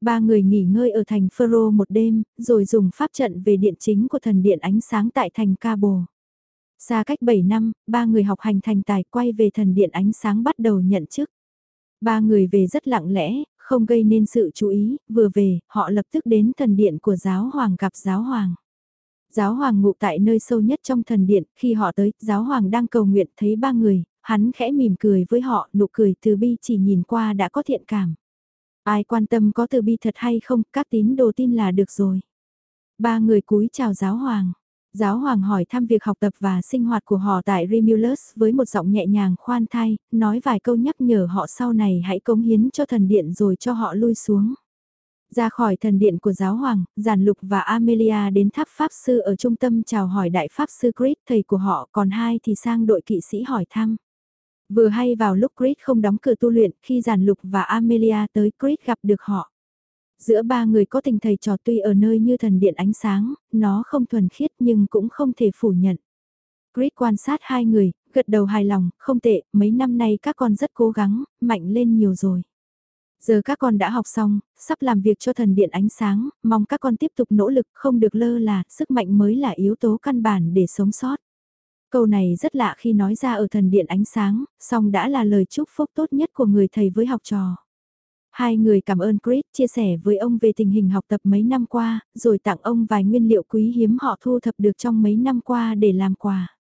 Ba người nghỉ ngơi ở thành Phêrô một đêm, rồi dùng pháp trận về điện chính của thần điện ánh sáng tại thành Cabo. Xa cách 7 năm, ba người học hành thành tài quay về thần điện ánh sáng bắt đầu nhận chức. Ba người về rất lặng lẽ, không gây nên sự chú ý, vừa về, họ lập tức đến thần điện của giáo hoàng gặp giáo hoàng. Giáo hoàng ngụ tại nơi sâu nhất trong thần điện, khi họ tới, giáo hoàng đang cầu nguyện thấy ba người, hắn khẽ mỉm cười với họ, nụ cười từ bi chỉ nhìn qua đã có thiện cảm. Ai quan tâm có từ bi thật hay không, các tín đồ tin là được rồi. Ba người cúi chào giáo hoàng. Giáo hoàng hỏi thăm việc học tập và sinh hoạt của họ tại Remulus với một giọng nhẹ nhàng khoan thai, nói vài câu nhắc nhở họ sau này hãy cống hiến cho thần điện rồi cho họ lui xuống. Ra khỏi thần điện của giáo hoàng, Giản Lục và Amelia đến tháp Pháp Sư ở trung tâm chào hỏi Đại Pháp Sư Chris, thầy của họ, còn hai thì sang đội kỵ sĩ hỏi thăm. Vừa hay vào lúc Chris không đóng cửa tu luyện, khi Giản Lục và Amelia tới Chris gặp được họ. Giữa ba người có tình thầy trò tuy ở nơi như thần điện ánh sáng, nó không thuần khiết nhưng cũng không thể phủ nhận. Chris quan sát hai người, gật đầu hài lòng, không tệ, mấy năm nay các con rất cố gắng, mạnh lên nhiều rồi. Giờ các con đã học xong, sắp làm việc cho thần điện ánh sáng, mong các con tiếp tục nỗ lực không được lơ là, sức mạnh mới là yếu tố căn bản để sống sót. Câu này rất lạ khi nói ra ở thần điện ánh sáng, song đã là lời chúc phúc tốt nhất của người thầy với học trò. Hai người cảm ơn Chris chia sẻ với ông về tình hình học tập mấy năm qua, rồi tặng ông vài nguyên liệu quý hiếm họ thu thập được trong mấy năm qua để làm quà.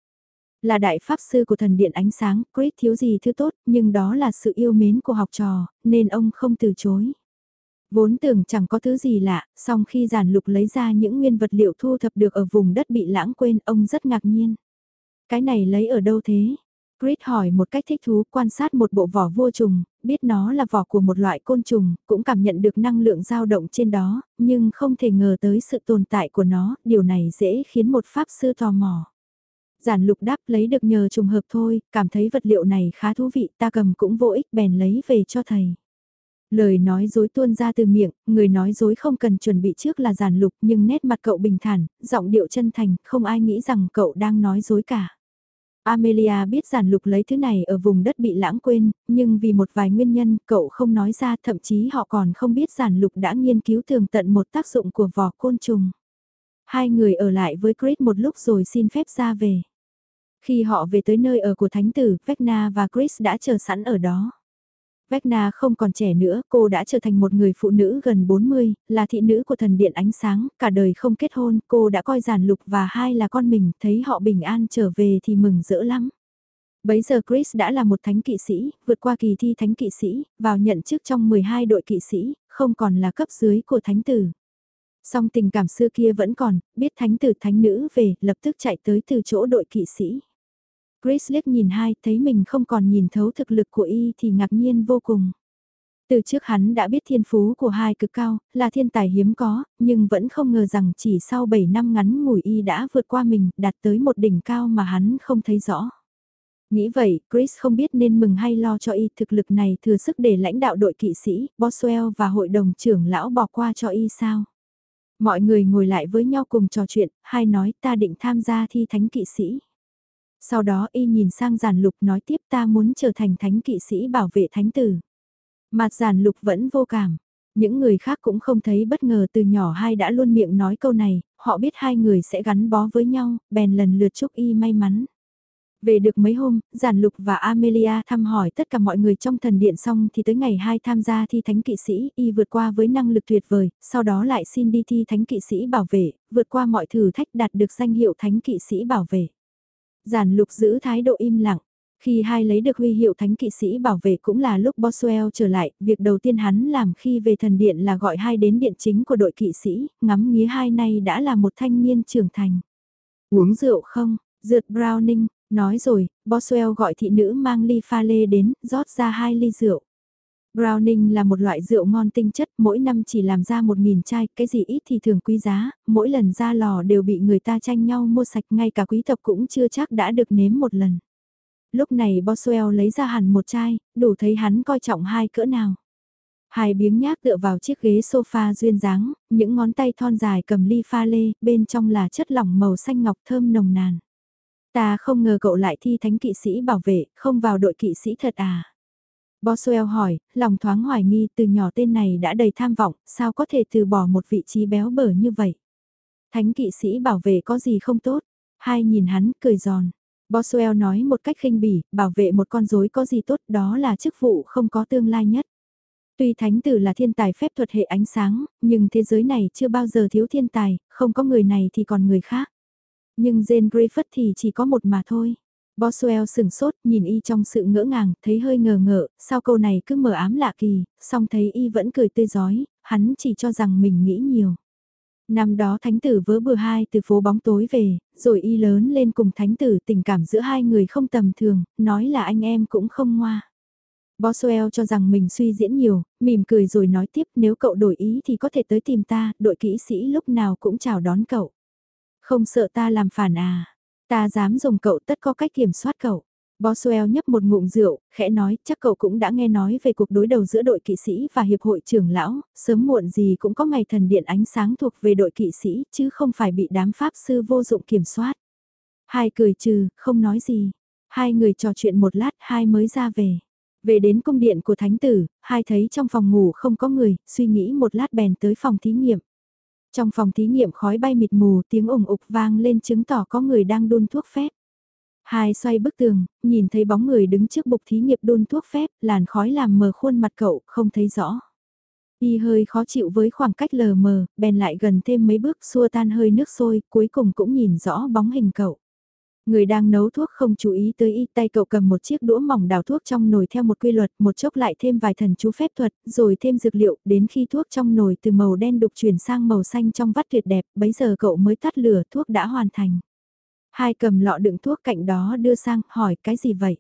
Là đại pháp sư của thần điện ánh sáng, Chris thiếu gì thứ tốt, nhưng đó là sự yêu mến của học trò, nên ông không từ chối. Vốn tưởng chẳng có thứ gì lạ, song khi giản lục lấy ra những nguyên vật liệu thu thập được ở vùng đất bị lãng quên, ông rất ngạc nhiên. Cái này lấy ở đâu thế? Chris hỏi một cách thích thú quan sát một bộ vỏ vô trùng, biết nó là vỏ của một loại côn trùng, cũng cảm nhận được năng lượng dao động trên đó, nhưng không thể ngờ tới sự tồn tại của nó, điều này dễ khiến một pháp sư tò mò. Giản lục đáp lấy được nhờ trùng hợp thôi, cảm thấy vật liệu này khá thú vị, ta cầm cũng vô ích bèn lấy về cho thầy. Lời nói dối tuôn ra từ miệng, người nói dối không cần chuẩn bị trước là giản lục nhưng nét mặt cậu bình thản, giọng điệu chân thành, không ai nghĩ rằng cậu đang nói dối cả. Amelia biết giản lục lấy thứ này ở vùng đất bị lãng quên, nhưng vì một vài nguyên nhân cậu không nói ra thậm chí họ còn không biết giản lục đã nghiên cứu tường tận một tác dụng của vỏ côn trùng. Hai người ở lại với Chris một lúc rồi xin phép ra về. Khi họ về tới nơi ở của thánh tử, Vecna và Chris đã chờ sẵn ở đó. Vecna không còn trẻ nữa, cô đã trở thành một người phụ nữ gần 40, là thị nữ của thần điện ánh sáng, cả đời không kết hôn, cô đã coi giản lục và hai là con mình, thấy họ bình an trở về thì mừng rỡ lắm. Bấy giờ Chris đã là một thánh kỵ sĩ, vượt qua kỳ thi thánh kỵ sĩ, vào nhận chức trong 12 đội kỵ sĩ, không còn là cấp dưới của thánh tử. Song tình cảm xưa kia vẫn còn, biết thánh tử thánh nữ về, lập tức chạy tới từ chỗ đội kỵ sĩ. Chris liếc nhìn hai, thấy mình không còn nhìn thấu thực lực của y thì ngạc nhiên vô cùng. Từ trước hắn đã biết thiên phú của hai cực cao, là thiên tài hiếm có, nhưng vẫn không ngờ rằng chỉ sau 7 năm ngắn ngủi y đã vượt qua mình, đạt tới một đỉnh cao mà hắn không thấy rõ. Nghĩ vậy, Chris không biết nên mừng hay lo cho y thực lực này thừa sức để lãnh đạo đội kỵ sĩ, Boswell và hội đồng trưởng lão bỏ qua cho y sao. Mọi người ngồi lại với nhau cùng trò chuyện, hai nói ta định tham gia thi thánh kỵ sĩ. Sau đó y nhìn sang giản lục nói tiếp ta muốn trở thành thánh kỵ sĩ bảo vệ thánh tử. Mặt giản lục vẫn vô cảm. Những người khác cũng không thấy bất ngờ từ nhỏ hai đã luôn miệng nói câu này, họ biết hai người sẽ gắn bó với nhau, bèn lần lượt chúc y may mắn. Về được mấy hôm, Giản Lục và Amelia thăm hỏi tất cả mọi người trong thần điện xong thì tới ngày 2 tham gia thi thánh kỵ sĩ, y vượt qua với năng lực tuyệt vời, sau đó lại xin đi thi thánh kỵ sĩ bảo vệ, vượt qua mọi thử thách đạt được danh hiệu thánh kỵ sĩ bảo vệ. Giản lục giữ thái độ im lặng. Khi hai lấy được huy hiệu thánh kỵ sĩ bảo vệ cũng là lúc Boswell trở lại, việc đầu tiên hắn làm khi về thần điện là gọi hai đến điện chính của đội kỵ sĩ, ngắm nghía hai nay đã là một thanh niên trưởng thành. Uống rượu không? Dượt Browning, nói rồi, Boswell gọi thị nữ mang ly pha lê đến, rót ra hai ly rượu. Browning là một loại rượu ngon tinh chất, mỗi năm chỉ làm ra một nghìn chai, cái gì ít thì thường quý giá, mỗi lần ra lò đều bị người ta tranh nhau mua sạch, ngay cả quý tộc cũng chưa chắc đã được nếm một lần. Lúc này Boswell lấy ra hẳn một chai, đủ thấy hắn coi trọng hai cỡ nào. Hai biếng nhác tựa vào chiếc ghế sofa duyên dáng, những ngón tay thon dài cầm ly pha lê, bên trong là chất lỏng màu xanh ngọc thơm nồng nàn. Ta không ngờ cậu lại thi thánh kỵ sĩ bảo vệ, không vào đội kỵ sĩ thật à? Boswell hỏi, lòng thoáng hoài nghi từ nhỏ tên này đã đầy tham vọng, sao có thể từ bỏ một vị trí béo bở như vậy? Thánh kỵ sĩ bảo vệ có gì không tốt? Hai nhìn hắn, cười giòn. Boswell nói một cách khinh bỉ, bảo vệ một con rối có gì tốt đó là chức vụ không có tương lai nhất. Tuy thánh tử là thiên tài phép thuật hệ ánh sáng, nhưng thế giới này chưa bao giờ thiếu thiên tài, không có người này thì còn người khác. Nhưng Jane Griffith thì chỉ có một mà thôi. Boswell sừng sốt, nhìn y trong sự ngỡ ngàng, thấy hơi ngờ ngợ, sao câu này cứ mờ ám lạ kỳ, song thấy y vẫn cười tươi giói, hắn chỉ cho rằng mình nghĩ nhiều. Năm đó thánh tử vớ bừa hai từ phố bóng tối về, rồi y lớn lên cùng thánh tử tình cảm giữa hai người không tầm thường, nói là anh em cũng không ngoa. Boswell cho rằng mình suy diễn nhiều, mỉm cười rồi nói tiếp nếu cậu đổi ý thì có thể tới tìm ta, đội kỹ sĩ lúc nào cũng chào đón cậu. Không sợ ta làm phản à, ta dám dùng cậu tất có cách kiểm soát cậu. Boswell nhấp một ngụm rượu, khẽ nói, chắc cậu cũng đã nghe nói về cuộc đối đầu giữa đội kỵ sĩ và hiệp hội trưởng lão, sớm muộn gì cũng có ngày thần điện ánh sáng thuộc về đội kỵ sĩ, chứ không phải bị đám pháp sư vô dụng kiểm soát. Hai cười trừ, không nói gì. Hai người trò chuyện một lát, hai mới ra về. Về đến cung điện của thánh tử, hai thấy trong phòng ngủ không có người, suy nghĩ một lát bèn tới phòng thí nghiệm. Trong phòng thí nghiệm khói bay mịt mù, tiếng ủng ục vang lên chứng tỏ có người đang đun thuốc phép. Hai xoay bức tường, nhìn thấy bóng người đứng trước bục thí nghiệm đun thuốc phép, làn khói làm mờ khuôn mặt cậu, không thấy rõ. Y hơi khó chịu với khoảng cách lờ mờ, bèn lại gần thêm mấy bước xua tan hơi nước sôi, cuối cùng cũng nhìn rõ bóng hình cậu. Người đang nấu thuốc không chú ý tới y tay cậu cầm một chiếc đũa mỏng đào thuốc trong nồi theo một quy luật, một chốc lại thêm vài thần chú phép thuật, rồi thêm dược liệu, đến khi thuốc trong nồi từ màu đen đục chuyển sang màu xanh trong vắt tuyệt đẹp, bấy giờ cậu mới tắt lửa thuốc đã hoàn thành. Hai cầm lọ đựng thuốc cạnh đó đưa sang, hỏi cái gì vậy?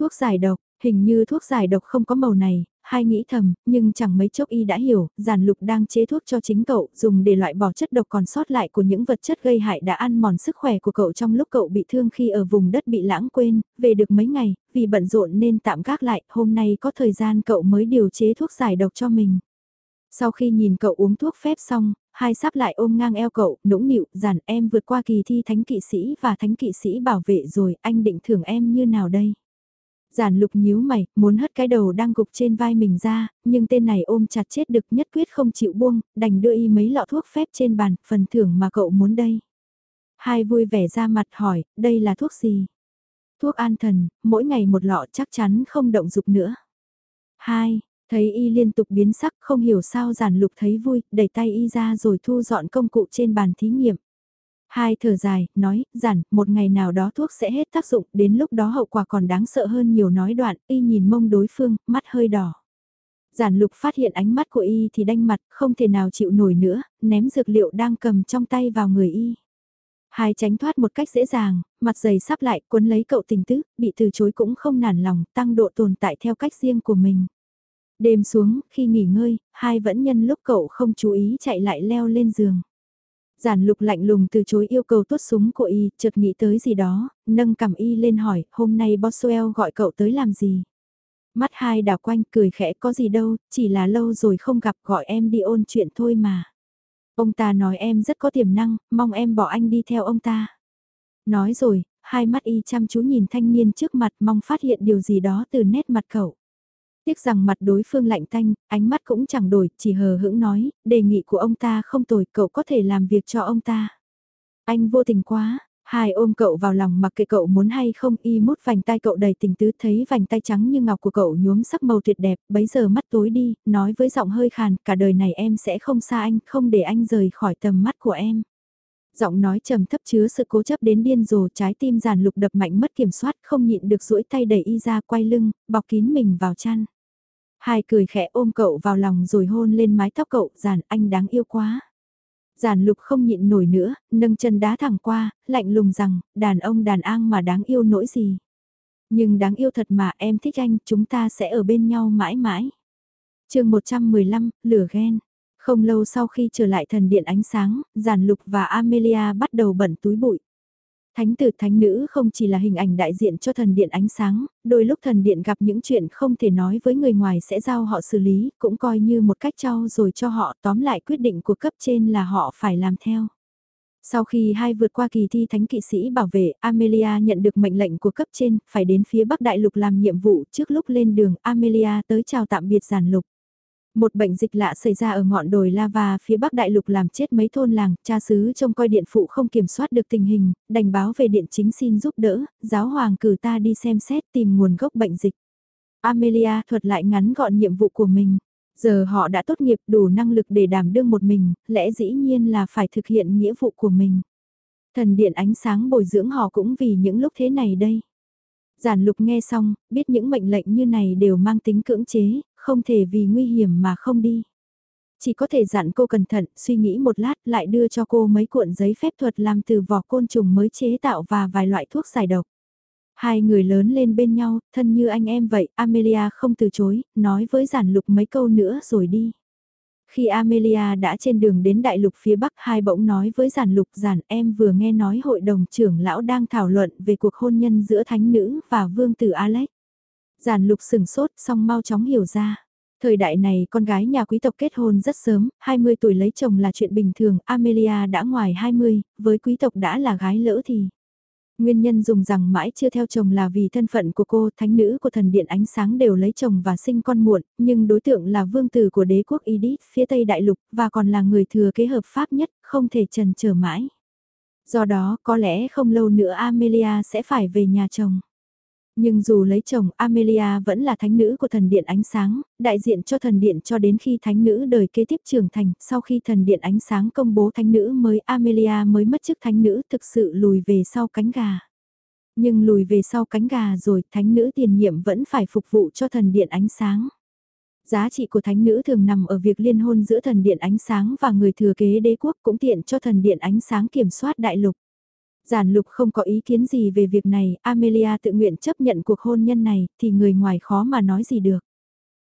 Thuốc giải độc, hình như thuốc giải độc không có màu này, hai nghĩ thầm, nhưng chẳng mấy chốc y đã hiểu, giản lục đang chế thuốc cho chính cậu, dùng để loại bỏ chất độc còn sót lại của những vật chất gây hại đã ăn mòn sức khỏe của cậu trong lúc cậu bị thương khi ở vùng đất bị lãng quên, về được mấy ngày, vì bận rộn nên tạm gác lại, hôm nay có thời gian cậu mới điều chế thuốc giải độc cho mình. Sau khi nhìn cậu uống thuốc phép xong, hai sắp lại ôm ngang eo cậu, nũng nịu, giản em vượt qua kỳ thi thánh kỵ sĩ và thánh kỵ sĩ bảo vệ rồi, anh định thưởng em như nào đây? Giản lục nhíu mày, muốn hất cái đầu đang gục trên vai mình ra, nhưng tên này ôm chặt chết được nhất quyết không chịu buông, đành đưa y mấy lọ thuốc phép trên bàn, phần thưởng mà cậu muốn đây. Hai vui vẻ ra mặt hỏi, đây là thuốc gì? Thuốc an thần, mỗi ngày một lọ chắc chắn không động dục nữa. Hai, thấy y liên tục biến sắc không hiểu sao giản lục thấy vui, đẩy tay y ra rồi thu dọn công cụ trên bàn thí nghiệm. Hai thở dài, nói, giản, một ngày nào đó thuốc sẽ hết tác dụng, đến lúc đó hậu quả còn đáng sợ hơn nhiều nói đoạn, y nhìn mông đối phương, mắt hơi đỏ. Giản lục phát hiện ánh mắt của y thì đanh mặt, không thể nào chịu nổi nữa, ném dược liệu đang cầm trong tay vào người y. Hai tránh thoát một cách dễ dàng, mặt dày sắp lại cuốn lấy cậu tình tứ, bị từ chối cũng không nản lòng, tăng độ tồn tại theo cách riêng của mình. Đêm xuống, khi nghỉ ngơi, hai vẫn nhân lúc cậu không chú ý chạy lại leo lên giường. Giản lục lạnh lùng từ chối yêu cầu tuốt súng của y, chợt nghĩ tới gì đó, nâng cầm y lên hỏi, hôm nay Boswell gọi cậu tới làm gì? Mắt hai đảo quanh cười khẽ có gì đâu, chỉ là lâu rồi không gặp gọi em đi ôn chuyện thôi mà. Ông ta nói em rất có tiềm năng, mong em bỏ anh đi theo ông ta. Nói rồi, hai mắt y chăm chú nhìn thanh niên trước mặt mong phát hiện điều gì đó từ nét mặt cậu. Tiếc rằng mặt đối phương lạnh tanh, ánh mắt cũng chẳng đổi, chỉ hờ hững nói, đề nghị của ông ta không tồi, cậu có thể làm việc cho ông ta. Anh vô tình quá, Hai ôm cậu vào lòng mặc kệ cậu muốn hay không y mút vành tay cậu đầy tình tứ thấy vành tay trắng như ngọc của cậu nhuốm sắc màu tuyệt đẹp, bấy giờ mắt tối đi, nói với giọng hơi khàn, cả đời này em sẽ không xa anh, không để anh rời khỏi tầm mắt của em. Giọng nói trầm thấp chứa sự cố chấp đến điên rồ trái tim giàn lục đập mạnh mất kiểm soát không nhịn được duỗi tay đẩy y ra quay lưng, bọc kín mình vào chăn. Hai cười khẽ ôm cậu vào lòng rồi hôn lên mái tóc cậu, giản anh đáng yêu quá. Giản lục không nhịn nổi nữa, nâng chân đá thẳng qua, lạnh lùng rằng, đàn ông đàn an mà đáng yêu nỗi gì. Nhưng đáng yêu thật mà em thích anh, chúng ta sẽ ở bên nhau mãi mãi. chương 115, lửa ghen. Không lâu sau khi trở lại thần điện ánh sáng, giản lục và Amelia bắt đầu bẩn túi bụi. Thánh tử thánh nữ không chỉ là hình ảnh đại diện cho thần điện ánh sáng, đôi lúc thần điện gặp những chuyện không thể nói với người ngoài sẽ giao họ xử lý, cũng coi như một cách trao rồi cho họ tóm lại quyết định của cấp trên là họ phải làm theo. Sau khi hai vượt qua kỳ thi thánh kỵ sĩ bảo vệ, Amelia nhận được mệnh lệnh của cấp trên, phải đến phía Bắc Đại Lục làm nhiệm vụ trước lúc lên đường Amelia tới chào tạm biệt giản lục. Một bệnh dịch lạ xảy ra ở ngọn đồi lava phía Bắc Đại Lục làm chết mấy thôn làng, cha xứ trông coi điện phụ không kiểm soát được tình hình, đành báo về điện chính xin giúp đỡ, giáo hoàng cử ta đi xem xét tìm nguồn gốc bệnh dịch. Amelia thuật lại ngắn gọn nhiệm vụ của mình. Giờ họ đã tốt nghiệp đủ năng lực để đảm đương một mình, lẽ dĩ nhiên là phải thực hiện nghĩa vụ của mình. Thần điện ánh sáng bồi dưỡng họ cũng vì những lúc thế này đây. Giản lục nghe xong, biết những mệnh lệnh như này đều mang tính cưỡng chế, không thể vì nguy hiểm mà không đi. Chỉ có thể dặn cô cẩn thận, suy nghĩ một lát lại đưa cho cô mấy cuộn giấy phép thuật làm từ vỏ côn trùng mới chế tạo và vài loại thuốc giải độc. Hai người lớn lên bên nhau, thân như anh em vậy, Amelia không từ chối, nói với giản lục mấy câu nữa rồi đi. Khi Amelia đã trên đường đến đại lục phía Bắc hai bỗng nói với giản lục giản em vừa nghe nói hội đồng trưởng lão đang thảo luận về cuộc hôn nhân giữa thánh nữ và vương tử Alex. Giản lục sừng sốt xong mau chóng hiểu ra. Thời đại này con gái nhà quý tộc kết hôn rất sớm, 20 tuổi lấy chồng là chuyện bình thường, Amelia đã ngoài 20, với quý tộc đã là gái lỡ thì. Nguyên nhân dùng rằng mãi chưa theo chồng là vì thân phận của cô, thánh nữ của thần điện ánh sáng đều lấy chồng và sinh con muộn, nhưng đối tượng là vương tử của đế quốc Edith phía Tây Đại Lục và còn là người thừa kế hợp pháp nhất, không thể trần chờ mãi. Do đó có lẽ không lâu nữa Amelia sẽ phải về nhà chồng. Nhưng dù lấy chồng, Amelia vẫn là thánh nữ của thần điện ánh sáng, đại diện cho thần điện cho đến khi thánh nữ đời kế tiếp trưởng thành, sau khi thần điện ánh sáng công bố thánh nữ mới Amelia mới mất chức thánh nữ thực sự lùi về sau cánh gà. Nhưng lùi về sau cánh gà rồi, thánh nữ tiền nhiệm vẫn phải phục vụ cho thần điện ánh sáng. Giá trị của thánh nữ thường nằm ở việc liên hôn giữa thần điện ánh sáng và người thừa kế đế quốc cũng tiện cho thần điện ánh sáng kiểm soát đại lục. Giản lục không có ý kiến gì về việc này, Amelia tự nguyện chấp nhận cuộc hôn nhân này, thì người ngoài khó mà nói gì được.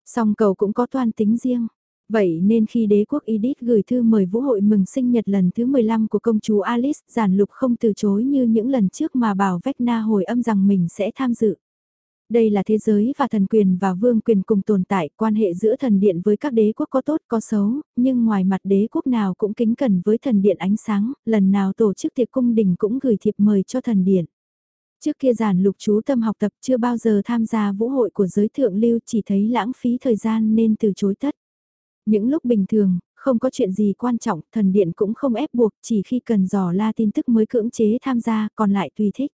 Song cầu cũng có toan tính riêng. Vậy nên khi đế quốc Edith gửi thư mời vũ hội mừng sinh nhật lần thứ 15 của công chúa Alice, giản lục không từ chối như những lần trước mà bảo Vecna hồi âm rằng mình sẽ tham dự. Đây là thế giới và thần quyền và vương quyền cùng tồn tại, quan hệ giữa thần điện với các đế quốc có tốt có xấu, nhưng ngoài mặt đế quốc nào cũng kính cẩn với thần điện ánh sáng, lần nào tổ chức tiệc cung đình cũng gửi thiệp mời cho thần điện. Trước kia giản lục chú tâm học tập chưa bao giờ tham gia vũ hội của giới thượng lưu chỉ thấy lãng phí thời gian nên từ chối tất. Những lúc bình thường, không có chuyện gì quan trọng, thần điện cũng không ép buộc, chỉ khi cần dò la tin tức mới cưỡng chế tham gia, còn lại tùy thích.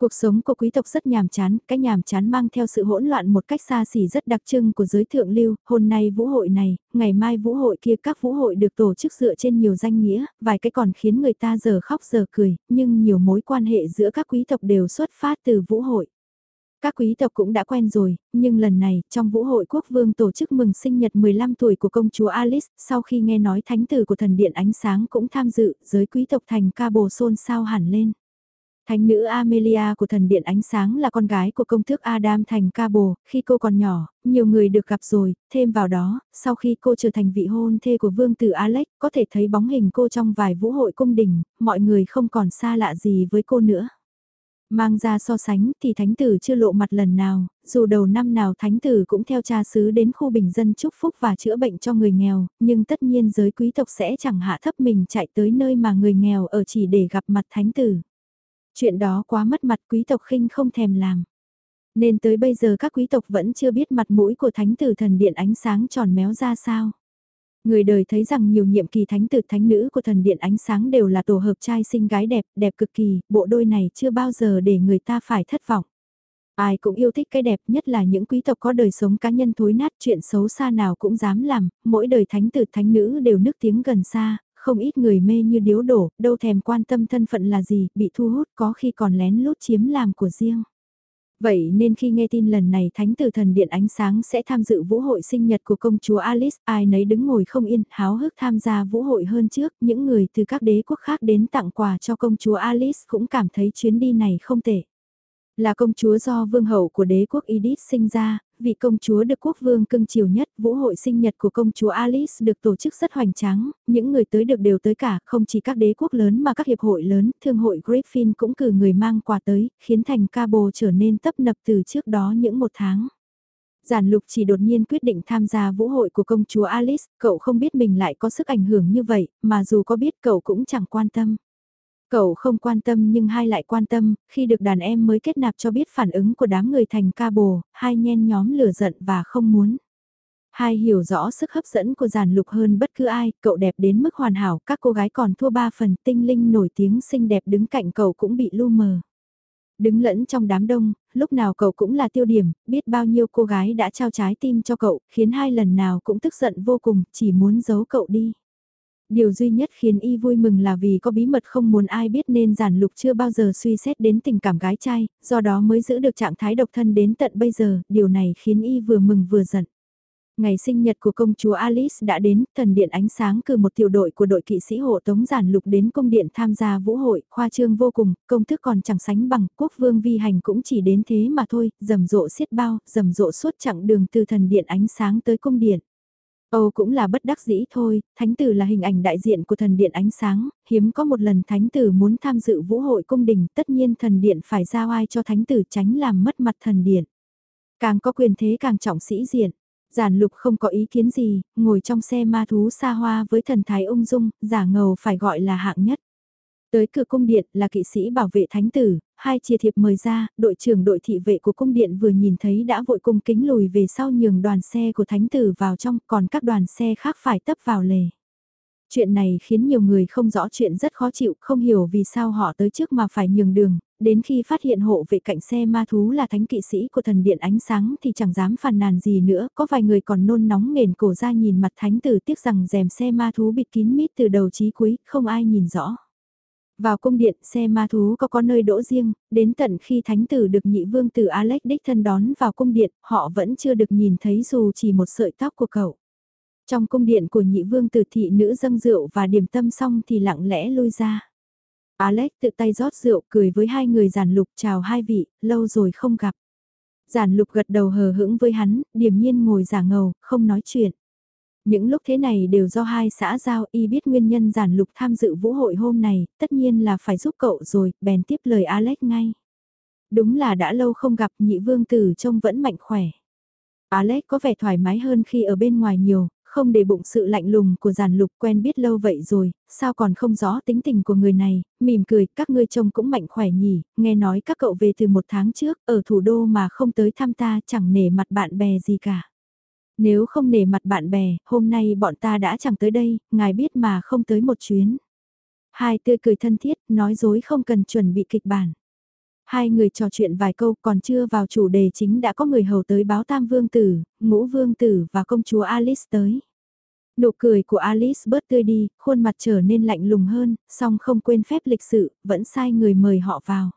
Cuộc sống của quý tộc rất nhàm chán, cái nhàm chán mang theo sự hỗn loạn một cách xa xỉ rất đặc trưng của giới thượng lưu, hôm nay vũ hội này, ngày mai vũ hội kia các vũ hội được tổ chức dựa trên nhiều danh nghĩa, vài cái còn khiến người ta giờ khóc giờ cười, nhưng nhiều mối quan hệ giữa các quý tộc đều xuất phát từ vũ hội. Các quý tộc cũng đã quen rồi, nhưng lần này, trong vũ hội quốc vương tổ chức mừng sinh nhật 15 tuổi của công chúa Alice, sau khi nghe nói thánh tử của thần điện ánh sáng cũng tham dự, giới quý tộc thành ca bồ xôn sao hẳn lên. Thánh nữ Amelia của thần điện ánh sáng là con gái của công thức Adam thành Cabo, khi cô còn nhỏ, nhiều người được gặp rồi, thêm vào đó, sau khi cô trở thành vị hôn thê của vương tử Alex, có thể thấy bóng hình cô trong vài vũ hội cung đình, mọi người không còn xa lạ gì với cô nữa. Mang ra so sánh thì thánh tử chưa lộ mặt lần nào, dù đầu năm nào thánh tử cũng theo cha xứ đến khu bình dân chúc phúc và chữa bệnh cho người nghèo, nhưng tất nhiên giới quý tộc sẽ chẳng hạ thấp mình chạy tới nơi mà người nghèo ở chỉ để gặp mặt thánh tử. Chuyện đó quá mất mặt quý tộc khinh không thèm làm. Nên tới bây giờ các quý tộc vẫn chưa biết mặt mũi của thánh tử thần điện ánh sáng tròn méo ra sao. Người đời thấy rằng nhiều nhiệm kỳ thánh tử thánh nữ của thần điện ánh sáng đều là tổ hợp trai sinh gái đẹp, đẹp cực kỳ, bộ đôi này chưa bao giờ để người ta phải thất vọng. Ai cũng yêu thích cái đẹp nhất là những quý tộc có đời sống cá nhân thối nát chuyện xấu xa nào cũng dám làm, mỗi đời thánh tử thánh nữ đều nức tiếng gần xa, không ít người mê như điếu đổ, đâu thèm quan tâm thân phận là gì, bị thu hút có khi còn lén lút chiếm làm của riêng. Vậy nên khi nghe tin lần này Thánh tử thần điện ánh sáng sẽ tham dự vũ hội sinh nhật của công chúa Alice, ai nấy đứng ngồi không yên, háo hức tham gia vũ hội hơn trước, những người từ các đế quốc khác đến tặng quà cho công chúa Alice cũng cảm thấy chuyến đi này không tệ. Là công chúa do vương hậu của đế quốc Edith sinh ra, vị công chúa được quốc vương cưng chiều nhất, vũ hội sinh nhật của công chúa Alice được tổ chức rất hoành tráng, những người tới được đều tới cả, không chỉ các đế quốc lớn mà các hiệp hội lớn, thương hội Griffin cũng cử người mang quà tới, khiến thành Cabo trở nên tấp nập từ trước đó những một tháng. Giản lục chỉ đột nhiên quyết định tham gia vũ hội của công chúa Alice, cậu không biết mình lại có sức ảnh hưởng như vậy, mà dù có biết cậu cũng chẳng quan tâm. Cậu không quan tâm nhưng hai lại quan tâm, khi được đàn em mới kết nạp cho biết phản ứng của đám người thành ca bồ, hai nhen nhóm lửa giận và không muốn. Hai hiểu rõ sức hấp dẫn của giàn lục hơn bất cứ ai, cậu đẹp đến mức hoàn hảo, các cô gái còn thua ba phần tinh linh nổi tiếng xinh đẹp đứng cạnh cậu cũng bị lu mờ. Đứng lẫn trong đám đông, lúc nào cậu cũng là tiêu điểm, biết bao nhiêu cô gái đã trao trái tim cho cậu, khiến hai lần nào cũng tức giận vô cùng, chỉ muốn giấu cậu đi. Điều duy nhất khiến y vui mừng là vì có bí mật không muốn ai biết nên giản lục chưa bao giờ suy xét đến tình cảm gái trai, do đó mới giữ được trạng thái độc thân đến tận bây giờ, điều này khiến y vừa mừng vừa giận. Ngày sinh nhật của công chúa Alice đã đến, thần điện ánh sáng cử một tiểu đội của đội kỵ sĩ hộ tống giản lục đến cung điện tham gia vũ hội, khoa trương vô cùng, công thức còn chẳng sánh bằng, quốc vương vi hành cũng chỉ đến thế mà thôi, rầm rộ xiết bao, rầm rộ suốt chặng đường từ thần điện ánh sáng tới cung điện. Âu cũng là bất đắc dĩ thôi, thánh tử là hình ảnh đại diện của thần điện ánh sáng, hiếm có một lần thánh tử muốn tham dự vũ hội cung đình, tất nhiên thần điện phải giao ai cho thánh tử tránh làm mất mặt thần điện. Càng có quyền thế càng trọng sĩ diện. Giản lục không có ý kiến gì, ngồi trong xe ma thú xa hoa với thần thái ung dung, giả ngầu phải gọi là hạng nhất. Tới cửa cung điện là kỵ sĩ bảo vệ thánh tử, hai chia thiệp mời ra, đội trưởng đội thị vệ của cung điện vừa nhìn thấy đã vội cung kính lùi về sau nhường đoàn xe của thánh tử vào trong, còn các đoàn xe khác phải tấp vào lề. Chuyện này khiến nhiều người không rõ chuyện rất khó chịu, không hiểu vì sao họ tới trước mà phải nhường đường, đến khi phát hiện hộ vệ cạnh xe ma thú là thánh kỵ sĩ của thần điện ánh sáng thì chẳng dám phàn nàn gì nữa, có vài người còn nôn nóng nghền cổ ra nhìn mặt thánh tử tiếc rằng rèm xe ma thú bịt kín mít từ đầu chí cuối, không ai nhìn rõ. Vào cung điện, xe ma thú có có nơi đỗ riêng, đến tận khi thánh tử được nhị vương tử Alex đích thân đón vào cung điện, họ vẫn chưa được nhìn thấy dù chỉ một sợi tóc của cậu. Trong cung điện của nhị vương tử thị nữ dâng rượu và điểm tâm xong thì lặng lẽ lui ra. Alex tự tay rót rượu cười với hai người giản lục chào hai vị, lâu rồi không gặp. Giản lục gật đầu hờ hững với hắn, điềm nhiên ngồi giả ngầu, không nói chuyện. Những lúc thế này đều do hai xã giao y biết nguyên nhân giản lục tham dự vũ hội hôm này, tất nhiên là phải giúp cậu rồi, bèn tiếp lời Alex ngay. Đúng là đã lâu không gặp nhị vương tử trông vẫn mạnh khỏe. Alex có vẻ thoải mái hơn khi ở bên ngoài nhiều, không để bụng sự lạnh lùng của giản lục quen biết lâu vậy rồi, sao còn không rõ tính tình của người này, mỉm cười, các ngươi trông cũng mạnh khỏe nhỉ, nghe nói các cậu về từ một tháng trước, ở thủ đô mà không tới thăm ta chẳng nể mặt bạn bè gì cả. Nếu không nể mặt bạn bè, hôm nay bọn ta đã chẳng tới đây, ngài biết mà không tới một chuyến. Hai tươi cười thân thiết, nói dối không cần chuẩn bị kịch bản. Hai người trò chuyện vài câu còn chưa vào chủ đề chính đã có người hầu tới báo tam vương tử, ngũ vương tử và công chúa Alice tới. Nụ cười của Alice bớt tươi đi, khuôn mặt trở nên lạnh lùng hơn, song không quên phép lịch sự, vẫn sai người mời họ vào.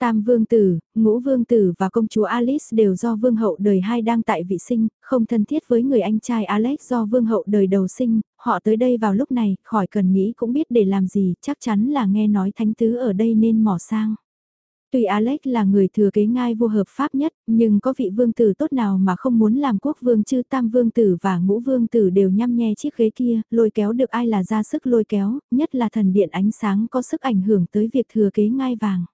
Tam vương tử, ngũ vương tử và công chúa Alice đều do vương hậu đời hai đang tại vị sinh, không thân thiết với người anh trai Alex do vương hậu đời đầu sinh, họ tới đây vào lúc này, khỏi cần nghĩ cũng biết để làm gì, chắc chắn là nghe nói thánh tứ ở đây nên mỏ sang. Tuy Alex là người thừa kế ngai vua hợp pháp nhất, nhưng có vị vương tử tốt nào mà không muốn làm quốc vương chứ tam vương tử và ngũ vương tử đều nhăm nhe chiếc ghế kia, lôi kéo được ai là ra sức lôi kéo, nhất là thần điện ánh sáng có sức ảnh hưởng tới việc thừa kế ngai vàng.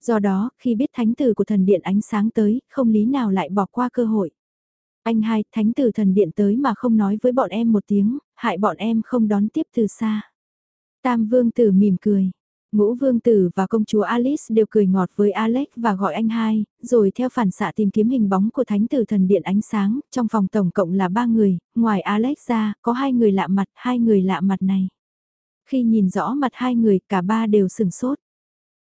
Do đó, khi biết thánh tử của thần điện ánh sáng tới, không lý nào lại bỏ qua cơ hội. Anh hai, thánh tử thần điện tới mà không nói với bọn em một tiếng, hại bọn em không đón tiếp từ xa. Tam vương tử mỉm cười. Ngũ vương tử và công chúa Alice đều cười ngọt với Alex và gọi anh hai, rồi theo phản xạ tìm kiếm hình bóng của thánh tử thần điện ánh sáng, trong phòng tổng cộng là ba người, ngoài Alex ra, có hai người lạ mặt, hai người lạ mặt này. Khi nhìn rõ mặt hai người, cả ba đều sừng sốt.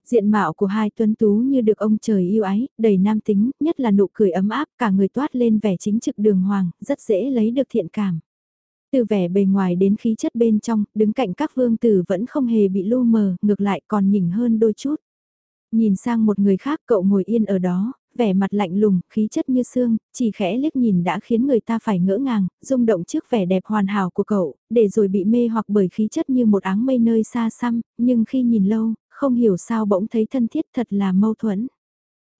Diện mạo của hai tuấn tú như được ông trời yêu ái, đầy nam tính, nhất là nụ cười ấm áp, cả người toát lên vẻ chính trực đường hoàng, rất dễ lấy được thiện cảm. Từ vẻ bề ngoài đến khí chất bên trong, đứng cạnh các vương tử vẫn không hề bị lu mờ, ngược lại còn nhỉnh hơn đôi chút. Nhìn sang một người khác cậu ngồi yên ở đó, vẻ mặt lạnh lùng, khí chất như xương, chỉ khẽ liếc nhìn đã khiến người ta phải ngỡ ngàng, rung động trước vẻ đẹp hoàn hảo của cậu, để rồi bị mê hoặc bởi khí chất như một áng mây nơi xa xăm, nhưng khi nhìn lâu, không hiểu sao bỗng thấy thân thiết thật là mâu thuẫn.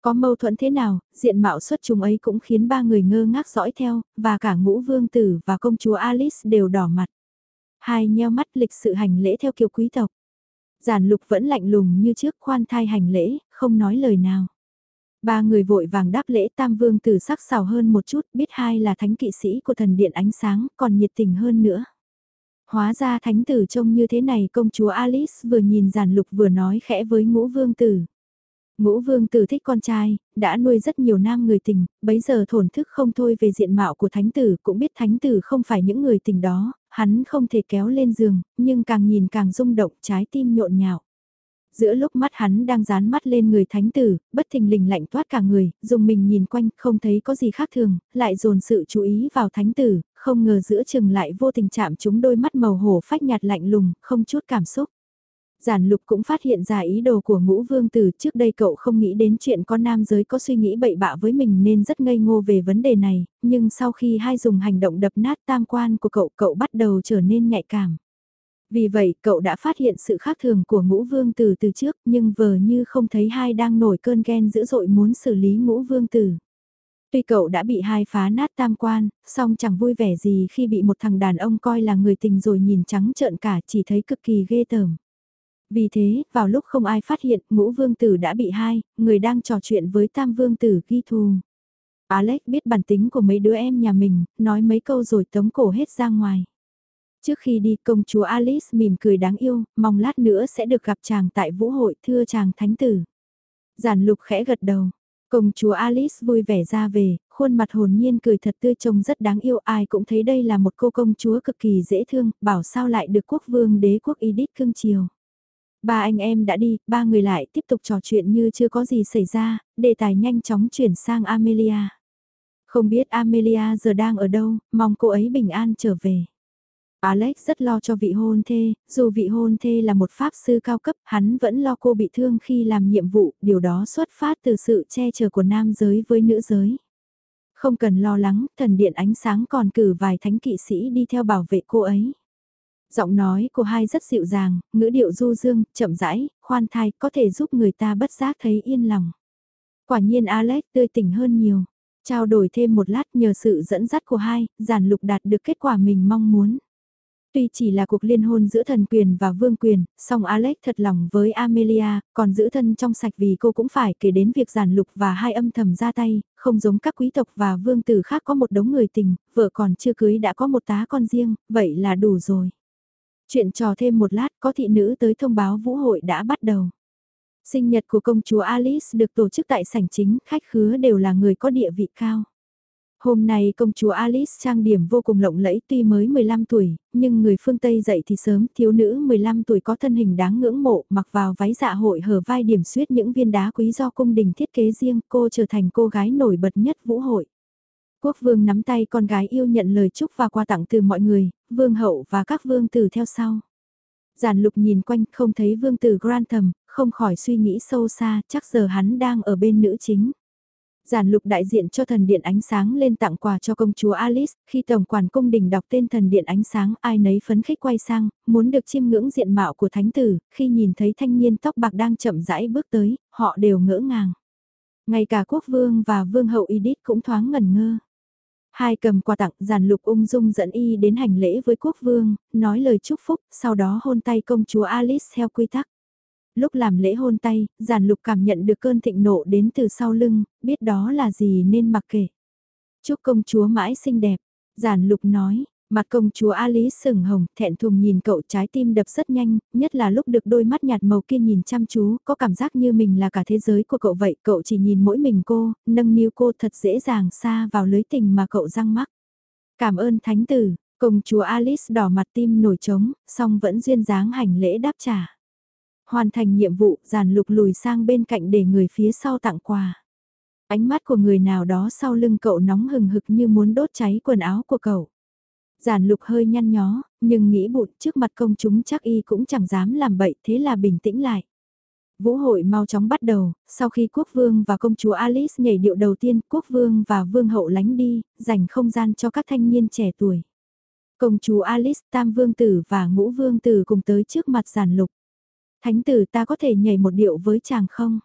Có mâu thuẫn thế nào, diện mạo xuất chúng ấy cũng khiến ba người ngơ ngác dõi theo, và cả ngũ vương tử và công chúa Alice đều đỏ mặt. Hai nheo mắt lịch sự hành lễ theo kiểu quý tộc. Giản lục vẫn lạnh lùng như trước khoan thai hành lễ, không nói lời nào. Ba người vội vàng đáp lễ tam vương tử sắc sảo hơn một chút, biết hai là thánh kỵ sĩ của thần điện ánh sáng, còn nhiệt tình hơn nữa. Hóa ra thánh tử trông như thế này công chúa Alice vừa nhìn giản lục vừa nói khẽ với ngũ vương tử. Ngũ vương tử thích con trai, đã nuôi rất nhiều nam người tình, bấy giờ thổn thức không thôi về diện mạo của thánh tử, cũng biết thánh tử không phải những người tình đó, hắn không thể kéo lên giường, nhưng càng nhìn càng rung động trái tim nhộn nhạo. Giữa lúc mắt hắn đang dán mắt lên người thánh tử, bất thình lình lạnh toát cả người, dùng mình nhìn quanh, không thấy có gì khác thường, lại dồn sự chú ý vào thánh tử, không ngờ giữa chừng lại vô tình chạm chúng đôi mắt màu hổ phách nhạt lạnh lùng, không chút cảm xúc. Giản lục cũng phát hiện ra ý đồ của ngũ vương tử trước đây cậu không nghĩ đến chuyện con nam giới có suy nghĩ bậy bạ với mình nên rất ngây ngô về vấn đề này, nhưng sau khi hai dùng hành động đập nát tam quan của cậu cậu bắt đầu trở nên nhạy cảm. Vì vậy cậu đã phát hiện sự khác thường của ngũ vương tử từ trước nhưng vờ như không thấy hai đang nổi cơn ghen dữ dội muốn xử lý ngũ vương tử. Tuy cậu đã bị hai phá nát tam quan, song chẳng vui vẻ gì khi bị một thằng đàn ông coi là người tình rồi nhìn trắng trợn cả chỉ thấy cực kỳ ghê tởm. Vì thế, vào lúc không ai phát hiện, ngũ vương tử đã bị hai, người đang trò chuyện với tam vương tử ghi thù. Alex biết bản tính của mấy đứa em nhà mình, nói mấy câu rồi tống cổ hết ra ngoài. Trước khi đi công chúa Alice mỉm cười đáng yêu, mong lát nữa sẽ được gặp chàng tại vũ hội thưa chàng thánh tử. Giản lục khẽ gật đầu, công chúa Alice vui vẻ ra về, khuôn mặt hồn nhiên cười thật tươi trông rất đáng yêu ai cũng thấy đây là một cô công chúa cực kỳ dễ thương, bảo sao lại được quốc vương đế quốc Edith cưng chiều. Ba anh em đã đi, ba người lại tiếp tục trò chuyện như chưa có gì xảy ra, đề tài nhanh chóng chuyển sang Amelia. Không biết Amelia giờ đang ở đâu, mong cô ấy bình an trở về. Alex rất lo cho vị hôn thê, dù vị hôn thê là một pháp sư cao cấp, hắn vẫn lo cô bị thương khi làm nhiệm vụ, điều đó xuất phát từ sự che chở của nam giới với nữ giới. Không cần lo lắng, thần điện ánh sáng còn cử vài thánh kỵ sĩ đi theo bảo vệ cô ấy. Giọng nói của hai rất dịu dàng, ngữ điệu du dương, chậm rãi, khoan thai, có thể giúp người ta bất giác thấy yên lòng. Quả nhiên Alex tươi tỉnh hơn nhiều. Trao đổi thêm một lát nhờ sự dẫn dắt của hai, giản lục đạt được kết quả mình mong muốn. Tuy chỉ là cuộc liên hôn giữa thần quyền và vương quyền, song Alex thật lòng với Amelia, còn giữ thân trong sạch vì cô cũng phải kể đến việc giản lục và hai âm thầm ra tay, không giống các quý tộc và vương tử khác có một đống người tình, vợ còn chưa cưới đã có một tá con riêng, vậy là đủ rồi. Chuyện trò thêm một lát có thị nữ tới thông báo vũ hội đã bắt đầu. Sinh nhật của công chúa Alice được tổ chức tại sảnh chính, khách khứa đều là người có địa vị cao. Hôm nay công chúa Alice trang điểm vô cùng lộng lẫy tuy mới 15 tuổi, nhưng người phương Tây dậy thì sớm, thiếu nữ 15 tuổi có thân hình đáng ngưỡng mộ, mặc vào váy dạ hội hở vai điểm xuyết những viên đá quý do cung đình thiết kế riêng, cô trở thành cô gái nổi bật nhất vũ hội. Quốc vương nắm tay con gái yêu nhận lời chúc và quà tặng từ mọi người, vương hậu và các vương tử theo sau. Giản lục nhìn quanh không thấy vương tử Grantham, không khỏi suy nghĩ sâu xa, chắc giờ hắn đang ở bên nữ chính. Giản lục đại diện cho thần điện ánh sáng lên tặng quà cho công chúa Alice, khi tổng quản cung đình đọc tên thần điện ánh sáng ai nấy phấn khích quay sang, muốn được chiêm ngưỡng diện mạo của thánh tử, khi nhìn thấy thanh niên tóc bạc đang chậm rãi bước tới, họ đều ngỡ ngàng. Ngay cả quốc vương và vương hậu Edith cũng thoáng ngẩn ngơ. Hai cầm quà tặng giản lục ung dung dẫn y đến hành lễ với quốc vương, nói lời chúc phúc, sau đó hôn tay công chúa Alice theo quy tắc. Lúc làm lễ hôn tay, giản lục cảm nhận được cơn thịnh nộ đến từ sau lưng, biết đó là gì nên mặc kệ. Chúc công chúa mãi xinh đẹp, giản lục nói, Mặt công chúa Alice sừng hồng, thẹn thùng nhìn cậu trái tim đập rất nhanh, nhất là lúc được đôi mắt nhạt màu kia nhìn chăm chú, có cảm giác như mình là cả thế giới của cậu vậy, cậu chỉ nhìn mỗi mình cô, nâng niu cô thật dễ dàng xa vào lưới tình mà cậu răng mắc. Cảm ơn thánh tử, công chúa Alice đỏ mặt tim nổi trống, song vẫn duyên dáng hành lễ đáp trả. Hoàn thành nhiệm vụ, giàn lục lùi sang bên cạnh để người phía sau tặng quà. Ánh mắt của người nào đó sau lưng cậu nóng hừng hực như muốn đốt cháy quần áo của cậu. Giản lục hơi nhăn nhó, nhưng nghĩ bụt trước mặt công chúng chắc y cũng chẳng dám làm bậy thế là bình tĩnh lại. Vũ hội mau chóng bắt đầu, sau khi quốc vương và công chúa Alice nhảy điệu đầu tiên, quốc vương và vương hậu lánh đi, dành không gian cho các thanh niên trẻ tuổi. Công chúa Alice, tam vương tử và ngũ vương tử cùng tới trước mặt giản lục. Thánh tử ta có thể nhảy một điệu với chàng không?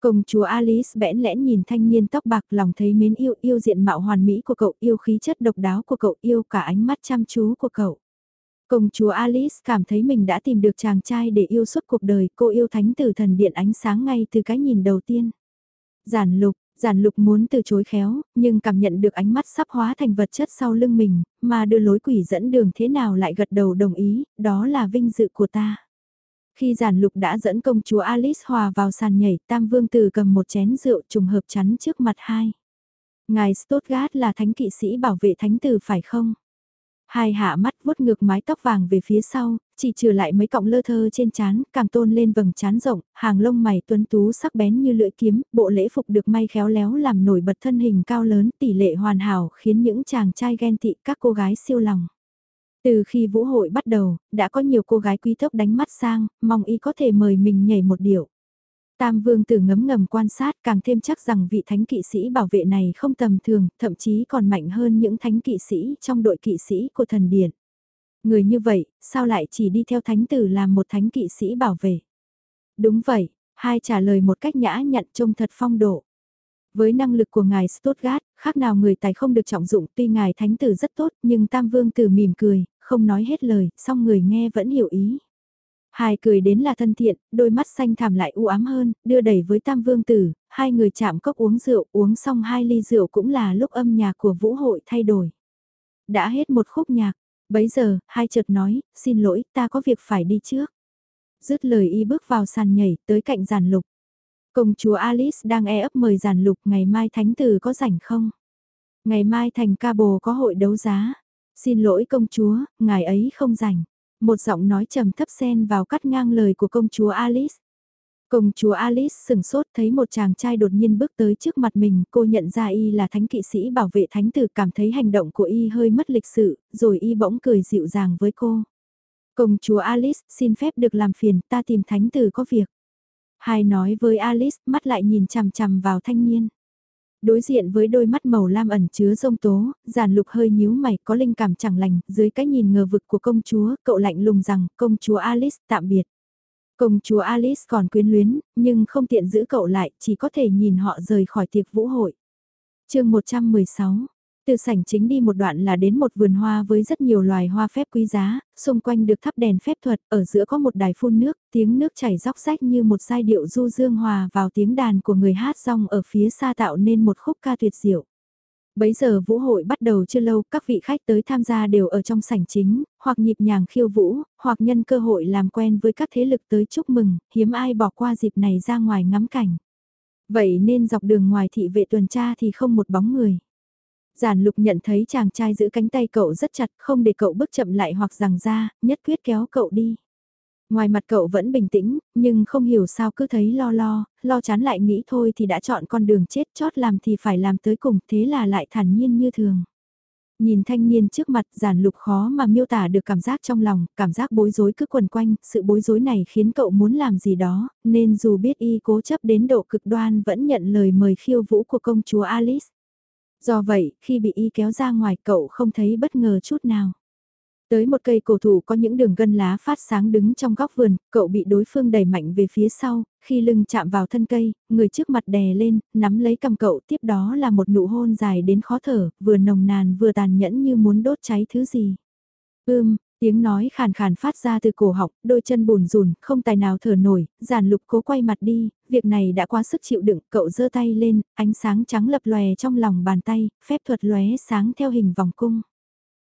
Công chúa Alice bẽn lẽn nhìn thanh niên tóc bạc lòng thấy mến yêu yêu diện mạo hoàn mỹ của cậu yêu khí chất độc đáo của cậu yêu cả ánh mắt chăm chú của cậu. Công chúa Alice cảm thấy mình đã tìm được chàng trai để yêu suốt cuộc đời cô yêu thánh tử thần điện ánh sáng ngay từ cái nhìn đầu tiên. Giản lục, Giản lục muốn từ chối khéo, nhưng cảm nhận được ánh mắt sắp hóa thành vật chất sau lưng mình, mà đưa lối quỷ dẫn đường thế nào lại gật đầu đồng ý, đó là vinh dự của ta. Khi giản lục đã dẫn công chúa Alice Hòa vào sàn nhảy, Tam Vương Tử cầm một chén rượu trùng hợp chắn trước mặt hai. Ngài Stuttgart là thánh kỵ sĩ bảo vệ thánh tử phải không? Hai hạ mắt vuốt ngược mái tóc vàng về phía sau, chỉ trừ lại mấy cọng lơ thơ trên chán, càng tôn lên vầng chán rộng, hàng lông mày tuấn tú sắc bén như lưỡi kiếm, bộ lễ phục được may khéo léo làm nổi bật thân hình cao lớn tỷ lệ hoàn hảo khiến những chàng trai ghen tị các cô gái siêu lòng. Từ khi vũ hội bắt đầu, đã có nhiều cô gái quý tốc đánh mắt sang, mong y có thể mời mình nhảy một điệu. Tam vương tử ngấm ngầm quan sát càng thêm chắc rằng vị thánh kỵ sĩ bảo vệ này không tầm thường, thậm chí còn mạnh hơn những thánh kỵ sĩ trong đội kỵ sĩ của thần điện. Người như vậy, sao lại chỉ đi theo thánh tử làm một thánh kỵ sĩ bảo vệ? Đúng vậy, hai trả lời một cách nhã nhặn trông thật phong độ. Với năng lực của ngài Stuttgart, khác nào người tài không được trọng dụng tuy ngài thánh tử rất tốt nhưng tam vương tử mỉm cười, không nói hết lời, song người nghe vẫn hiểu ý. Hai cười đến là thân thiện, đôi mắt xanh thảm lại u ám hơn, đưa đẩy với tam vương tử, hai người chạm cốc uống rượu, uống xong hai ly rượu cũng là lúc âm nhạc của vũ hội thay đổi. Đã hết một khúc nhạc, bấy giờ, hai chợt nói, xin lỗi, ta có việc phải đi trước. Dứt lời y bước vào sàn nhảy, tới cạnh giàn lục. Công chúa Alice đang e ấp mời giàn lục ngày mai thánh tử có rảnh không? Ngày mai thành ca bồ có hội đấu giá. Xin lỗi công chúa, ngài ấy không rảnh. Một giọng nói trầm thấp xen vào cắt ngang lời của công chúa Alice. Công chúa Alice sừng sốt thấy một chàng trai đột nhiên bước tới trước mặt mình, cô nhận ra y là thánh kỵ sĩ bảo vệ thánh tử cảm thấy hành động của y hơi mất lịch sự, rồi y bỗng cười dịu dàng với cô. Công chúa Alice xin phép được làm phiền ta tìm thánh tử có việc. Hai nói với Alice mắt lại nhìn chằm chằm vào thanh niên. Đối diện với đôi mắt màu lam ẩn chứa rông tố, giàn lục hơi nhíu mày có linh cảm chẳng lành, dưới cái nhìn ngờ vực của công chúa, cậu lạnh lùng rằng, công chúa Alice tạm biệt. Công chúa Alice còn quyến luyến, nhưng không tiện giữ cậu lại, chỉ có thể nhìn họ rời khỏi tiệc vũ hội. chương 116 từ sảnh chính đi một đoạn là đến một vườn hoa với rất nhiều loài hoa phép quý giá, xung quanh được thắp đèn phép thuật, ở giữa có một đài phun nước, tiếng nước chảy róc rách như một giai điệu du dương hòa vào tiếng đàn của người hát rong ở phía xa tạo nên một khúc ca tuyệt diệu. Bấy giờ vũ hội bắt đầu chưa lâu, các vị khách tới tham gia đều ở trong sảnh chính, hoặc nhịp nhàng khiêu vũ, hoặc nhân cơ hội làm quen với các thế lực tới chúc mừng, hiếm ai bỏ qua dịp này ra ngoài ngắm cảnh. Vậy nên dọc đường ngoài thị vệ tuần tra thì không một bóng người. Giản lục nhận thấy chàng trai giữ cánh tay cậu rất chặt, không để cậu bước chậm lại hoặc rằng ra, nhất quyết kéo cậu đi. Ngoài mặt cậu vẫn bình tĩnh, nhưng không hiểu sao cứ thấy lo lo, lo chán lại nghĩ thôi thì đã chọn con đường chết chót làm thì phải làm tới cùng, thế là lại thản nhiên như thường. Nhìn thanh niên trước mặt giản lục khó mà miêu tả được cảm giác trong lòng, cảm giác bối rối cứ quần quanh, sự bối rối này khiến cậu muốn làm gì đó, nên dù biết y cố chấp đến độ cực đoan vẫn nhận lời mời khiêu vũ của công chúa Alice. Do vậy, khi bị y kéo ra ngoài cậu không thấy bất ngờ chút nào. Tới một cây cổ thụ có những đường gân lá phát sáng đứng trong góc vườn, cậu bị đối phương đẩy mạnh về phía sau, khi lưng chạm vào thân cây, người trước mặt đè lên, nắm lấy cầm cậu tiếp đó là một nụ hôn dài đến khó thở, vừa nồng nàn vừa tàn nhẫn như muốn đốt cháy thứ gì. Ưm, Tiếng nói khàn khàn phát ra từ cổ họng, đôi chân bùn rùn, không tài nào thở nổi, giàn lục cố quay mặt đi, việc này đã quá sức chịu đựng, cậu giơ tay lên, ánh sáng trắng lập lòe trong lòng bàn tay, phép thuật lóe sáng theo hình vòng cung.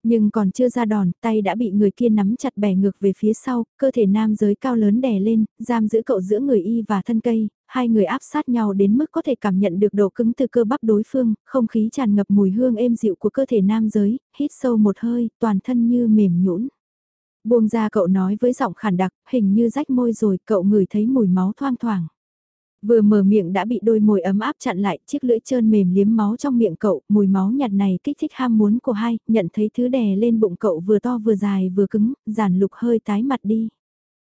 Nhưng còn chưa ra đòn, tay đã bị người kia nắm chặt bẻ ngược về phía sau, cơ thể nam giới cao lớn đè lên, giam giữ cậu giữa người y và thân cây, hai người áp sát nhau đến mức có thể cảm nhận được độ cứng từ cơ bắp đối phương, không khí tràn ngập mùi hương êm dịu của cơ thể nam giới, hít sâu một hơi, toàn thân như mềm nhũn. Buông ra cậu nói với giọng khản đặc, hình như rách môi rồi, cậu ngửi thấy mùi máu thoang thoảng. Vừa mở miệng đã bị đôi môi ấm áp chặn lại, chiếc lưỡi trơn mềm liếm máu trong miệng cậu, mùi máu nhạt này kích thích ham muốn của hai, nhận thấy thứ đè lên bụng cậu vừa to vừa dài vừa cứng, giản lục hơi tái mặt đi.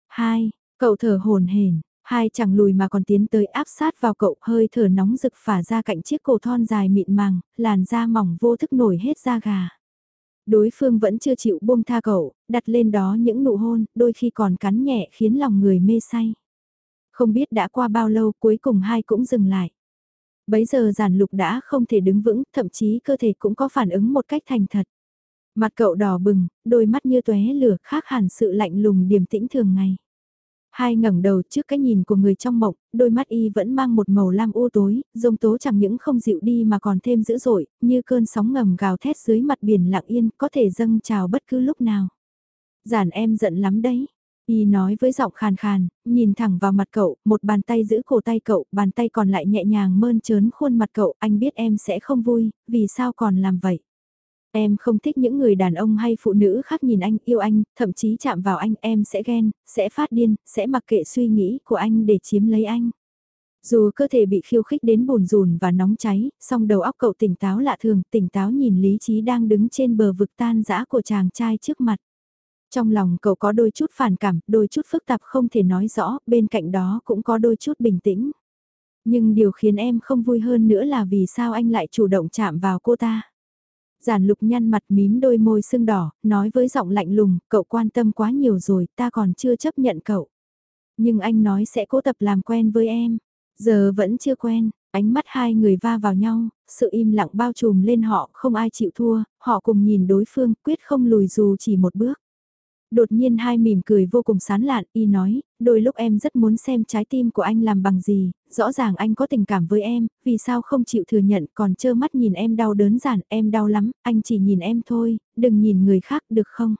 Hai, cậu thở hồn hển, hai chẳng lùi mà còn tiến tới áp sát vào cậu, hơi thở nóng rực phả ra cạnh chiếc cổ thon dài mịn màng, làn da mỏng vô thức nổi hết da gà. Đối phương vẫn chưa chịu buông tha cậu, đặt lên đó những nụ hôn, đôi khi còn cắn nhẹ khiến lòng người mê say. Không biết đã qua bao lâu cuối cùng hai cũng dừng lại. Bấy giờ giản lục đã không thể đứng vững, thậm chí cơ thể cũng có phản ứng một cách thành thật. Mặt cậu đỏ bừng, đôi mắt như tóe lửa khác hẳn sự lạnh lùng điềm tĩnh thường ngày. Hai ngẩng đầu trước cái nhìn của người trong mộng, đôi mắt y vẫn mang một màu lam u tối, rông tố chẳng những không dịu đi mà còn thêm dữ dội, như cơn sóng ngầm gào thét dưới mặt biển lặng yên, có thể dâng trào bất cứ lúc nào. Giản em giận lắm đấy. Y nói với giọng khàn khàn, nhìn thẳng vào mặt cậu, một bàn tay giữ cổ tay cậu, bàn tay còn lại nhẹ nhàng mơn trớn khuôn mặt cậu, anh biết em sẽ không vui, vì sao còn làm vậy? Em không thích những người đàn ông hay phụ nữ khác nhìn anh, yêu anh, thậm chí chạm vào anh, em sẽ ghen, sẽ phát điên, sẽ mặc kệ suy nghĩ của anh để chiếm lấy anh. Dù cơ thể bị khiêu khích đến bồn rùn và nóng cháy, song đầu óc cậu tỉnh táo lạ thường, tỉnh táo nhìn lý trí đang đứng trên bờ vực tan dã của chàng trai trước mặt. Trong lòng cậu có đôi chút phản cảm, đôi chút phức tạp không thể nói rõ, bên cạnh đó cũng có đôi chút bình tĩnh. Nhưng điều khiến em không vui hơn nữa là vì sao anh lại chủ động chạm vào cô ta. Giản lục nhăn mặt mím đôi môi sưng đỏ, nói với giọng lạnh lùng, cậu quan tâm quá nhiều rồi, ta còn chưa chấp nhận cậu. Nhưng anh nói sẽ cố tập làm quen với em. Giờ vẫn chưa quen, ánh mắt hai người va vào nhau, sự im lặng bao trùm lên họ, không ai chịu thua, họ cùng nhìn đối phương, quyết không lùi dù chỉ một bước. Đột nhiên hai mỉm cười vô cùng sán lạn, y nói, đôi lúc em rất muốn xem trái tim của anh làm bằng gì, rõ ràng anh có tình cảm với em, vì sao không chịu thừa nhận còn trơ mắt nhìn em đau đớn giản, em đau lắm, anh chỉ nhìn em thôi, đừng nhìn người khác được không?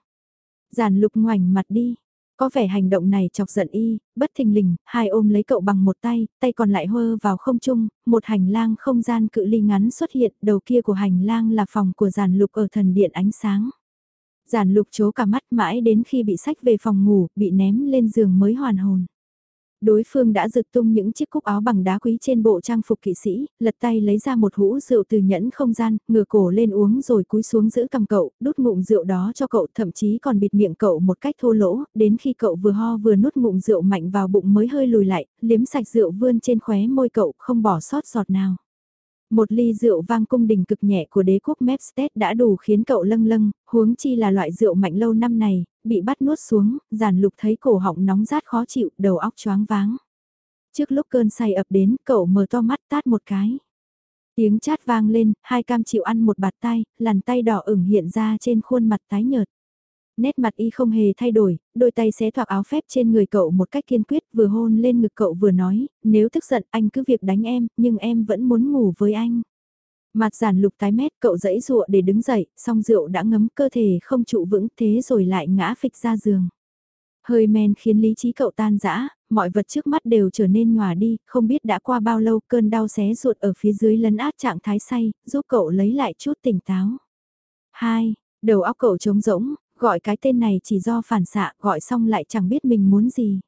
Giản lục ngoảnh mặt đi, có vẻ hành động này chọc giận y, bất thình lình, hai ôm lấy cậu bằng một tay, tay còn lại hơ vào không trung, một hành lang không gian cự ly ngắn xuất hiện, đầu kia của hành lang là phòng của giàn lục ở thần điện ánh sáng. Giản lục chố cả mắt mãi đến khi bị sách về phòng ngủ, bị ném lên giường mới hoàn hồn. Đối phương đã giật tung những chiếc cúc áo bằng đá quý trên bộ trang phục kỵ sĩ, lật tay lấy ra một hũ rượu từ nhẫn không gian, ngửa cổ lên uống rồi cúi xuống giữ cầm cậu, đút ngụm rượu đó cho cậu, thậm chí còn bịt miệng cậu một cách thô lỗ, đến khi cậu vừa ho vừa nuốt ngụm rượu mạnh vào bụng mới hơi lùi lại, liếm sạch rượu vươn trên khóe môi cậu, không bỏ sót giọt nào. Một ly rượu vang cung đình cực nhẹ của đế quốc Mepstead đã đủ khiến cậu lâng lâng, huống chi là loại rượu mạnh lâu năm này, bị bắt nuốt xuống, giản lục thấy cổ họng nóng rát khó chịu, đầu óc choáng váng. Trước lúc cơn say ập đến, cậu mở to mắt tát một cái. Tiếng chát vang lên, hai cam chịu ăn một bạt tay, làn tay đỏ ửng hiện ra trên khuôn mặt tái nhợt nét mặt y không hề thay đổi, đôi tay xé thoạc áo phép trên người cậu một cách kiên quyết vừa hôn lên ngực cậu vừa nói, nếu tức giận anh cứ việc đánh em, nhưng em vẫn muốn ngủ với anh. Mặt giản lục tái mét cậu dẫy dụa để đứng dậy, song rượu đã ngấm cơ thể không trụ vững thế rồi lại ngã phịch ra giường. Hơi men khiến lý trí cậu tan rã, mọi vật trước mắt đều trở nên nhòa đi, không biết đã qua bao lâu cơn đau xé ruột ở phía dưới lấn át trạng thái say, giúp cậu lấy lại chút tỉnh táo. 2. Đầu óc cậu trống rỗng, gọi cái tên này chỉ do phản xạ, gọi xong lại chẳng biết mình muốn gì.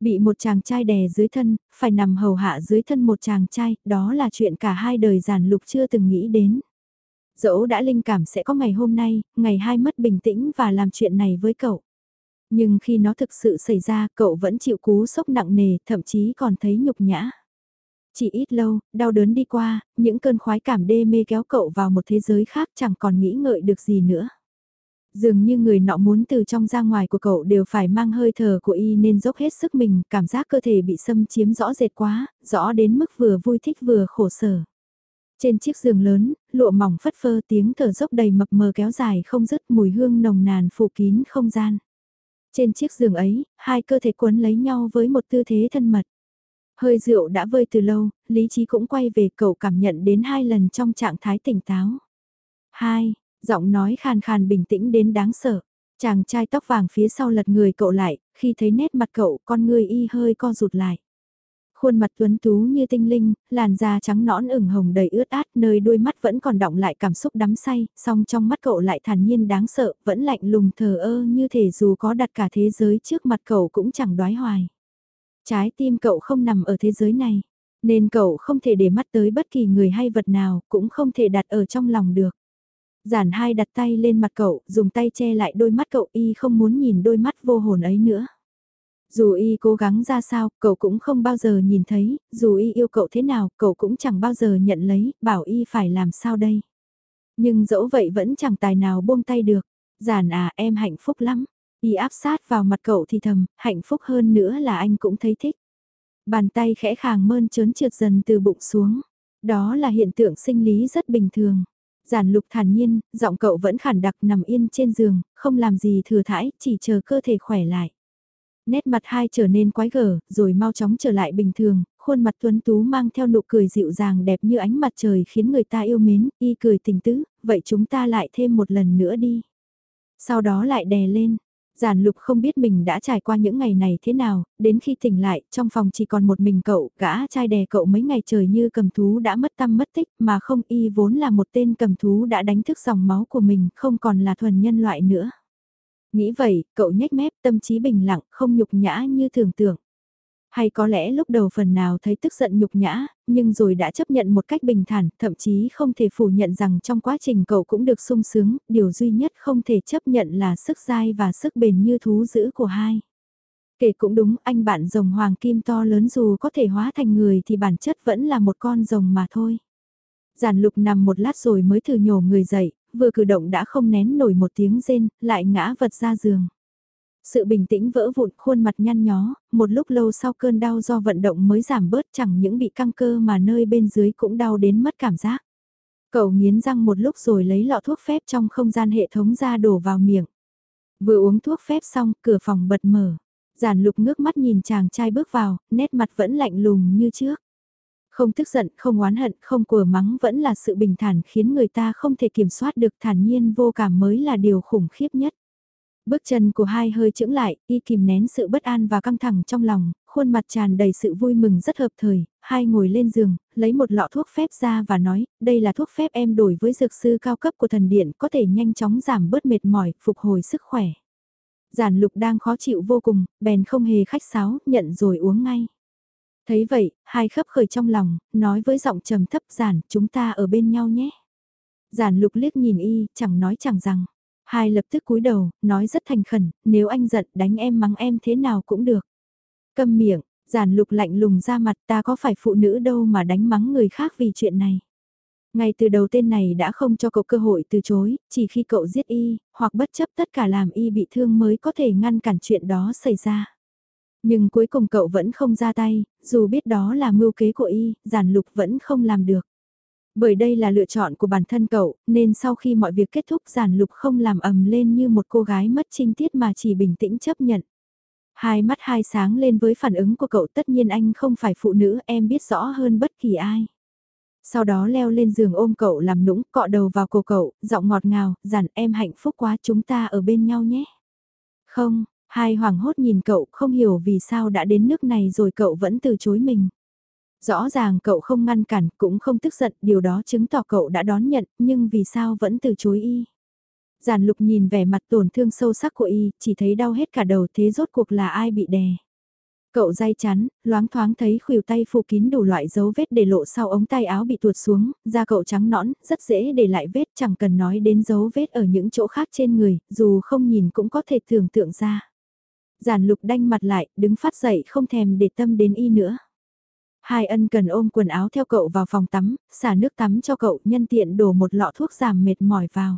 Bị một chàng trai đè dưới thân, phải nằm hầu hạ dưới thân một chàng trai, đó là chuyện cả hai đời giản lục chưa từng nghĩ đến. Dẫu đã linh cảm sẽ có ngày hôm nay, ngày hai mất bình tĩnh và làm chuyện này với cậu. Nhưng khi nó thực sự xảy ra, cậu vẫn chịu cú sốc nặng nề, thậm chí còn thấy nhục nhã. Chỉ ít lâu, đau đớn đi qua, những cơn khoái cảm đê mê kéo cậu vào một thế giới khác chẳng còn nghĩ ngợi được gì nữa. Dường như người nọ muốn từ trong ra ngoài của cậu đều phải mang hơi thở của y nên dốc hết sức mình, cảm giác cơ thể bị xâm chiếm rõ rệt quá, rõ đến mức vừa vui thích vừa khổ sở. Trên chiếc giường lớn, lụa mỏng phất phơ tiếng thở dốc đầy mập mờ kéo dài không dứt mùi hương nồng nàn phủ kín không gian. Trên chiếc giường ấy, hai cơ thể quấn lấy nhau với một tư thế thân mật. Hơi rượu đã vơi từ lâu, lý trí cũng quay về cậu cảm nhận đến hai lần trong trạng thái tỉnh táo. Hai, giọng nói khàn khàn bình tĩnh đến đáng sợ. Chàng trai tóc vàng phía sau lật người cậu lại, khi thấy nét mặt cậu con người y hơi co rụt lại. Khuôn mặt tuấn tú như tinh linh, làn da trắng nõn ửng hồng đầy ướt át, nơi đôi mắt vẫn còn động lại cảm xúc đắm say, song trong mắt cậu lại thản nhiên đáng sợ, vẫn lạnh lùng thờ ơ như thể dù có đặt cả thế giới trước mặt cậu cũng chẳng đoái hoài. Trái tim cậu không nằm ở thế giới này, nên cậu không thể để mắt tới bất kỳ người hay vật nào, cũng không thể đặt ở trong lòng được. Giản hai đặt tay lên mặt cậu, dùng tay che lại đôi mắt cậu y không muốn nhìn đôi mắt vô hồn ấy nữa. Dù y cố gắng ra sao, cậu cũng không bao giờ nhìn thấy, dù y yêu cậu thế nào, cậu cũng chẳng bao giờ nhận lấy, bảo y phải làm sao đây. Nhưng dẫu vậy vẫn chẳng tài nào buông tay được. Giản à em hạnh phúc lắm. Y áp sát vào mặt cậu thì thầm, hạnh phúc hơn nữa là anh cũng thấy thích. Bàn tay khẽ khàng mơn trớn trượt dần từ bụng xuống. Đó là hiện tượng sinh lý rất bình thường. Giản lục thản nhiên, giọng cậu vẫn khản đặc nằm yên trên giường, không làm gì thừa thãi, chỉ chờ cơ thể khỏe lại. Nét mặt hai trở nên quái gở, rồi mau chóng trở lại bình thường, khuôn mặt tuấn tú mang theo nụ cười dịu dàng đẹp như ánh mặt trời khiến người ta yêu mến, y cười tình tứ, vậy chúng ta lại thêm một lần nữa đi. Sau đó lại đè lên, Giản lục không biết mình đã trải qua những ngày này thế nào, đến khi tỉnh lại, trong phòng chỉ còn một mình cậu, gã trai đè cậu mấy ngày trời như cầm thú đã mất tâm mất tích, mà không y vốn là một tên cầm thú đã đánh thức dòng máu của mình, không còn là thuần nhân loại nữa. Nghĩ vậy, cậu nhếch mép tâm trí bình lặng, không nhục nhã như thường tưởng. Hay có lẽ lúc đầu phần nào thấy tức giận nhục nhã, nhưng rồi đã chấp nhận một cách bình thản, thậm chí không thể phủ nhận rằng trong quá trình cậu cũng được sung sướng, điều duy nhất không thể chấp nhận là sức dai và sức bền như thú dữ của hai. Kể cũng đúng, anh bạn rồng hoàng kim to lớn dù có thể hóa thành người thì bản chất vẫn là một con rồng mà thôi. Giản lục nằm một lát rồi mới thử nhổ người dậy, vừa cử động đã không nén nổi một tiếng rên, lại ngã vật ra giường. Sự bình tĩnh vỡ vụn khuôn mặt nhăn nhó, một lúc lâu sau cơn đau do vận động mới giảm bớt chẳng những bị căng cơ mà nơi bên dưới cũng đau đến mất cảm giác. Cậu nghiến răng một lúc rồi lấy lọ thuốc phép trong không gian hệ thống ra đổ vào miệng. Vừa uống thuốc phép xong, cửa phòng bật mở. Giản lục ngước mắt nhìn chàng trai bước vào, nét mặt vẫn lạnh lùng như trước. Không tức giận, không oán hận, không của mắng vẫn là sự bình thản khiến người ta không thể kiểm soát được thản nhiên vô cảm mới là điều khủng khiếp nhất. Bước chân của hai hơi chững lại, y kìm nén sự bất an và căng thẳng trong lòng, khuôn mặt tràn đầy sự vui mừng rất hợp thời, hai ngồi lên giường, lấy một lọ thuốc phép ra và nói, đây là thuốc phép em đổi với dược sư cao cấp của thần điện có thể nhanh chóng giảm bớt mệt mỏi, phục hồi sức khỏe. Giản lục đang khó chịu vô cùng, bèn không hề khách sáo, nhận rồi uống ngay. Thấy vậy, hai khấp khởi trong lòng, nói với giọng trầm thấp giản, chúng ta ở bên nhau nhé. Giản lục liếc nhìn y, chẳng nói chẳng rằng. Hai lập tức cúi đầu, nói rất thành khẩn, nếu anh giận đánh em mắng em thế nào cũng được. Câm miệng, giản lục lạnh lùng ra mặt ta có phải phụ nữ đâu mà đánh mắng người khác vì chuyện này. Ngay từ đầu tên này đã không cho cậu cơ hội từ chối, chỉ khi cậu giết y, hoặc bất chấp tất cả làm y bị thương mới có thể ngăn cản chuyện đó xảy ra. Nhưng cuối cùng cậu vẫn không ra tay, dù biết đó là mưu kế của y, giản lục vẫn không làm được. Bởi đây là lựa chọn của bản thân cậu, nên sau khi mọi việc kết thúc giản lục không làm ầm lên như một cô gái mất trinh tiết mà chỉ bình tĩnh chấp nhận. Hai mắt hai sáng lên với phản ứng của cậu tất nhiên anh không phải phụ nữ em biết rõ hơn bất kỳ ai. Sau đó leo lên giường ôm cậu làm nũng cọ đầu vào cổ cậu, giọng ngọt ngào, giản em hạnh phúc quá chúng ta ở bên nhau nhé. Không, hai hoàng hốt nhìn cậu không hiểu vì sao đã đến nước này rồi cậu vẫn từ chối mình. Rõ ràng cậu không ngăn cản, cũng không tức giận, điều đó chứng tỏ cậu đã đón nhận, nhưng vì sao vẫn từ chối y. Giản lục nhìn vẻ mặt tổn thương sâu sắc của y, chỉ thấy đau hết cả đầu thế rốt cuộc là ai bị đè. Cậu dây chắn, loáng thoáng thấy khuỷu tay phủ kín đủ loại dấu vết để lộ sau ống tay áo bị tuột xuống, da cậu trắng nõn, rất dễ để lại vết chẳng cần nói đến dấu vết ở những chỗ khác trên người, dù không nhìn cũng có thể tưởng tượng ra. Giản lục đanh mặt lại, đứng phát dậy không thèm để tâm đến y nữa. Hai ân cần ôm quần áo theo cậu vào phòng tắm, xả nước tắm cho cậu nhân tiện đổ một lọ thuốc giảm mệt mỏi vào.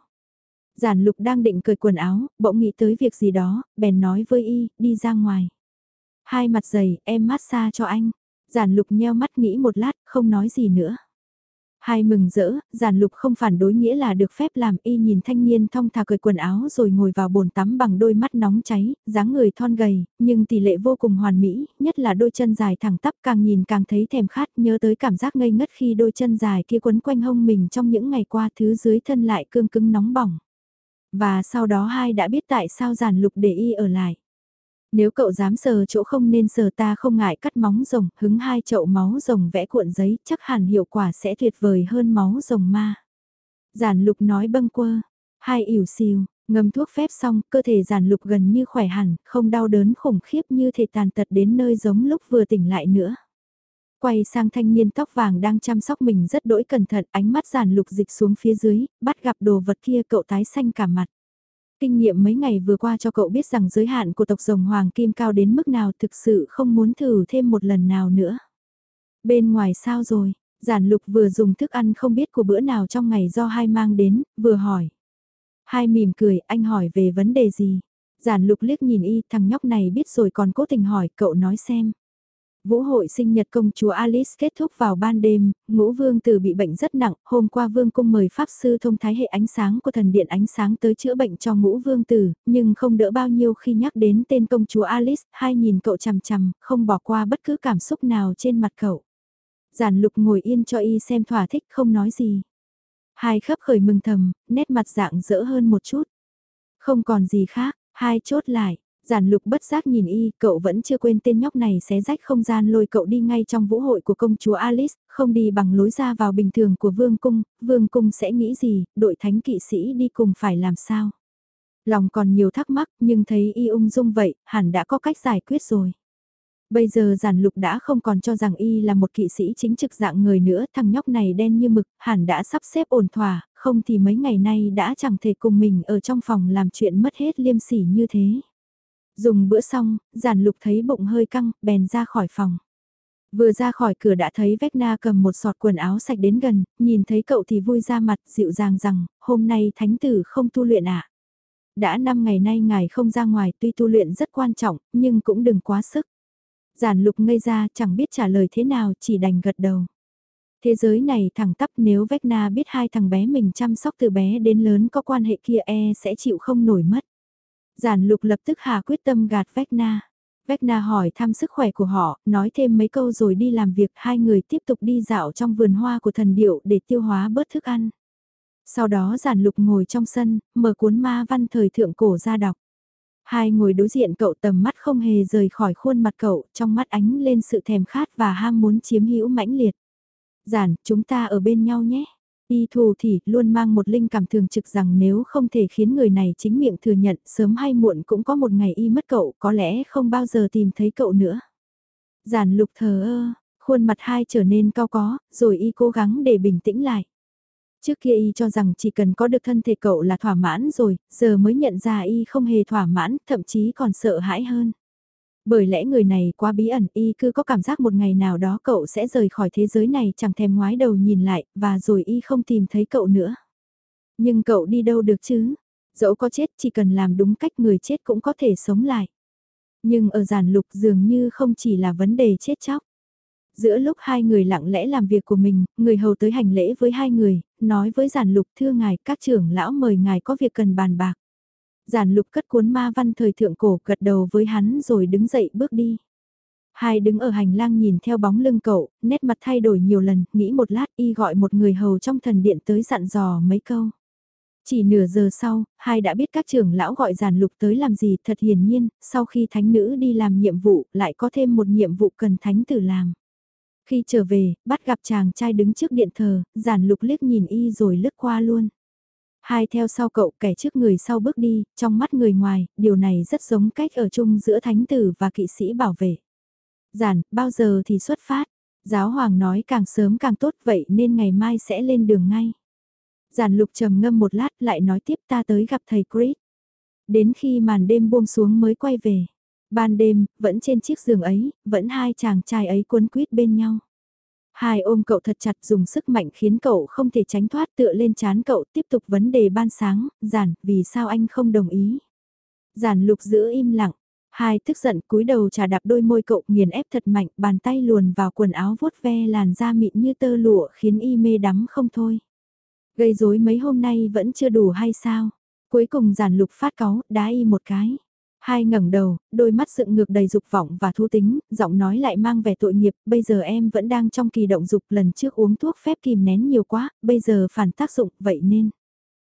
Giản lục đang định cởi quần áo, bỗng nghĩ tới việc gì đó, bèn nói với y, đi ra ngoài. Hai mặt dày, em massage cho anh. Giản lục nheo mắt nghĩ một lát, không nói gì nữa. Hai mừng rỡ, giản lục không phản đối nghĩa là được phép làm y nhìn thanh niên thong thả cởi quần áo rồi ngồi vào bồn tắm bằng đôi mắt nóng cháy, dáng người thon gầy, nhưng tỷ lệ vô cùng hoàn mỹ, nhất là đôi chân dài thẳng tắp càng nhìn càng thấy thèm khát nhớ tới cảm giác ngây ngất khi đôi chân dài kia quấn quanh hông mình trong những ngày qua thứ dưới thân lại cương cứng nóng bỏng. Và sau đó hai đã biết tại sao giản lục để y ở lại. Nếu cậu dám sờ chỗ không nên sờ ta không ngại cắt móng rồng, hứng hai chậu máu rồng vẽ cuộn giấy, chắc hẳn hiệu quả sẽ tuyệt vời hơn máu rồng ma. Giản lục nói bâng quơ, hai ỉu xìu, ngâm thuốc phép xong, cơ thể giản lục gần như khỏe hẳn, không đau đớn khủng khiếp như thể tàn tật đến nơi giống lúc vừa tỉnh lại nữa. Quay sang thanh niên tóc vàng đang chăm sóc mình rất đỗi cẩn thận, ánh mắt giản lục dịch xuống phía dưới, bắt gặp đồ vật kia cậu tái xanh cả mặt. Kinh nghiệm mấy ngày vừa qua cho cậu biết rằng giới hạn của tộc rồng hoàng kim cao đến mức nào thực sự không muốn thử thêm một lần nào nữa. Bên ngoài sao rồi, giản lục vừa dùng thức ăn không biết của bữa nào trong ngày do hai mang đến, vừa hỏi. Hai mỉm cười, anh hỏi về vấn đề gì? Giản lục liếc nhìn y, thằng nhóc này biết rồi còn cố tình hỏi, cậu nói xem. Vũ hội sinh nhật công chúa Alice kết thúc vào ban đêm, ngũ vương tử bị bệnh rất nặng, hôm qua vương cung mời pháp sư thông thái hệ ánh sáng của thần điện ánh sáng tới chữa bệnh cho ngũ vương tử, nhưng không đỡ bao nhiêu khi nhắc đến tên công chúa Alice, hai nhìn cậu chằm chằm, không bỏ qua bất cứ cảm xúc nào trên mặt cậu. Giản lục ngồi yên cho y xem thỏa thích không nói gì. Hai khớp khởi mừng thầm, nét mặt dạng dỡ hơn một chút. Không còn gì khác, hai chốt lại, Giản lục bất giác nhìn y, cậu vẫn chưa quên tên nhóc này xé rách không gian lôi cậu đi ngay trong vũ hội của công chúa Alice, không đi bằng lối ra vào bình thường của vương cung, vương cung sẽ nghĩ gì, đội thánh kỵ sĩ đi cùng phải làm sao. Lòng còn nhiều thắc mắc nhưng thấy y ung dung vậy, hẳn đã có cách giải quyết rồi. Bây giờ giản lục đã không còn cho rằng y là một kỵ sĩ chính trực dạng người nữa, thằng nhóc này đen như mực, hẳn đã sắp xếp ổn thỏa, không thì mấy ngày nay đã chẳng thể cùng mình ở trong phòng làm chuyện mất hết liêm sỉ như thế. Dùng bữa xong, giản lục thấy bụng hơi căng, bèn ra khỏi phòng. Vừa ra khỏi cửa đã thấy Vecna cầm một sọt quần áo sạch đến gần, nhìn thấy cậu thì vui ra mặt dịu dàng rằng, hôm nay thánh tử không tu luyện ạ. À? Đã 5 ngày nay ngài không ra ngoài tuy tu luyện rất quan trọng, nhưng cũng đừng quá sức. Giản lục ngây ra chẳng biết trả lời thế nào chỉ đành gật đầu. Thế giới này thẳng tắp nếu Vecna biết hai thằng bé mình chăm sóc từ bé đến lớn có quan hệ kia e sẽ chịu không nổi mất. Giản lục lập tức hạ quyết tâm gạt Vecna. Vecna hỏi thăm sức khỏe của họ, nói thêm mấy câu rồi đi làm việc hai người tiếp tục đi dạo trong vườn hoa của thần điệu để tiêu hóa bớt thức ăn. Sau đó giản lục ngồi trong sân, mở cuốn ma văn thời thượng cổ ra đọc. Hai ngồi đối diện cậu tầm mắt không hề rời khỏi khuôn mặt cậu, trong mắt ánh lên sự thèm khát và ham muốn chiếm hữu mãnh liệt. Giản, chúng ta ở bên nhau nhé. Y thù thì luôn mang một linh cảm thường trực rằng nếu không thể khiến người này chính miệng thừa nhận sớm hay muộn cũng có một ngày y mất cậu có lẽ không bao giờ tìm thấy cậu nữa. Giản lục thờ ơ, khuôn mặt hai trở nên cao có, rồi y cố gắng để bình tĩnh lại. Trước kia y cho rằng chỉ cần có được thân thể cậu là thỏa mãn rồi, giờ mới nhận ra y không hề thỏa mãn, thậm chí còn sợ hãi hơn. Bởi lẽ người này quá bí ẩn y cứ có cảm giác một ngày nào đó cậu sẽ rời khỏi thế giới này chẳng thèm ngoái đầu nhìn lại và rồi y không tìm thấy cậu nữa. Nhưng cậu đi đâu được chứ? Dẫu có chết chỉ cần làm đúng cách người chết cũng có thể sống lại. Nhưng ở giản lục dường như không chỉ là vấn đề chết chóc. Giữa lúc hai người lặng lẽ làm việc của mình, người hầu tới hành lễ với hai người, nói với giản lục thưa ngài các trưởng lão mời ngài có việc cần bàn bạc. Giản lục cất cuốn ma văn thời thượng cổ gật đầu với hắn rồi đứng dậy bước đi. Hai đứng ở hành lang nhìn theo bóng lưng cậu, nét mặt thay đổi nhiều lần, nghĩ một lát y gọi một người hầu trong thần điện tới dặn dò mấy câu. Chỉ nửa giờ sau, hai đã biết các trưởng lão gọi giản lục tới làm gì thật hiển nhiên, sau khi thánh nữ đi làm nhiệm vụ lại có thêm một nhiệm vụ cần thánh tử làm. Khi trở về, bắt gặp chàng trai đứng trước điện thờ, giản lục liếc nhìn y rồi lướt qua luôn. Hai theo sau cậu kẻ trước người sau bước đi, trong mắt người ngoài, điều này rất giống cách ở chung giữa thánh tử và kỵ sĩ bảo vệ. Giản, bao giờ thì xuất phát? Giáo hoàng nói càng sớm càng tốt vậy nên ngày mai sẽ lên đường ngay. Giản lục trầm ngâm một lát lại nói tiếp ta tới gặp thầy Chris. Đến khi màn đêm buông xuống mới quay về. Ban đêm, vẫn trên chiếc giường ấy, vẫn hai chàng trai ấy cuốn quýt bên nhau. Hai ôm cậu thật chặt dùng sức mạnh khiến cậu không thể tránh thoát tựa lên chán cậu tiếp tục vấn đề ban sáng, giản, vì sao anh không đồng ý. Giản lục giữ im lặng, hai tức giận cúi đầu trà đạp đôi môi cậu nghiền ép thật mạnh, bàn tay luồn vào quần áo vuốt ve làn da mịn như tơ lụa khiến y mê đắm không thôi. Gây rối mấy hôm nay vẫn chưa đủ hay sao? Cuối cùng giản lục phát cáu, đá y một cái. Hai ngẩng đầu, đôi mắt dựng ngược đầy dục vọng và thu tính, giọng nói lại mang vẻ tội nghiệp, bây giờ em vẫn đang trong kỳ động dục lần trước uống thuốc phép kìm nén nhiều quá, bây giờ phản tác dụng, vậy nên.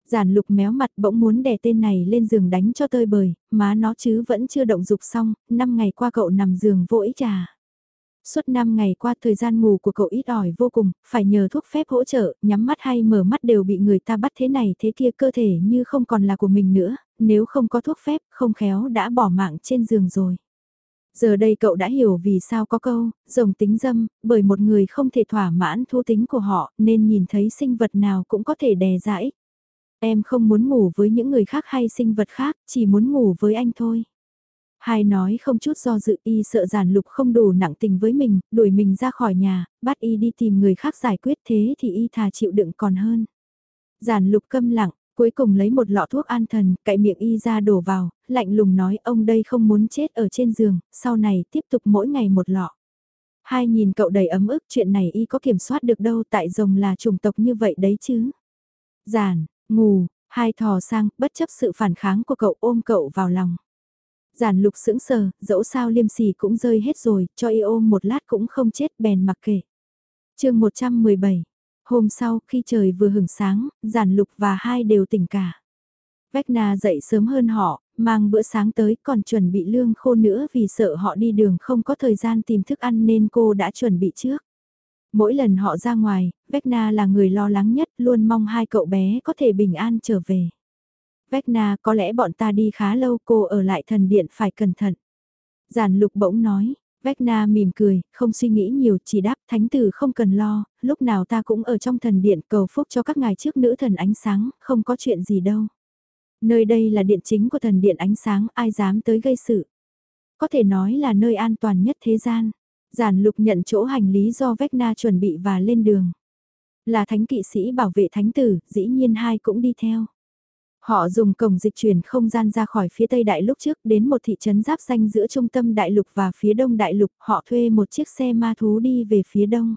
Giản lục méo mặt bỗng muốn đè tên này lên giường đánh cho tơi bời, má nó chứ vẫn chưa động dục xong, năm ngày qua cậu nằm giường vô ích trà. Suốt 5 ngày qua thời gian ngủ của cậu ít ỏi vô cùng, phải nhờ thuốc phép hỗ trợ, nhắm mắt hay mở mắt đều bị người ta bắt thế này thế kia cơ thể như không còn là của mình nữa, nếu không có thuốc phép không khéo đã bỏ mạng trên giường rồi. Giờ đây cậu đã hiểu vì sao có câu, rồng tính dâm, bởi một người không thể thỏa mãn thú tính của họ nên nhìn thấy sinh vật nào cũng có thể đè dãi. Em không muốn ngủ với những người khác hay sinh vật khác, chỉ muốn ngủ với anh thôi. Hai nói không chút do dự y sợ giản lục không đủ nặng tình với mình, đuổi mình ra khỏi nhà, bắt y đi tìm người khác giải quyết thế thì y thà chịu đựng còn hơn. Giản lục câm lặng, cuối cùng lấy một lọ thuốc an thần, cậy miệng y ra đổ vào, lạnh lùng nói ông đây không muốn chết ở trên giường, sau này tiếp tục mỗi ngày một lọ. Hai nhìn cậu đầy ấm ức chuyện này y có kiểm soát được đâu tại rồng là chủng tộc như vậy đấy chứ. Giản, ngủ, hai thò sang, bất chấp sự phản kháng của cậu ôm cậu vào lòng. Giản lục sững sờ, dẫu sao liêm sỉ cũng rơi hết rồi, cho y ôm một lát cũng không chết bèn mặc kệ. chương 117, hôm sau khi trời vừa hưởng sáng, giản lục và hai đều tỉnh cả. Vecna dậy sớm hơn họ, mang bữa sáng tới còn chuẩn bị lương khô nữa vì sợ họ đi đường không có thời gian tìm thức ăn nên cô đã chuẩn bị trước. Mỗi lần họ ra ngoài, Vecna là người lo lắng nhất luôn mong hai cậu bé có thể bình an trở về. Vecna có lẽ bọn ta đi khá lâu cô ở lại thần điện phải cẩn thận. Giản lục bỗng nói, Vecna mỉm cười, không suy nghĩ nhiều chỉ đáp thánh tử không cần lo, lúc nào ta cũng ở trong thần điện cầu phúc cho các ngài trước nữ thần ánh sáng, không có chuyện gì đâu. Nơi đây là điện chính của thần điện ánh sáng, ai dám tới gây sự. Có thể nói là nơi an toàn nhất thế gian. Giản lục nhận chỗ hành lý do Vecna chuẩn bị và lên đường. Là thánh kỵ sĩ bảo vệ thánh tử, dĩ nhiên hai cũng đi theo. Họ dùng cổng dịch chuyển không gian ra khỏi phía tây đại lục trước đến một thị trấn giáp danh giữa trung tâm đại lục và phía đông đại lục. Họ thuê một chiếc xe ma thú đi về phía đông.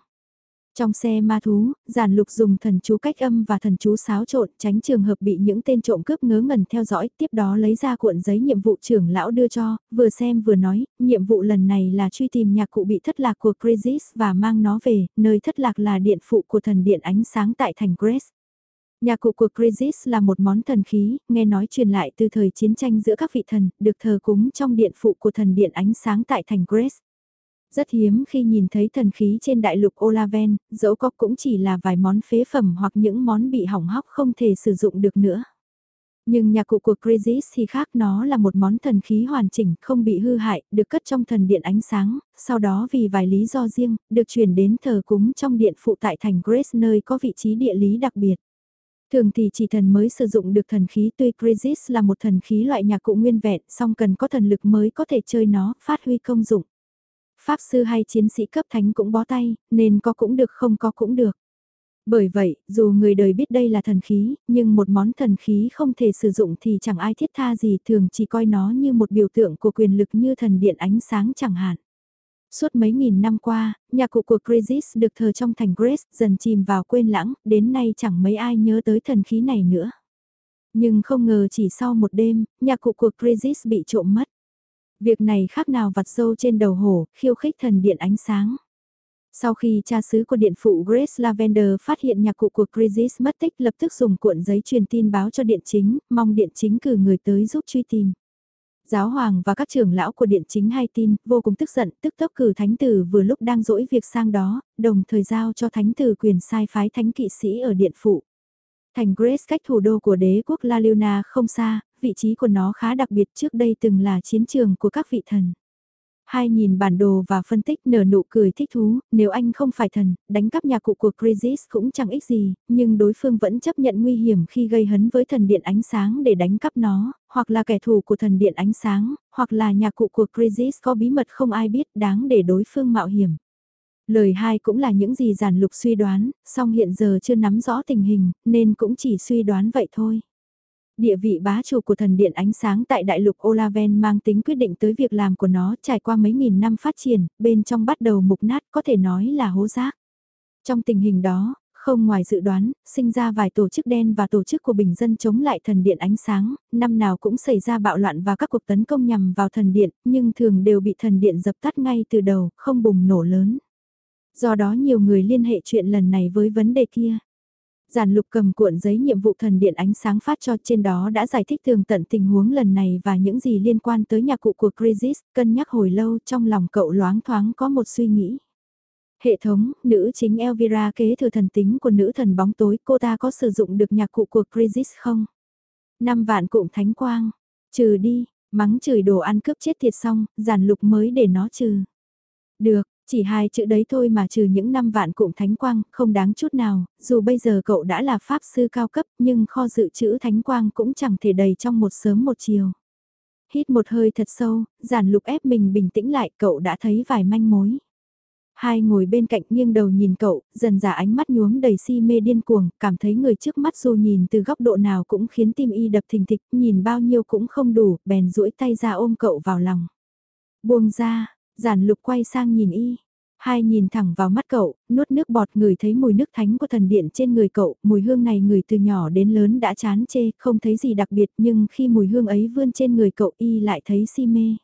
Trong xe ma thú, giản lục dùng thần chú cách âm và thần chú xáo trộn tránh trường hợp bị những tên trộm cướp ngớ ngẩn theo dõi, tiếp đó lấy ra cuộn giấy nhiệm vụ trưởng lão đưa cho, vừa xem vừa nói, nhiệm vụ lần này là truy tìm nhạc cụ bị thất lạc của Crisis và mang nó về, nơi thất lạc là điện phụ của thần điện ánh sáng tại thành Grace. Nhà cụ của Crisis là một món thần khí, nghe nói truyền lại từ thời chiến tranh giữa các vị thần, được thờ cúng trong điện phụ của thần điện ánh sáng tại thành Grace. Rất hiếm khi nhìn thấy thần khí trên đại lục Olaven, dẫu có cũng chỉ là vài món phế phẩm hoặc những món bị hỏng hóc không thể sử dụng được nữa. Nhưng nhà cụ của Crisis thì khác nó là một món thần khí hoàn chỉnh, không bị hư hại, được cất trong thần điện ánh sáng, sau đó vì vài lý do riêng, được chuyển đến thờ cúng trong điện phụ tại thành Grace nơi có vị trí địa lý đặc biệt. Thường thì chỉ thần mới sử dụng được thần khí tuy Crisis là một thần khí loại nhạc cụ nguyên vẹn, song cần có thần lực mới có thể chơi nó, phát huy công dụng. Pháp sư hay chiến sĩ cấp thánh cũng bó tay, nên có cũng được không có cũng được. Bởi vậy, dù người đời biết đây là thần khí, nhưng một món thần khí không thể sử dụng thì chẳng ai thiết tha gì thường chỉ coi nó như một biểu tượng của quyền lực như thần điện ánh sáng chẳng hạn. Suốt mấy nghìn năm qua, nhạc cụ của Crisis được thờ trong thành Grace dần chìm vào quên lãng, đến nay chẳng mấy ai nhớ tới thần khí này nữa. Nhưng không ngờ chỉ sau một đêm, nhạc cụ của Crisis bị trộm mất. Việc này khác nào vặt sâu trên đầu hổ, khiêu khích thần điện ánh sáng. Sau khi cha xứ của điện phụ Grace Lavender phát hiện nhạc cụ của Crisis mất tích lập tức dùng cuộn giấy truyền tin báo cho điện chính, mong điện chính cử người tới giúp truy tìm. Giáo hoàng và các trưởng lão của điện chính hay tin, vô cùng tức giận, tức tốc cử thánh tử vừa lúc đang dỗi việc sang đó, đồng thời giao cho thánh tử quyền sai phái thánh kỵ sĩ ở điện phụ. Thành Grace cách thủ đô của đế quốc La Leona không xa, vị trí của nó khá đặc biệt trước đây từng là chiến trường của các vị thần. Hai nhìn bản đồ và phân tích nở nụ cười thích thú, nếu anh không phải thần, đánh cắp nhà cụ của Crisis cũng chẳng ích gì, nhưng đối phương vẫn chấp nhận nguy hiểm khi gây hấn với thần điện ánh sáng để đánh cắp nó, hoặc là kẻ thù của thần điện ánh sáng, hoặc là nhà cụ của Crisis có bí mật không ai biết đáng để đối phương mạo hiểm. Lời hai cũng là những gì giản lục suy đoán, song hiện giờ chưa nắm rõ tình hình, nên cũng chỉ suy đoán vậy thôi. Địa vị bá chủ của thần điện ánh sáng tại đại lục Olaven mang tính quyết định tới việc làm của nó trải qua mấy nghìn năm phát triển, bên trong bắt đầu mục nát có thể nói là hố rác. Trong tình hình đó, không ngoài dự đoán, sinh ra vài tổ chức đen và tổ chức của bình dân chống lại thần điện ánh sáng, năm nào cũng xảy ra bạo loạn và các cuộc tấn công nhằm vào thần điện, nhưng thường đều bị thần điện dập tắt ngay từ đầu, không bùng nổ lớn. Do đó nhiều người liên hệ chuyện lần này với vấn đề kia. Giản lục cầm cuộn giấy nhiệm vụ thần điện ánh sáng phát cho trên đó đã giải thích tường tận tình huống lần này và những gì liên quan tới nhạc cụ của Crisis, cân nhắc hồi lâu trong lòng cậu loáng thoáng có một suy nghĩ. Hệ thống, nữ chính Elvira kế thừa thần tính của nữ thần bóng tối, cô ta có sử dụng được nhạc cụ của Crisis không? Năm vạn cụm thánh quang, trừ đi, mắng chửi đồ ăn cướp chết thiệt xong, giản lục mới để nó trừ. Được, chỉ hai chữ đấy thôi mà trừ những năm vạn cụm thánh quang, không đáng chút nào, dù bây giờ cậu đã là pháp sư cao cấp nhưng kho dự trữ thánh quang cũng chẳng thể đầy trong một sớm một chiều. Hít một hơi thật sâu, giản lục ép mình bình tĩnh lại cậu đã thấy vài manh mối. Hai ngồi bên cạnh nghiêng đầu nhìn cậu, dần dà ánh mắt nhuốm đầy si mê điên cuồng, cảm thấy người trước mắt dù nhìn từ góc độ nào cũng khiến tim y đập thình thịch, nhìn bao nhiêu cũng không đủ, bèn duỗi tay ra ôm cậu vào lòng. Buông ra, Giản lục quay sang nhìn y. Hai nhìn thẳng vào mắt cậu, nuốt nước bọt người thấy mùi nước thánh của thần điện trên người cậu, mùi hương này người từ nhỏ đến lớn đã chán chê, không thấy gì đặc biệt nhưng khi mùi hương ấy vươn trên người cậu y lại thấy si mê.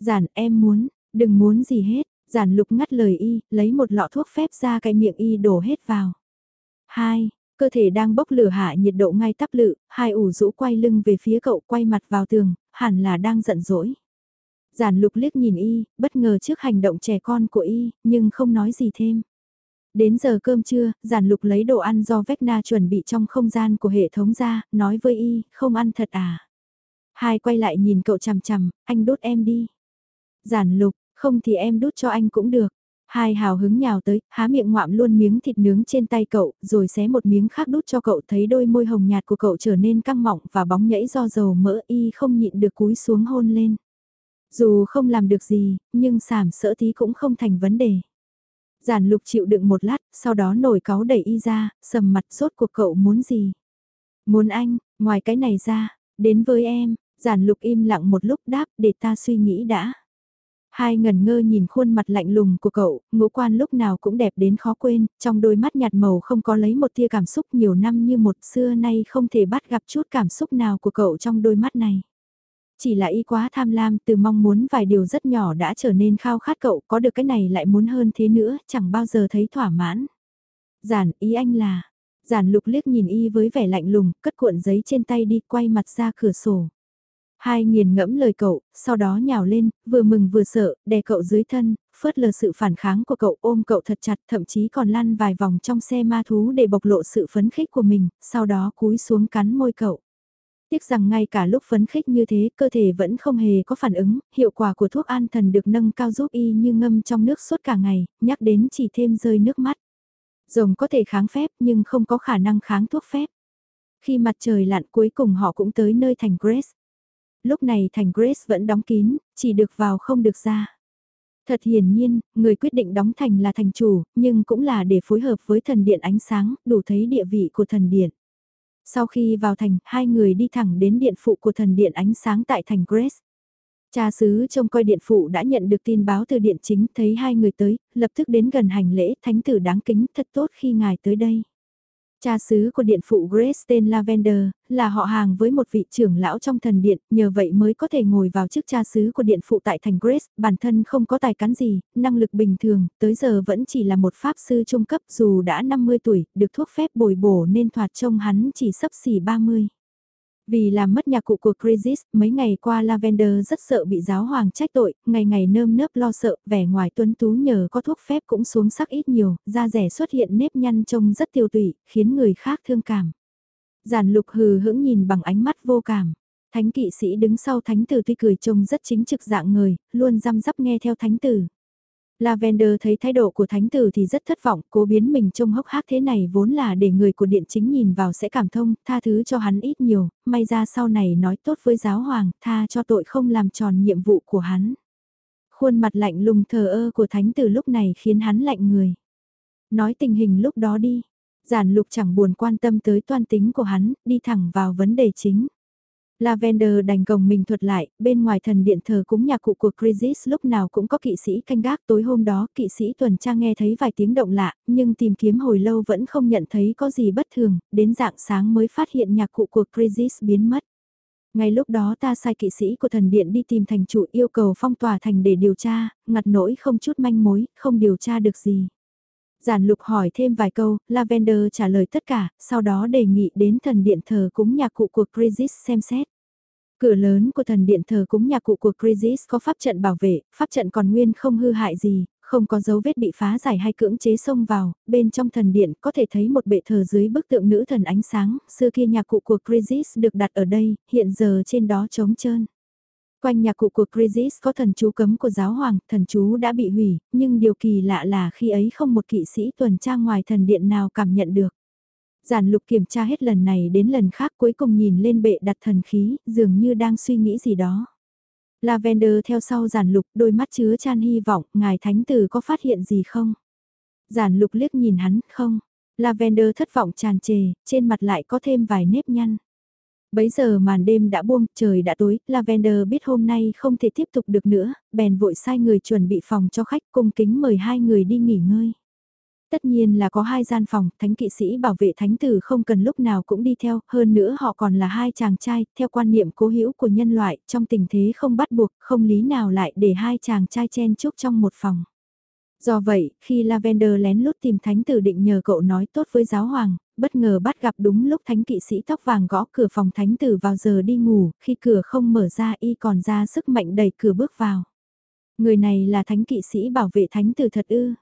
Giản em muốn, đừng muốn gì hết, giản lục ngắt lời y, lấy một lọ thuốc phép ra cái miệng y đổ hết vào. Hai, cơ thể đang bốc lửa hạ nhiệt độ ngay tắp lự, hai ủ rũ quay lưng về phía cậu quay mặt vào tường, hẳn là đang giận dỗi. Giản lục liếc nhìn y, bất ngờ trước hành động trẻ con của y, nhưng không nói gì thêm. Đến giờ cơm trưa, giản lục lấy đồ ăn do Vecna chuẩn bị trong không gian của hệ thống ra, nói với y, không ăn thật à. Hai quay lại nhìn cậu chằm chằm, anh đốt em đi. Giản lục, không thì em đút cho anh cũng được. Hai hào hứng nhào tới, há miệng ngoạm luôn miếng thịt nướng trên tay cậu, rồi xé một miếng khác đút cho cậu thấy đôi môi hồng nhạt của cậu trở nên căng mọng và bóng nhảy do dầu mỡ y không nhịn được cúi xuống hôn lên. Dù không làm được gì, nhưng sảm sỡ tí cũng không thành vấn đề. Giản lục chịu đựng một lát, sau đó nổi cáu đẩy y ra, sầm mặt sốt của cậu muốn gì. Muốn anh, ngoài cái này ra, đến với em, giản lục im lặng một lúc đáp để ta suy nghĩ đã. Hai ngần ngơ nhìn khuôn mặt lạnh lùng của cậu, ngũ quan lúc nào cũng đẹp đến khó quên, trong đôi mắt nhạt màu không có lấy một tia cảm xúc nhiều năm như một xưa nay không thể bắt gặp chút cảm xúc nào của cậu trong đôi mắt này. Chỉ là y quá tham lam từ mong muốn vài điều rất nhỏ đã trở nên khao khát cậu có được cái này lại muốn hơn thế nữa, chẳng bao giờ thấy thỏa mãn. Giản, ý anh là... Giản lục liếc nhìn y với vẻ lạnh lùng, cất cuộn giấy trên tay đi quay mặt ra cửa sổ. Hai nghiền ngẫm lời cậu, sau đó nhào lên, vừa mừng vừa sợ, đè cậu dưới thân, phớt lờ sự phản kháng của cậu ôm cậu thật chặt thậm chí còn lăn vài vòng trong xe ma thú để bộc lộ sự phấn khích của mình, sau đó cúi xuống cắn môi cậu. Tiếc rằng ngay cả lúc phấn khích như thế cơ thể vẫn không hề có phản ứng, hiệu quả của thuốc an thần được nâng cao giúp y như ngâm trong nước suốt cả ngày, nhắc đến chỉ thêm rơi nước mắt. Rồng có thể kháng phép nhưng không có khả năng kháng thuốc phép. Khi mặt trời lặn cuối cùng họ cũng tới nơi thành Grace. Lúc này thành Grace vẫn đóng kín, chỉ được vào không được ra. Thật hiển nhiên, người quyết định đóng thành là thành chủ, nhưng cũng là để phối hợp với thần điện ánh sáng, đủ thấy địa vị của thần điện. Sau khi vào thành, hai người đi thẳng đến điện phụ của thần điện ánh sáng tại thành Grace. Cha sứ trông coi điện phụ đã nhận được tin báo từ điện chính thấy hai người tới, lập tức đến gần hành lễ thánh tử đáng kính thật tốt khi ngài tới đây. Cha xứ của điện phụ Grace tên Lavender, là họ hàng với một vị trưởng lão trong thần điện, nhờ vậy mới có thể ngồi vào chức cha xứ của điện phụ tại thành Grace, bản thân không có tài cán gì, năng lực bình thường, tới giờ vẫn chỉ là một pháp sư trung cấp dù đã 50 tuổi, được thuốc phép bồi bổ nên thoạt trông hắn chỉ sấp xỉ 30. Vì làm mất nhạc cụ của Crisis, mấy ngày qua Lavender rất sợ bị giáo hoàng trách tội, ngày ngày nơm nớp lo sợ, vẻ ngoài tuấn tú nhờ có thuốc phép cũng xuống sắc ít nhiều, da rẻ xuất hiện nếp nhăn trông rất tiêu tụy, khiến người khác thương cảm. Giản lục hừ hững nhìn bằng ánh mắt vô cảm. Thánh kỵ sĩ đứng sau thánh tử tuy cười trông rất chính trực dạng người, luôn răm rắp nghe theo thánh tử. Lavender thấy thái độ của thánh tử thì rất thất vọng, cố biến mình trông hốc hác thế này vốn là để người của điện chính nhìn vào sẽ cảm thông, tha thứ cho hắn ít nhiều, may ra sau này nói tốt với giáo hoàng, tha cho tội không làm tròn nhiệm vụ của hắn. Khuôn mặt lạnh lùng thờ ơ của thánh tử lúc này khiến hắn lạnh người. Nói tình hình lúc đó đi, giản lục chẳng buồn quan tâm tới toan tính của hắn, đi thẳng vào vấn đề chính. Lavender đành gồng mình thuật lại, bên ngoài thần điện thờ cúng nhạc cụ của Crisis lúc nào cũng có kỵ sĩ canh gác tối hôm đó kỵ sĩ tuần tra nghe thấy vài tiếng động lạ, nhưng tìm kiếm hồi lâu vẫn không nhận thấy có gì bất thường, đến dạng sáng mới phát hiện nhạc cụ của Crisis biến mất. Ngay lúc đó ta sai kỵ sĩ của thần điện đi tìm thành chủ yêu cầu phong tỏa thành để điều tra, ngặt nỗi không chút manh mối, không điều tra được gì. Giản lục hỏi thêm vài câu, Lavender trả lời tất cả, sau đó đề nghị đến thần điện thờ cúng nhạc cụ của Crisis xem xét. Cửa lớn của thần điện thờ cúng nhạc cụ của Crisis có pháp trận bảo vệ, pháp trận còn nguyên không hư hại gì, không có dấu vết bị phá giải hay cưỡng chế xông vào, bên trong thần điện có thể thấy một bệ thờ dưới bức tượng nữ thần ánh sáng, xưa kia nhạc cụ của Crisis được đặt ở đây, hiện giờ trên đó trống trơn. Quanh nhà cụ của Crisis có thần chú cấm của giáo hoàng, thần chú đã bị hủy, nhưng điều kỳ lạ là khi ấy không một kỵ sĩ tuần tra ngoài thần điện nào cảm nhận được. Giản lục kiểm tra hết lần này đến lần khác cuối cùng nhìn lên bệ đặt thần khí, dường như đang suy nghĩ gì đó. Lavender theo sau giản lục, đôi mắt chứa chan hy vọng, ngài thánh tử có phát hiện gì không? Giản lục liếc nhìn hắn, không. Lavender thất vọng tràn trề, trên mặt lại có thêm vài nếp nhăn. Bấy giờ màn đêm đã buông, trời đã tối, Lavender biết hôm nay không thể tiếp tục được nữa, bèn vội sai người chuẩn bị phòng cho khách cung kính mời hai người đi nghỉ ngơi. Tất nhiên là có hai gian phòng, thánh kỵ sĩ bảo vệ thánh tử không cần lúc nào cũng đi theo, hơn nữa họ còn là hai chàng trai, theo quan niệm cố hữu của nhân loại, trong tình thế không bắt buộc, không lý nào lại để hai chàng trai chen chúc trong một phòng. Do vậy, khi Lavender lén lút tìm thánh tử định nhờ cậu nói tốt với giáo hoàng, bất ngờ bắt gặp đúng lúc thánh kỵ sĩ tóc vàng gõ cửa phòng thánh tử vào giờ đi ngủ, khi cửa không mở ra y còn ra sức mạnh đẩy cửa bước vào. Người này là thánh kỵ sĩ bảo vệ thánh tử thật ư.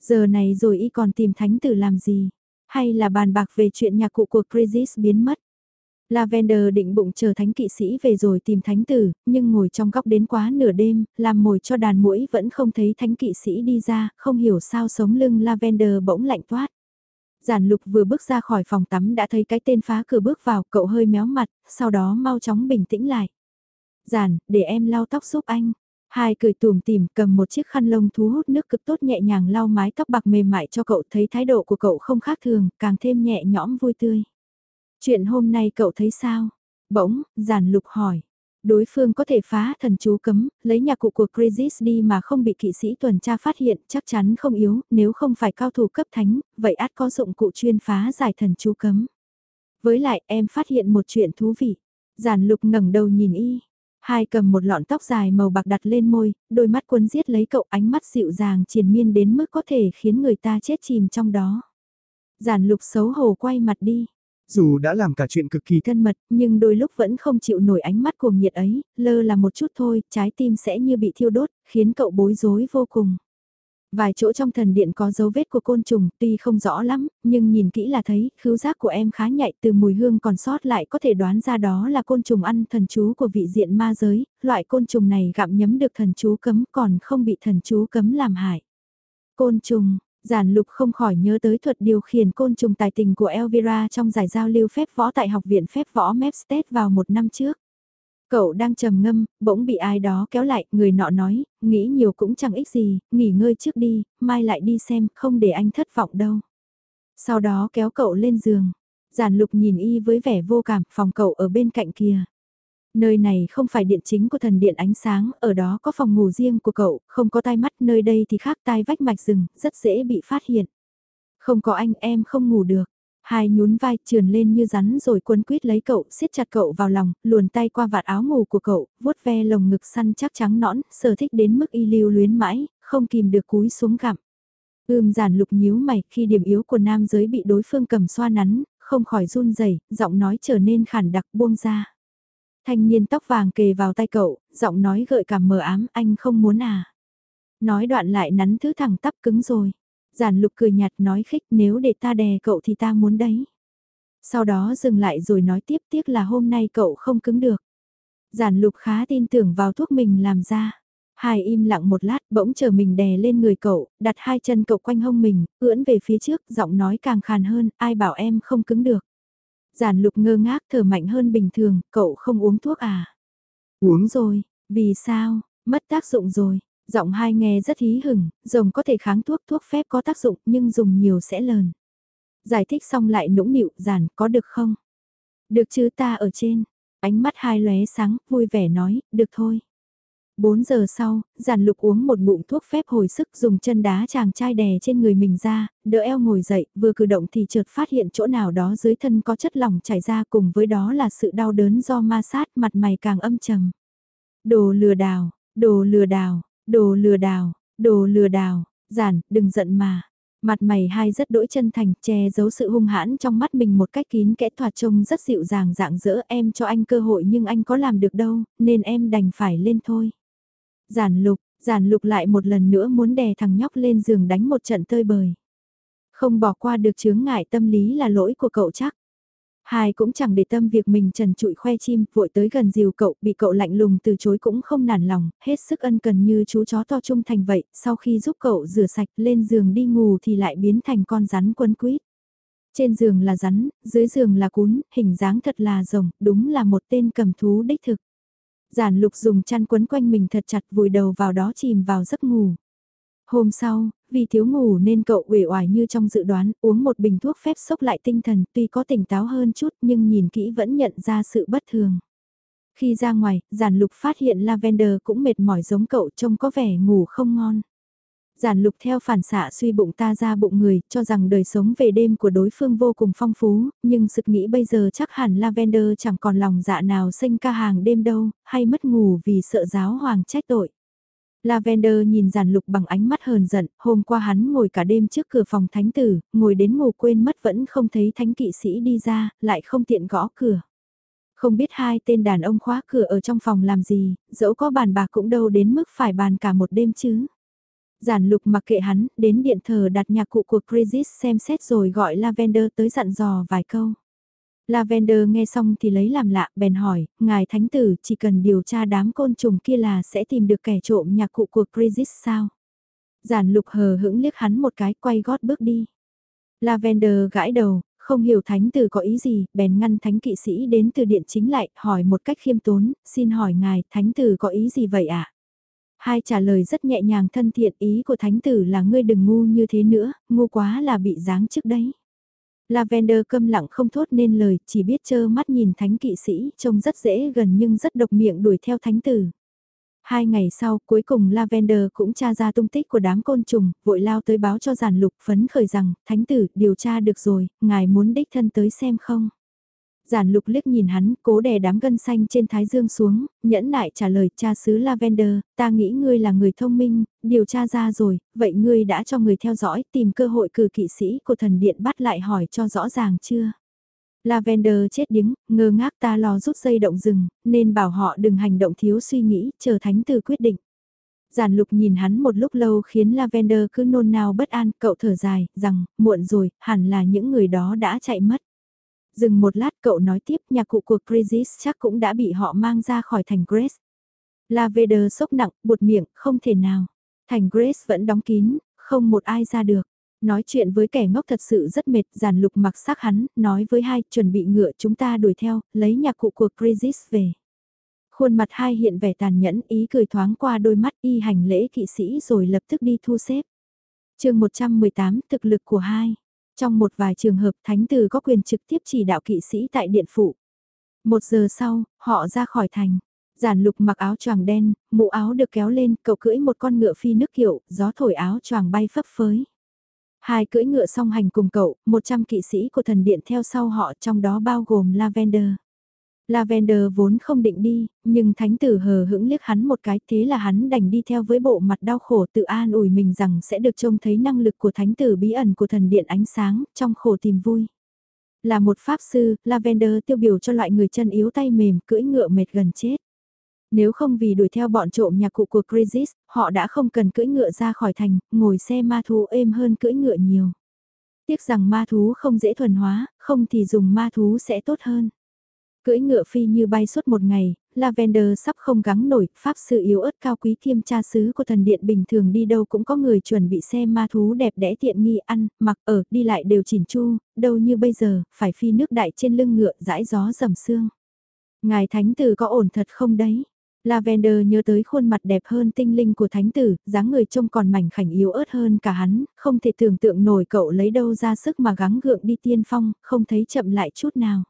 Giờ này rồi y còn tìm thánh tử làm gì? Hay là bàn bạc về chuyện nhạc cụ của Crisis biến mất? Lavender định bụng chờ thánh kỵ sĩ về rồi tìm thánh tử, nhưng ngồi trong góc đến quá nửa đêm, làm mồi cho đàn mũi vẫn không thấy thánh kỵ sĩ đi ra, không hiểu sao sống lưng Lavender bỗng lạnh toát. Giản lục vừa bước ra khỏi phòng tắm đã thấy cái tên phá cửa bước vào, cậu hơi méo mặt, sau đó mau chóng bình tĩnh lại. Giản, để em lau tóc giúp anh. Hai cười tùm tìm cầm một chiếc khăn lông thu hút nước cực tốt nhẹ nhàng lau mái tóc bạc mềm mại cho cậu thấy thái độ của cậu không khác thường, càng thêm nhẹ nhõm vui tươi. Chuyện hôm nay cậu thấy sao? Bỗng, giản lục hỏi. Đối phương có thể phá thần chú cấm, lấy nhạc cụ của Crisis đi mà không bị kỵ sĩ tuần tra phát hiện chắc chắn không yếu, nếu không phải cao thủ cấp thánh, vậy át có dụng cụ chuyên phá giải thần chú cấm. Với lại em phát hiện một chuyện thú vị. Giản lục ngẩng đầu nhìn y, Hai cầm một lọn tóc dài màu bạc đặt lên môi, đôi mắt cuốn giết lấy cậu ánh mắt dịu dàng triền miên đến mức có thể khiến người ta chết chìm trong đó. Giản lục xấu hổ quay mặt đi. Dù đã làm cả chuyện cực kỳ thân mật, nhưng đôi lúc vẫn không chịu nổi ánh mắt cuồng nhiệt ấy, lơ là một chút thôi, trái tim sẽ như bị thiêu đốt, khiến cậu bối rối vô cùng. Vài chỗ trong thần điện có dấu vết của côn trùng, tuy không rõ lắm, nhưng nhìn kỹ là thấy, khứu giác của em khá nhạy từ mùi hương còn sót lại có thể đoán ra đó là côn trùng ăn thần chú của vị diện ma giới, loại côn trùng này gặm nhấm được thần chú cấm còn không bị thần chú cấm làm hại. Côn trùng, giản lục không khỏi nhớ tới thuật điều khiển côn trùng tài tình của Elvira trong giải giao lưu phép võ tại Học viện phép võ Mepstead vào một năm trước. Cậu đang trầm ngâm, bỗng bị ai đó kéo lại, người nọ nói, nghĩ nhiều cũng chẳng ích gì, nghỉ ngơi trước đi, mai lại đi xem, không để anh thất vọng đâu. Sau đó kéo cậu lên giường. Giản lục nhìn y với vẻ vô cảm, phòng cậu ở bên cạnh kia. Nơi này không phải điện chính của thần điện ánh sáng, ở đó có phòng ngủ riêng của cậu, không có tai mắt, nơi đây thì khác tai vách mạch rừng, rất dễ bị phát hiện. Không có anh em không ngủ được. Hai nhún vai trườn lên như rắn rồi quấn quýt lấy cậu, siết chặt cậu vào lòng, luồn tay qua vạt áo ngủ của cậu, vuốt ve lồng ngực săn chắc trắng nõn, sở thích đến mức y lưu luyến mãi, không kìm được cúi xuống gặm. Ưm giản lục nhíu mày khi điểm yếu của nam giới bị đối phương cầm xoa nắn, không khỏi run rẩy giọng nói trở nên khản đặc buông ra. Thanh niên tóc vàng kề vào tay cậu, giọng nói gợi cảm mờ ám anh không muốn à. Nói đoạn lại nắn thứ thẳng tắp cứng rồi. Giản lục cười nhạt nói khích nếu để ta đè cậu thì ta muốn đấy. Sau đó dừng lại rồi nói tiếp tiếc là hôm nay cậu không cứng được. Giản lục khá tin tưởng vào thuốc mình làm ra. Hai im lặng một lát bỗng chờ mình đè lên người cậu, đặt hai chân cậu quanh hông mình, ưỡn về phía trước, giọng nói càng khàn hơn, ai bảo em không cứng được. Giản lục ngơ ngác thở mạnh hơn bình thường, cậu không uống thuốc à? Uống rồi, vì sao, mất tác dụng rồi, Giọng hai nghe rất hí hửng, rồng có thể kháng thuốc, thuốc phép có tác dụng nhưng dùng nhiều sẽ lờn. Giải thích xong lại nũng nịu, giản, có được không? Được chứ ta ở trên. Ánh mắt hai lóe sáng, vui vẻ nói, được thôi. 4 giờ sau, giản lục uống một bụng thuốc phép hồi sức dùng chân đá chàng trai đè trên người mình ra, đỡ eo ngồi dậy, vừa cử động thì chợt phát hiện chỗ nào đó dưới thân có chất lỏng chảy ra cùng với đó là sự đau đớn do ma sát mặt mày càng âm trầm. Đồ lừa đảo, đồ lừa đảo, Đồ lừa đảo, đồ lừa đảo, giản, đừng giận mà. Mặt mày hai rất đỗi chân thành, che giấu sự hung hãn trong mắt mình một cách kín kẽ thoạt trông rất dịu dàng dạng dỡ em cho anh cơ hội nhưng anh có làm được đâu, nên em đành phải lên thôi. Giản lục, giản lục lại một lần nữa muốn đè thằng nhóc lên giường đánh một trận tơi bời. Không bỏ qua được chướng ngại tâm lý là lỗi của cậu chắc. Hai cũng chẳng để tâm việc mình trần trụi khoe chim, vội tới gần dìu cậu, bị cậu lạnh lùng từ chối cũng không nản lòng, hết sức ân cần như chú chó to trung thành vậy, sau khi giúp cậu rửa sạch lên giường đi ngủ thì lại biến thành con rắn quấn quýt. Trên giường là rắn, dưới giường là cún, hình dáng thật là rồng, đúng là một tên cầm thú đích thực. Giản lục dùng chăn quấn quanh mình thật chặt vùi đầu vào đó chìm vào giấc ngủ. Hôm sau, vì thiếu ngủ nên cậu uể oải như trong dự đoán, uống một bình thuốc phép sốc lại tinh thần, tuy có tỉnh táo hơn chút nhưng nhìn kỹ vẫn nhận ra sự bất thường. Khi ra ngoài, giản lục phát hiện Lavender cũng mệt mỏi giống cậu trông có vẻ ngủ không ngon. Giản lục theo phản xạ suy bụng ta ra bụng người, cho rằng đời sống về đêm của đối phương vô cùng phong phú, nhưng sực nghĩ bây giờ chắc hẳn Lavender chẳng còn lòng dạ nào sinh ca hàng đêm đâu, hay mất ngủ vì sợ giáo hoàng trách tội. Lavender nhìn giản lục bằng ánh mắt hờn giận, hôm qua hắn ngồi cả đêm trước cửa phòng thánh tử, ngồi đến ngủ quên mất vẫn không thấy thánh kỵ sĩ đi ra, lại không tiện gõ cửa. Không biết hai tên đàn ông khóa cửa ở trong phòng làm gì, dẫu có bàn bạc cũng đâu đến mức phải bàn cả một đêm chứ. Giản lục mặc kệ hắn, đến điện thờ đặt nhạc cụ của Crisis xem xét rồi gọi Lavender tới dặn dò vài câu. Lavender nghe xong thì lấy làm lạ, bèn hỏi, ngài thánh tử chỉ cần điều tra đám côn trùng kia là sẽ tìm được kẻ trộm nhạc cụ của Crisis sao? Giản lục hờ hững liếc hắn một cái quay gót bước đi. Lavender gãi đầu, không hiểu thánh tử có ý gì, bèn ngăn thánh kỵ sĩ đến từ điện chính lại, hỏi một cách khiêm tốn, xin hỏi ngài, thánh tử có ý gì vậy ạ? À? Hai trả lời rất nhẹ nhàng thân thiện, ý của thánh tử là ngươi đừng ngu như thế nữa, ngu quá là bị giáng trước đấy. Lavender câm lặng không thốt nên lời, chỉ biết chơ mắt nhìn thánh kỵ sĩ, trông rất dễ gần nhưng rất độc miệng đuổi theo thánh tử. Hai ngày sau, cuối cùng Lavender cũng tra ra tung tích của đám côn trùng, vội lao tới báo cho giản lục phấn khởi rằng, thánh tử, điều tra được rồi, ngài muốn đích thân tới xem không? Giản lục liếc nhìn hắn, cố đè đám gân xanh trên thái dương xuống, nhẫn nại trả lời cha xứ Lavender, ta nghĩ ngươi là người thông minh, điều tra ra rồi, vậy ngươi đã cho người theo dõi, tìm cơ hội cử kỵ sĩ của thần điện bắt lại hỏi cho rõ ràng chưa? Lavender chết điếng, ngơ ngác ta lo rút dây động rừng, nên bảo họ đừng hành động thiếu suy nghĩ, chờ thánh từ quyết định. Giản lục nhìn hắn một lúc lâu khiến Lavender cứ nôn nao bất an, cậu thở dài, rằng, muộn rồi, hẳn là những người đó đã chạy mất. Dừng một lát cậu nói tiếp nhạc cụ của Crisis chắc cũng đã bị họ mang ra khỏi thành Grace. Lavender sốc nặng, buột miệng, không thể nào. Thành Grace vẫn đóng kín, không một ai ra được. Nói chuyện với kẻ ngốc thật sự rất mệt, giàn lục mặc sắc hắn, nói với hai, chuẩn bị ngựa chúng ta đuổi theo, lấy nhạc cụ của Crisis về. Khuôn mặt hai hiện vẻ tàn nhẫn, ý cười thoáng qua đôi mắt y hành lễ kỵ sĩ rồi lập tức đi thu xếp. chương 118, thực lực của hai. Trong một vài trường hợp thánh tử có quyền trực tiếp chỉ đạo kỵ sĩ tại điện phủ. Một giờ sau, họ ra khỏi thành. Giản lục mặc áo choàng đen, mũ áo được kéo lên, cậu cưỡi một con ngựa phi nước kiệu, gió thổi áo choàng bay phấp phới. Hai cưỡi ngựa song hành cùng cậu, 100 kỵ sĩ của thần điện theo sau họ trong đó bao gồm Lavender. Lavender vốn không định đi, nhưng thánh tử hờ hững liếc hắn một cái thế là hắn đành đi theo với bộ mặt đau khổ tự an ủi mình rằng sẽ được trông thấy năng lực của thánh tử bí ẩn của thần điện ánh sáng, trong khổ tìm vui. Là một pháp sư, Lavender tiêu biểu cho loại người chân yếu tay mềm cưỡi ngựa mệt gần chết. Nếu không vì đuổi theo bọn trộm nhạc cụ của Crisis, họ đã không cần cưỡi ngựa ra khỏi thành, ngồi xe ma thú êm hơn cưỡi ngựa nhiều. Tiếc rằng ma thú không dễ thuần hóa, không thì dùng ma thú sẽ tốt hơn. Cưỡi ngựa phi như bay suốt một ngày, Lavender sắp không gắng nổi, pháp sư yếu ớt cao quý kiêm cha sứ của thần điện bình thường đi đâu cũng có người chuẩn bị xe ma thú đẹp đẽ tiện nghi ăn, mặc ở, đi lại đều chỉn chu, đâu như bây giờ, phải phi nước đại trên lưng ngựa dãi gió dầm xương. Ngài thánh tử có ổn thật không đấy? Lavender nhớ tới khuôn mặt đẹp hơn tinh linh của thánh tử, dáng người trông còn mảnh khảnh yếu ớt hơn cả hắn, không thể tưởng tượng nổi cậu lấy đâu ra sức mà gắng gượng đi tiên phong, không thấy chậm lại chút nào.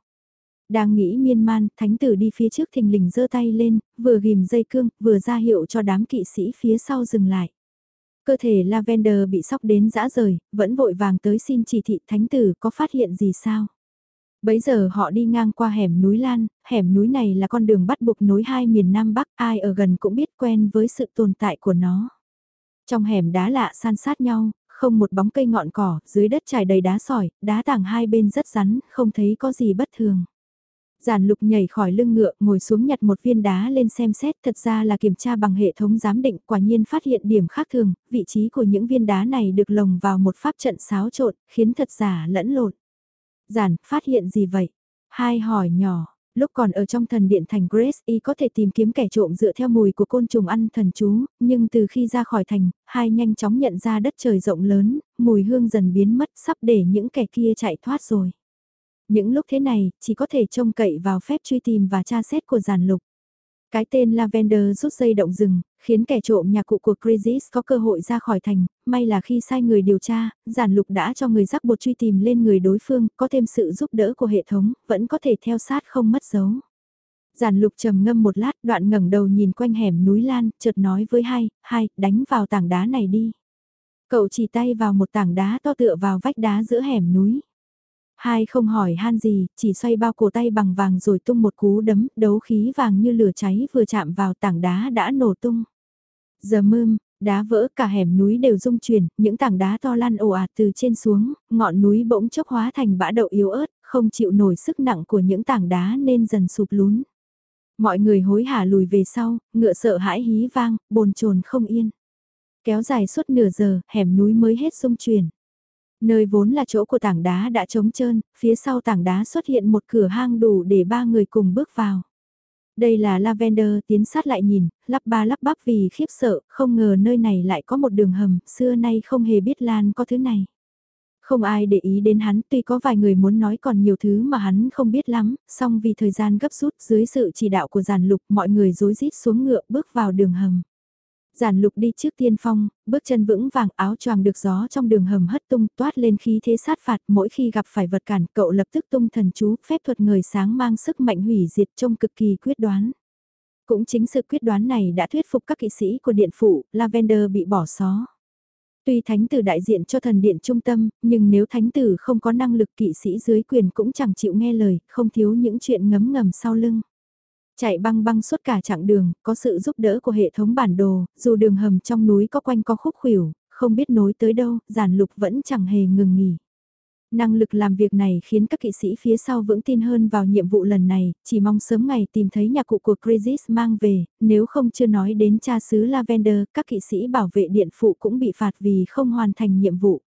Đang nghĩ miên man, thánh tử đi phía trước thình lình giơ tay lên, vừa ghim dây cương, vừa ra hiệu cho đám kỵ sĩ phía sau dừng lại. Cơ thể Lavender bị sóc đến dã rời, vẫn vội vàng tới xin chỉ thị thánh tử có phát hiện gì sao. Bấy giờ họ đi ngang qua hẻm núi Lan, hẻm núi này là con đường bắt buộc nối hai miền Nam Bắc, ai ở gần cũng biết quen với sự tồn tại của nó. Trong hẻm đá lạ san sát nhau, không một bóng cây ngọn cỏ, dưới đất trải đầy đá sỏi, đá tảng hai bên rất rắn, không thấy có gì bất thường. Giản lục nhảy khỏi lưng ngựa, ngồi xuống nhặt một viên đá lên xem xét, thật ra là kiểm tra bằng hệ thống giám định, quả nhiên phát hiện điểm khác thường, vị trí của những viên đá này được lồng vào một pháp trận xáo trộn, khiến thật giả lẫn lộn. Giản, phát hiện gì vậy? Hai hỏi nhỏ, lúc còn ở trong thần điện thành Grace y có thể tìm kiếm kẻ trộm dựa theo mùi của côn trùng ăn thần chú, nhưng từ khi ra khỏi thành, hai nhanh chóng nhận ra đất trời rộng lớn, mùi hương dần biến mất sắp để những kẻ kia chạy thoát rồi. Những lúc thế này, chỉ có thể trông cậy vào phép truy tìm và tra xét của giàn lục. Cái tên Lavender rút dây động rừng, khiến kẻ trộm nhà cụ của Crisis có cơ hội ra khỏi thành, may là khi sai người điều tra, giản lục đã cho người rắc bột truy tìm lên người đối phương, có thêm sự giúp đỡ của hệ thống, vẫn có thể theo sát không mất dấu. Giản lục trầm ngâm một lát, đoạn ngẩng đầu nhìn quanh hẻm núi Lan, chợt nói với hai, hai, đánh vào tảng đá này đi. Cậu chỉ tay vào một tảng đá to tựa vào vách đá giữa hẻm núi. Hai không hỏi han gì, chỉ xoay bao cổ tay bằng vàng rồi tung một cú đấm, đấu khí vàng như lửa cháy vừa chạm vào tảng đá đã nổ tung. Giờ mơm, đá vỡ cả hẻm núi đều rung chuyển, những tảng đá to lan ồ ạt từ trên xuống, ngọn núi bỗng chốc hóa thành bã đậu yếu ớt, không chịu nổi sức nặng của những tảng đá nên dần sụp lún. Mọi người hối hả lùi về sau, ngựa sợ hãi hí vang, bồn chồn không yên. Kéo dài suốt nửa giờ, hẻm núi mới hết rung chuyển. Nơi vốn là chỗ của tảng đá đã trống trơn, phía sau tảng đá xuất hiện một cửa hang đủ để ba người cùng bước vào. Đây là Lavender tiến sát lại nhìn, lắp ba lắp bắp vì khiếp sợ, không ngờ nơi này lại có một đường hầm, xưa nay không hề biết Lan có thứ này. Không ai để ý đến hắn, tuy có vài người muốn nói còn nhiều thứ mà hắn không biết lắm, song vì thời gian gấp rút dưới sự chỉ đạo của giàn lục mọi người rối rít xuống ngựa bước vào đường hầm. Giản lục đi trước tiên phong, bước chân vững vàng áo choàng được gió trong đường hầm hất tung toát lên khí thế sát phạt mỗi khi gặp phải vật cản cậu lập tức tung thần chú phép thuật người sáng mang sức mạnh hủy diệt trông cực kỳ quyết đoán. Cũng chính sự quyết đoán này đã thuyết phục các kỵ sĩ của điện phủ, Lavender bị bỏ xó. Tuy thánh tử đại diện cho thần điện trung tâm, nhưng nếu thánh tử không có năng lực kỵ sĩ dưới quyền cũng chẳng chịu nghe lời, không thiếu những chuyện ngấm ngầm sau lưng. Chạy băng băng suốt cả chặng đường, có sự giúp đỡ của hệ thống bản đồ, dù đường hầm trong núi có quanh có khúc khuỷu, không biết nối tới đâu, giản lục vẫn chẳng hề ngừng nghỉ. Năng lực làm việc này khiến các kỵ sĩ phía sau vững tin hơn vào nhiệm vụ lần này, chỉ mong sớm ngày tìm thấy nhà cụ của Crisis mang về, nếu không chưa nói đến cha xứ Lavender, các kỵ sĩ bảo vệ điện phụ cũng bị phạt vì không hoàn thành nhiệm vụ.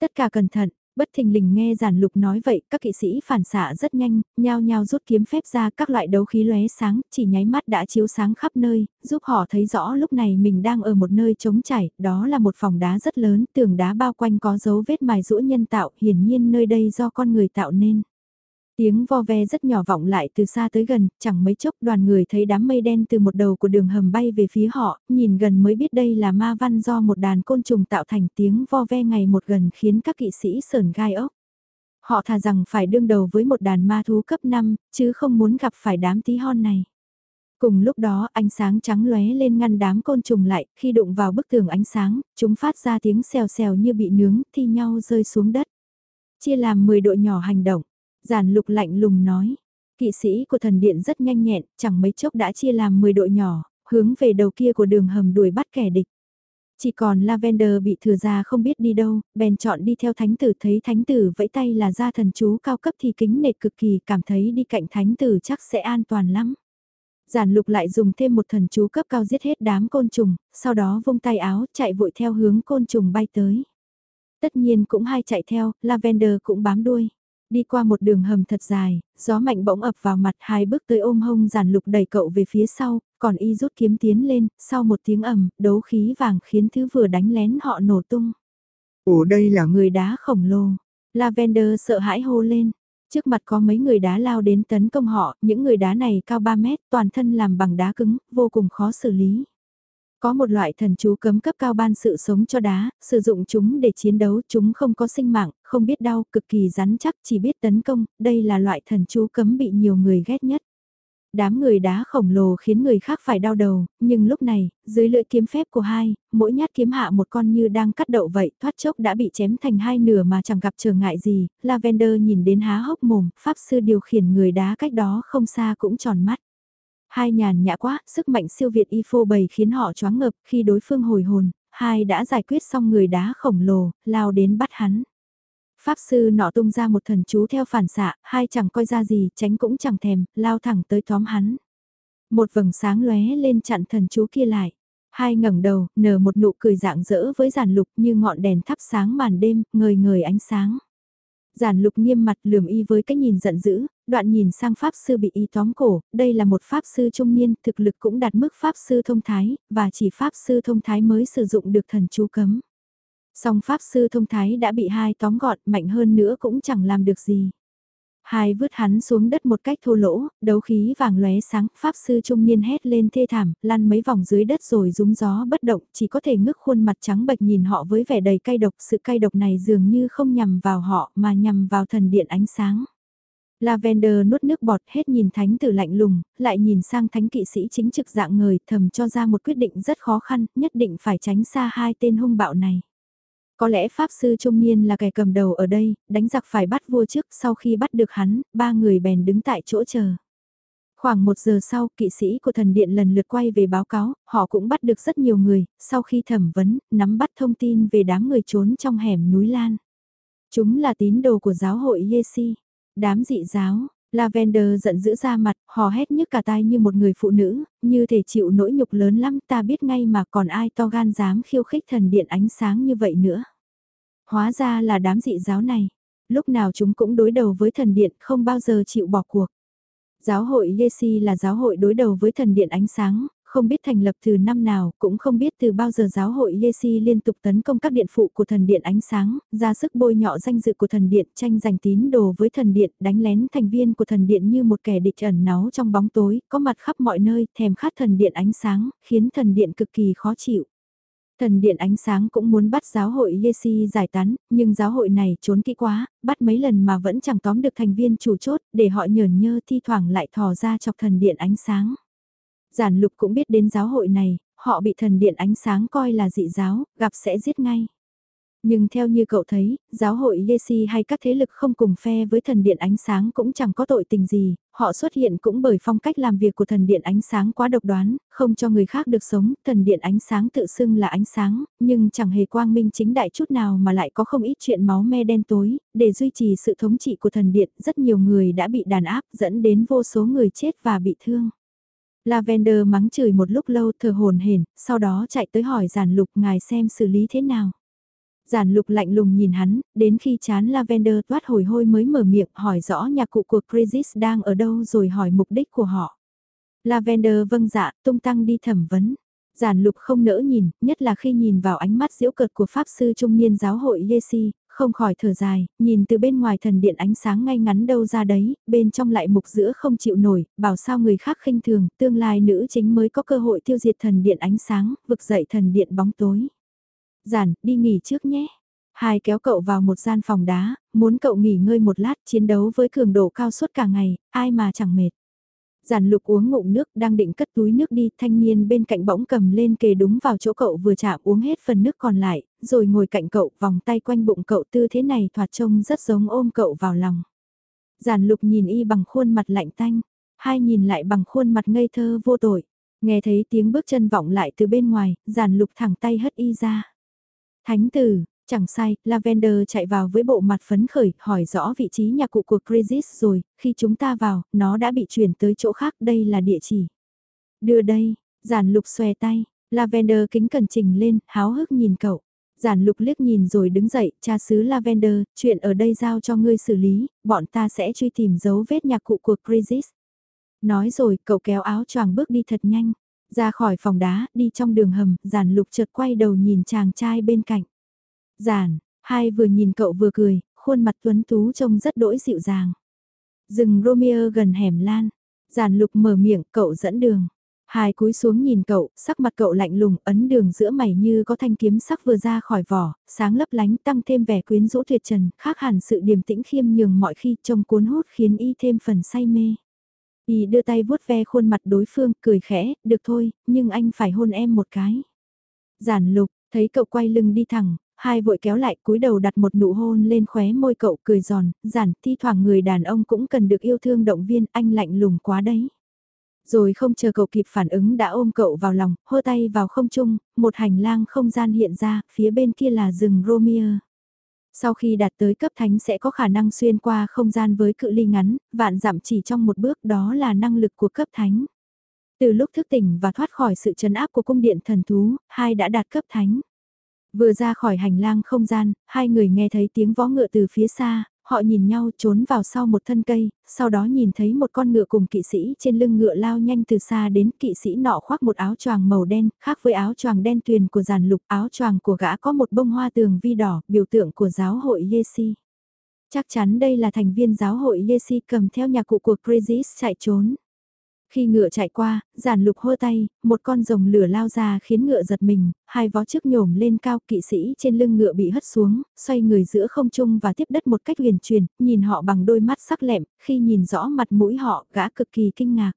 Tất cả cẩn thận, Bất thình lình nghe giản lục nói vậy, các kỵ sĩ phản xạ rất nhanh, nhao nhao rút kiếm phép ra các loại đấu khí lóe sáng, chỉ nháy mắt đã chiếu sáng khắp nơi, giúp họ thấy rõ lúc này mình đang ở một nơi trống chảy, đó là một phòng đá rất lớn, tường đá bao quanh có dấu vết mài rũa nhân tạo, hiển nhiên nơi đây do con người tạo nên. Tiếng vo ve rất nhỏ vọng lại từ xa tới gần, chẳng mấy chốc đoàn người thấy đám mây đen từ một đầu của đường hầm bay về phía họ, nhìn gần mới biết đây là ma văn do một đàn côn trùng tạo thành tiếng vo ve ngày một gần khiến các kỵ sĩ sờn gai ốc. Họ thà rằng phải đương đầu với một đàn ma thú cấp 5, chứ không muốn gặp phải đám tí hon này. Cùng lúc đó ánh sáng trắng lóe lên ngăn đám côn trùng lại, khi đụng vào bức tường ánh sáng, chúng phát ra tiếng xèo xèo như bị nướng, thi nhau rơi xuống đất. Chia làm 10 đội nhỏ hành động, Giản lục lạnh lùng nói, kỵ sĩ của thần điện rất nhanh nhẹn, chẳng mấy chốc đã chia làm 10 đội nhỏ, hướng về đầu kia của đường hầm đuổi bắt kẻ địch. Chỉ còn Lavender bị thừa ra không biết đi đâu, bèn chọn đi theo thánh tử thấy thánh tử vẫy tay là ra thần chú cao cấp thì kính nệt cực kỳ cảm thấy đi cạnh thánh tử chắc sẽ an toàn lắm. Giản lục lại dùng thêm một thần chú cấp cao giết hết đám côn trùng, sau đó vung tay áo chạy vội theo hướng côn trùng bay tới. Tất nhiên cũng hai chạy theo, Lavender cũng bám đuôi. Đi qua một đường hầm thật dài, gió mạnh bỗng ập vào mặt hai bước tới ôm hông giàn lục đẩy cậu về phía sau, còn y rút kiếm tiến lên, sau một tiếng ầm, đấu khí vàng khiến thứ vừa đánh lén họ nổ tung. Ồ đây là người đá khổng lồ. Lavender sợ hãi hô lên. Trước mặt có mấy người đá lao đến tấn công họ, những người đá này cao 3 mét, toàn thân làm bằng đá cứng, vô cùng khó xử lý. Có một loại thần chú cấm cấp cao ban sự sống cho đá, sử dụng chúng để chiến đấu, chúng không có sinh mạng, không biết đau, cực kỳ rắn chắc, chỉ biết tấn công, đây là loại thần chú cấm bị nhiều người ghét nhất. Đám người đá khổng lồ khiến người khác phải đau đầu, nhưng lúc này, dưới lưỡi kiếm phép của hai, mỗi nhát kiếm hạ một con như đang cắt đậu vậy, thoát chốc đã bị chém thành hai nửa mà chẳng gặp trở ngại gì, Lavender nhìn đến há hốc mồm, pháp sư điều khiển người đá cách đó không xa cũng tròn mắt. Hai nhàn nhã quá, sức mạnh siêu việt y phô bầy khiến họ choáng ngợp khi đối phương hồi hồn, hai đã giải quyết xong người đá khổng lồ, lao đến bắt hắn. Pháp sư nọ tung ra một thần chú theo phản xạ, hai chẳng coi ra gì, tránh cũng chẳng thèm, lao thẳng tới tóm hắn. Một vầng sáng lóe lên chặn thần chú kia lại. Hai ngẩng đầu, nở một nụ cười dạng dỡ với giản lục như ngọn đèn thắp sáng màn đêm, ngời ngời ánh sáng. Giản lục nghiêm mặt lườm y với cái nhìn giận dữ, đoạn nhìn sang pháp sư bị y tóm cổ, đây là một pháp sư trung niên, thực lực cũng đạt mức pháp sư thông thái, và chỉ pháp sư thông thái mới sử dụng được thần chú cấm. Song pháp sư thông thái đã bị hai tóm gọn, mạnh hơn nữa cũng chẳng làm được gì. Hai vứt hắn xuống đất một cách thô lỗ, đấu khí vàng lóe sáng, pháp sư trung niên hét lên thê thảm, lăn mấy vòng dưới đất rồi rúng gió bất động, chỉ có thể ngước khuôn mặt trắng bệch nhìn họ với vẻ đầy cay độc, sự cay độc này dường như không nhằm vào họ mà nhằm vào thần điện ánh sáng. Lavender nuốt nước bọt hết nhìn thánh tử lạnh lùng, lại nhìn sang thánh kỵ sĩ chính trực dạng người thầm cho ra một quyết định rất khó khăn, nhất định phải tránh xa hai tên hung bạo này. Có lẽ Pháp Sư Trung Niên là kẻ cầm đầu ở đây, đánh giặc phải bắt vua trước sau khi bắt được hắn, ba người bèn đứng tại chỗ chờ. Khoảng một giờ sau, kỵ sĩ của thần điện lần lượt quay về báo cáo, họ cũng bắt được rất nhiều người, sau khi thẩm vấn, nắm bắt thông tin về đám người trốn trong hẻm núi Lan. Chúng là tín đồ của giáo hội Yesi, đám dị giáo, Lavender giận dữ ra mặt, hò hét nhức cả tai như một người phụ nữ, như thể chịu nỗi nhục lớn lắm ta biết ngay mà còn ai to gan dám khiêu khích thần điện ánh sáng như vậy nữa. Hóa ra là đám dị giáo này, lúc nào chúng cũng đối đầu với thần điện không bao giờ chịu bỏ cuộc. Giáo hội Yesi là giáo hội đối đầu với thần điện ánh sáng, không biết thành lập từ năm nào, cũng không biết từ bao giờ giáo hội Yesi liên tục tấn công các điện phụ của thần điện ánh sáng, ra sức bôi nhọ danh dự của thần điện, tranh giành tín đồ với thần điện, đánh lén thành viên của thần điện như một kẻ địch ẩn náu trong bóng tối, có mặt khắp mọi nơi, thèm khát thần điện ánh sáng, khiến thần điện cực kỳ khó chịu. Thần điện ánh sáng cũng muốn bắt giáo hội Yesi giải tán, nhưng giáo hội này trốn kỹ quá, bắt mấy lần mà vẫn chẳng tóm được thành viên chủ chốt, để họ nhờn nhơ thi thoảng lại thò ra chọc thần điện ánh sáng. Giản lục cũng biết đến giáo hội này, họ bị thần điện ánh sáng coi là dị giáo, gặp sẽ giết ngay. Nhưng theo như cậu thấy, giáo hội Yesi hay các thế lực không cùng phe với thần điện ánh sáng cũng chẳng có tội tình gì, họ xuất hiện cũng bởi phong cách làm việc của thần điện ánh sáng quá độc đoán, không cho người khác được sống, thần điện ánh sáng tự xưng là ánh sáng, nhưng chẳng hề quang minh chính đại chút nào mà lại có không ít chuyện máu me đen tối, để duy trì sự thống trị của thần điện, rất nhiều người đã bị đàn áp dẫn đến vô số người chết và bị thương. Lavender mắng chửi một lúc lâu thờ hồn hển, sau đó chạy tới hỏi giản lục ngài xem xử lý thế nào. Giản lục lạnh lùng nhìn hắn, đến khi chán Lavender toát hồi hôi mới mở miệng hỏi rõ nhà cụ của Crisis đang ở đâu rồi hỏi mục đích của họ. Lavender vâng dạ, tung tăng đi thẩm vấn. Giản lục không nỡ nhìn, nhất là khi nhìn vào ánh mắt diễu cợt của Pháp sư trung niên giáo hội Yesi, không khỏi thở dài, nhìn từ bên ngoài thần điện ánh sáng ngay ngắn đâu ra đấy, bên trong lại mục giữa không chịu nổi, bảo sao người khác khinh thường, tương lai nữ chính mới có cơ hội tiêu diệt thần điện ánh sáng, vực dậy thần điện bóng tối. Giản, đi nghỉ trước nhé. Hai kéo cậu vào một gian phòng đá, muốn cậu nghỉ ngơi một lát chiến đấu với cường độ cao suốt cả ngày, ai mà chẳng mệt. Giản lục uống ngụm nước đang định cất túi nước đi, thanh niên bên cạnh bỗng cầm lên kề đúng vào chỗ cậu vừa chạm uống hết phần nước còn lại, rồi ngồi cạnh cậu vòng tay quanh bụng cậu tư thế này thoạt trông rất giống ôm cậu vào lòng. Giản lục nhìn y bằng khuôn mặt lạnh tanh, hai nhìn lại bằng khuôn mặt ngây thơ vô tội, nghe thấy tiếng bước chân vọng lại từ bên ngoài, giản lục thẳng tay hất y ra. Thánh tử, Chẳng sai, Lavender chạy vào với bộ mặt phấn khởi, hỏi rõ vị trí nhà cụ của Crisis rồi, khi chúng ta vào, nó đã bị chuyển tới chỗ khác, đây là địa chỉ. Đưa đây, giản lục xòe tay, Lavender kính cẩn trình lên, háo hức nhìn cậu. Giản lục liếc nhìn rồi đứng dậy, cha xứ Lavender, chuyện ở đây giao cho ngươi xử lý, bọn ta sẽ truy tìm dấu vết nhạc cụ của Crisis. Nói rồi, cậu kéo áo choàng bước đi thật nhanh, ra khỏi phòng đá, đi trong đường hầm, giản lục chợt quay đầu nhìn chàng trai bên cạnh. Giản, hai vừa nhìn cậu vừa cười, khuôn mặt tuấn tú trông rất đỗi dịu dàng. Dừng Romeo gần hẻm lan. Giản lục mở miệng, cậu dẫn đường. Hai cúi xuống nhìn cậu, sắc mặt cậu lạnh lùng, ấn đường giữa mày như có thanh kiếm sắc vừa ra khỏi vỏ, sáng lấp lánh tăng thêm vẻ quyến rũ tuyệt trần, khác hẳn sự điềm tĩnh khiêm nhường mọi khi trông cuốn hút khiến y thêm phần say mê. Y đưa tay vuốt ve khuôn mặt đối phương, cười khẽ, được thôi, nhưng anh phải hôn em một cái. Giản lục, thấy cậu quay lưng đi thẳng, Hai vội kéo lại cúi đầu đặt một nụ hôn lên khóe môi cậu cười giòn, giản, thi thoảng người đàn ông cũng cần được yêu thương động viên, anh lạnh lùng quá đấy. Rồi không chờ cậu kịp phản ứng đã ôm cậu vào lòng, hơ tay vào không trung, một hành lang không gian hiện ra, phía bên kia là rừng Romeo. Sau khi đạt tới cấp thánh sẽ có khả năng xuyên qua không gian với cự ly ngắn, vạn giảm chỉ trong một bước đó là năng lực của cấp thánh. Từ lúc thức tỉnh và thoát khỏi sự trấn áp của cung điện thần thú, hai đã đạt cấp thánh. Vừa ra khỏi hành lang không gian, hai người nghe thấy tiếng vó ngựa từ phía xa, họ nhìn nhau trốn vào sau một thân cây, sau đó nhìn thấy một con ngựa cùng kỵ sĩ trên lưng ngựa lao nhanh từ xa đến kỵ sĩ nọ khoác một áo choàng màu đen, khác với áo choàng đen tuyền của giàn lục, áo choàng của gã có một bông hoa tường vi đỏ, biểu tượng của giáo hội Yesi. Chắc chắn đây là thành viên giáo hội Yesi cầm theo nhà cụ của Crazy chạy trốn. Khi ngựa chạy qua, giản lục hô tay, một con rồng lửa lao ra khiến ngựa giật mình, hai vó trước nhổm lên cao kỵ sĩ trên lưng ngựa bị hất xuống, xoay người giữa không trung và tiếp đất một cách huyền truyền, nhìn họ bằng đôi mắt sắc lẹm, khi nhìn rõ mặt mũi họ, gã cực kỳ kinh ngạc.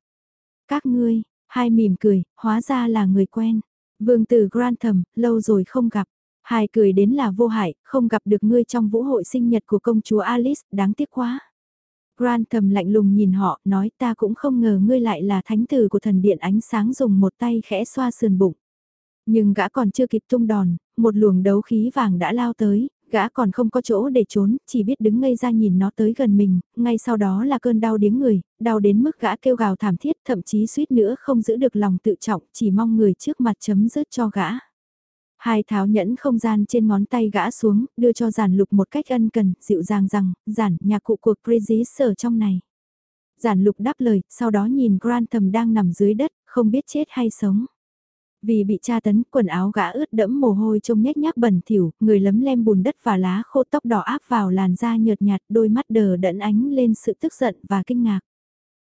Các ngươi, hai mỉm cười, hóa ra là người quen. Vương tử Grantham, lâu rồi không gặp. Hai cười đến là vô hại, không gặp được ngươi trong vũ hội sinh nhật của công chúa Alice, đáng tiếc quá. Grant thầm lạnh lùng nhìn họ, nói ta cũng không ngờ ngươi lại là thánh tử của thần điện ánh sáng dùng một tay khẽ xoa sườn bụng. Nhưng gã còn chưa kịp tung đòn, một luồng đấu khí vàng đã lao tới, gã còn không có chỗ để trốn, chỉ biết đứng ngây ra nhìn nó tới gần mình, ngay sau đó là cơn đau điếng người, đau đến mức gã kêu gào thảm thiết, thậm chí suýt nữa không giữ được lòng tự trọng, chỉ mong người trước mặt chấm dứt cho gã. Hai tháo nhẫn không gian trên ngón tay gã xuống, đưa cho giản lục một cách ân cần, dịu dàng rằng, giản, nhà cụ của Crazy sở trong này. Giản lục đáp lời, sau đó nhìn Grantham đang nằm dưới đất, không biết chết hay sống. Vì bị tra tấn, quần áo gã ướt đẫm mồ hôi trông nhếch nhác bẩn thỉu, người lấm lem bùn đất và lá khô tóc đỏ áp vào làn da nhợt nhạt, đôi mắt đờ đẫn ánh lên sự tức giận và kinh ngạc.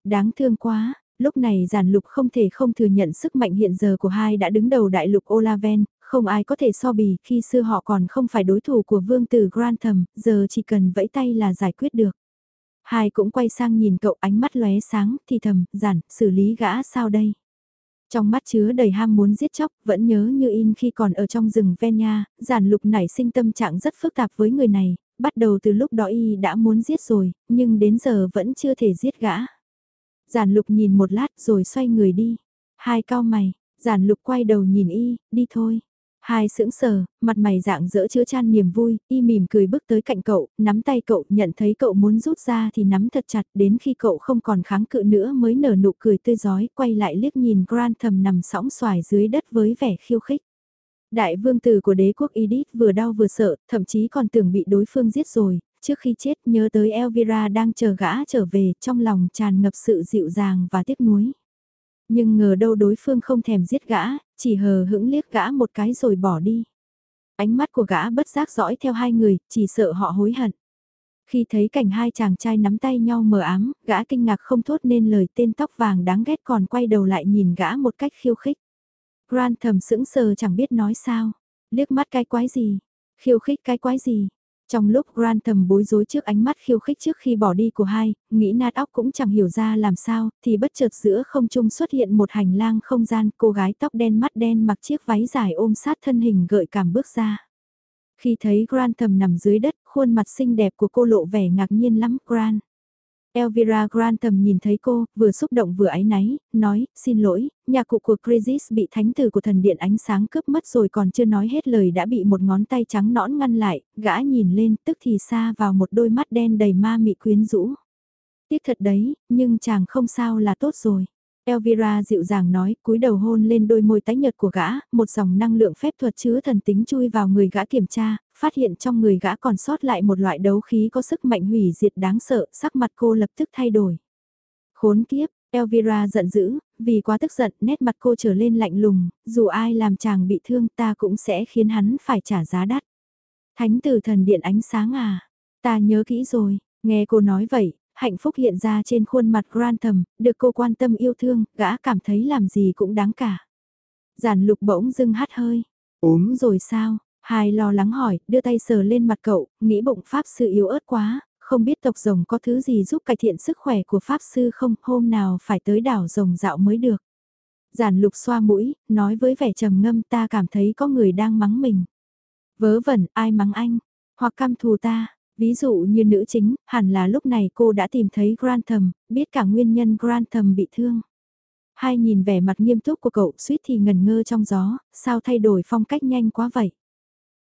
Đáng thương quá, lúc này giản lục không thể không thừa nhận sức mạnh hiện giờ của hai đã đứng đầu đại lục Olaven, không ai có thể so bì khi xưa họ còn không phải đối thủ của vương tử Grantham, giờ chỉ cần vẫy tay là giải quyết được. Hai cũng quay sang nhìn cậu ánh mắt lóe sáng, thì thầm, giản, xử lý gã sao đây? Trong mắt chứa đầy ham muốn giết chóc, vẫn nhớ như in khi còn ở trong rừng Venya, giản lục nảy sinh tâm trạng rất phức tạp với người này, bắt đầu từ lúc đó y đã muốn giết rồi, nhưng đến giờ vẫn chưa thể giết gã. Giản lục nhìn một lát rồi xoay người đi. Hai cao mày, giản lục quay đầu nhìn y, đi thôi. Hai sững sờ, mặt mày dạng dỡ chứa chan niềm vui, y mỉm cười bước tới cạnh cậu, nắm tay cậu, nhận thấy cậu muốn rút ra thì nắm thật chặt, đến khi cậu không còn kháng cự nữa mới nở nụ cười tươi giói, quay lại liếc nhìn Grantham nằm sóng xoài dưới đất với vẻ khiêu khích. Đại vương tử của đế quốc Edith vừa đau vừa sợ, thậm chí còn tưởng bị đối phương giết rồi, trước khi chết nhớ tới Elvira đang chờ gã trở về, trong lòng tràn ngập sự dịu dàng và tiếc nuối. Nhưng ngờ đâu đối phương không thèm giết gã, chỉ hờ hững liếc gã một cái rồi bỏ đi. Ánh mắt của gã bất giác dõi theo hai người, chỉ sợ họ hối hận. Khi thấy cảnh hai chàng trai nắm tay nhau mờ ám, gã kinh ngạc không thốt nên lời tên tóc vàng đáng ghét còn quay đầu lại nhìn gã một cách khiêu khích. Grant thầm sững sờ chẳng biết nói sao. Liếc mắt cái quái gì? Khiêu khích cái quái gì? Trong lúc Grant thầm bối rối trước ánh mắt khiêu khích trước khi bỏ đi của hai, nghĩ nát óc cũng chẳng hiểu ra làm sao, thì bất chợt giữa không trung xuất hiện một hành lang không gian, cô gái tóc đen mắt đen mặc chiếc váy dài ôm sát thân hình gợi cảm bước ra. Khi thấy Grant thầm nằm dưới đất, khuôn mặt xinh đẹp của cô lộ vẻ ngạc nhiên lắm, Grant. Elvira Grantham nhìn thấy cô, vừa xúc động vừa áy náy, nói, xin lỗi, nhà cụ của Crisis bị thánh tử của thần điện ánh sáng cướp mất rồi còn chưa nói hết lời đã bị một ngón tay trắng nõn ngăn lại, gã nhìn lên tức thì xa vào một đôi mắt đen đầy ma mị quyến rũ. Tiếc thật đấy, nhưng chàng không sao là tốt rồi. Elvira dịu dàng nói, cúi đầu hôn lên đôi môi tái nhợt của gã, một dòng năng lượng phép thuật chứa thần tính chui vào người gã kiểm tra, phát hiện trong người gã còn sót lại một loại đấu khí có sức mạnh hủy diệt đáng sợ, sắc mặt cô lập tức thay đổi. Khốn kiếp, Elvira giận dữ, vì quá tức giận nét mặt cô trở lên lạnh lùng, dù ai làm chàng bị thương ta cũng sẽ khiến hắn phải trả giá đắt. Thánh tử thần điện ánh sáng à, ta nhớ kỹ rồi, nghe cô nói vậy, hạnh phúc hiện ra trên khuôn mặt Grantham, được cô quan tâm yêu thương, gã cảm thấy làm gì cũng đáng cả. Giản lục bỗng dưng hắt hơi, ốm rồi sao, Hai lo lắng hỏi, đưa tay sờ lên mặt cậu, nghĩ bụng Pháp Sư yếu ớt quá, không biết tộc rồng có thứ gì giúp cải thiện sức khỏe của Pháp Sư không, hôm nào phải tới đảo rồng dạo mới được. Giản lục xoa mũi, nói với vẻ trầm ngâm ta cảm thấy có người đang mắng mình. Vớ vẩn, ai mắng anh, hoặc căm thù ta, ví dụ như nữ chính, hẳn là lúc này cô đã tìm thấy Grantham, biết cả nguyên nhân Grantham bị thương. Hai nhìn vẻ mặt nghiêm túc của cậu suýt thì ngần ngơ trong gió, sao thay đổi phong cách nhanh quá vậy?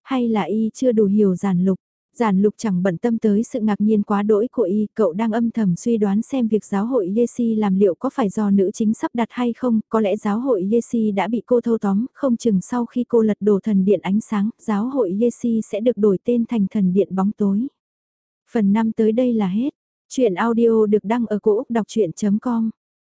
Hay là y chưa đủ hiểu giản lục? Giản lục chẳng bận tâm tới sự ngạc nhiên quá đỗi của y, cậu đang âm thầm suy đoán xem việc giáo hội Yesi làm liệu có phải do nữ chính sắp đặt hay không, có lẽ giáo hội Yesi đã bị cô thâu tóm, không chừng sau khi cô lật đổ thần điện ánh sáng, giáo hội Yesi sẽ được đổi tên thành thần điện bóng tối. Phần 5 tới đây là hết. Chuyện audio được đăng ở cổ Úc đọc chuyện.com